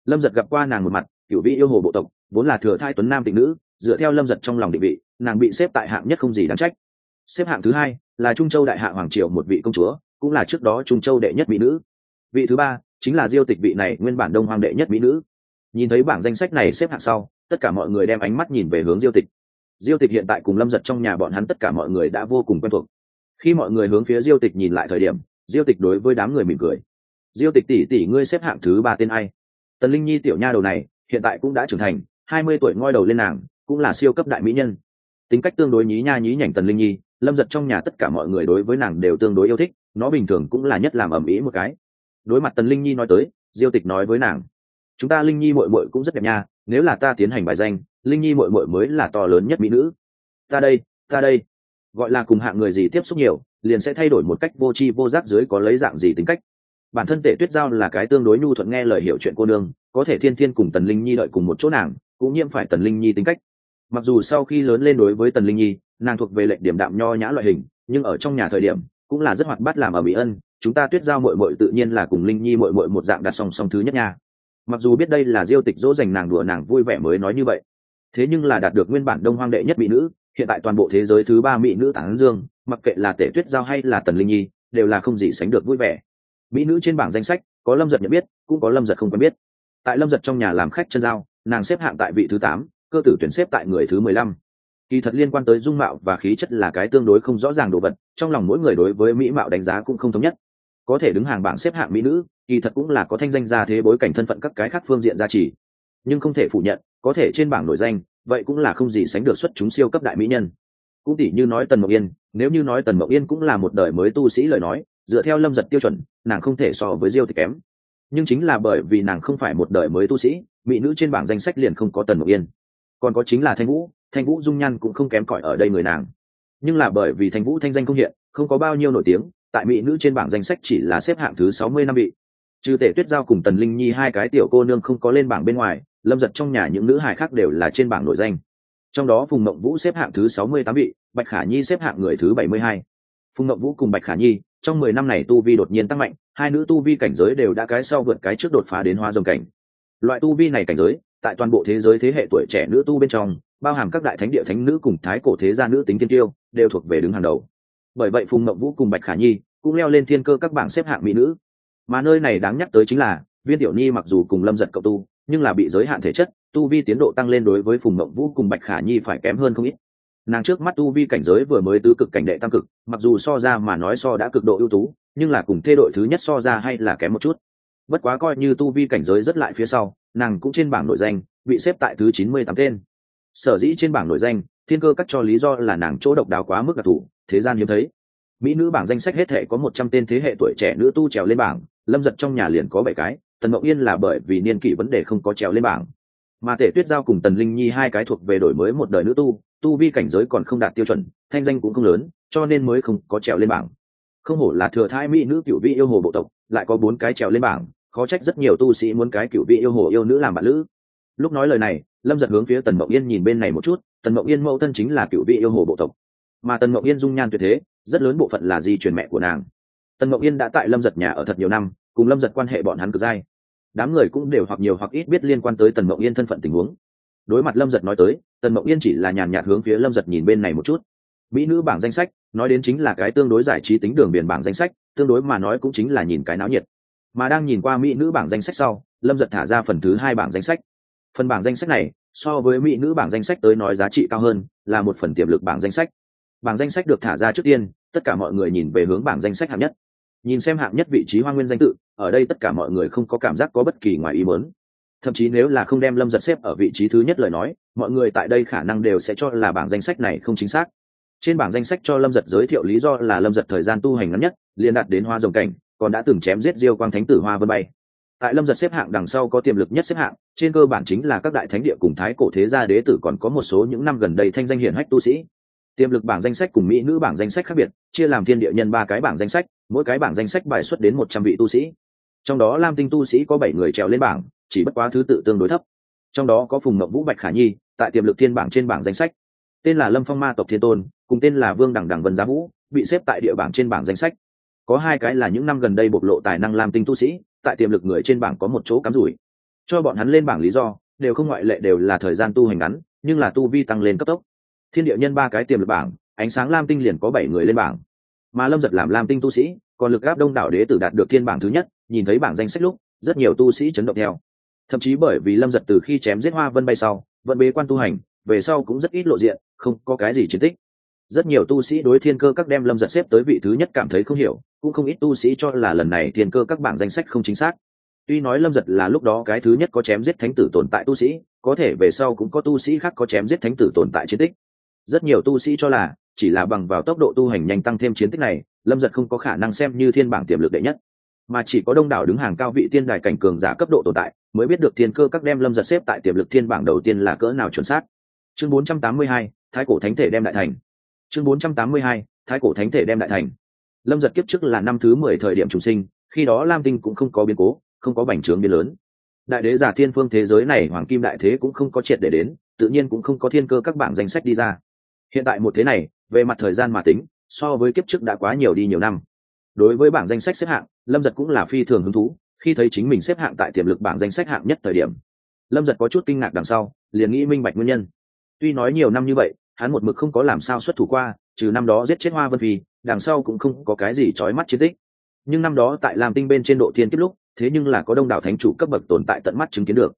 Lâm giật gặp qua nàng một mặt, cựu vị yêu hồ bộ tộc, vốn là thừa thai tuấn nam tịnh nữ, dựa theo lâm giật trong lòng định vị, nàng bị xếp tại hạng nhất không gì đáng trách. Xếp hạng thứ hai là trung châu đại hạ hoàng triều một vị công chúa, cũng là trước đó trung châu đệ nhất mỹ nữ. Vị thứ ba chính là diêu tịch vị này nguyên bản đông hoàng đệ nhất mỹ nữ. Nhìn thấy bảng danh sách này xếp hạng sau, tất cả mọi người đem ánh mắt nhìn về hướng diêu tịch. Diêu tịch hiện tại cùng lâm giật trong nhà bọn hắn tất cả mọi người đã vô cùng quen thuộc. Khi mọi người hướng phía diêu tịch nhìn lại thời điểm, diêu tịch đối với đám người mỉm cười. Diêu tịch tỷ tỷ, ngươi xếp hạng thứ ba tên ai? Tần linh nhi tiểu nha đầu này, hiện tại cũng đã trưởng thành, hai mươi tuổi ngoi đầu lên nàng, cũng là siêu cấp đại mỹ nhân. Tính cách tương đối nhí nha nhí nhảnh tần linh nhi lâm giật trong nhà tất cả mọi người đối với nàng đều tương đối yêu thích, nó bình thường cũng là nhất làm ầm ĩ một cái. Đối mặt tần linh nhi nói tới, diêu tịch nói với nàng, chúng ta linh nhi mội mội cũng rất đẹp nha, nếu là ta tiến hành bài danh, linh nhi mội mội mới là to lớn nhất mỹ nữ. Ta đây ta đây. Gọi là cùng hạng người gì tiếp xúc nhiều, liền sẽ thay đổi một cách vô tri vô giác dưới có lấy dạng gì tính cách. Bản thân tể tuyết giao là cái tương đối nhu thuận nghe lời hiểu chuyện cô nương, có thể thiên thiên cùng tần linh nhi đợi cùng một chỗ nàng, cũng nhiễm phải tần linh nhi tính cách. Mặc dù sau khi lớn lên đối với tần linh nhi nàng thuộc về lệnh điểm đạm nho nhã loại hình, nhưng ở trong nhà thời điểm, cũng là rất hoạt bát làm ở mỹ ân, chúng ta tuyết giao mội mội tự nhiên là cùng linh nhi mội mội một dạng đặt song song thứ nhất nha. Mặc dù biết đây là diêu tịch dỗ dành nàng đùa nàng vui vẻ mới nói như vậy, thế nhưng là đạt được nguyên bản đông hoang đệ nhất mỹ nữ, hiện tại toàn bộ thế giới thứ ba mỹ nữ tản dương, mặc kệ là tể tuyết giao hay là tần linh nhi, đều là không gì sánh được vui vẻ. Mỹ nữ trên bảng danh sách, có lâm giật nhận biết, cũng có lâm giật không quen biết. Tại lâm giật trong nhà làm khách chân giao, nàng xếp hạng tại vị thứ tám, cơ tử tuyển xếp tại người thứ mười lăm kỳ thật liên quan tới dung mạo và khí chất là cái tương đối không rõ ràng đồ vật, trong lòng mỗi người đối với mỹ mạo đánh giá cũng không thống nhất. Có thể đứng hàng bảng xếp hạng mỹ nữ, kỳ thật cũng là có thanh danh ra thế bối cảnh thân phận các cái khác phương diện gia trì. Nhưng không thể phủ nhận, có thể trên bảng nổi danh, vậy cũng là không gì sánh được xuất chúng siêu cấp đại mỹ nhân. Cũng tỉ như nói tần mộng yên, nếu như nói tần mộng yên cũng là một đời mới tu sĩ lời nói, dựa theo lâm giật tiêu chuẩn, nàng không thể so với diêu thì kém. Nhưng chính là bởi vì nàng không phải một đời mới tu sĩ, mỹ nữ trên bảng danh sách liền không có tần mộng yên. Còn có chính là thanh vũ thanh vũ dung nhan cũng không kém cỏi ở đây người nàng. Nhưng là bởi vì thanh vũ thanh danh không hiện, không có bao nhiêu nổi tiếng, tại mỹ nữ trên bảng danh sách chỉ là xếp hạng thứ sáu mươi năm vị. Trừ tể tuyết giao cùng tần linh nhi hai cái tiểu cô nương không có lên bảng bên ngoài, lâm giật trong nhà những nữ hài khác đều là trên bảng nổi danh. Trong đó phùng mộng vũ xếp hạng thứ sáu mươi tám vị, bạch khả nhi xếp hạng người thứ bảy mươi hai. Phùng mộng vũ cùng bạch khả nhi, trong mười năm này tu vi đột nhiên tăng mạnh, hai nữ tu vi cảnh giới đều đã cái sau vượt cái trước đột phá đến hoa dòng cảnh. Loại tu vi này cảnh giới, tại toàn bộ thế giới thế hệ tuổi trẻ nữ tu bên trong bao hàm các đại thánh địa thánh nữ cùng thái cổ thế gia nữ tính tiên tiêu đều thuộc về đứng hàng đầu. Bởi vậy phùng mộng vũ cùng bạch khả nhi cũng leo lên thiên cơ các bảng xếp hạng mỹ nữ. Mà nơi này đáng nhắc tới chính là, viên tiểu nhi mặc dù cùng lâm giật cậu tu, nhưng là bị giới hạn thể chất, tu vi tiến độ tăng lên đối với phùng mộng vũ cùng bạch khả nhi phải kém hơn không ít. Nàng trước mắt tu vi cảnh giới vừa mới tứ cực cảnh đệ tam cực, mặc dù so ra mà nói so đã cực độ ưu tú, nhưng là cùng thê đội thứ nhất so ra hay là kém một chút. Bất quá coi như tu vi cảnh giới rất lại phía sau, nàng cũng trên bảng nội danh, bị xếp tại thứ chín mươi tám tên sở dĩ trên bảng nội danh, thiên cơ cắt cho lý do là nàng chỗ độc đáo quá mức đặc thù, thế gian hiếm thấy. Mỹ nữ bảng danh sách hết thể có một trăm tên thế hệ tuổi trẻ nữ tu trèo lên bảng, lâm giật trong nhà liền có bảy cái, tần mậu yên là bởi vì niên kỷ vấn đề không có trèo lên bảng. Mà tể tuyết giao cùng tần linh nhi hai cái thuộc về đổi mới một đời nữ tu tu vi cảnh giới còn không đạt tiêu chuẩn, thanh danh cũng không lớn, cho nên mới không có trèo lên bảng. Không hổ là thừa thai mỹ nữ cựu vị yêu hồ bộ tộc, lại có bốn cái trèo lên bảng, khó trách rất nhiều tu sĩ muốn cái cựu vị yêu hồ yêu nữ làm bạn nữ lúc nói lời này, lâm giật hướng phía tần mậu yên nhìn bên này một chút, tần mậu yên mẫu thân chính là cựu vị yêu hồ bộ tộc. Mà tần mậu yên dung nhan tuyệt thế, rất lớn bộ phận là di truyền mẹ của nàng. Tần mậu yên đã tại lâm giật nhà ở thật nhiều năm, cùng lâm giật quan hệ bọn hắn cực dai. Đám người cũng đều hoặc nhiều hoặc ít biết liên quan tới tần mậu yên thân phận tình huống. Đối mặt lâm giật nói tới, tần mậu yên chỉ là nhàn nhạt hướng phía lâm giật nhìn bên này một chút. Mỹ nữ bảng danh sách, nói đến chính là cái tương đối giải trí tính đường biển bảng danh sách, tương đối mà nói cũng chính là nhìn cái náo nhiệt. Mà đang nhìn qua mỹ nữ bảng danh sách sau, lâm giật thả ra phần thứ hai bảng danh sách phần bảng danh sách này, so với mỹ nữ bảng danh sách tới nói giá trị cao hơn, là một phần tiềm lực bảng danh sách. Bảng danh sách được thả ra trước tiên, tất cả mọi người nhìn về hướng bảng danh sách hạng nhất. Nhìn xem hạng nhất vị trí hoa nguyên danh tự, ở đây tất cả mọi người không có cảm giác có bất kỳ ngoài ý mớn thậm chí nếu là không đem lâm giật xếp ở vị trí thứ nhất lời nói, mọi người tại đây khả năng đều sẽ cho là bảng danh sách này không chính xác. Trên bảng danh sách cho lâm giật giới thiệu lý do là lâm giật thời gian tu hành ngắn nhất, liên đạt đến hoa rồng cảnh, còn đã từng chém giết diêu quang thánh tử hoa vân bay tại lâm giật xếp hạng đằng sau có tiềm lực nhất xếp hạng, trên cơ bản chính là các đại thánh địa cùng thái cổ thế gia đế tử còn có một số những năm gần đây thanh danh hiển hách tu sĩ. Tiềm lực bảng danh sách cùng mỹ nữ bảng danh sách khác biệt, chia làm thiên địa nhân ba cái bảng danh sách, mỗi cái bảng danh sách bài xuất đến một trăm vị tu sĩ. Trong đó lam tinh tu sĩ có bảy người trèo lên bảng, chỉ bất quá thứ tự tương đối thấp. Trong đó có phùng mộng vũ bạch khả nhi, tại tiềm lực thiên bảng trên bảng danh sách. Tên là lâm phong ma tộc thiên tôn, cùng tên là vương Đằng Đằng vân giá vũ, bị xếp tại địa bảng trên bảng danh sách. Có hai cái là những năm gần đây bộc lộ tài năng lam tinh tu sĩ tại tiềm lực người trên bảng có một chỗ cắm rủi. Cho bọn hắn lên bảng lý do, đều không ngoại lệ đều là thời gian tu hành ngắn, nhưng là tu vi tăng lên cấp tốc. Thiên địa nhân ba cái tiềm lực bảng, ánh sáng lam tinh liền có bảy người lên bảng. Mà lâm giật làm lam tinh tu sĩ, còn lực gáp đông đảo đế tử đạt được thiên bảng thứ nhất, nhìn thấy bảng danh sách lúc, rất nhiều tu sĩ chấn động theo. Thậm chí bởi vì lâm giật từ khi chém giết hoa vân bay sau, vẫn bế quan tu hành, về sau cũng rất ít lộ diện, không có cái gì chiến tích. Rất nhiều tu sĩ đối thiên cơ các đem lâm giật xếp tới vị thứ nhất cảm thấy không hiểu cũng không ít tu sĩ cho là lần này thiên cơ các bảng danh sách không chính xác. Tuy nói lâm giật là lúc đó cái thứ nhất có chém giết thánh tử tồn tại tu sĩ có thể về sau cũng có tu sĩ khác có chém giết thánh tử tồn tại chiến tích. Rất nhiều tu sĩ cho là chỉ là bằng vào tốc độ tu hành nhanh tăng thêm chiến tích này lâm giật không có khả năng xem như thiên bảng tiềm lực đệ nhất. Mà chỉ có đông đảo đứng hàng cao vị tiên đài cảnh cường giả cấp độ tồn tại mới biết được thiên cơ các đem lâm giật xếp tại tiềm lực thiên bảng đầu tiên là cỡ nào chuẩn xác. Chương 482, thái cổ thánh thể đem đại thành. Chương 482, thái cổ thánh thể đem đại thành lâm giật kiếp trước là năm thứ mười thời điểm trùng sinh, khi đó lam tinh cũng không có biến cố, không có bành trướng biến lớn. Đại đế giả thiên phương thế giới này hoàng kim đại thế cũng không có triệt để đến, tự nhiên cũng không có thiên cơ các bảng danh sách đi ra. Hiện tại một thế này, về mặt thời gian mà tính, so với kiếp trước đã quá nhiều đi nhiều năm. Đối với bảng danh sách xếp hạng, lâm giật cũng là phi thường hứng thú, khi thấy chính mình xếp hạng tại tiềm lực bảng danh sách hạng nhất thời điểm. Lâm giật có chút kinh ngạc đằng sau, liền nghĩ minh bạch nguyên nhân. Tuy nói nhiều năm như vậy, hắn một mực không có làm sao xuất thủ qua, trừ năm đó giết chết hoa vân phi đằng sau cũng không có cái gì trói mắt chiến tích. Nhưng năm đó tại làm tinh bên trên độ thiên kiếp lúc, thế nhưng là có đông đảo thánh chủ cấp bậc tồn tại tận mắt chứng kiến được.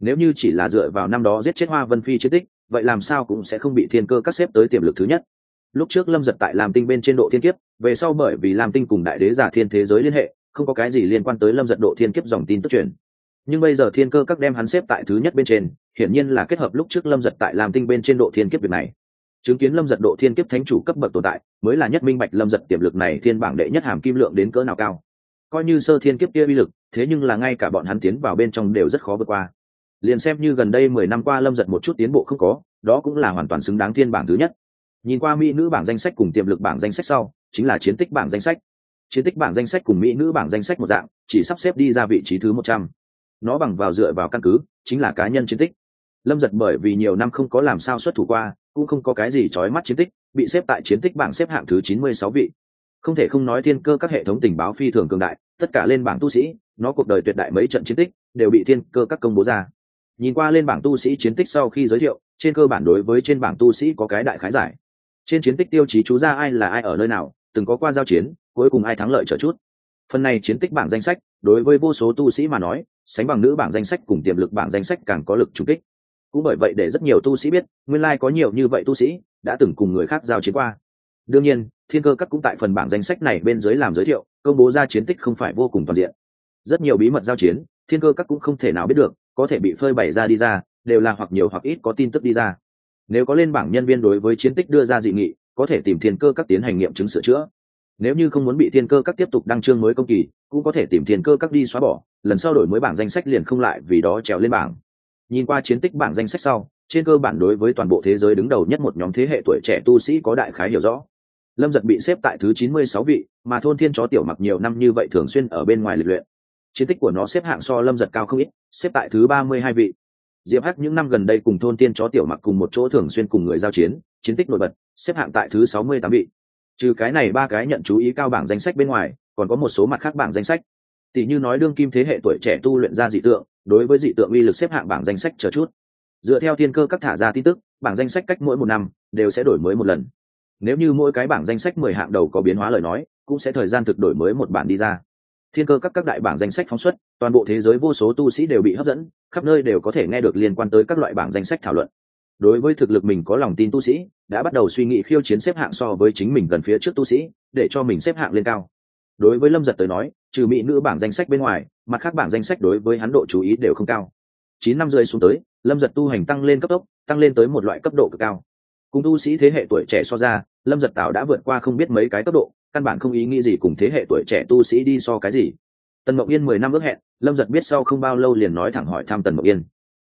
Nếu như chỉ là dựa vào năm đó giết chết hoa vân phi chiến tích, vậy làm sao cũng sẽ không bị thiên cơ các xếp tới tiềm lực thứ nhất. Lúc trước lâm giật tại làm tinh bên trên độ thiên kiếp, về sau bởi vì làm tinh cùng đại đế giả thiên thế giới liên hệ, không có cái gì liên quan tới lâm giật độ thiên kiếp dòng tin tức truyền. Nhưng bây giờ thiên cơ các đem hắn xếp tại thứ nhất bên trên, hiển nhiên là kết hợp lúc trước lâm giật tại làm tinh bên trên độ thiên kiếp việc này chứng kiến lâm giật độ thiên kiếp thánh chủ cấp bậc tồn tại, mới là nhất minh bạch lâm giật tiềm lực này thiên bảng đệ nhất hàm kim lượng đến cỡ nào cao. Coi như sơ thiên kiếp kia uy lực, thế nhưng là ngay cả bọn hắn tiến vào bên trong đều rất khó vượt qua. Liền xem như gần đây mười năm qua lâm giật một chút tiến bộ không có, đó cũng là hoàn toàn xứng đáng thiên bảng thứ nhất. Nhìn qua mỹ nữ bảng danh sách cùng tiềm lực bảng danh sách sau, chính là chiến tích bảng danh sách. Chiến tích bảng danh sách cùng mỹ nữ bảng danh sách một dạng, chỉ sắp xếp đi ra vị trí thứ một trăm. Nó bằng vào dựa vào căn cứ, chính là cá nhân chiến tích. Lâm giật bởi vì nhiều năm không có làm sao xuất thủ qua cũng không có cái gì trói mắt chiến tích, bị xếp tại chiến tích bảng xếp hạng thứ chín mươi sáu vị. Không thể không nói thiên cơ các hệ thống tình báo phi thường cường đại, tất cả lên bảng tu sĩ, nó cuộc đời tuyệt đại mấy trận chiến tích, đều bị thiên cơ các công bố ra. Nhìn qua lên bảng tu sĩ chiến tích sau khi giới thiệu, trên cơ bản đối với trên bảng tu sĩ có cái đại khái giải. Trên chiến tích tiêu chí chú ra ai là ai ở nơi nào, từng có qua giao chiến, cuối cùng ai thắng lợi trở chút. Phần này chiến tích bảng danh sách, đối với vô số tu sĩ mà nói, sánh bằng nữ bảng danh sách cùng tiềm lực bảng danh sách càng có lực trùng kích cũng bởi vậy để rất nhiều tu sĩ biết, nguyên lai có nhiều như vậy tu sĩ đã từng cùng người khác giao chiến qua. Đương nhiên, thiên cơ các cũng tại phần bảng danh sách này bên dưới làm giới thiệu, công bố ra chiến tích không phải vô cùng toàn diện. Rất nhiều bí mật giao chiến, thiên cơ các cũng không thể nào biết được, có thể bị phơi bày ra đi ra, đều là hoặc nhiều hoặc ít có tin tức đi ra. Nếu có lên bảng nhân viên đối với chiến tích đưa ra dị nghị, có thể tìm thiên cơ các tiến hành nghiệm chứng sửa chữa. Nếu như không muốn bị thiên cơ các tiếp tục đăng trương mới công kỳ, cũng có thể tìm thiên cơ các đi xóa bỏ, lần sau đổi mới bảng danh sách liền không lại vì đó trèo lên bảng nhìn qua chiến tích bảng danh sách sau, trên cơ bản đối với toàn bộ thế giới đứng đầu nhất một nhóm thế hệ tuổi trẻ tu sĩ có đại khái hiểu rõ. Lâm giật bị xếp tại thứ chín mươi sáu vị, mà thôn thiên chó tiểu mặc nhiều năm như vậy thường xuyên ở bên ngoài lịch luyện. Chiến tích của nó xếp hạng so lâm giật cao không ít, xếp tại thứ ba mươi hai vị. Diệp hắc những năm gần đây cùng thôn tiên chó tiểu mặc cùng một chỗ thường xuyên cùng người giao chiến chiến tích nổi bật, xếp hạng tại thứ sáu mươi tám vị. Trừ cái này ba cái nhận chú ý cao bảng danh sách bên ngoài, còn có một số mặt khác bảng danh sách. Tỷ như nói đương kim thế hệ tuổi trẻ tu luyện ra dị tượng đối với dị tượng uy lực xếp hạng bảng danh sách chờ chút. Dựa theo thiên cơ các thả ra tin tức, bảng danh sách cách mỗi một năm đều sẽ đổi mới một lần. Nếu như mỗi cái bảng danh sách mười hạng đầu có biến hóa lời nói, cũng sẽ thời gian thực đổi mới một bản đi ra. Thiên cơ các các đại bảng danh sách phóng xuất, toàn bộ thế giới vô số tu sĩ đều bị hấp dẫn, khắp nơi đều có thể nghe được liên quan tới các loại bảng danh sách thảo luận. Đối với thực lực mình có lòng tin tu sĩ, đã bắt đầu suy nghĩ khiêu chiến xếp hạng so với chính mình gần phía trước tu sĩ, để cho mình xếp hạng lên cao. Đối với lâm giật tới nói trừ mỹ nữ bảng danh sách bên ngoài, mặt khác bảng danh sách đối với hắn độ chú ý đều không cao. Chín năm rơi xuống tới, lâm giật tu hành tăng lên cấp tốc, tăng lên tới một loại cấp độ cực cao. Cùng tu sĩ thế hệ tuổi trẻ so ra, lâm giật tạo đã vượt qua không biết mấy cái cấp độ, căn bản không ý nghĩ gì cùng thế hệ tuổi trẻ tu sĩ đi so cái gì. Tần mộng yên mười năm ước hẹn, lâm giật biết sau không bao lâu liền nói thẳng hỏi thăm tần mộng yên.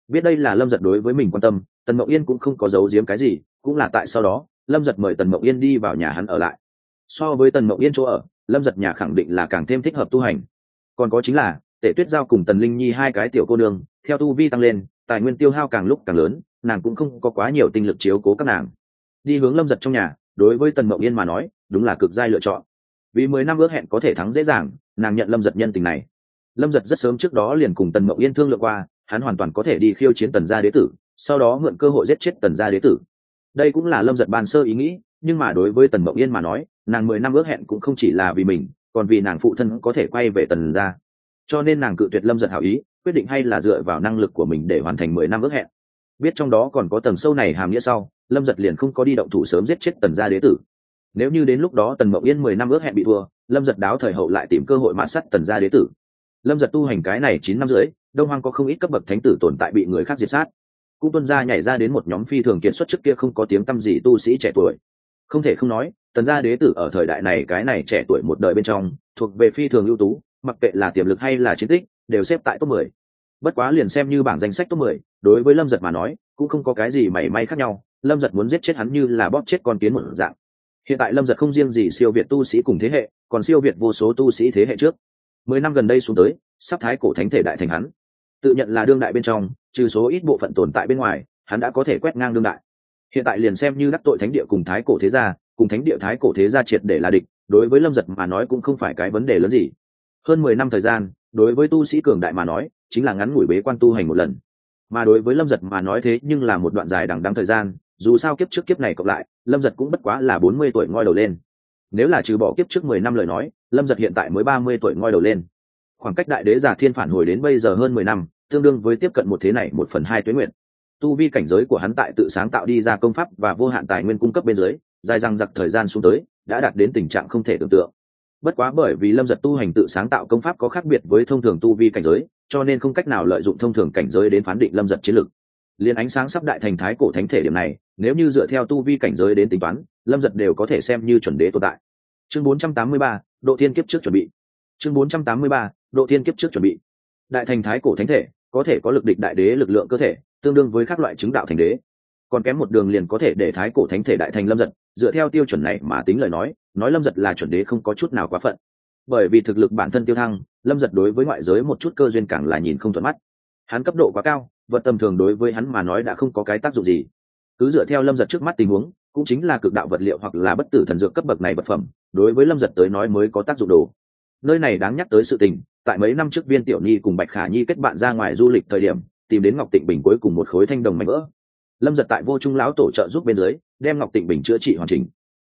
Biết đây là lâm giật đối với mình quan tâm, tần mộng yên cũng không có giấu giếm cái gì, cũng là tại sau đó, lâm giật mời tần mộng yên đi vào nhà hắn ở lại. So với tần mộng yên chỗ ở lâm giật nhà khẳng định là càng thêm thích hợp tu hành. Còn có chính là tể tuyết giao cùng tần linh nhi hai cái tiểu cô đường theo tu vi tăng lên, tài nguyên tiêu hao càng lúc càng lớn, nàng cũng không có quá nhiều tinh lực chiếu cố các nàng. Đi hướng lâm giật trong nhà, đối với tần mộng yên mà nói, đúng là cực giai lựa chọn. Vì mười năm ước hẹn có thể thắng dễ dàng, nàng nhận lâm giật nhân tình này. Lâm giật rất sớm trước đó liền cùng tần mộng yên thương lượng qua, hắn hoàn toàn có thể đi khiêu chiến tần gia đế tử, sau đó mượn cơ hội giết chết tần gia đế tử. Đây cũng là lâm giật ban sơ ý nghĩ, nhưng mà đối với tần mộng yên mà nói nàng mười năm ước hẹn cũng không chỉ là vì mình, còn vì nàng phụ thân có thể quay về tần gia. Cho nên nàng cự tuyệt lâm giật hảo ý, quyết định hay là dựa vào năng lực của mình để hoàn thành mười năm ước hẹn. Biết trong đó còn có tầng sâu này hàm nghĩa sau, lâm giật liền không có đi động thủ sớm giết chết tần gia đế tử. Nếu như đến lúc đó tần mộng yên mười năm ước hẹn bị thua, lâm giật đáo thời hậu lại tìm cơ hội mã sắt tần gia đế tử. Lâm giật tu hành cái này chín năm rưỡi, đông hoang có không ít cấp bậc thánh tử tồn tại bị người khác diệt sát. Cũng tuân gia nhảy ra đến một nhóm phi thường kiệt xuất trước kia không có tiếng tăm gì tu sĩ trẻ tuổi. Không thể không nói tần gia đế tử ở thời đại này cái này trẻ tuổi một đời bên trong, thuộc về phi thường ưu tú, mặc kệ là tiềm lực hay là chiến tích, đều xếp tại top mười. Bất quá liền xem như bảng danh sách top mười, đối với lâm giật mà nói, cũng không có cái gì mảy may khác nhau, lâm giật muốn giết chết hắn như là bóp chết con kiến một dạng. Hiện tại lâm giật không riêng gì siêu việt tu sĩ cùng thế hệ, còn siêu việt vô số tu sĩ thế hệ trước. Mười năm gần đây xuống tới, sắp thái cổ thánh thể đại thành hắn. Tự nhận là đương đại bên trong, trừ số ít bộ phận tồn tại bên ngoài, hắn đã có thể quét ngang đương đại. Hiện tại liền xem như đắc tội thánh địa cùng thái cổ thế gia cùng thánh địa thái cổ thế gia triệt để là địch, đối với lâm giật mà nói cũng không phải cái vấn đề lớn gì. Hơn mười năm thời gian, đối với tu sĩ cường đại mà nói, chính là ngắn ngủi bế quan tu hành một lần. Mà đối với lâm giật mà nói thế nhưng là một đoạn dài đằng đắng thời gian, dù sao kiếp trước kiếp này cộng lại, lâm giật cũng bất quá là bốn mươi tuổi ngoi đầu lên. Nếu là trừ bỏ kiếp trước mười năm lời nói, lâm giật hiện tại mới ba mươi tuổi ngoi đầu lên. Khoảng cách đại đế giả thiên phản hồi đến bây giờ hơn mười năm, tương đương với tiếp cận một thế này một phần hai tuế nguyện. Tu vi cảnh giới của hắn tại tự sáng tạo đi ra công pháp và vô hạn tài nguyên cung cấp bên dưới dài răng giặc thời gian xuống tới đã đạt đến tình trạng không thể tưởng tượng. Bất quá bởi vì lâm giật tu hành tự sáng tạo công pháp có khác biệt với thông thường tu vi cảnh giới cho nên không cách nào lợi dụng thông thường cảnh giới đến phán định lâm giật chiến lược. Liền ánh sáng sắp đại thành thái cổ thánh thể điểm này nếu như dựa theo tu vi cảnh giới đến tính toán lâm giật đều có thể xem như chuẩn đế tồn tại. Chương 483, độ thiên kiếp trước chuẩn bị. Chương 483, độ thiên kiếp trước chuẩn bị. Đại thành thái cổ thánh thể có thể có lực địch đại đế lực lượng cơ thể tương đương với các loại chứng đạo thành đế còn kém một đường liền có thể để thái cổ thánh thể đại thành lâm giật, dựa theo tiêu chuẩn này mà tính lời nói nói lâm giật là chuẩn đế không có chút nào quá phận. Bởi vì thực lực bản thân tiêu thăng, lâm giật đối với ngoại giới một chút cơ duyên càng là nhìn không thuận mắt. Hắn cấp độ quá cao, vật tầm thường đối với hắn mà nói đã không có cái tác dụng gì. Cứ dựa theo lâm giật trước mắt tình huống, cũng chính là cực đạo vật liệu hoặc là bất tử thần dược cấp bậc này vật phẩm, đối với lâm giật tới nói mới có tác dụng đồ. Nơi này đáng nhắc tới sự tình, tại mấy năm trước viên tiểu nhi cùng bạch khả nhi kết bạn ra ngoài du lịch thời điểm, tìm đến ngọc tịnh bình cuối cùng một khối thanh đồng mạnh vỡ lâm giật tại vô trung lão tổ trợ giúp bên dưới đem ngọc tịnh bình chữa trị hoàn chỉnh.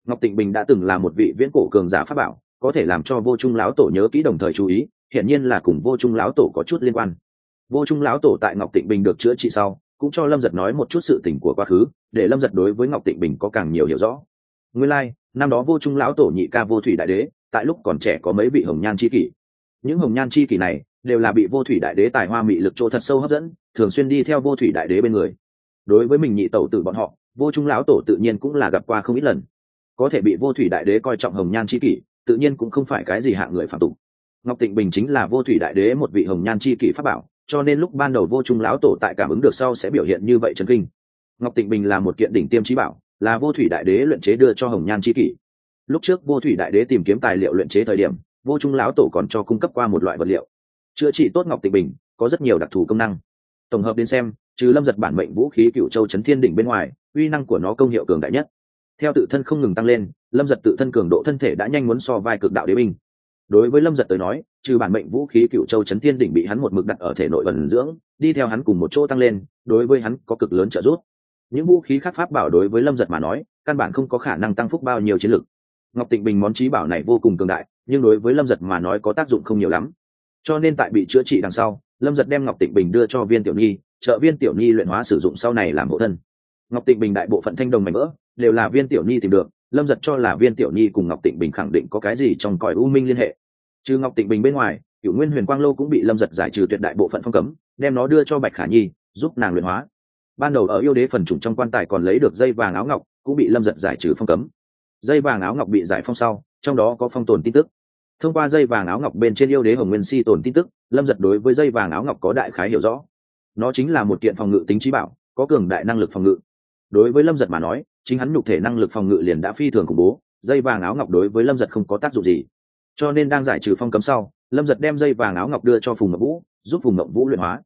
Ngọc tịnh bình đã từng là một vị viễn cổ cường giả pháp bảo có thể làm cho vô trung lão tổ nhớ kỹ đồng thời chú ý hiển nhiên là cùng vô trung lão tổ có chút liên quan. Vô trung lão tổ tại ngọc tịnh bình được chữa trị sau cũng cho lâm giật nói một chút sự tình của quá khứ để lâm giật đối với ngọc tịnh bình có càng nhiều hiểu rõ. Nguyên lai、like, năm đó vô trung lão tổ nhị ca vô thủy đại đế tại lúc còn trẻ có mấy vị hồng nhan c h i kỷ. Những hồng nhan c h i kỷ này đều là bị vô thủy đại đế tài hoa mị lực chỗ thật sâu hấp dẫn thường xuyên đi theo vô thủy đại đế bên người đối với mình nhị tẩu tử bọn họ, vô trung lão tổ tự nhiên cũng là gặp qua không ít lần. Có thể bị vô thủy đại đế coi trọng hồng nhan c h i kỷ, tự nhiên cũng không phải cái gì hạng người phạm tục. Ngọc tịnh bình chính là vô thủy đại đế một vị hồng nhan c h i kỷ pháp bảo, cho nên lúc ban đầu vô trung lão tổ tại cảm ứng được sau sẽ biểu hiện như vậy trần kinh. Ngọc tịnh bình là một kiện đỉnh tiêm trí bảo, là vô thủy đại đế luyện chế đưa cho hồng nhan c kỷ. Lúc trước vô thủy đại đế tìm kiếm tài liệu luyện chế thời điểm, vô trung lão tổ còn cho cung cấp qua một loại vật liệu. Chữa trị tốt ngọc tịnh bình, có rất nhiều đặc thù công năng. Tổng hợp đến xem trừ lâm giật bản mệnh vũ khí cựu châu chấn thiên đỉnh bên ngoài, uy năng của nó công hiệu cường đại nhất. Theo tự thân không ngừng tăng lên, lâm giật tự thân cường độ thân thể đã nhanh muốn so vai cực đạo đế binh. Đối với lâm giật tới nói, trừ bản mệnh vũ khí cựu châu chấn thiên đỉnh bị hắn một mực đặt ở thể nội vần dưỡng, đi theo hắn cùng một chỗ tăng lên, đối với hắn có cực lớn trợ giúp. Những vũ khí khác pháp bảo đối với lâm giật mà nói, căn bản không có khả năng tăng phúc bao nhiêu chiến lực. Ngọc tịnh bình món trí bảo này vô cùng cường đại, nhưng đối với lâm giật mà nói có tác dụng không nhiều lắm. Cho nên tại bị chữa trị đằng sau lâm giật đem ngọc tịnh bình đưa cho viên tiểu nhi, trợ viên tiểu nhi luyện hóa sử dụng sau này làm hộ thân. Ngọc tịnh bình đại bộ phận thanh đồng mảnh vỡ, đều là viên tiểu nhi tìm được, lâm giật cho là viên tiểu nhi cùng ngọc tịnh bình khẳng định có cái gì trong cõi u minh liên hệ. Trừ ngọc tịnh bình bên ngoài cựu nguyên huyền quang lô cũng bị lâm giật giải trừ tuyệt đại bộ phận phong cấm, đem nó đưa cho bạch khả nhi, giúp nàng luyện hóa. Ban đầu ở yêu đế phần chủng trong quan tài còn lấy được dây vàng áo ngọc, cũng bị lâm giật giải trừ phong cấm. Dây vàng áo ngọc bị giải phong sau, trong đó có phong tồn tin tức thông qua dây vàng áo ngọc bên trên yêu đế hồng nguyên si tồn tin tức, lâm giật đối với dây vàng áo ngọc có đại khái hiểu rõ. Nó chính là một kiện phòng ngự tính trí bảo, có cường đại năng lực phòng ngự. Đối với lâm giật mà nói, chính hắn nhục thể năng lực phòng ngự liền đã phi thường khủng bố, dây vàng áo ngọc đối với lâm giật không có tác dụng gì. Cho nên đang giải trừ phong cấm sau, lâm giật đem dây vàng áo ngọc đưa cho phùng ngọc vũ, giúp phùng ngọc vũ luyện hóa.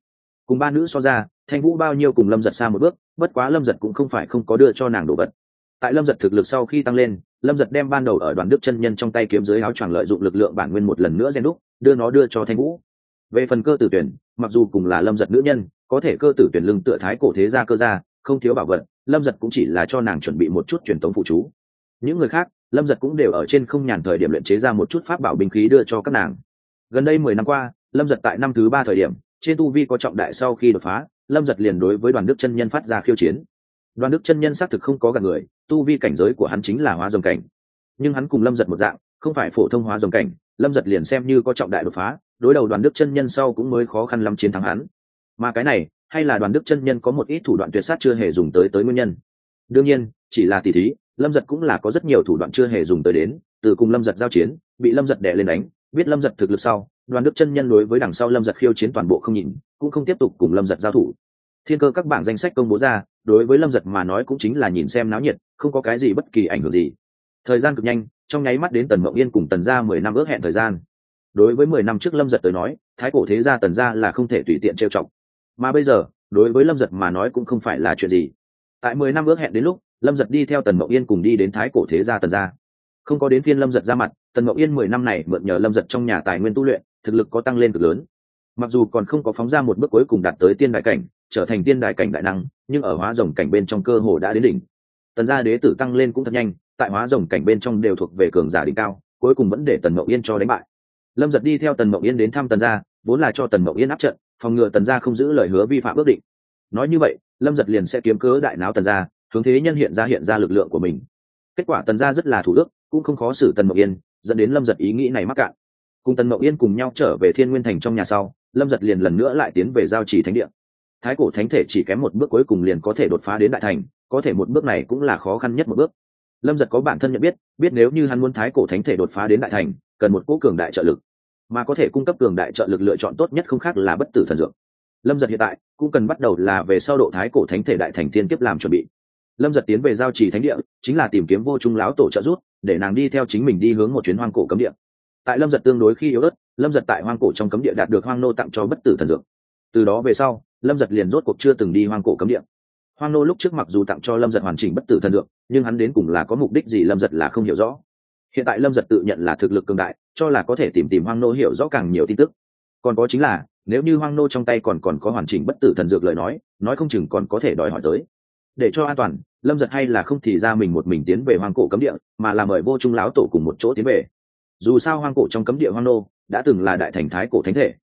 Cùng ba nữ so ra, thanh vũ bao nhiêu cùng lâm giật xa một bước, bất quá lâm giật cũng không phải không có đưa cho nàng đồ vật tại lâm giật thực lực sau khi tăng lên, lâm giật đem ban đầu ở đoàn đức chân nhân trong tay kiếm dưới áo choàng lợi dụng lực lượng bản nguyên một lần nữa gen đúc, đưa nó đưa cho thanh vũ. Về phần cơ tử tuyển, mặc dù cùng là lâm giật nữ nhân, có thể cơ tử tuyển lưng tựa thái cổ thế ra cơ ra không thiếu bảo vật, lâm giật cũng chỉ là cho nàng chuẩn bị một chút truyền tống phụ chú. Những người khác, lâm giật cũng đều ở trên không nhàn thời điểm luyện chế ra một chút pháp bảo binh khí đưa cho các nàng. Gần đây mười năm qua, lâm giật tại năm thứ ba thời điểm, trên tu vi có trọng đại sau khi đột phá, lâm giật liền đối với đoàn đức chân nhân phát ra khiêu chiến đoàn đức chân nhân xác thực không có gặp người, tu vi cảnh giới của hắn chính là hóa dòng cảnh. Nhưng hắn cùng lâm giật một dạng, không phải phổ thông hóa dòng cảnh, lâm giật liền xem như có trọng đại đột phá, đối đầu đoàn đức chân nhân sau cũng mới khó khăn lắm chiến thắng hắn. Mà cái này, hay là đoàn đức chân nhân có một ít thủ đoạn tuyệt sát chưa hề dùng tới tới nguyên nhân. Đương nhiên, chỉ là tỷ thí, lâm giật cũng là có rất nhiều thủ đoạn chưa hề dùng tới đến, từ cùng lâm giật giao chiến, bị lâm giật đẻ lên đánh, biết lâm giật thực lực sau đoàn đức chân nhân đối với đằng sau lâm giật khiêu chiến toàn bộ không nhìn, cũng không tiếp tục cùng lâm giật giao thủ thiên cơ các bảng danh sách công bố ra, đối với lâm giật mà nói cũng chính là nhìn xem náo nhiệt, không có cái gì bất kỳ ảnh hưởng gì. Thời gian cực nhanh, trong nháy mắt đến tần mộng yên cùng tần gia mười năm ước hẹn thời gian. Đối với mười năm trước lâm giật tới nói, thái cổ thế gia tần gia là không thể tùy tiện trêu chọc. Mà bây giờ, đối với lâm giật mà nói cũng không phải là chuyện gì. Tại mười năm ước hẹn đến lúc, lâm giật đi theo tần mộng yên cùng đi đến thái cổ thế gia tần gia. Không có đến phiên lâm giật ra mặt, tần mộng yên mười năm này mượn nhờ lâm giật trong nhà tài nguyên tu luyện, thực lực có tăng lên cực lớn. Mặc dù còn không có phóng ra một bước cuối cùng đạt tới tiên đại cảnh trở thành tiên đại cảnh đại năng, nhưng ở hóa rồng cảnh bên trong cơ hồ đã đến đỉnh. Tần gia đế tử tăng lên cũng thật nhanh, tại hóa rồng cảnh bên trong đều thuộc về cường giả đỉnh cao, cuối cùng vẫn để tần mậu yên cho đánh bại. Lâm giật đi theo tần mậu yên đến thăm tần gia, vốn là cho tần mậu yên áp trận, phòng ngừa tần gia không giữ lời hứa vi phạm ước định. Nói như vậy, lâm giật liền sẽ kiếm cớ đại náo tần gia, hướng thế nhân hiện ra hiện ra lực lượng của mình. Kết quả tần gia rất là thủ đức cũng không khó xử tần mậu yên, dẫn đến lâm giật ý nghĩ này mắc cạn. Cùng tần mậu yên cùng nhau trở về thiên nguyên thành trong nhà sau, lâm giật liền lần nữa lại tiến về giao trì thánh địa thái cổ thánh thể chỉ kém một bước cuối cùng liền có thể đột phá đến đại thành, có thể một bước này cũng là khó khăn nhất một bước. Lâm giật có bản thân nhận biết biết nếu như hắn muốn thái cổ thánh thể đột phá đến đại thành, cần một cỗ cường đại trợ lực. Mà có thể cung cấp cường đại trợ lực lựa chọn tốt nhất không khác là bất tử thần dược. Lâm giật hiện tại cũng cần bắt đầu là về sau độ thái cổ thánh thể đại thành tiên kiếp làm chuẩn bị. Lâm giật tiến về giao trì thánh địa, chính là tìm kiếm vô trung láo tổ trợ rút để nàng đi theo chính mình đi hướng một chuyến hoang cổ cấm địa. Tại lâm giật tương đối khi yếu ớt, lâm giật tại hoang cổ trong cấm địa đạt được hoang nô tặng cho bất tử thần dược. Từ đó về sau lâm giật liền rốt cuộc chưa từng đi hoang cổ cấm địa. Hoang nô lúc trước mặc dù tặng cho lâm giật hoàn chỉnh bất tử thần dược, nhưng hắn đến cùng là có mục đích gì lâm giật là không hiểu rõ. Hiện tại lâm giật tự nhận là thực lực cường đại, cho là có thể tìm tìm hoang nô hiểu rõ càng nhiều tin tức. Còn có chính là, nếu như hoang nô trong tay còn còn có hoàn chỉnh bất tử thần dược lời nói nói không chừng còn có thể đòi hỏi tới. Để cho an toàn, lâm giật hay là không thì ra mình một mình tiến về hoang cổ cấm địa, mà là mời vô trung láo tổ cùng một chỗ tiến về. Dù sao hoang cổ trong cấm địa hoang nô đã từng là đại thành thái cổ thánh thể.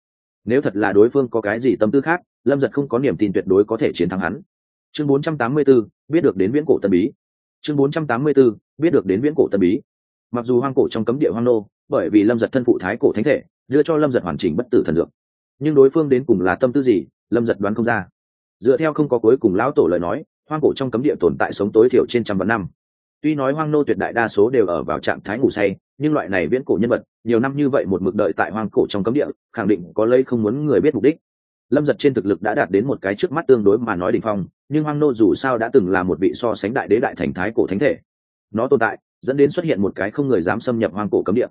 Nếu thật là đối phương có cái gì tâm tư khác lâm giật không có niềm tin tuyệt đối có thể chiến thắng hắn. Chương 484, biết được đến viễn cổ tân bí. Chương 484, biết được đến viễn cổ tân bí. Mặc dù hoang cổ trong cấm địa hoang nô bởi vì lâm giật thân phụ thái cổ thánh thể đưa cho lâm giật hoàn chỉnh bất tử thần dược. Nhưng đối phương đến cùng là tâm tư gì lâm giật đoán không ra. Dựa theo không có cuối cùng lão tổ lời nói hoang cổ trong cấm địa tồn tại sống tối thiểu trên trăm vạn năm. Tuy nói hoang nô tuyệt đại đa số đều ở vào trạng thái ngủ say nhưng loại này viễn cổ nhân vật nhiều năm như vậy một mực đợi tại hoang cổ trong cấm địa khẳng định có lây không muốn người biết mục đích lâm giật trên thực lực đã đạt đến một cái trước mắt tương đối mà nói đ ỉ n h phong, nhưng hoang nô dù sao đã từng là một vị so sánh đại đế đại thành thái cổ thánh thể. Nó tồn tại, dẫn đến xuất hiện một cái không người dám xâm nhập hoang cổ cấm địa.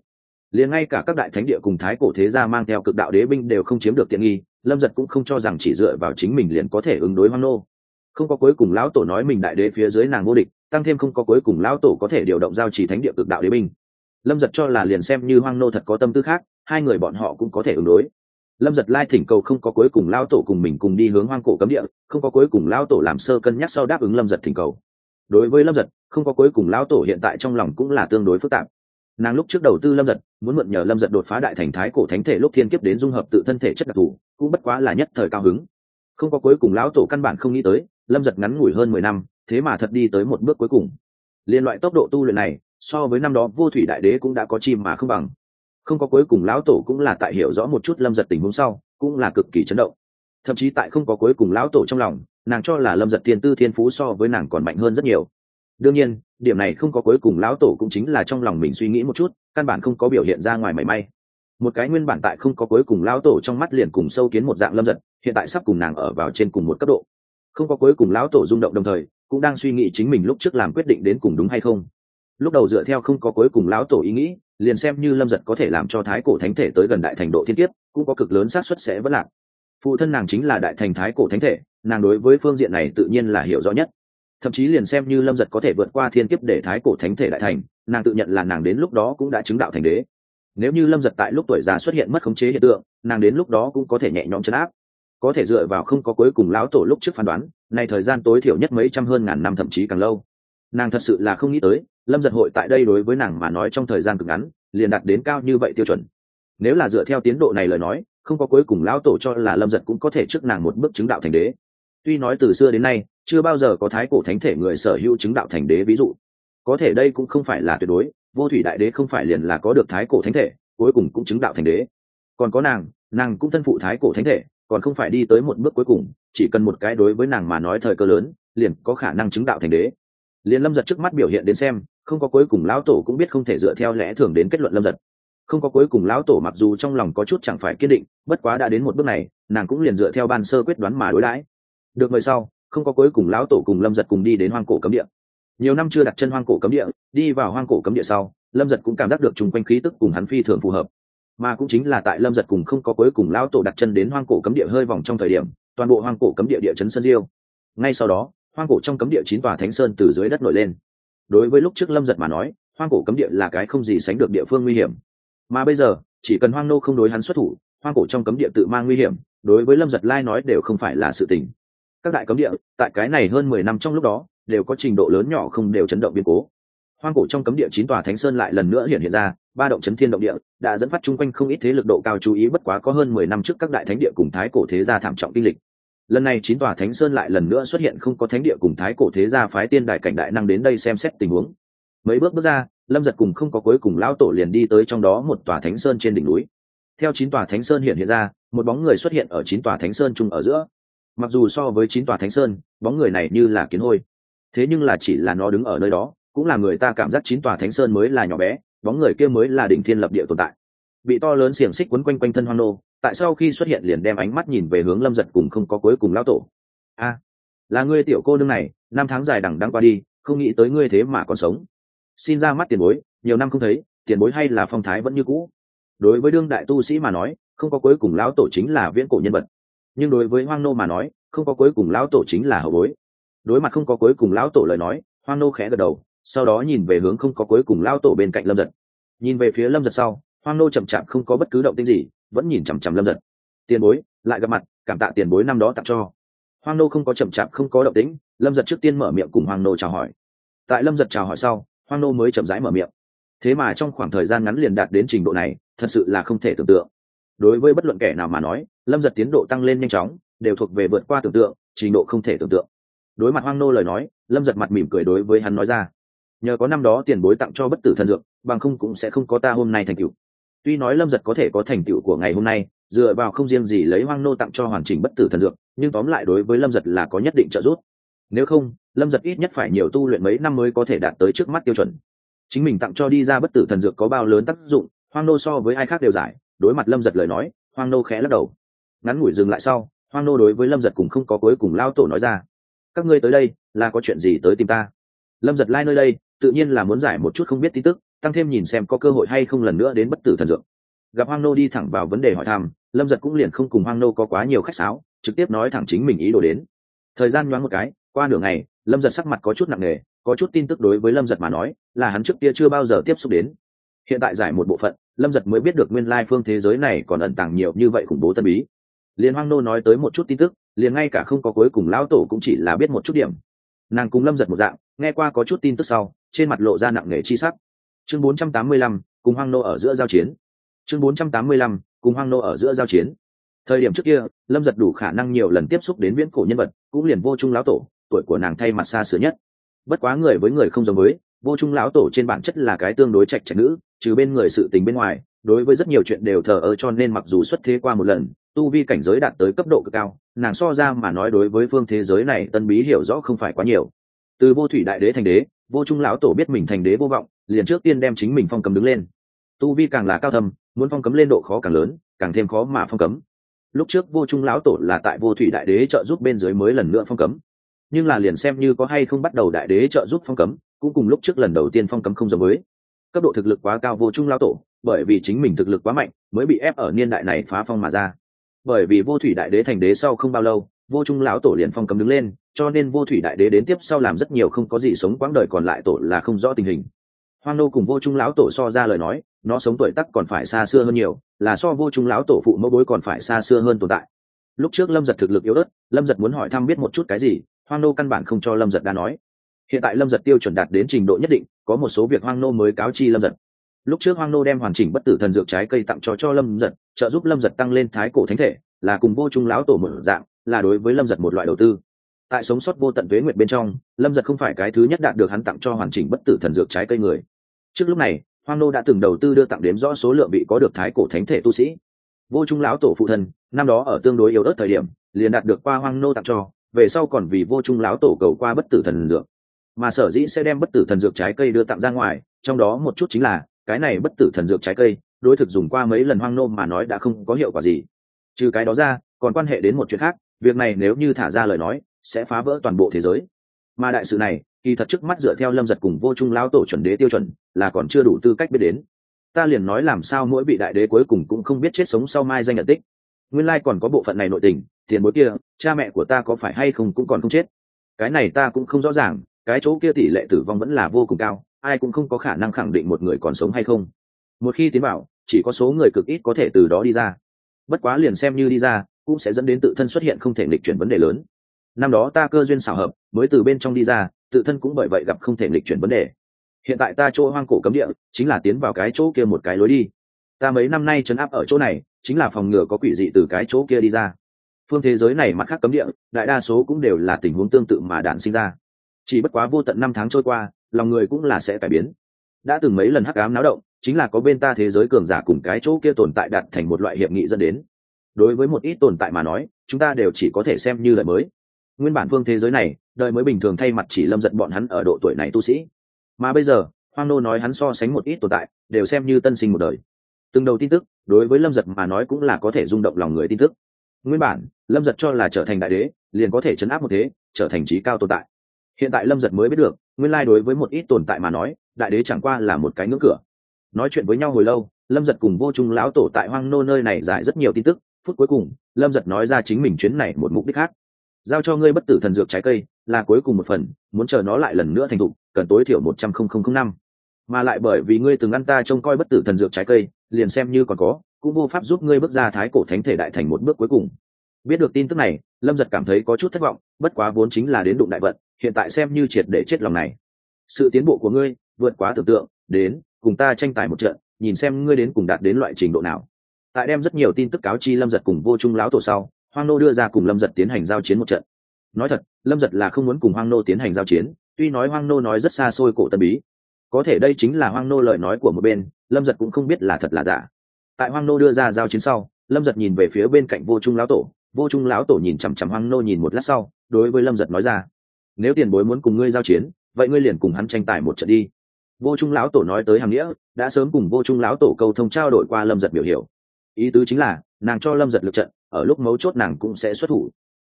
Liền ngay cả các đại thánh địa cùng thái cổ thế gia mang theo cực đạo đế binh đều không chiếm được tiện nghi, lâm giật cũng không cho rằng chỉ dựa vào chính mình liền có thể ứng đối hoang nô. Không có cuối cùng lão tổ nói mình đại đế phía dưới nàng vô địch, tăng thêm không có cuối cùng lão tổ có thể điều động giao chỉ thánh địa cực đạo đế binh. Lâm giật cho là liền xem như hoang nô thật có tâm tư khác, hai người bọn họ cũng có thể ứng đối lâm giật lai thỉnh cầu không có cuối cùng lao tổ cùng mình cùng đi hướng hoang cổ cấm địa, không có cuối cùng lao tổ làm sơ cân nhắc sau đáp ứng lâm giật thỉnh cầu. Đối với lâm giật, không có cuối cùng lao tổ hiện tại trong lòng cũng là tương đối phức tạp. Nàng lúc trước đầu tư lâm giật, muốn mượn nhờ lâm giật đột phá đại thành thái cổ thánh thể lúc thiên kiếp đến dung hợp tự thân thể chất đặc thù, cũng bất quá là nhất thời cao hứng. Không có cuối cùng lão tổ căn bản không nghĩ tới, lâm giật ngắn ngủi hơn mười năm, thế mà thật đi tới một bước cuối cùng. Liên loại tốc độ tu luyện này, so với năm đó vô thủy đại đế cũng đã có chim mà không bằng không có cuối cùng lão tổ cũng là tại hiểu rõ một chút lâm giật tình huống sau, cũng là cực kỳ chấn động. Thậm chí tại không có cuối cùng lão tổ trong lòng, nàng cho là lâm giật thiên tư thiên phú so với nàng còn mạnh hơn rất nhiều. Đương nhiên, điểm này không có cuối cùng lão tổ cũng chính là trong lòng mình suy nghĩ một chút, căn bản không có biểu hiện ra ngoài mảy may. Một cái nguyên bản tại không có cuối cùng lão tổ trong mắt liền cùng sâu kiến một dạng lâm giật, hiện tại sắp cùng nàng ở vào trên cùng một cấp độ. Không có cuối cùng lão tổ rung động đồng thời, cũng đang suy nghĩ chính mình lúc trước làm quyết định đến cùng đúng hay không. Lúc đầu dựa theo không có cuối cùng lão tổ ý nghĩ liền xem như lâm giật có thể làm cho thái cổ thánh thể tới gần đại thành độ thiên kiếp, cũng có cực lớn xác suất sẽ vất lạc. Phụ thân nàng chính là đại thành thái cổ thánh thể, nàng đối với phương diện này tự nhiên là hiểu rõ nhất. Thậm chí liền xem như lâm giật có thể vượt qua thiên kiếp để thái cổ thánh thể đại thành, nàng tự nhận là nàng đến lúc đó cũng đã chứng đạo thành đế. Nếu như lâm giật tại lúc tuổi già xuất hiện mất khống chế hiện tượng, nàng đến lúc đó cũng có thể nhẹ nhõm chấn áp. Có thể dựa vào không có cuối cùng lão tổ lúc trước phán đoán này thời gian tối thiểu nhất mấy trăm hơn ngàn năm thậm chí càng lâu. Nàng thật sự là không nghĩ tới lâm giật hội tại đây đối với nàng mà nói trong thời gian cực ngắn, liền đạt đến cao như vậy tiêu chuẩn. Nếu là dựa theo tiến độ này lời nói, không có cuối cùng lão tổ cho là lâm giật cũng có thể trước nàng một bước chứng đạo thành đế. Tuy nói từ xưa đến nay, chưa bao giờ có thái cổ thánh thể người sở hữu chứng đạo thành đế ví dụ. Có thể đây cũng không phải là tuyệt đối, vô thủy đại đế không phải liền là có được thái cổ thánh thể, cuối cùng cũng chứng đạo thành đế. Còn có nàng nàng cũng thân phụ thái cổ thánh thể, còn không phải đi tới một bước cuối cùng, chỉ cần một cái đối với nàng mà nói thời cơ lớn, liền có khả năng chứng đạo thành đế. Liền lâm giật trước mắt biểu hiện đến xem không có cuối cùng lão tổ cũng biết không thể dựa theo lẽ thường đến kết luận lâm giật. Không có cuối cùng lão tổ mặc dù trong lòng có chút chẳng phải kiên định, bất quá đã đến một bước này, nàng cũng liền dựa theo ban sơ quyết đoán mà đối đãi. Được mời sau, không có cuối cùng lão tổ cùng lâm giật cùng đi đến hoang cổ cấm địa. Nhiều năm chưa đặt chân hoang cổ cấm địa, đi vào hoang cổ cấm địa sau, lâm giật cũng cảm giác được chung quanh khí tức cùng hắn phi thường phù hợp. Mà cũng chính là tại lâm giật cùng không có cuối cùng lão tổ đặt chân đến hoang cổ cấm địa hơi vòng trong thời điểm, toàn bộ hoang cổ cấm địa địa chấn sơn diêu. Ngay sau đó, hoang cổ trong cấm địa chín tòa thánh sơn từ dưới đất nổi lên đối với lúc trước lâm giật mà nói, hoang cổ cấm địa là cái không gì sánh được địa phương nguy hiểm. Mà bây giờ, chỉ cần hoang nô không đối hắn xuất thủ, hoang cổ trong cấm địa tự mang nguy hiểm, đối với lâm giật lai nói đều không phải là sự tình. Các đại cấm địa, tại cái này hơn mười năm trong lúc đó, đều có trình độ lớn nhỏ không đều chấn động biến cố. Hoang cổ trong cấm địa chín tòa thánh sơn lại lần nữa hiện hiện ra, ba động chấn thiên động địa, đã dẫn phát chung quanh không ít thế lực độ cao chú ý bất quá có hơn mười năm trước các đại thánh địa cùng thái cổ thế gia thảm trọng kinh lịch lần này chín tòa thánh sơn lại lần nữa xuất hiện không có thánh địa cùng thái cổ thế gia phái tiên đại cảnh đại năng đến đây xem xét tình huống. Mấy bước bước ra, lâm giật cùng không có cuối cùng lão tổ liền đi tới trong đó một tòa thánh sơn trên đỉnh núi. Theo chín tòa thánh sơn hiện hiện ra, một bóng người xuất hiện ở chín tòa thánh sơn chung ở giữa. Mặc dù so với chín tòa thánh sơn, bóng người này như là kiến hôi. Thế nhưng là chỉ là nó đứng ở nơi đó, cũng là người ta cảm giác chín tòa thánh sơn mới là nhỏ bé, bóng người kia mới là đỉnh thiên lập địa tồn tại. Bị to lớn xiềng xích quấn quanh quanh thân hoang nô tại sau khi xuất hiện liền đem ánh mắt nhìn về hướng lâm giật cùng không có cuối cùng lão tổ. A, là ngươi tiểu cô nương này, năm tháng dài đằng đang qua đi, không nghĩ tới ngươi thế mà còn sống. Xin ra mắt tiền bối, nhiều năm không thấy, tiền bối hay là phong thái vẫn như cũ. Đối với đương đại tu sĩ mà nói, không có cuối cùng lão tổ chính là viễn cổ nhân vật. Nhưng đối với hoang nô mà nói, không có cuối cùng lão tổ chính là hậu bối. Đối mặt không có cuối cùng lão tổ lời nói, hoang nô khẽ gật đầu, sau đó nhìn về hướng không có cuối cùng lão tổ bên cạnh lâm giật. Nhìn về phía lâm giật sau, hoang nô chậm chạp không có bất cứ động tinh gì vẫn nhìn chằm chằm lâm giật. Tiền bối, lại gặp mặt, cảm tạ tiền bối năm đó tặng cho. Hoang nô không có chậm chạp, không có động tĩnh, lâm giật trước tiên mở miệng cùng hoang nô chào hỏi. Tại lâm giật chào hỏi sau, hoang nô mới chậm rãi mở miệng. Thế mà trong khoảng thời gian ngắn liền đạt đến trình độ này, thật sự là không thể tưởng tượng. Đối với bất luận kẻ nào mà nói, lâm giật tiến độ tăng lên nhanh chóng, đều thuộc về vượt qua tưởng tượng, trình độ không thể tưởng tượng. Đối mặt hoang nô lời nói, lâm giật mặt mỉm cười đối với hắn nói ra. Nhờ có năm đó tiền bối tặng cho bất tử thần dược, bằng không cũng sẽ không có ta hôm nay thành cựu tuy nói lâm giật có thể có thành tựu của ngày hôm nay, dựa vào không riêng gì lấy hoang nô tặng cho hoàn chỉnh bất tử thần dược, nhưng tóm lại đối với lâm giật là có nhất định trợ giúp. Nếu không, lâm giật ít nhất phải nhiều tu luyện mấy năm mới có thể đạt tới trước mắt tiêu chuẩn. Chính mình tặng cho đi ra bất tử thần dược có bao lớn tác dụng, hoang nô so với ai khác đều giải, đối mặt lâm giật lời nói, hoang nô khẽ lắc đầu. Ngắn ngủi dừng lại sau, hoang nô đối với lâm giật cùng không có cuối cùng lao tổ nói ra. Các ngươi tới đây, là có chuyện gì tới tìm ta? Lâm giật lai、like、nơi đây, tự nhiên là muốn giải một chút không biết tin tức tăng thêm nhìn xem có cơ hội hay không lần nữa đến bất tử thần dược. Gặp hoang nô đi thẳng vào vấn đề hỏi thăm, lâm giật cũng liền không cùng hoang nô có quá nhiều khách sáo, trực tiếp nói thẳng chính mình ý đồ đến. Thời gian nhoáng một cái, qua nửa ngày, lâm giật sắc mặt có chút nặng nề, có chút tin tức đối với lâm giật mà nói, là hắn trước kia chưa bao giờ tiếp xúc đến. Hiện tại giải một bộ phận, lâm giật mới biết được nguyên lai phương thế giới này còn ẩn tàng nhiều như vậy khủng bố tân bí. Liền hoang nô nói tới một chút tin tức, liền ngay cả không có cuối cùng lão tổ cũng chỉ là biết một chút điểm. Nàng cùng lâm giật một dạng, nghe qua có chút tin tức sau, trên mặt lộ ra nặng nề chi sắc chương 485, cùng hoang nô ở giữa giao chiến. Chương 485, cùng hoang nô ở giữa giao chiến. Thời điểm trước kia lâm giật đủ khả năng nhiều lần tiếp xúc đến viễn cổ nhân vật cũng liền vô trung lão tổ tuổi của nàng thay mặt xa xưa nhất. Bất quá người với người không giống với vô trung lão tổ trên bản chất là cái tương đối trạch trạch nữ trừ bên người sự tình bên ngoài đối với rất nhiều chuyện đều thờ ơ cho nên mặc dù xuất thế qua một lần tu vi cảnh giới đạt tới cấp độ cực cao nàng so ra mà nói đối với phương thế giới này tân bí hiểu rõ không phải quá nhiều. Từ vô thủy đại đế thành đế vô trung lão tổ biết mình thành đế vô vọng liền trước tiên đem chính mình phong cấm đứng lên. Tu vi càng là cao thâm, muốn phong cấm lên độ khó càng lớn, càng thêm khó mà phong cấm. Lúc trước vô trung lão tổ là tại vô thủy đại đế trợ giúp bên dưới mới lần nữa phong cấm. Nhưng là liền xem như có hay không bắt đầu đại đế trợ giúp phong cấm, cũng cùng lúc trước lần đầu tiên phong cấm không giống với. Cấp độ thực lực quá cao vô trung lão tổ, bởi vì chính mình thực lực quá mạnh, mới bị ép ở niên đại này phá phong mà ra. Bởi vì vô thủy đại đế thành đế sau không bao lâu, vô trung lão tổ liền phong cấm đứng lên, cho nên vô thủy đại đế đến tiếp sau làm rất nhiều không có gì sống quãng đời còn lại tổ là không rõ tình hình hoang nô cùng vô trung lão tổ so ra lời nói, nó sống tuổi tắc còn phải xa xưa hơn nhiều, là so vô trung lão tổ phụ mẫu bối còn phải xa xưa hơn tồn tại. Lúc trước lâm giật thực lực yếu ớt, lâm giật muốn hỏi thăm biết một chút cái gì hoang nô căn bản không cho lâm giật đã nói. Hiện tại lâm giật tiêu chuẩn đạt đến trình độ nhất định, có một số việc hoang nô mới cáo chi lâm giật. Lúc trước hoang nô đem hoàn chỉnh bất tử thần dược trái cây tặng cho cho lâm giật, trợ giúp lâm giật tăng lên thái cổ thánh thể, là cùng vô trung lão tổ một dạng, là đối với lâm giật một loại đầu tư tại sống sót vô tận tuế nguyệt bên trong, lâm giật không phải cái thứ nhất đạt được hắn tặng cho hoàn chỉnh bất tử thần dược trái cây người. Trước lúc này, hoang nô đã từng đầu tư đưa tặng đếm rõ số lượng bị có được thái cổ thánh thể tu sĩ. Vô trung lão tổ phụ thân, năm đó ở tương đối yếu ớt thời điểm, liền đạt được qua hoang nô tặng cho, về sau còn vì vô trung lão tổ cầu qua bất tử thần dược. Mà sở dĩ sẽ đem bất tử thần dược trái cây đưa tặng ra ngoài, trong đó một chút chính là, cái này bất tử thần dược trái cây, đối thực dùng qua mấy lần hoang nô mà nói đã không có hiệu quả gì. Trừ cái đó ra, còn quan hệ đến một chuyện khác, việc này nếu như thả ra lời nói sẽ phá vỡ toàn bộ thế giới. Mà đại sự này, kỳ thật trước mắt dựa theo lâm giật cùng vô trung lao tổ chuẩn đế tiêu chuẩn, là còn chưa đủ tư cách biết đến. Ta liền nói làm sao mỗi vị đại đế cuối cùng cũng không biết chết sống sau mai danh nhận tích. Nguyên lai còn có bộ phận này nội tình, tiền bối kia, cha mẹ của ta có phải hay không cũng còn không chết. Cái này ta cũng không rõ ràng, cái chỗ kia tỷ lệ tử vong vẫn là vô cùng cao, ai cũng không có khả năng khẳng định một người còn sống hay không. Một khi tiến bảo, chỉ có số người cực ít có thể từ đó đi ra. Bất quá liền xem như đi ra, cũng sẽ dẫn đến tự thân xuất hiện không thể lịch chuyển vấn đề lớn năm đó ta cơ duyên xảo hợp, mới từ bên trong đi ra, tự thân cũng bởi vậy gặp không thể lịch chuyển vấn đề. Hiện tại ta chỗ hoang cổ cấm địa, chính là tiến vào cái chỗ kia một cái lối đi. Ta mấy năm nay chấn áp ở chỗ này, chính là phòng ngừa có quỷ dị từ cái chỗ kia đi ra. Phương thế giới này mặt khác cấm địa, đại đa số cũng đều là tình huống tương tự mà đạn sinh ra. Chỉ bất quá vô tận năm tháng trôi qua, lòng người cũng là sẽ cải biến. Đã từng mấy lần hắc ám náo động, chính là có bên ta thế giới cường giả cùng cái chỗ kia tồn tại đặt thành một loại hiệp nghị dẫn đến. Đối với một ít tồn tại mà nói, chúng ta đều chỉ có thể xem như lợi mới nguyên bản phương thế giới này, đời mới bình thường thay mặt chỉ lâm giật bọn hắn ở độ tuổi này tu sĩ. Mà bây giờ, hoang nô nói hắn so sánh một ít tồn tại, đều xem như tân sinh một đời. Từng đầu tin tức, đối với lâm giật mà nói cũng là có thể rung động lòng người tin tức. Nguyên bản, lâm giật cho là trở thành đại đế, liền có thể chấn áp một thế, trở thành trí cao tồn tại. Hiện tại lâm giật mới biết được, nguyên lai đối với một ít tồn tại mà nói, đại đế chẳng qua là một cái ngưỡng cửa. Nói chuyện với nhau hồi lâu, lâm giật cùng vô trung lão tổ tại hoang nô nơi này giải rất nhiều tin tức, phút cuối cùng, lâm giật nói ra chính mình chuyến này một mục đích khác giao cho ngươi bất tử thần dược trái cây, là cuối cùng một phần, muốn chờ nó lại lần nữa thành thục, cần tối thiểu một trăm không không năm. Mà lại bởi vì ngươi từng ăn ta trông coi bất tử thần dược trái cây, liền xem như còn có, cũng vô pháp giúp ngươi bước ra thái cổ thánh thể đại thành một bước cuối cùng. Biết được tin tức này, lâm giật cảm thấy có chút thất vọng, bất quá vốn chính là đến đụng đại vận, hiện tại xem như triệt để chết lòng này. Sự tiến bộ của ngươi, vượt quá tưởng tượng, đến, cùng ta tranh tài một trận, nhìn xem ngươi đến cùng đạt đến loại trình độ nào. Tại đem rất nhiều tin tức cáo chi lâm giật cùng vô trung lão tổ sau hoang nô đưa ra cùng lâm giật tiến hành giao chiến một trận. Nói thật, lâm giật là không muốn cùng hoang nô tiến hành giao chiến, tuy nói hoang nô nói rất xa xôi cổ tân bí. Có thể đây chính là hoang nô lời nói của một bên, lâm giật cũng không biết là thật là giả. Tại hoang nô đưa ra giao chiến sau, lâm giật nhìn về phía bên cạnh vô trung lão tổ, vô trung lão tổ nhìn chằm chằm hoang nô nhìn một lát sau, đối với lâm giật nói ra, nếu tiền bối muốn cùng ngươi giao chiến, vậy ngươi liền cùng hắn tranh tài một trận đi. Vô trung lão tổ nói tới hàm nghĩa, đã sớm cùng vô trung lão tổ câu thông trao đổi qua lâm giật biểu hiểu. Ý tứ chính là, nàng cho lâm giật lượt trận ở lúc mấu chốt nàng cũng sẽ xuất thủ.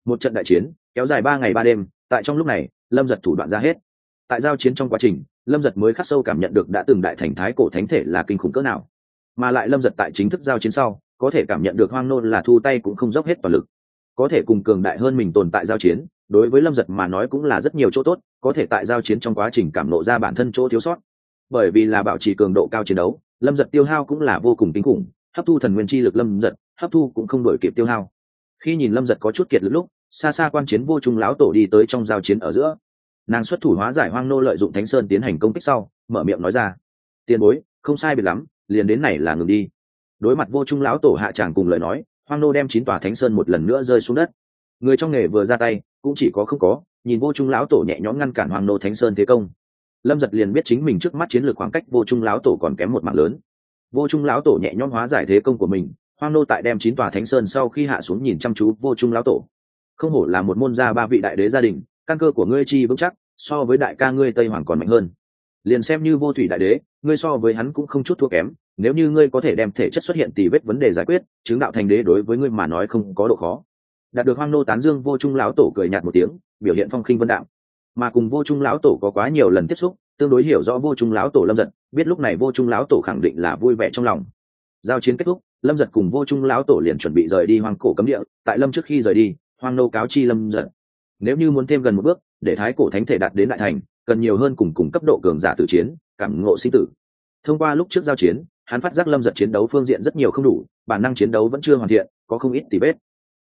Một trận đại chiến, kéo dài ba ngày ba đêm, tại trong lúc này, lâm giật thủ đoạn ra hết. Tại giao chiến trong quá trình, lâm giật mới khắc sâu cảm nhận được đã từng đại thành thái cổ thánh thể là kinh khủng cỡ nào. Mà lại lâm giật tại chính thức giao chiến sau, có thể cảm nhận được hoang nôn là thu tay cũng không dốc hết toàn lực. Có thể cùng cường đại hơn mình tồn tại giao chiến, đối với lâm giật mà nói cũng là rất nhiều chỗ tốt, có thể tại giao chiến trong quá trình cảm nộ ra bản thân chỗ thiếu sót. Bởi vì là bảo trì cường độ cao chiến đấu, lâm giật tiêu hao cũng là vô cùng kinh khủng, hấp thu thần nguyên chi lực lâm giật hấp thu cũng không đổi kịp tiêu hao. Khi nhìn lâm giật có chút kiệt lực lúc, xa xa quan chiến vô trung lão tổ đi tới trong giao chiến ở giữa. Nàng xuất thủ hóa giải hoang nô lợi dụng thánh sơn tiến hành công kích sau, mở miệng nói ra. Tiền bối, không sai biệt lắm, liền đến này là ngừng đi. Đối mặt vô trung lão tổ hạ tràng cùng lời nói, hoang nô đem chín tòa thánh sơn một lần nữa rơi xuống đất. Người trong nghề vừa ra tay, cũng chỉ có không có, nhìn vô trung lão tổ nhẹ nhõm ngăn cản hoang nô thánh sơn thế công. Lâm giật liền biết chính mình trước mắt chiến lược khoảng cách vô trung lão tổ còn kém một mạng lớn. Vô trung lão tổ nhẹ nhõm hóa giải thế công của mình hoang nô tại đem chín tòa thánh sơn sau khi hạ xuống nhìn chăm chú vô trung lão tổ. Không hổ là một môn gia ba vị đại đế gia đình, căn cơ của ngươi chi vững chắc, so với đại ca ngươi tây hoàng còn mạnh hơn. Liền xem như vô thủy đại đế, ngươi so với hắn cũng không chút thua kém, nếu như ngươi có thể đem thể chất xuất hiện tì vết vấn đề giải quyết, chứng đạo thành đế đối với ngươi mà nói không có độ khó. Đạt được hoang nô tán dương, vô trung lão tổ cười nhạt một tiếng, biểu hiện phong khinh vân đạo mà cùng vô trung lão tổ có quá nhiều lần tiếp xúc, tương đối hiểu rõ vô trung lão tổ lâm giật, biết lúc này vô trung lão tổ khẳng định là vui vẻ trong lòng giao chiến kết thúc, lâm giật cùng vô trung lão tổ liền chuẩn bị rời đi hoang cổ cấm địa, tại lâm trước khi rời đi, hoang nô cáo chi lâm giật. Nếu như muốn thêm gần một bước, để thái cổ thánh thể đạt đến đại thành, cần nhiều hơn cùng cùng cấp độ cường giả tử chiến, cảm ngộ sinh tử. Thông qua lúc trước giao chiến, hắn phát giác lâm giật chiến đấu phương diện rất nhiều không đủ, bản năng chiến đấu vẫn chưa hoàn thiện, có không ít tỉ vết.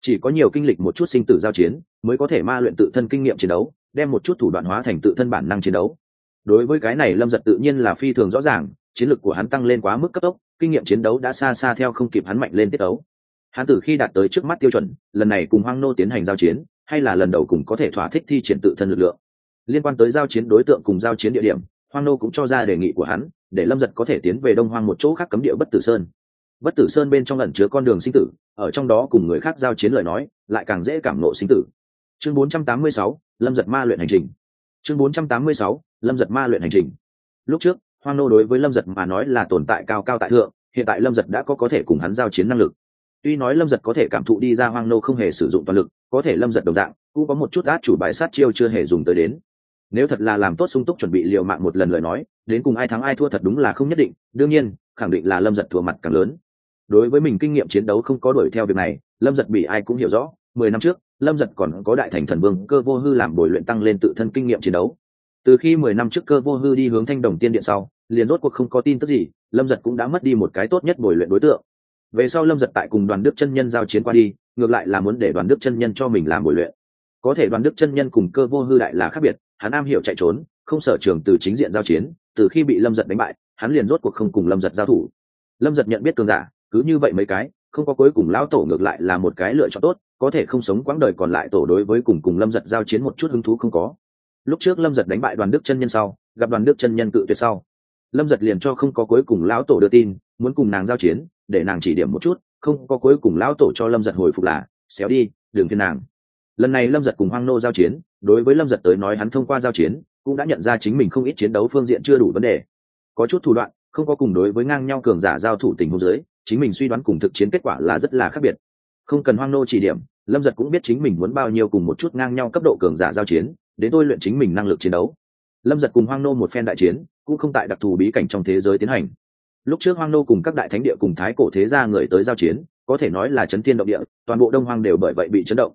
Chỉ có nhiều kinh lịch một chút sinh tử giao chiến, mới có thể ma luyện tự thân kinh nghiệm chiến đấu, đem một chút thủ đoạn hóa thành tự thân bản năng chiến đấu. Đối với cái này lâm giật tự nhiên là phi thường rõ ràng, chiến lược của hắn tăng lên quá mức cấp tốc kinh nghiệm chiến đấu đã xa xa theo không kịp hắn mạnh lên tiết đấu hắn từ khi đạt tới trước mắt tiêu chuẩn lần này cùng hoang nô tiến hành giao chiến hay là lần đầu cùng có thể thỏa thích thi triển tự thân lực lượng. Liên quan tới giao chiến đối tượng cùng giao chiến địa điểm hoang nô cũng cho ra đề nghị của hắn để lâm giật có thể tiến về đông hoang một chỗ khác cấm địa bất tử sơn. Bất tử sơn bên trong ẩn chứa con đường sinh tử ở trong đó cùng người khác giao chiến lời nói lại càng dễ cảm nộ sinh tử. Chương 486, lâm giật ma luyện hành trình. Chương 486, lâm giật ma luyện hành trình. Lúc trước hoang nô đối với lâm giật mà nói là tồn tại cao cao tại thượng, hiện tại lâm giật đã có có thể cùng hắn giao chiến năng lực. Tuy nói lâm giật có thể cảm thụ đi ra hoang nô không hề sử dụng toàn lực, có thể lâm giật đồng dạng, cũng có một chút át chủ bài sát chiêu chưa hề dùng tới đến. Nếu thật là làm tốt sung túc chuẩn bị liệu mạng một lần lời nói, đến cùng ai thắng ai thua thật đúng là không nhất định, đương nhiên, khẳng định là lâm giật thua mặt càng lớn. Đối với mình kinh nghiệm chiến đấu không có đuổi theo việc này, lâm giật bị ai cũng hiểu rõ, mười năm trước, lâm giật còn có đại thành thần vương cơ vô hư làm bồi luyện tăng lên tự thân kinh nghiệm chiến đấu từ khi mười năm trước cơ vô hư đi hướng thanh đồng tiên điện sau, liền rốt cuộc không có tin tức gì, lâm giật cũng đã mất đi một cái tốt nhất bồi luyện đối tượng. Về sau lâm giật tại cùng đoàn đức chân nhân giao chiến qua đi, ngược lại là muốn để đoàn đức chân nhân cho mình làm bồi luyện. Có thể đoàn đức chân nhân cùng cơ vô hư đại là khác biệt, hắn am hiểu chạy trốn, không sở trường từ chính diện giao chiến, từ khi bị lâm giật đánh bại, hắn liền rốt cuộc không cùng lâm giật giao thủ. Lâm giật nhận biết cường giả, cứ như vậy mấy cái, không có cuối cùng lão tổ ngược lại là một cái lựa chọn tốt, có thể không sống quãng đời còn lại tổ đối với cùng cùng lâm giật giao chiến một chút hứng thú không có lúc trước lâm giật đánh bại đoàn đức chân nhân sau, gặp đoàn đức chân nhân cự tuyệt sau. Lâm giật liền cho không có cuối cùng lão tổ đưa tin, muốn cùng nàng giao chiến, để nàng chỉ điểm một chút, không có cuối cùng lão tổ cho lâm giật hồi phục là, xéo đi đường phiên nàng. Lần này lâm giật cùng hoang nô giao chiến, đối với lâm giật tới nói hắn thông qua giao chiến, cũng đã nhận ra chính mình không ít chiến đấu phương diện chưa đủ vấn đề. Có chút thủ đoạn, không có cùng đối với ngang nhau cường giả giao thủ tình huống giới chính mình suy đoán cùng thực chiến kết quả là rất là khác biệt. Không cần hoang nô chỉ điểm, lâm giật cũng biết chính mình muốn bao nhiêu cùng một chút ngang nhau cấp độ cường giả giao chiến đến tôi luyện chính mình năng lực chiến đấu. Lâm giật cùng hoang nô một phen đại chiến, cũng không tại đặc thù bí cảnh trong thế giới tiến hành. Lúc trước hoang nô cùng các đại thánh địa cùng thái cổ thế gia người tới giao chiến, có thể nói là chấn thiên động địa, toàn bộ đông hoang đều bởi vậy bị chấn động.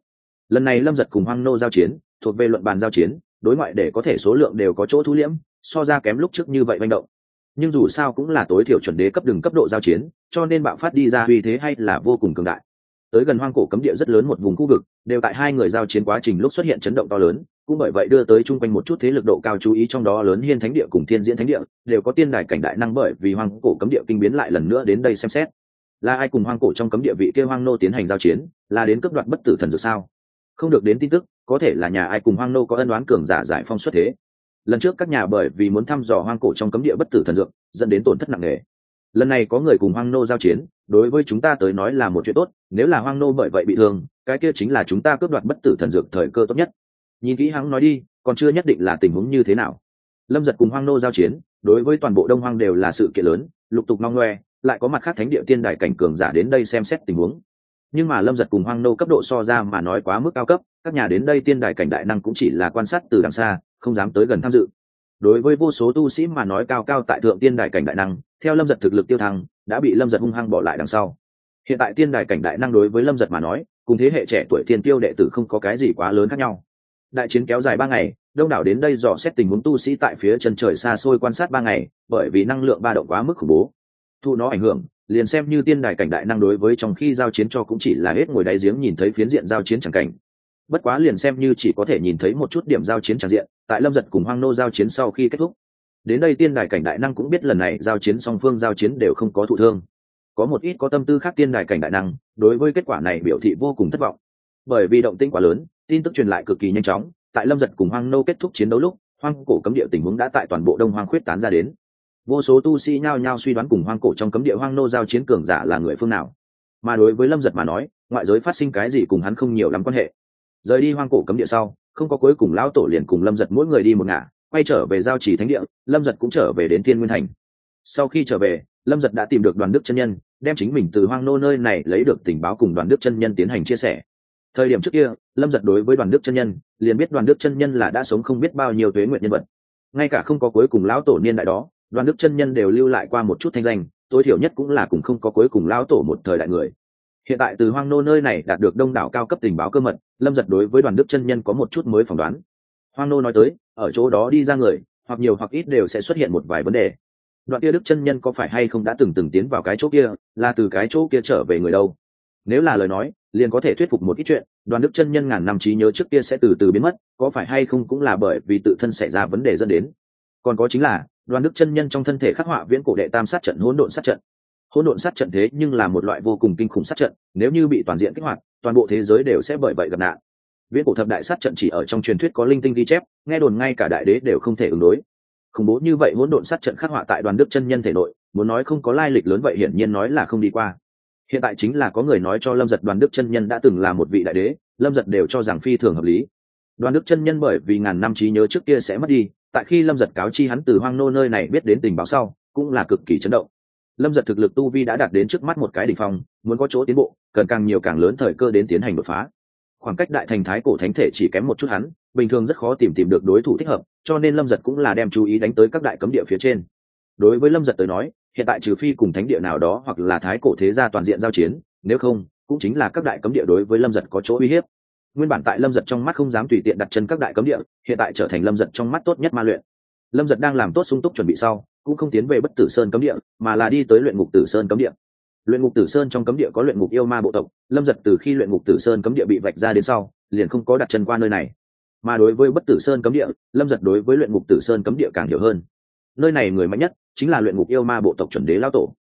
Lần này lâm giật cùng hoang nô giao chiến, thuộc về luận bàn giao chiến, đối ngoại để có thể số lượng đều có chỗ thu liễm, so ra kém lúc trước như vậy manh động. Nhưng dù sao cũng là tối thiểu chuẩn đế cấp đường cấp độ giao chiến, cho nên bạo phát đi ra uy thế hay là vô cùng cường đại. Tới gần hoang cổ cấm địa rất lớn một vùng khu vực, đều tại hai người giao chiến quá trình lúc xuất hiện chấn động to lớn cũng bởi vậy đưa tới chung quanh một chút thế lực độ cao chú ý trong đó lớn hiên thánh địa cùng thiên diễn thánh địa, đều có tiên đài cảnh đại năng bởi vì hoang cổ cấm địa kinh biến lại lần nữa đến đây xem xét. Là ai cùng hoang cổ trong cấm địa vị kêu hoang nô tiến hành giao chiến, là đến cấp đoạt bất tử thần dược sao? Không được đến tin tức, có thể là nhà ai cùng hoang nô có ân đoán cường giả giải phong xuất thế. Lần trước các nhà bởi vì muốn thăm dò hoang cổ trong cấm địa bất tử thần dược, dẫn đến tổn thất nặng nề. Lần này có người cùng hoang nô giao chiến, đối với chúng ta tới nói là một chuyện tốt, nếu là hoang nô bởi vậy bị thương, cái kia chính là chúng ta cướp đoạt bất tử thần dược thời cơ tốt nhất nhìn kỹ hắn nói đi, còn chưa nhất định là tình huống như thế nào. Lâm giật cùng hoang nô giao chiến, đối với toàn bộ đông hoang đều là sự kiện lớn, lục tục mong ngoe, lại có mặt khác thánh địa tiên đại cảnh cường giả đến đây xem xét tình huống. Nhưng mà lâm giật cùng hoang nô cấp độ so ra mà nói quá mức cao cấp, các nhà đến đây tiên đại cảnh đại năng cũng chỉ là quan sát từ đằng xa, không dám tới gần tham dự. Đối với vô số tu sĩ mà nói cao cao tại thượng tiên đại cảnh đại năng, theo lâm giật thực lực tiêu thăng, đã bị lâm giật hung hăng bỏ lại đằng sau. Hiện tại tiên đại cảnh đại năng đối với lâm giật mà nói, cùng thế hệ trẻ tuổi tiên tiêu đệ tử không có cái gì quá lớn khác nhau đại chiến kéo dài ba ngày, đông đảo đến đây dò xét tình huống tu sĩ tại phía chân trời xa xôi quan sát ba ngày, bởi vì năng lượng ba động quá mức khủng bố. Thu nó ảnh hưởng, liền xem như tiên đài cảnh đại năng đối với trong khi giao chiến cho cũng chỉ là hết ngồi đáy giếng nhìn thấy phiến diện giao chiến chẳng cảnh. Bất quá liền xem như chỉ có thể nhìn thấy một chút điểm giao chiến tràn diện, tại lâm giật cùng hoang nô giao chiến sau khi kết thúc. Đến đây tiên đài cảnh đại năng cũng biết lần này giao chiến song phương giao chiến đều không có thụ thương. Có một ít có tâm tư khác tiên đài cảnh đại năng, đối với kết quả này biểu thị vô cùng thất vọng. Bởi vì động tĩnh quá lớn tin tức truyền lại cực kỳ nhanh chóng, tại lâm giật cùng hoang nô kết thúc chiến đấu lúc, hoang cổ cấm địa tình huống đã tại toàn bộ đông hoang khuyết tán ra đến. Vô số tu sĩ nhao nhao suy đoán cùng hoang cổ trong cấm địa hoang nô giao chiến cường giả là người phương nào. Mà đối với lâm giật mà nói, ngoại giới phát sinh cái gì cùng hắn không nhiều lắm quan hệ. Rời đi hoang cổ cấm địa sau, không có cuối cùng lão tổ liền cùng lâm giật mỗi người đi một ngả, quay trở về giao trì thánh địa, lâm giật cũng trở về đến thiên nguyên thành. Sau khi trở về, lâm giật đã tìm được đoàn đức chân nhân, đem chính mình từ hoang nô nơi này lấy được tình báo cùng đoàn đức chân nhân tiến hành chia sẻ thời điểm trước kia, lâm giật đối với đoàn đức chân nhân, liền biết đoàn đức chân nhân là đã sống không biết bao nhiêu tuế nguyện nhân vật. Ngay cả không có cuối cùng lão tổ niên đại đó, đoàn đức chân nhân đều lưu lại qua một chút thanh danh, tối thiểu nhất cũng là cùng không có cuối cùng lão tổ một thời đại người. Hiện tại từ hoang nô nơi này đạt được đông đảo cao cấp tình báo cơ mật, lâm giật đối với đoàn đức chân nhân có một chút mới phỏng đoán. Hoang nô nói tới, ở chỗ đó đi ra người, hoặc nhiều hoặc ít đều sẽ xuất hiện một vài vấn đề. Đoạn kia đức chân nhân có phải hay không đã từng từng tiến vào cái chỗ kia, là từ cái chỗ kia trở về người đâu? Nếu là lời nói, liền có thể thuyết phục một ít chuyện, đoàn đức chân nhân ngàn năm trí nhớ trước kia sẽ từ từ biến mất, có phải hay không cũng là bởi vì tự thân xảy ra vấn đề dẫn đến. Còn có chính là, đoàn đức chân nhân trong thân thể khắc họa viễn cổ đệ tam sát trận, hỗn độn sát trận. Hỗn độn sát trận thế nhưng là một loại vô cùng kinh khủng sát trận, nếu như bị toàn diện kích hoạt, toàn bộ thế giới đều sẽ bởi vậy gặp nạn. Viễn cổ thập đại sát trận chỉ ở trong truyền thuyết có linh tinh ghi chép, nghe đồn ngay cả đại đế đều không thể ứng đối. Khủng bố như vậy hỗn độn sát trận khắc họa tại đoàn đức chân nhân thể nội, muốn nói không có lai lịch lớn vậy hiển nhiên nói là không đi qua hiện tại chính là có người nói cho lâm giật đoàn đức chân nhân đã từng là một vị đại đế, lâm giật đều cho rằng phi thường hợp lý. Đoàn đức chân nhân bởi vì ngàn năm trí nhớ trước kia sẽ mất đi, tại khi lâm giật cáo chi hắn từ hoang nô nơi này biết đến tình báo sau, cũng là cực kỳ chấn động. Lâm giật thực lực tu vi đã đạt đến trước mắt một cái đ ỉ n h phong, muốn có chỗ tiến bộ, cần càng nhiều càng lớn thời cơ đến tiến hành đột phá. Khoảng cách đại thành thái cổ thánh thể chỉ kém một chút hắn, bình thường rất khó tìm tìm được đối thủ thích hợp, cho nên lâm giật cũng là đem chú ý đánh tới các đại cấm địa phía trên. Đối với lâm giật tới nói hiện tại trừ phi cùng thánh địa nào đó hoặc là thái cổ thế gia toàn diện giao chiến, nếu không, cũng chính là các đại cấm địa đối với lâm giật có chỗ uy hiếp. Nguyên bản tại lâm giật trong mắt không dám tùy tiện đặt chân các đại cấm địa, hiện tại trở thành lâm giật trong mắt tốt nhất ma luyện. Lâm giật đang làm tốt sung túc chuẩn bị sau, cũng không tiến về bất tử sơn cấm địa, mà là đi tới luyện ngục tử sơn cấm địa. Luyện ngục tử sơn trong cấm địa có luyện ngục yêu ma bộ tộc, lâm giật từ khi luyện ngục tử sơn cấm địa bị vạch ra đến sau, liền không có đặt chân qua nơi này. Mà đối với bất tử sơn cấm địa, lâm giật đối với luyện ngục tử sơn cấm địa càng hiểu hơn nơi này người mạnh nhất chính là luyện ngục yêu ma bộ tộc chuẩn đế lao tổ.